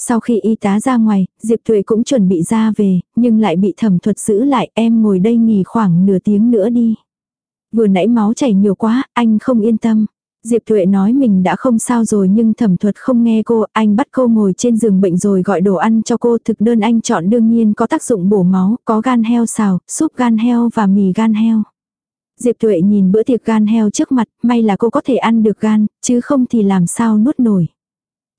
Sau khi y tá ra ngoài, Diệp Tuệ cũng chuẩn bị ra về, nhưng lại bị thẩm thuật giữ lại em ngồi đây nghỉ khoảng nửa tiếng nữa đi. Vừa nãy máu chảy nhiều quá, anh không yên tâm. Diệp Tuệ nói mình đã không sao rồi nhưng thẩm thuật không nghe cô, anh bắt cô ngồi trên giường bệnh rồi gọi đồ ăn cho cô. Thực đơn anh chọn đương nhiên có tác dụng bổ máu, có gan heo xào, súp gan heo và mì gan heo. Diệp Tuệ nhìn bữa tiệc gan heo trước mặt, may là cô có thể ăn được gan, chứ không thì làm sao nuốt nổi.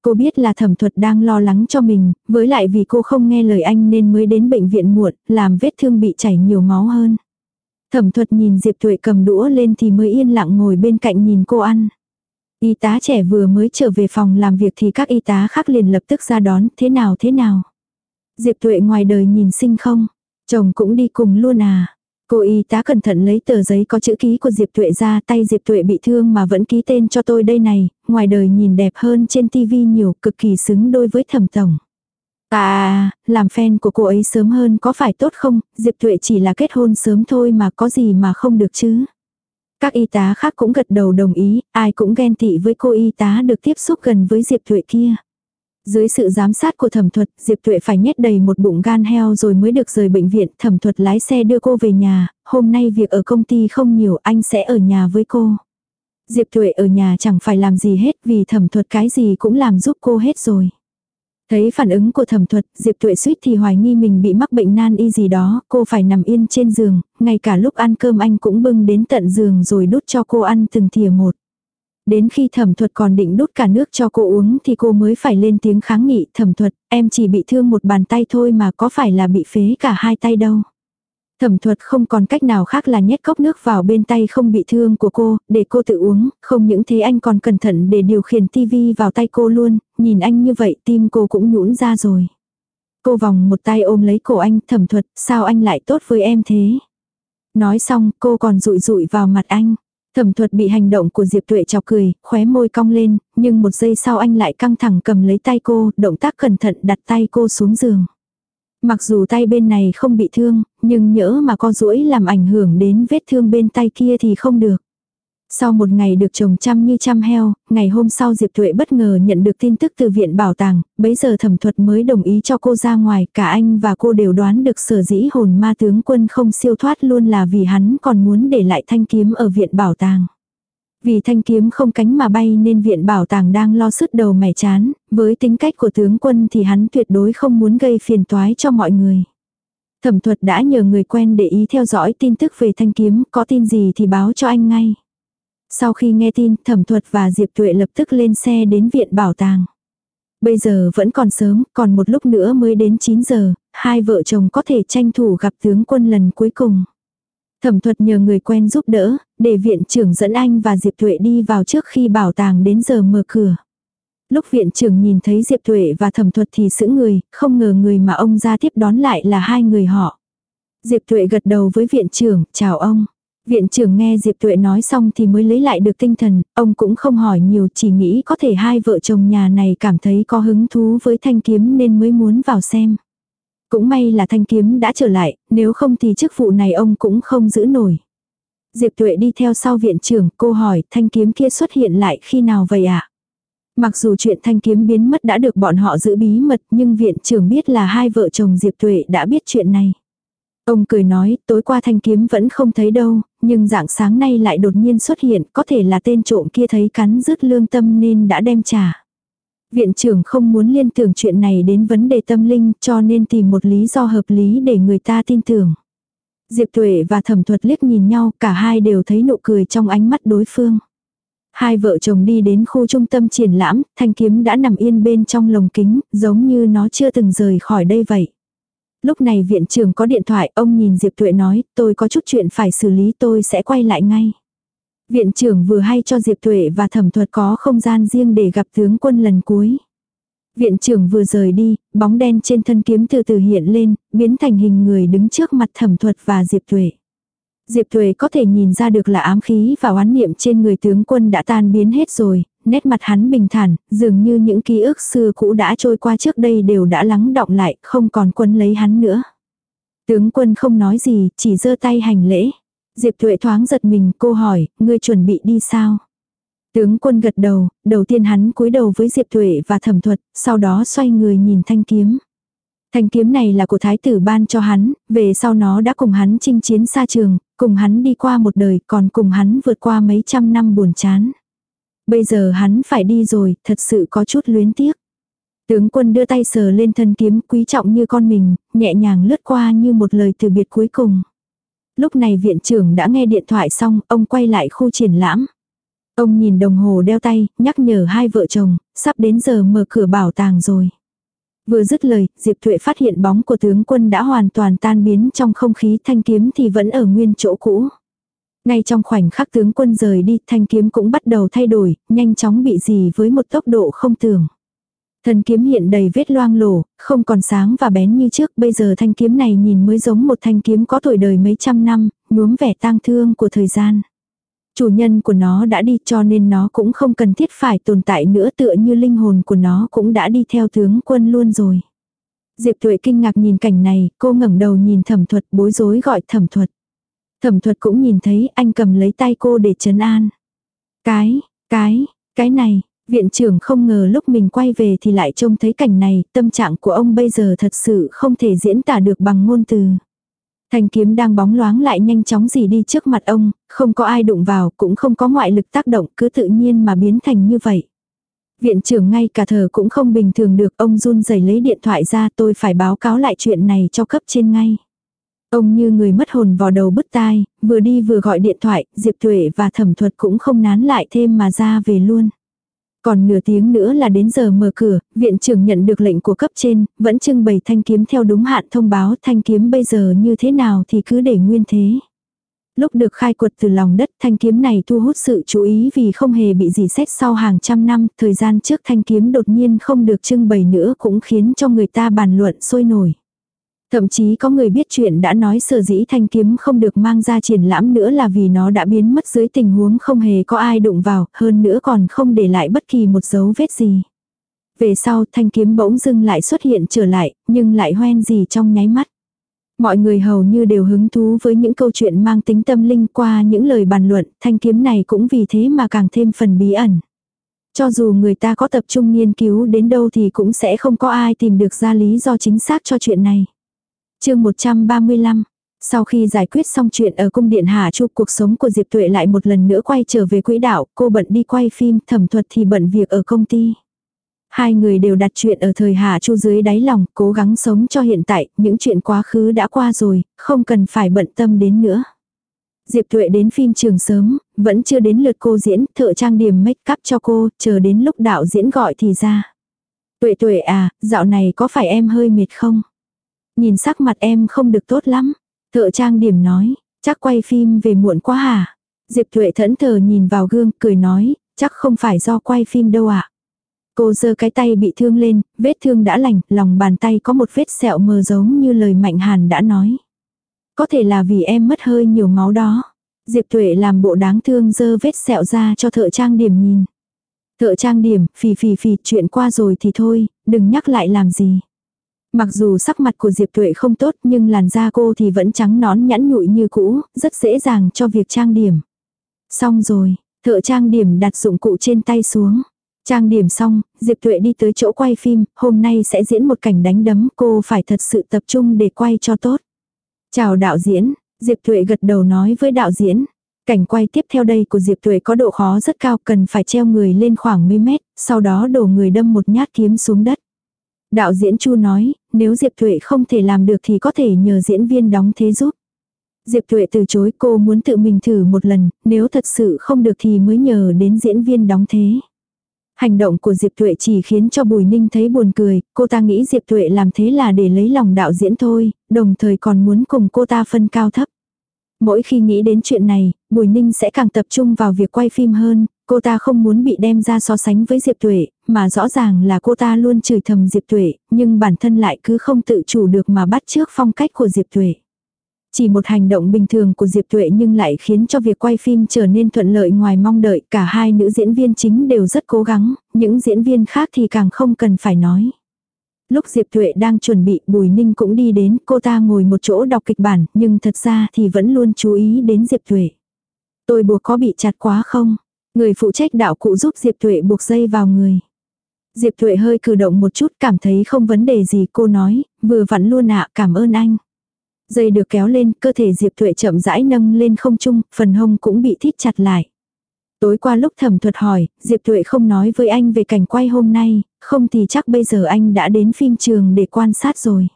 Cô biết là thẩm thuật đang lo lắng cho mình, với lại vì cô không nghe lời anh nên mới đến bệnh viện muộn, làm vết thương bị chảy nhiều máu hơn. Thẩm thuật nhìn Diệp Tuệ cầm đũa lên thì mới yên lặng ngồi bên cạnh nhìn cô ăn. Y tá trẻ vừa mới trở về phòng làm việc thì các y tá khác liền lập tức ra đón, thế nào thế nào. Diệp Tuệ ngoài đời nhìn sinh không, chồng cũng đi cùng luôn à. Cô y tá cẩn thận lấy tờ giấy có chữ ký của Diệp Tuệ ra tay Diệp Tuệ bị thương mà vẫn ký tên cho tôi đây này, ngoài đời nhìn đẹp hơn trên tivi nhiều cực kỳ xứng đôi với thẩm tổng. À, làm fan của cô ấy sớm hơn có phải tốt không, Diệp Tuệ chỉ là kết hôn sớm thôi mà có gì mà không được chứ. Các y tá khác cũng gật đầu đồng ý, ai cũng ghen tị với cô y tá được tiếp xúc gần với Diệp Tuệ kia. Dưới sự giám sát của thẩm thuật, Diệp Tuệ phải nhét đầy một bụng gan heo rồi mới được rời bệnh viện. Thẩm thuật lái xe đưa cô về nhà, hôm nay việc ở công ty không nhiều, anh sẽ ở nhà với cô. Diệp Tuệ ở nhà chẳng phải làm gì hết vì thẩm thuật cái gì cũng làm giúp cô hết rồi. Thấy phản ứng của thẩm thuật, Diệp Tuệ suýt thì hoài nghi mình bị mắc bệnh nan y gì đó, cô phải nằm yên trên giường, ngay cả lúc ăn cơm anh cũng bưng đến tận giường rồi đút cho cô ăn từng thìa một. Đến khi thẩm thuật còn định đút cả nước cho cô uống thì cô mới phải lên tiếng kháng nghị thẩm thuật, em chỉ bị thương một bàn tay thôi mà có phải là bị phế cả hai tay đâu. Thẩm thuật không còn cách nào khác là nhét cốc nước vào bên tay không bị thương của cô, để cô tự uống, không những thế anh còn cẩn thận để điều khiển tivi vào tay cô luôn, nhìn anh như vậy tim cô cũng nhũn ra rồi. Cô vòng một tay ôm lấy cổ anh, thẩm thuật, sao anh lại tốt với em thế? Nói xong, cô còn rụi rụi vào mặt anh. Thẩm thuật bị hành động của Diệp Tuệ chọc cười, khóe môi cong lên, nhưng một giây sau anh lại căng thẳng cầm lấy tay cô, động tác cẩn thận đặt tay cô xuống giường. Mặc dù tay bên này không bị thương, nhưng nhỡ mà co duỗi làm ảnh hưởng đến vết thương bên tay kia thì không được. Sau một ngày được trồng chăm như chăm heo, ngày hôm sau Diệp Tuệ bất ngờ nhận được tin tức từ viện bảo tàng, bấy giờ thẩm thuật mới đồng ý cho cô ra ngoài, cả anh và cô đều đoán được sở dĩ hồn ma tướng quân không siêu thoát luôn là vì hắn còn muốn để lại thanh kiếm ở viện bảo tàng. Vì thanh kiếm không cánh mà bay nên viện bảo tàng đang lo sứt đầu mẻ chán, với tính cách của tướng quân thì hắn tuyệt đối không muốn gây phiền toái cho mọi người. Thẩm thuật đã nhờ người quen để ý theo dõi tin tức về thanh kiếm, có tin gì thì báo cho anh ngay. Sau khi nghe tin, thẩm thuật và Diệp Tuệ lập tức lên xe đến viện bảo tàng. Bây giờ vẫn còn sớm, còn một lúc nữa mới đến 9 giờ, hai vợ chồng có thể tranh thủ gặp tướng quân lần cuối cùng. Thẩm thuật nhờ người quen giúp đỡ, để viện trưởng dẫn anh và Diệp Tuệ đi vào trước khi bảo tàng đến giờ mở cửa. Lúc viện trưởng nhìn thấy Diệp Tuệ và thẩm thuật thì sững người, không ngờ người mà ông ra tiếp đón lại là hai người họ. Diệp Tuệ gật đầu với viện trưởng, chào ông. Viện trưởng nghe Diệp Tuệ nói xong thì mới lấy lại được tinh thần, ông cũng không hỏi nhiều chỉ nghĩ có thể hai vợ chồng nhà này cảm thấy có hứng thú với thanh kiếm nên mới muốn vào xem. Cũng may là thanh kiếm đã trở lại, nếu không thì chức vụ này ông cũng không giữ nổi. Diệp Tuệ đi theo sau viện trưởng, cô hỏi thanh kiếm kia xuất hiện lại khi nào vậy ạ? À? Mặc dù chuyện thanh kiếm biến mất đã được bọn họ giữ bí mật nhưng viện trưởng biết là hai vợ chồng Diệp Tuệ đã biết chuyện này. Ông cười nói, tối qua thanh kiếm vẫn không thấy đâu, nhưng dạng sáng nay lại đột nhiên xuất hiện, có thể là tên trộm kia thấy cắn rứt lương tâm nên đã đem trả. Viện trưởng không muốn liên tưởng chuyện này đến vấn đề tâm linh cho nên tìm một lý do hợp lý để người ta tin tưởng. Diệp Tuệ và Thẩm Thuật liếc nhìn nhau, cả hai đều thấy nụ cười trong ánh mắt đối phương. Hai vợ chồng đi đến khu trung tâm triển lãm, thanh kiếm đã nằm yên bên trong lồng kính, giống như nó chưa từng rời khỏi đây vậy. Lúc này viện trưởng có điện thoại, ông nhìn Diệp Tuệ nói, tôi có chút chuyện phải xử lý tôi sẽ quay lại ngay. Viện trưởng vừa hay cho Diệp Tuệ và thẩm thuật có không gian riêng để gặp tướng quân lần cuối. Viện trưởng vừa rời đi, bóng đen trên thân kiếm từ từ hiện lên, biến thành hình người đứng trước mặt thẩm thuật và Diệp Tuệ. Diệp Tuệ có thể nhìn ra được là ám khí và oán niệm trên người tướng quân đã tan biến hết rồi, nét mặt hắn bình thản, dường như những ký ức xưa cũ đã trôi qua trước đây đều đã lắng động lại, không còn quân lấy hắn nữa. Tướng quân không nói gì, chỉ giơ tay hành lễ. Diệp Thuệ thoáng giật mình, cô hỏi, ngươi chuẩn bị đi sao? Tướng quân gật đầu, đầu tiên hắn cúi đầu với Diệp Thuệ và thẩm thuật, sau đó xoay người nhìn thanh kiếm. Thanh kiếm này là của thái tử ban cho hắn, về sau nó đã cùng hắn chinh chiến xa trường, cùng hắn đi qua một đời, còn cùng hắn vượt qua mấy trăm năm buồn chán. Bây giờ hắn phải đi rồi, thật sự có chút luyến tiếc. Tướng quân đưa tay sờ lên thân kiếm quý trọng như con mình, nhẹ nhàng lướt qua như một lời từ biệt cuối cùng. Lúc này viện trưởng đã nghe điện thoại xong, ông quay lại khu triển lãm. Ông nhìn đồng hồ đeo tay, nhắc nhở hai vợ chồng, sắp đến giờ mở cửa bảo tàng rồi. Vừa dứt lời, Diệp Thuệ phát hiện bóng của tướng quân đã hoàn toàn tan biến trong không khí thanh kiếm thì vẫn ở nguyên chỗ cũ. Ngay trong khoảnh khắc tướng quân rời đi, thanh kiếm cũng bắt đầu thay đổi, nhanh chóng bị gì với một tốc độ không tưởng. Thần kiếm hiện đầy vết loang lổ, không còn sáng và bén như trước, bây giờ thanh kiếm này nhìn mới giống một thanh kiếm có tuổi đời mấy trăm năm, nhuốm vẻ tang thương của thời gian. Chủ nhân của nó đã đi cho nên nó cũng không cần thiết phải tồn tại nữa tựa như linh hồn của nó cũng đã đi theo tướng quân luôn rồi. Diệp Tuệ kinh ngạc nhìn cảnh này, cô ngẩng đầu nhìn thẩm thuật bối rối gọi thẩm thuật. Thẩm thuật cũng nhìn thấy anh cầm lấy tay cô để chấn an. Cái, cái, cái này, viện trưởng không ngờ lúc mình quay về thì lại trông thấy cảnh này, tâm trạng của ông bây giờ thật sự không thể diễn tả được bằng ngôn từ. Thanh kiếm đang bóng loáng lại nhanh chóng gì đi trước mặt ông, không có ai đụng vào, cũng không có ngoại lực tác động, cứ tự nhiên mà biến thành như vậy. Viện trưởng ngay cả thờ cũng không bình thường được, ông run rẩy lấy điện thoại ra tôi phải báo cáo lại chuyện này cho cấp trên ngay. Ông như người mất hồn vào đầu bứt tai, vừa đi vừa gọi điện thoại, Diệp Tuệ và thẩm thuật cũng không nán lại thêm mà ra về luôn. Còn nửa tiếng nữa là đến giờ mở cửa, viện trưởng nhận được lệnh của cấp trên, vẫn trưng bày thanh kiếm theo đúng hạn thông báo thanh kiếm bây giờ như thế nào thì cứ để nguyên thế. Lúc được khai quật từ lòng đất thanh kiếm này thu hút sự chú ý vì không hề bị gì xét sau hàng trăm năm, thời gian trước thanh kiếm đột nhiên không được trưng bày nữa cũng khiến cho người ta bàn luận sôi nổi. Thậm chí có người biết chuyện đã nói sở dĩ thanh kiếm không được mang ra triển lãm nữa là vì nó đã biến mất dưới tình huống không hề có ai đụng vào, hơn nữa còn không để lại bất kỳ một dấu vết gì. Về sau thanh kiếm bỗng dưng lại xuất hiện trở lại, nhưng lại hoen gì trong nháy mắt. Mọi người hầu như đều hứng thú với những câu chuyện mang tính tâm linh qua những lời bàn luận, thanh kiếm này cũng vì thế mà càng thêm phần bí ẩn. Cho dù người ta có tập trung nghiên cứu đến đâu thì cũng sẽ không có ai tìm được ra lý do chính xác cho chuyện này chương 135 sau khi giải quyết xong chuyện ở cung điện Hà Chu cuộc sống của Diệp Tuệ lại một lần nữa quay trở về quỹ đạo, cô bận đi quay phim, thẩm thuật thì bận việc ở công ty. Hai người đều đặt chuyện ở thời Hà Chu dưới đáy lòng, cố gắng sống cho hiện tại, những chuyện quá khứ đã qua rồi, không cần phải bận tâm đến nữa. Diệp Tuệ đến phim trường sớm, vẫn chưa đến lượt cô diễn, thợ trang điểm make up cho cô, chờ đến lúc đạo diễn gọi thì ra. Tuệ Tuệ à, dạo này có phải em hơi mệt không? Nhìn sắc mặt em không được tốt lắm. Thợ trang điểm nói, chắc quay phim về muộn quá hả? Diệp Thuệ thẫn thờ nhìn vào gương, cười nói, chắc không phải do quay phim đâu ạ. À? Cô giơ cái tay bị thương lên, vết thương đã lành, lòng bàn tay có một vết sẹo mờ giống như lời Mạnh Hàn đã nói. Có thể là vì em mất hơi nhiều máu đó. Diệp Thuệ làm bộ đáng thương dơ vết sẹo ra cho thợ trang điểm nhìn. Thợ trang điểm, phì phì phì, chuyện qua rồi thì thôi, đừng nhắc lại làm gì. Mặc dù sắc mặt của Diệp Tuệ không tốt nhưng làn da cô thì vẫn trắng nón nhẵn nhụi như cũ, rất dễ dàng cho việc trang điểm. Xong rồi, thợ trang điểm đặt dụng cụ trên tay xuống. Trang điểm xong, Diệp Tuệ đi tới chỗ quay phim, hôm nay sẽ diễn một cảnh đánh đấm, cô phải thật sự tập trung để quay cho tốt. Chào đạo diễn, Diệp Tuệ gật đầu nói với đạo diễn. Cảnh quay tiếp theo đây của Diệp Tuệ có độ khó rất cao cần phải treo người lên khoảng 10 mét, sau đó đổ người đâm một nhát kiếm xuống đất. Đạo diễn Chu nói, nếu Diệp Thuệ không thể làm được thì có thể nhờ diễn viên đóng thế giúp. Diệp Thuệ từ chối cô muốn tự mình thử một lần, nếu thật sự không được thì mới nhờ đến diễn viên đóng thế. Hành động của Diệp Thuệ chỉ khiến cho Bùi Ninh thấy buồn cười, cô ta nghĩ Diệp Thuệ làm thế là để lấy lòng đạo diễn thôi, đồng thời còn muốn cùng cô ta phân cao thấp. Mỗi khi nghĩ đến chuyện này, Bùi Ninh sẽ càng tập trung vào việc quay phim hơn, Cô ta không muốn bị đem ra so sánh với Diệp Tuệ, mà rõ ràng là cô ta luôn chửi thầm Diệp Tuệ, nhưng bản thân lại cứ không tự chủ được mà bắt chước phong cách của Diệp Tuệ. Chỉ một hành động bình thường của Diệp Tuệ nhưng lại khiến cho việc quay phim trở nên thuận lợi ngoài mong đợi. Cả hai nữ diễn viên chính đều rất cố gắng, những diễn viên khác thì càng không cần phải nói. Lúc Diệp Tuệ đang chuẩn bị Bùi Ninh cũng đi đến, cô ta ngồi một chỗ đọc kịch bản, nhưng thật ra thì vẫn luôn chú ý đến Diệp Tuệ. Tôi buộc có bị chặt quá không? Người phụ trách đạo cụ giúp Diệp Thuệ buộc dây vào người. Diệp Thuệ hơi cử động một chút cảm thấy không vấn đề gì cô nói, vừa vặn luôn ạ cảm ơn anh. Dây được kéo lên, cơ thể Diệp Thuệ chậm rãi nâng lên không trung, phần hông cũng bị thít chặt lại. Tối qua lúc thẩm thuật hỏi, Diệp Thuệ không nói với anh về cảnh quay hôm nay, không thì chắc bây giờ anh đã đến phim trường để quan sát rồi.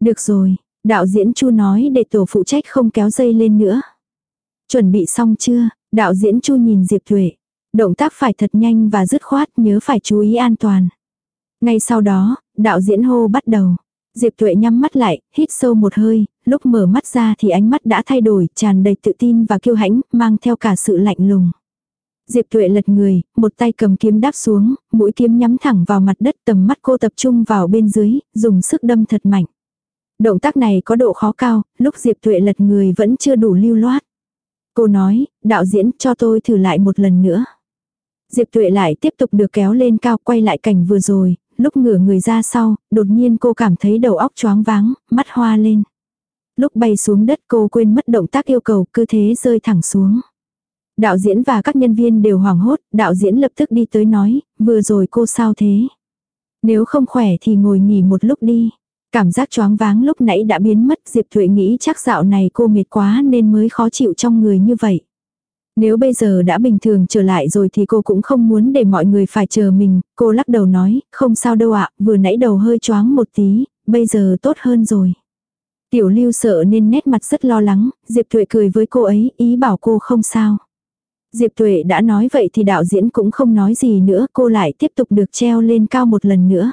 Được rồi, đạo diễn Chu nói để tổ phụ trách không kéo dây lên nữa. Chuẩn bị xong chưa? Đạo diễn Chu nhìn Diệp Tuệ. Động tác phải thật nhanh và dứt khoát nhớ phải chú ý an toàn. Ngay sau đó, đạo diễn hô bắt đầu. Diệp Tuệ nhắm mắt lại, hít sâu một hơi, lúc mở mắt ra thì ánh mắt đã thay đổi, tràn đầy tự tin và kiêu hãnh, mang theo cả sự lạnh lùng. Diệp Tuệ lật người, một tay cầm kiếm đáp xuống, mũi kiếm nhắm thẳng vào mặt đất tầm mắt cô tập trung vào bên dưới, dùng sức đâm thật mạnh. Động tác này có độ khó cao, lúc Diệp Tuệ lật người vẫn chưa đủ lưu loát. Cô nói, đạo diễn cho tôi thử lại một lần nữa. Diệp Tuệ lại tiếp tục được kéo lên cao quay lại cảnh vừa rồi, lúc ngửa người ra sau, đột nhiên cô cảm thấy đầu óc choáng váng, mắt hoa lên. Lúc bay xuống đất cô quên mất động tác yêu cầu cứ thế rơi thẳng xuống. Đạo diễn và các nhân viên đều hoảng hốt, đạo diễn lập tức đi tới nói, vừa rồi cô sao thế? Nếu không khỏe thì ngồi nghỉ một lúc đi. Cảm giác choáng váng lúc nãy đã biến mất, Diệp Thuệ nghĩ chắc dạo này cô mệt quá nên mới khó chịu trong người như vậy. Nếu bây giờ đã bình thường trở lại rồi thì cô cũng không muốn để mọi người phải chờ mình, cô lắc đầu nói, không sao đâu ạ, vừa nãy đầu hơi choáng một tí, bây giờ tốt hơn rồi. Tiểu lưu sợ nên nét mặt rất lo lắng, Diệp thụy cười với cô ấy, ý bảo cô không sao. Diệp thụy đã nói vậy thì đạo diễn cũng không nói gì nữa, cô lại tiếp tục được treo lên cao một lần nữa.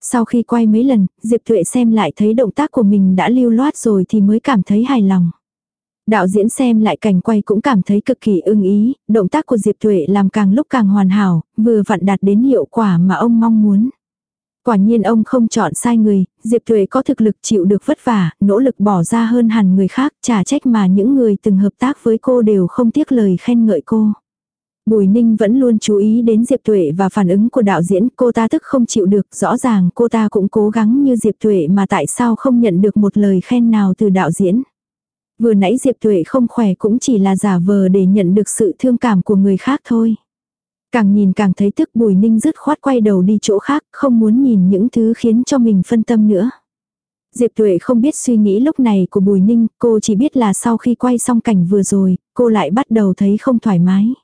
Sau khi quay mấy lần, Diệp Tuệ xem lại thấy động tác của mình đã lưu loát rồi thì mới cảm thấy hài lòng. Đạo diễn xem lại cảnh quay cũng cảm thấy cực kỳ ưng ý, động tác của Diệp Tuệ làm càng lúc càng hoàn hảo, vừa vặn đạt đến hiệu quả mà ông mong muốn. Quả nhiên ông không chọn sai người, Diệp Tuệ có thực lực chịu được vất vả, nỗ lực bỏ ra hơn hẳn người khác, trả trách mà những người từng hợp tác với cô đều không tiếc lời khen ngợi cô. Bùi Ninh vẫn luôn chú ý đến Diệp Tuệ và phản ứng của đạo diễn, cô ta tức không chịu được, rõ ràng cô ta cũng cố gắng như Diệp Tuệ mà tại sao không nhận được một lời khen nào từ đạo diễn. Vừa nãy Diệp Tuệ không khỏe cũng chỉ là giả vờ để nhận được sự thương cảm của người khác thôi. Càng nhìn càng thấy tức Bùi Ninh dứt khoát quay đầu đi chỗ khác, không muốn nhìn những thứ khiến cho mình phân tâm nữa. Diệp Tuệ không biết suy nghĩ lúc này của Bùi Ninh, cô chỉ biết là sau khi quay xong cảnh vừa rồi, cô lại bắt đầu thấy không thoải mái.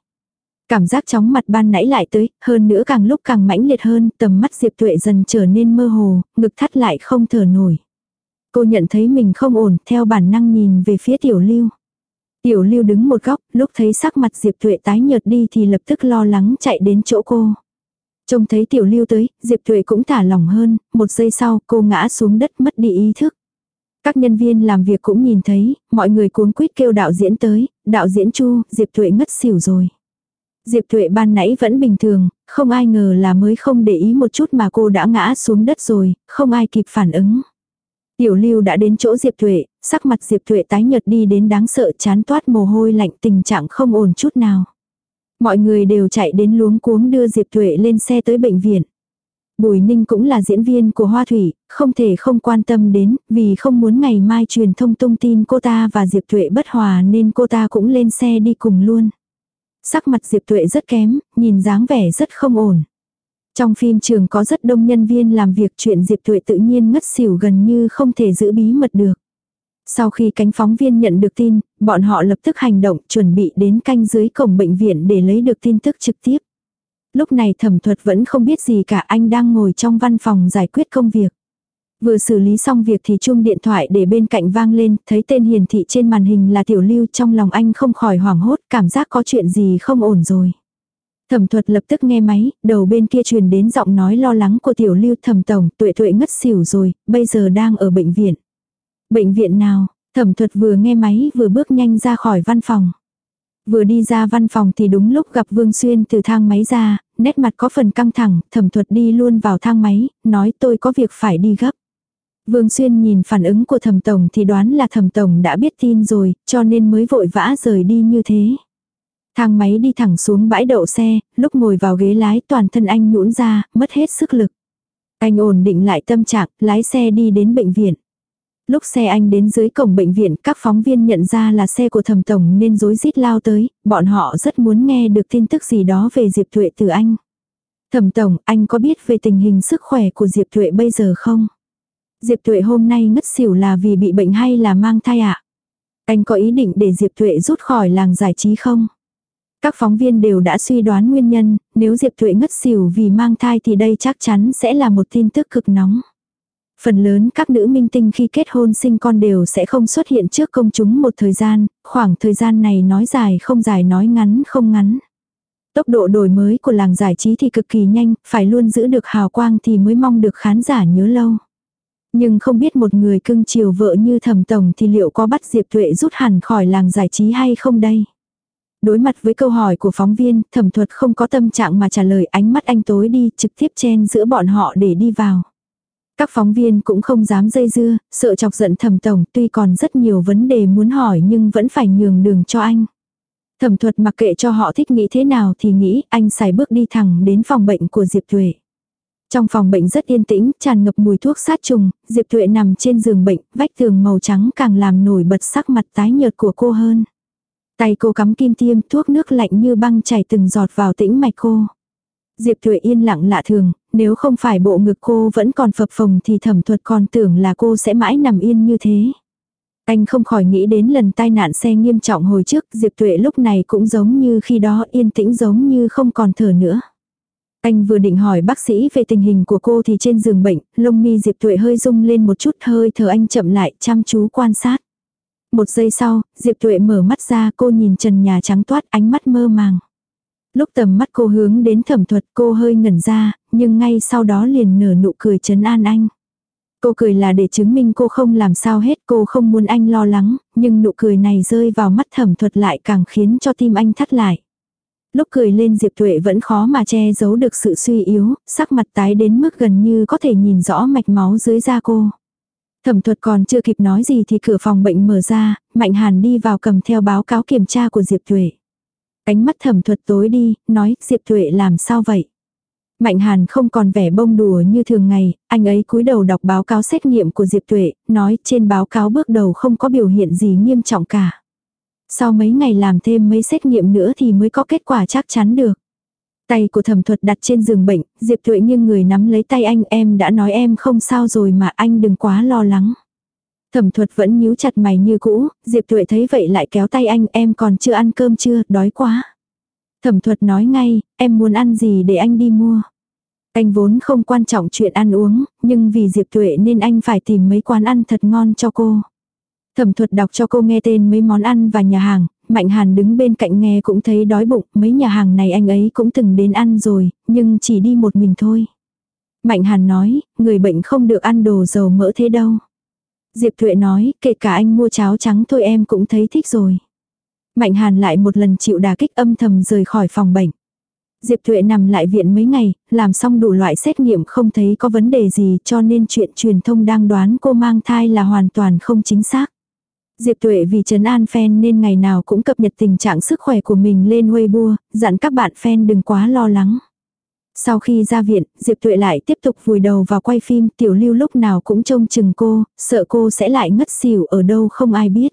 Cảm giác chóng mặt ban nãy lại tới, hơn nữa càng lúc càng mãnh liệt hơn, tầm mắt Diệp Tuệ dần trở nên mơ hồ, ngực thắt lại không thở nổi. Cô nhận thấy mình không ổn, theo bản năng nhìn về phía tiểu lưu. Tiểu lưu đứng một góc, lúc thấy sắc mặt Diệp Tuệ tái nhợt đi thì lập tức lo lắng chạy đến chỗ cô. Trông thấy tiểu lưu tới, Diệp Tuệ cũng thả lỏng hơn, một giây sau cô ngã xuống đất mất đi ý thức. Các nhân viên làm việc cũng nhìn thấy, mọi người cuống quýt kêu đạo diễn tới, đạo diễn chu, Diệp Tuệ ngất xỉu rồi. Diệp Thuệ ban nãy vẫn bình thường, không ai ngờ là mới không để ý một chút mà cô đã ngã xuống đất rồi, không ai kịp phản ứng. Tiểu lưu đã đến chỗ Diệp Thuệ, sắc mặt Diệp Thuệ tái nhợt đi đến đáng sợ chán toát mồ hôi lạnh tình trạng không ổn chút nào. Mọi người đều chạy đến luống cuống đưa Diệp Thuệ lên xe tới bệnh viện. Bùi Ninh cũng là diễn viên của Hoa Thủy, không thể không quan tâm đến, vì không muốn ngày mai truyền thông thông tin cô ta và Diệp Thuệ bất hòa nên cô ta cũng lên xe đi cùng luôn. Sắc mặt Diệp Tuệ rất kém, nhìn dáng vẻ rất không ổn. Trong phim trường có rất đông nhân viên làm việc chuyện Diệp Tuệ tự nhiên ngất xỉu gần như không thể giữ bí mật được. Sau khi cánh phóng viên nhận được tin, bọn họ lập tức hành động chuẩn bị đến canh dưới cổng bệnh viện để lấy được tin tức trực tiếp. Lúc này thẩm thuật vẫn không biết gì cả anh đang ngồi trong văn phòng giải quyết công việc. Vừa xử lý xong việc thì chuông điện thoại để bên cạnh vang lên, thấy tên hiển thị trên màn hình là tiểu lưu trong lòng anh không khỏi hoảng hốt, cảm giác có chuyện gì không ổn rồi. Thẩm thuật lập tức nghe máy, đầu bên kia truyền đến giọng nói lo lắng của tiểu lưu thẩm tổng, tuệ tuệ ngất xỉu rồi, bây giờ đang ở bệnh viện. Bệnh viện nào? Thẩm thuật vừa nghe máy vừa bước nhanh ra khỏi văn phòng. Vừa đi ra văn phòng thì đúng lúc gặp Vương Xuyên từ thang máy ra, nét mặt có phần căng thẳng, thẩm thuật đi luôn vào thang máy, nói tôi có việc phải đi gấp. Vương Xuyên nhìn phản ứng của thẩm tổng thì đoán là thẩm tổng đã biết tin rồi, cho nên mới vội vã rời đi như thế. Thang máy đi thẳng xuống bãi đậu xe, lúc ngồi vào ghế lái toàn thân anh nhũn ra, mất hết sức lực. Anh ổn định lại tâm trạng, lái xe đi đến bệnh viện. Lúc xe anh đến dưới cổng bệnh viện, các phóng viên nhận ra là xe của thẩm tổng nên rối rít lao tới, bọn họ rất muốn nghe được tin tức gì đó về Diệp Thuệ từ anh. Thẩm tổng, anh có biết về tình hình sức khỏe của Diệp Thuệ bây giờ không? Diệp Thuệ hôm nay ngất xỉu là vì bị bệnh hay là mang thai ạ? À? Anh có ý định để Diệp Thuệ rút khỏi làng giải trí không? Các phóng viên đều đã suy đoán nguyên nhân, nếu Diệp Thuệ ngất xỉu vì mang thai thì đây chắc chắn sẽ là một tin tức cực nóng. Phần lớn các nữ minh tinh khi kết hôn sinh con đều sẽ không xuất hiện trước công chúng một thời gian, khoảng thời gian này nói dài không dài nói ngắn không ngắn. Tốc độ đổi mới của làng giải trí thì cực kỳ nhanh, phải luôn giữ được hào quang thì mới mong được khán giả nhớ lâu. Nhưng không biết một người cưng chiều vợ như thẩm tổng thì liệu có bắt Diệp Tuệ rút hẳn khỏi làng giải trí hay không đây? Đối mặt với câu hỏi của phóng viên, thẩm thuật không có tâm trạng mà trả lời ánh mắt anh tối đi trực tiếp chen giữa bọn họ để đi vào. Các phóng viên cũng không dám dây dưa, sợ chọc giận thẩm tổng tuy còn rất nhiều vấn đề muốn hỏi nhưng vẫn phải nhường đường cho anh. Thẩm thuật mặc kệ cho họ thích nghĩ thế nào thì nghĩ anh xài bước đi thẳng đến phòng bệnh của Diệp Tuệ. Trong phòng bệnh rất yên tĩnh, tràn ngập mùi thuốc sát trùng, Diệp Tuệ nằm trên giường bệnh, vách tường màu trắng càng làm nổi bật sắc mặt tái nhợt của cô hơn. Tay cô cắm kim tiêm, thuốc nước lạnh như băng chảy từng giọt vào tĩnh mạch cô. Diệp Tuệ yên lặng lạ thường, nếu không phải bộ ngực cô vẫn còn phập phồng thì thẩm thuật còn tưởng là cô sẽ mãi nằm yên như thế. Anh không khỏi nghĩ đến lần tai nạn xe nghiêm trọng hồi trước, Diệp Tuệ lúc này cũng giống như khi đó yên tĩnh giống như không còn thở nữa. Anh vừa định hỏi bác sĩ về tình hình của cô thì trên giường bệnh, lông mi Diệp Tuệ hơi rung lên một chút hơi thở anh chậm lại chăm chú quan sát. Một giây sau, Diệp Tuệ mở mắt ra cô nhìn trần nhà trắng toát ánh mắt mơ màng. Lúc tầm mắt cô hướng đến thẩm thuật cô hơi ngẩn ra, nhưng ngay sau đó liền nở nụ cười trấn an anh. Cô cười là để chứng minh cô không làm sao hết cô không muốn anh lo lắng, nhưng nụ cười này rơi vào mắt thẩm thuật lại càng khiến cho tim anh thắt lại. Lúc cười lên Diệp Tuệ vẫn khó mà che giấu được sự suy yếu, sắc mặt tái đến mức gần như có thể nhìn rõ mạch máu dưới da cô. Thẩm thuật còn chưa kịp nói gì thì cửa phòng bệnh mở ra, Mạnh Hàn đi vào cầm theo báo cáo kiểm tra của Diệp Tuệ. Ánh mắt thẩm thuật tối đi, nói Diệp Tuệ làm sao vậy? Mạnh Hàn không còn vẻ bông đùa như thường ngày, anh ấy cúi đầu đọc báo cáo xét nghiệm của Diệp Tuệ, nói trên báo cáo bước đầu không có biểu hiện gì nghiêm trọng cả. Sau mấy ngày làm thêm mấy xét nghiệm nữa thì mới có kết quả chắc chắn được. Tay của thẩm thuật đặt trên giường bệnh, Diệp Tuệ nghiêng người nắm lấy tay anh em đã nói em không sao rồi mà anh đừng quá lo lắng. Thẩm thuật vẫn nhíu chặt mày như cũ, Diệp Tuệ thấy vậy lại kéo tay anh em còn chưa ăn cơm chưa, đói quá. Thẩm thuật nói ngay, em muốn ăn gì để anh đi mua. Anh vốn không quan trọng chuyện ăn uống, nhưng vì Diệp Tuệ nên anh phải tìm mấy quán ăn thật ngon cho cô. Thẩm thuật đọc cho cô nghe tên mấy món ăn và nhà hàng, Mạnh Hàn đứng bên cạnh nghe cũng thấy đói bụng, mấy nhà hàng này anh ấy cũng từng đến ăn rồi, nhưng chỉ đi một mình thôi. Mạnh Hàn nói, người bệnh không được ăn đồ dầu mỡ thế đâu. Diệp Thuệ nói, kể cả anh mua cháo trắng thôi em cũng thấy thích rồi. Mạnh Hàn lại một lần chịu đà kích âm thầm rời khỏi phòng bệnh. Diệp Thuệ nằm lại viện mấy ngày, làm xong đủ loại xét nghiệm không thấy có vấn đề gì cho nên chuyện truyền thông đang đoán cô mang thai là hoàn toàn không chính xác. Diệp Tuệ vì trấn an fan nên ngày nào cũng cập nhật tình trạng sức khỏe của mình lên Weibo, dặn các bạn fan đừng quá lo lắng. Sau khi ra viện, Diệp Tuệ lại tiếp tục vùi đầu vào quay phim, Tiểu Lưu lúc nào cũng trông chừng cô, sợ cô sẽ lại ngất xỉu ở đâu không ai biết.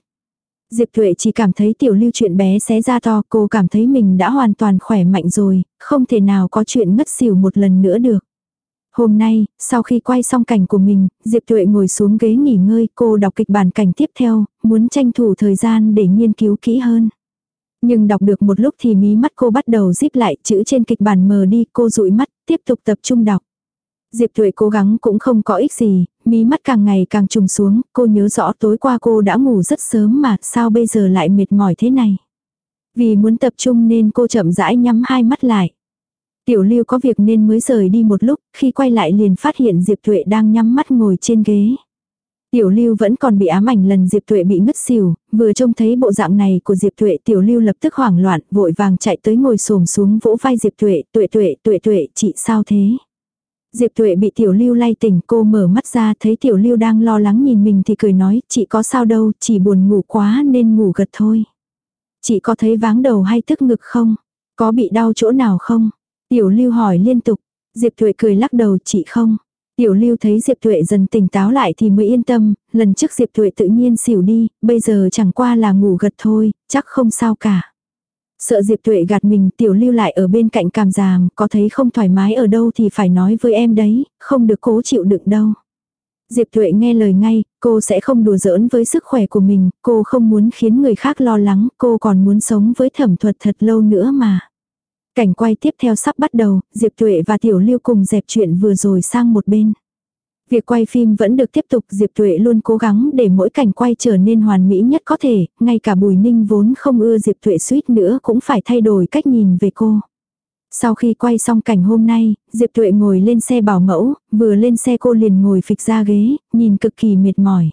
Diệp Tuệ chỉ cảm thấy Tiểu Lưu chuyện bé xé ra to, cô cảm thấy mình đã hoàn toàn khỏe mạnh rồi, không thể nào có chuyện ngất xỉu một lần nữa được. Hôm nay, sau khi quay xong cảnh của mình, Diệp Tuệ ngồi xuống ghế nghỉ ngơi, cô đọc kịch bản cảnh tiếp theo, muốn tranh thủ thời gian để nghiên cứu kỹ hơn. Nhưng đọc được một lúc thì mí mắt cô bắt đầu díp lại, chữ trên kịch bản mờ đi, cô dụi mắt, tiếp tục tập trung đọc. Diệp Tuệ cố gắng cũng không có ích gì, mí mắt càng ngày càng trùng xuống, cô nhớ rõ tối qua cô đã ngủ rất sớm mà, sao bây giờ lại mệt mỏi thế này. Vì muốn tập trung nên cô chậm rãi nhắm hai mắt lại. Tiểu lưu có việc nên mới rời đi một lúc, khi quay lại liền phát hiện Diệp Tuệ đang nhắm mắt ngồi trên ghế. Tiểu lưu vẫn còn bị ám ảnh lần Diệp Tuệ bị ngất xỉu, vừa trông thấy bộ dạng này của Diệp Tuệ tiểu lưu lập tức hoảng loạn, vội vàng chạy tới ngồi xổm xuống vỗ vai Diệp Tuệ, Tuệ Tuệ, Tuệ Tuệ, chị sao thế? Diệp Tuệ bị tiểu lưu lay tỉnh cô mở mắt ra thấy tiểu lưu đang lo lắng nhìn mình thì cười nói, chị có sao đâu, chỉ buồn ngủ quá nên ngủ gật thôi. Chị có thấy váng đầu hay tức ngực không? Có bị đau chỗ nào không? Tiểu lưu hỏi liên tục, Diệp Thuệ cười lắc đầu chị không. Tiểu lưu thấy Diệp Thuệ dần tỉnh táo lại thì mới yên tâm, lần trước Diệp Thuệ tự nhiên xỉu đi, bây giờ chẳng qua là ngủ gật thôi, chắc không sao cả. Sợ Diệp Thuệ gạt mình tiểu lưu lại ở bên cạnh càm giảm. có thấy không thoải mái ở đâu thì phải nói với em đấy, không được cố chịu đựng đâu. Diệp Thuệ nghe lời ngay, cô sẽ không đùa giỡn với sức khỏe của mình, cô không muốn khiến người khác lo lắng, cô còn muốn sống với thẩm thuật thật lâu nữa mà. Cảnh quay tiếp theo sắp bắt đầu, Diệp Tuệ và Tiểu Lưu cùng dẹp chuyện vừa rồi sang một bên. Việc quay phim vẫn được tiếp tục, Diệp Tuệ luôn cố gắng để mỗi cảnh quay trở nên hoàn mỹ nhất có thể, ngay cả Bùi Ninh vốn không ưa Diệp Tuệ suýt nữa cũng phải thay đổi cách nhìn về cô. Sau khi quay xong cảnh hôm nay, Diệp Tuệ ngồi lên xe bảo mẫu, vừa lên xe cô liền ngồi phịch ra ghế, nhìn cực kỳ mệt mỏi.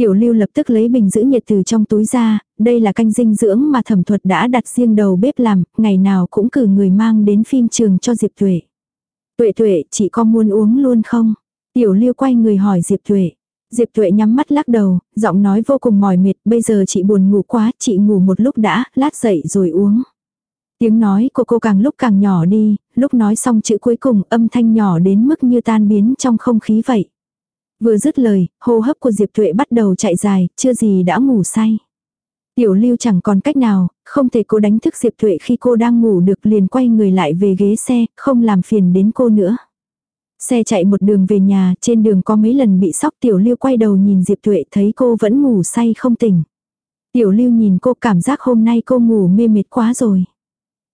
Tiểu lưu lập tức lấy bình giữ nhiệt từ trong túi ra, đây là canh dinh dưỡng mà thẩm thuật đã đặt riêng đầu bếp làm, ngày nào cũng cử người mang đến phim trường cho Diệp Tuệ. Tuệ tuệ, chị có muốn uống luôn không? Tiểu lưu quay người hỏi Diệp Tuệ. Diệp Tuệ nhắm mắt lắc đầu, giọng nói vô cùng mỏi mệt, bây giờ chị buồn ngủ quá, chị ngủ một lúc đã, lát dậy rồi uống. Tiếng nói của cô càng lúc càng nhỏ đi, lúc nói xong chữ cuối cùng âm thanh nhỏ đến mức như tan biến trong không khí vậy. Vừa dứt lời, hô hấp của Diệp Tuệ bắt đầu chạy dài, chưa gì đã ngủ say. Tiểu lưu chẳng còn cách nào, không thể cô đánh thức Diệp Thuệ khi cô đang ngủ được liền quay người lại về ghế xe, không làm phiền đến cô nữa. Xe chạy một đường về nhà, trên đường có mấy lần bị sóc tiểu lưu quay đầu nhìn Diệp Thuệ thấy cô vẫn ngủ say không tỉnh. Tiểu lưu nhìn cô cảm giác hôm nay cô ngủ mê mệt quá rồi.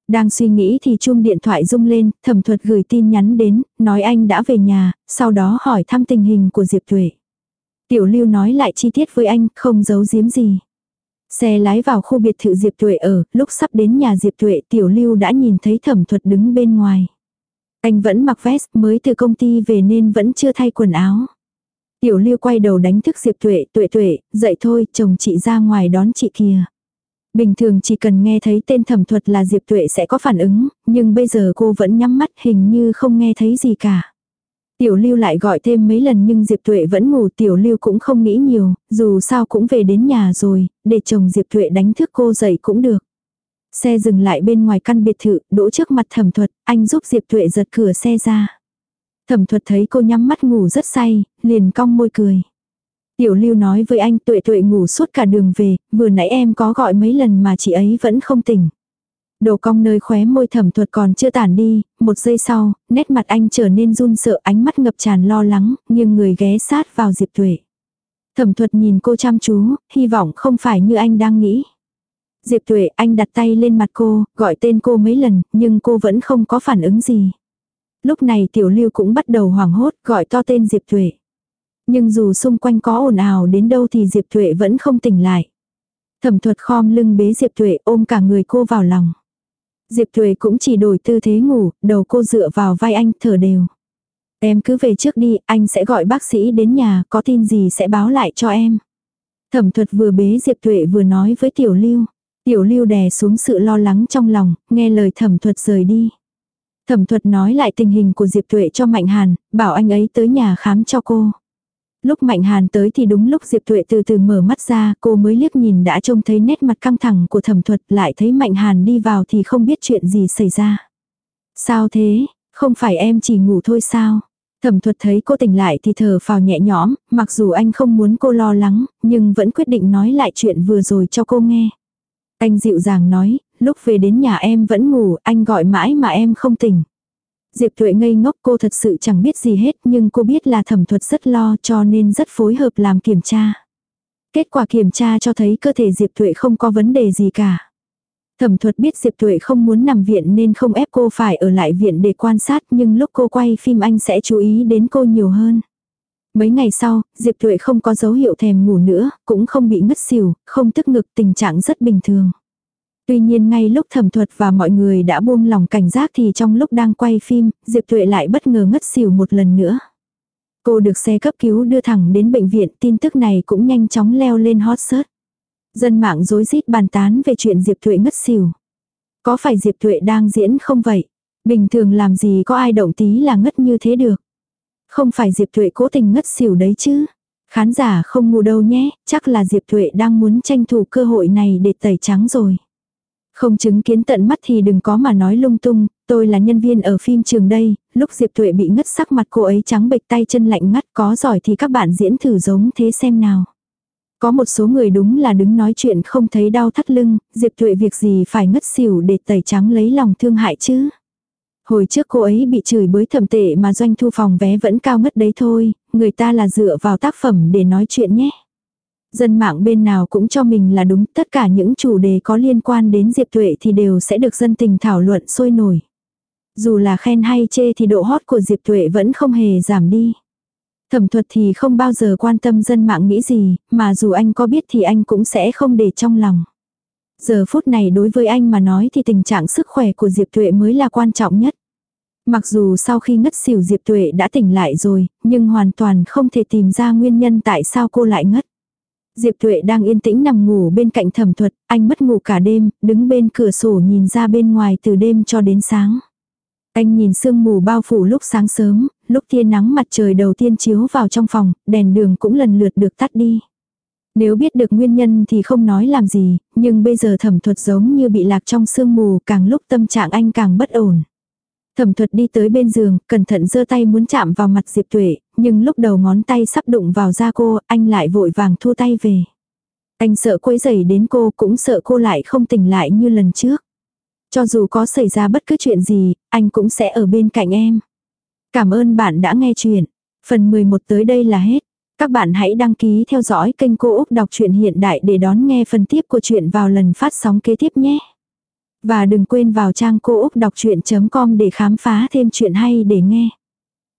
Đang suy nghĩ thì chuông điện thoại rung lên, thẩm thuật gửi tin nhắn đến, nói anh đã về nhà, sau đó hỏi thăm tình hình của Diệp Tuệ. Tiểu lưu nói lại chi tiết với anh, không giấu giếm gì. Xe lái vào khu biệt thự Diệp Tuệ ở, lúc sắp đến nhà Diệp Tuệ tiểu lưu đã nhìn thấy thẩm thuật đứng bên ngoài. Anh vẫn mặc vest mới từ công ty về nên vẫn chưa thay quần áo. Tiểu lưu quay đầu đánh thức Diệp Tuệ, Tuệ Tuệ, dậy thôi, chồng chị ra ngoài đón chị kìa. Bình thường chỉ cần nghe thấy tên thẩm thuật là Diệp Tuệ sẽ có phản ứng, nhưng bây giờ cô vẫn nhắm mắt hình như không nghe thấy gì cả. Tiểu lưu lại gọi thêm mấy lần nhưng Diệp Tuệ vẫn ngủ tiểu lưu cũng không nghĩ nhiều, dù sao cũng về đến nhà rồi, để chồng Diệp Tuệ đánh thức cô dậy cũng được. Xe dừng lại bên ngoài căn biệt thự, đỗ trước mặt thẩm thuật, anh giúp Diệp Tuệ giật cửa xe ra. Thẩm thuật thấy cô nhắm mắt ngủ rất say, liền cong môi cười. Tiểu lưu nói với anh tuệ tuệ ngủ suốt cả đường về, vừa nãy em có gọi mấy lần mà chị ấy vẫn không tỉnh. Đồ cong nơi khóe môi thẩm thuật còn chưa tản đi, một giây sau, nét mặt anh trở nên run sợ ánh mắt ngập tràn lo lắng, nhưng người ghé sát vào Diệp Tuệ. Thẩm thuật nhìn cô chăm chú, hy vọng không phải như anh đang nghĩ. Diệp Tuệ anh đặt tay lên mặt cô, gọi tên cô mấy lần, nhưng cô vẫn không có phản ứng gì. Lúc này tiểu lưu cũng bắt đầu hoảng hốt, gọi to tên Diệp Tuệ. Nhưng dù xung quanh có ồn ào đến đâu thì Diệp Thuệ vẫn không tỉnh lại. Thẩm thuật khom lưng bế Diệp Thuệ ôm cả người cô vào lòng. Diệp Thuệ cũng chỉ đổi tư thế ngủ, đầu cô dựa vào vai anh thở đều. Em cứ về trước đi, anh sẽ gọi bác sĩ đến nhà, có tin gì sẽ báo lại cho em. Thẩm thuật vừa bế Diệp Thuệ vừa nói với Tiểu Lưu. Tiểu Lưu đè xuống sự lo lắng trong lòng, nghe lời thẩm thuật rời đi. Thẩm thuật nói lại tình hình của Diệp Tuệ cho Mạnh Hàn, bảo anh ấy tới nhà khám cho cô. Lúc Mạnh Hàn tới thì đúng lúc Diệp Tuệ từ từ mở mắt ra, cô mới liếc nhìn đã trông thấy nét mặt căng thẳng của thẩm thuật, lại thấy Mạnh Hàn đi vào thì không biết chuyện gì xảy ra. Sao thế, không phải em chỉ ngủ thôi sao? Thẩm thuật thấy cô tỉnh lại thì thở phào nhẹ nhõm, mặc dù anh không muốn cô lo lắng, nhưng vẫn quyết định nói lại chuyện vừa rồi cho cô nghe. Anh dịu dàng nói, lúc về đến nhà em vẫn ngủ, anh gọi mãi mà em không tỉnh. Diệp Thuệ ngây ngốc cô thật sự chẳng biết gì hết nhưng cô biết là thẩm thuật rất lo cho nên rất phối hợp làm kiểm tra. Kết quả kiểm tra cho thấy cơ thể Diệp Thuệ không có vấn đề gì cả. Thẩm thuật biết Diệp Thuệ không muốn nằm viện nên không ép cô phải ở lại viện để quan sát nhưng lúc cô quay phim anh sẽ chú ý đến cô nhiều hơn. Mấy ngày sau, Diệp Thuệ không có dấu hiệu thèm ngủ nữa, cũng không bị ngất xỉu, không tức ngực tình trạng rất bình thường. Tuy nhiên ngay lúc thẩm thuật và mọi người đã buông lòng cảnh giác thì trong lúc đang quay phim, Diệp Tuệ lại bất ngờ ngất xỉu một lần nữa. Cô được xe cấp cứu đưa thẳng đến bệnh viện, tin tức này cũng nhanh chóng leo lên hot search. Dân mạng rối rít bàn tán về chuyện Diệp Thuệ ngất xỉu. Có phải Diệp Thuệ đang diễn không vậy? Bình thường làm gì có ai động tí là ngất như thế được. Không phải Diệp Thuệ cố tình ngất xỉu đấy chứ. Khán giả không ngu đâu nhé, chắc là Diệp Thuệ đang muốn tranh thủ cơ hội này để tẩy trắng rồi. Không chứng kiến tận mắt thì đừng có mà nói lung tung, tôi là nhân viên ở phim trường đây, lúc Diệp Tuệ bị ngất sắc mặt cô ấy trắng bệch tay chân lạnh ngắt có giỏi thì các bạn diễn thử giống thế xem nào. Có một số người đúng là đứng nói chuyện không thấy đau thắt lưng, Diệp Tuệ việc gì phải ngất xỉu để tẩy trắng lấy lòng thương hại chứ. Hồi trước cô ấy bị chửi bới thầm tệ mà doanh thu phòng vé vẫn cao ngất đấy thôi, người ta là dựa vào tác phẩm để nói chuyện nhé. Dân mạng bên nào cũng cho mình là đúng, tất cả những chủ đề có liên quan đến Diệp Tuệ thì đều sẽ được dân tình thảo luận sôi nổi. Dù là khen hay chê thì độ hot của Diệp Tuệ vẫn không hề giảm đi. Thẩm thuật thì không bao giờ quan tâm dân mạng nghĩ gì, mà dù anh có biết thì anh cũng sẽ không để trong lòng. Giờ phút này đối với anh mà nói thì tình trạng sức khỏe của Diệp Tuệ mới là quan trọng nhất. Mặc dù sau khi ngất xỉu Diệp Tuệ đã tỉnh lại rồi, nhưng hoàn toàn không thể tìm ra nguyên nhân tại sao cô lại ngất. Diệp Thuệ đang yên tĩnh nằm ngủ bên cạnh thẩm thuật, anh mất ngủ cả đêm, đứng bên cửa sổ nhìn ra bên ngoài từ đêm cho đến sáng. Anh nhìn sương mù bao phủ lúc sáng sớm, lúc tia nắng mặt trời đầu tiên chiếu vào trong phòng, đèn đường cũng lần lượt được tắt đi. Nếu biết được nguyên nhân thì không nói làm gì, nhưng bây giờ thẩm thuật giống như bị lạc trong sương mù, càng lúc tâm trạng anh càng bất ổn. Thẩm thuật đi tới bên giường, cẩn thận giơ tay muốn chạm vào mặt Diệp Tuệ, nhưng lúc đầu ngón tay sắp đụng vào da cô, anh lại vội vàng thu tay về. Anh sợ quấy rầy đến cô, cũng sợ cô lại không tỉnh lại như lần trước. Cho dù có xảy ra bất cứ chuyện gì, anh cũng sẽ ở bên cạnh em. Cảm ơn bạn đã nghe chuyện. Phần 11 tới đây là hết. Các bạn hãy đăng ký theo dõi kênh Cô Úc Đọc truyện Hiện Đại để đón nghe phần tiếp của chuyện vào lần phát sóng kế tiếp nhé. Và đừng quên vào trang cô úc đọc chuyện.com để khám phá thêm chuyện hay để nghe.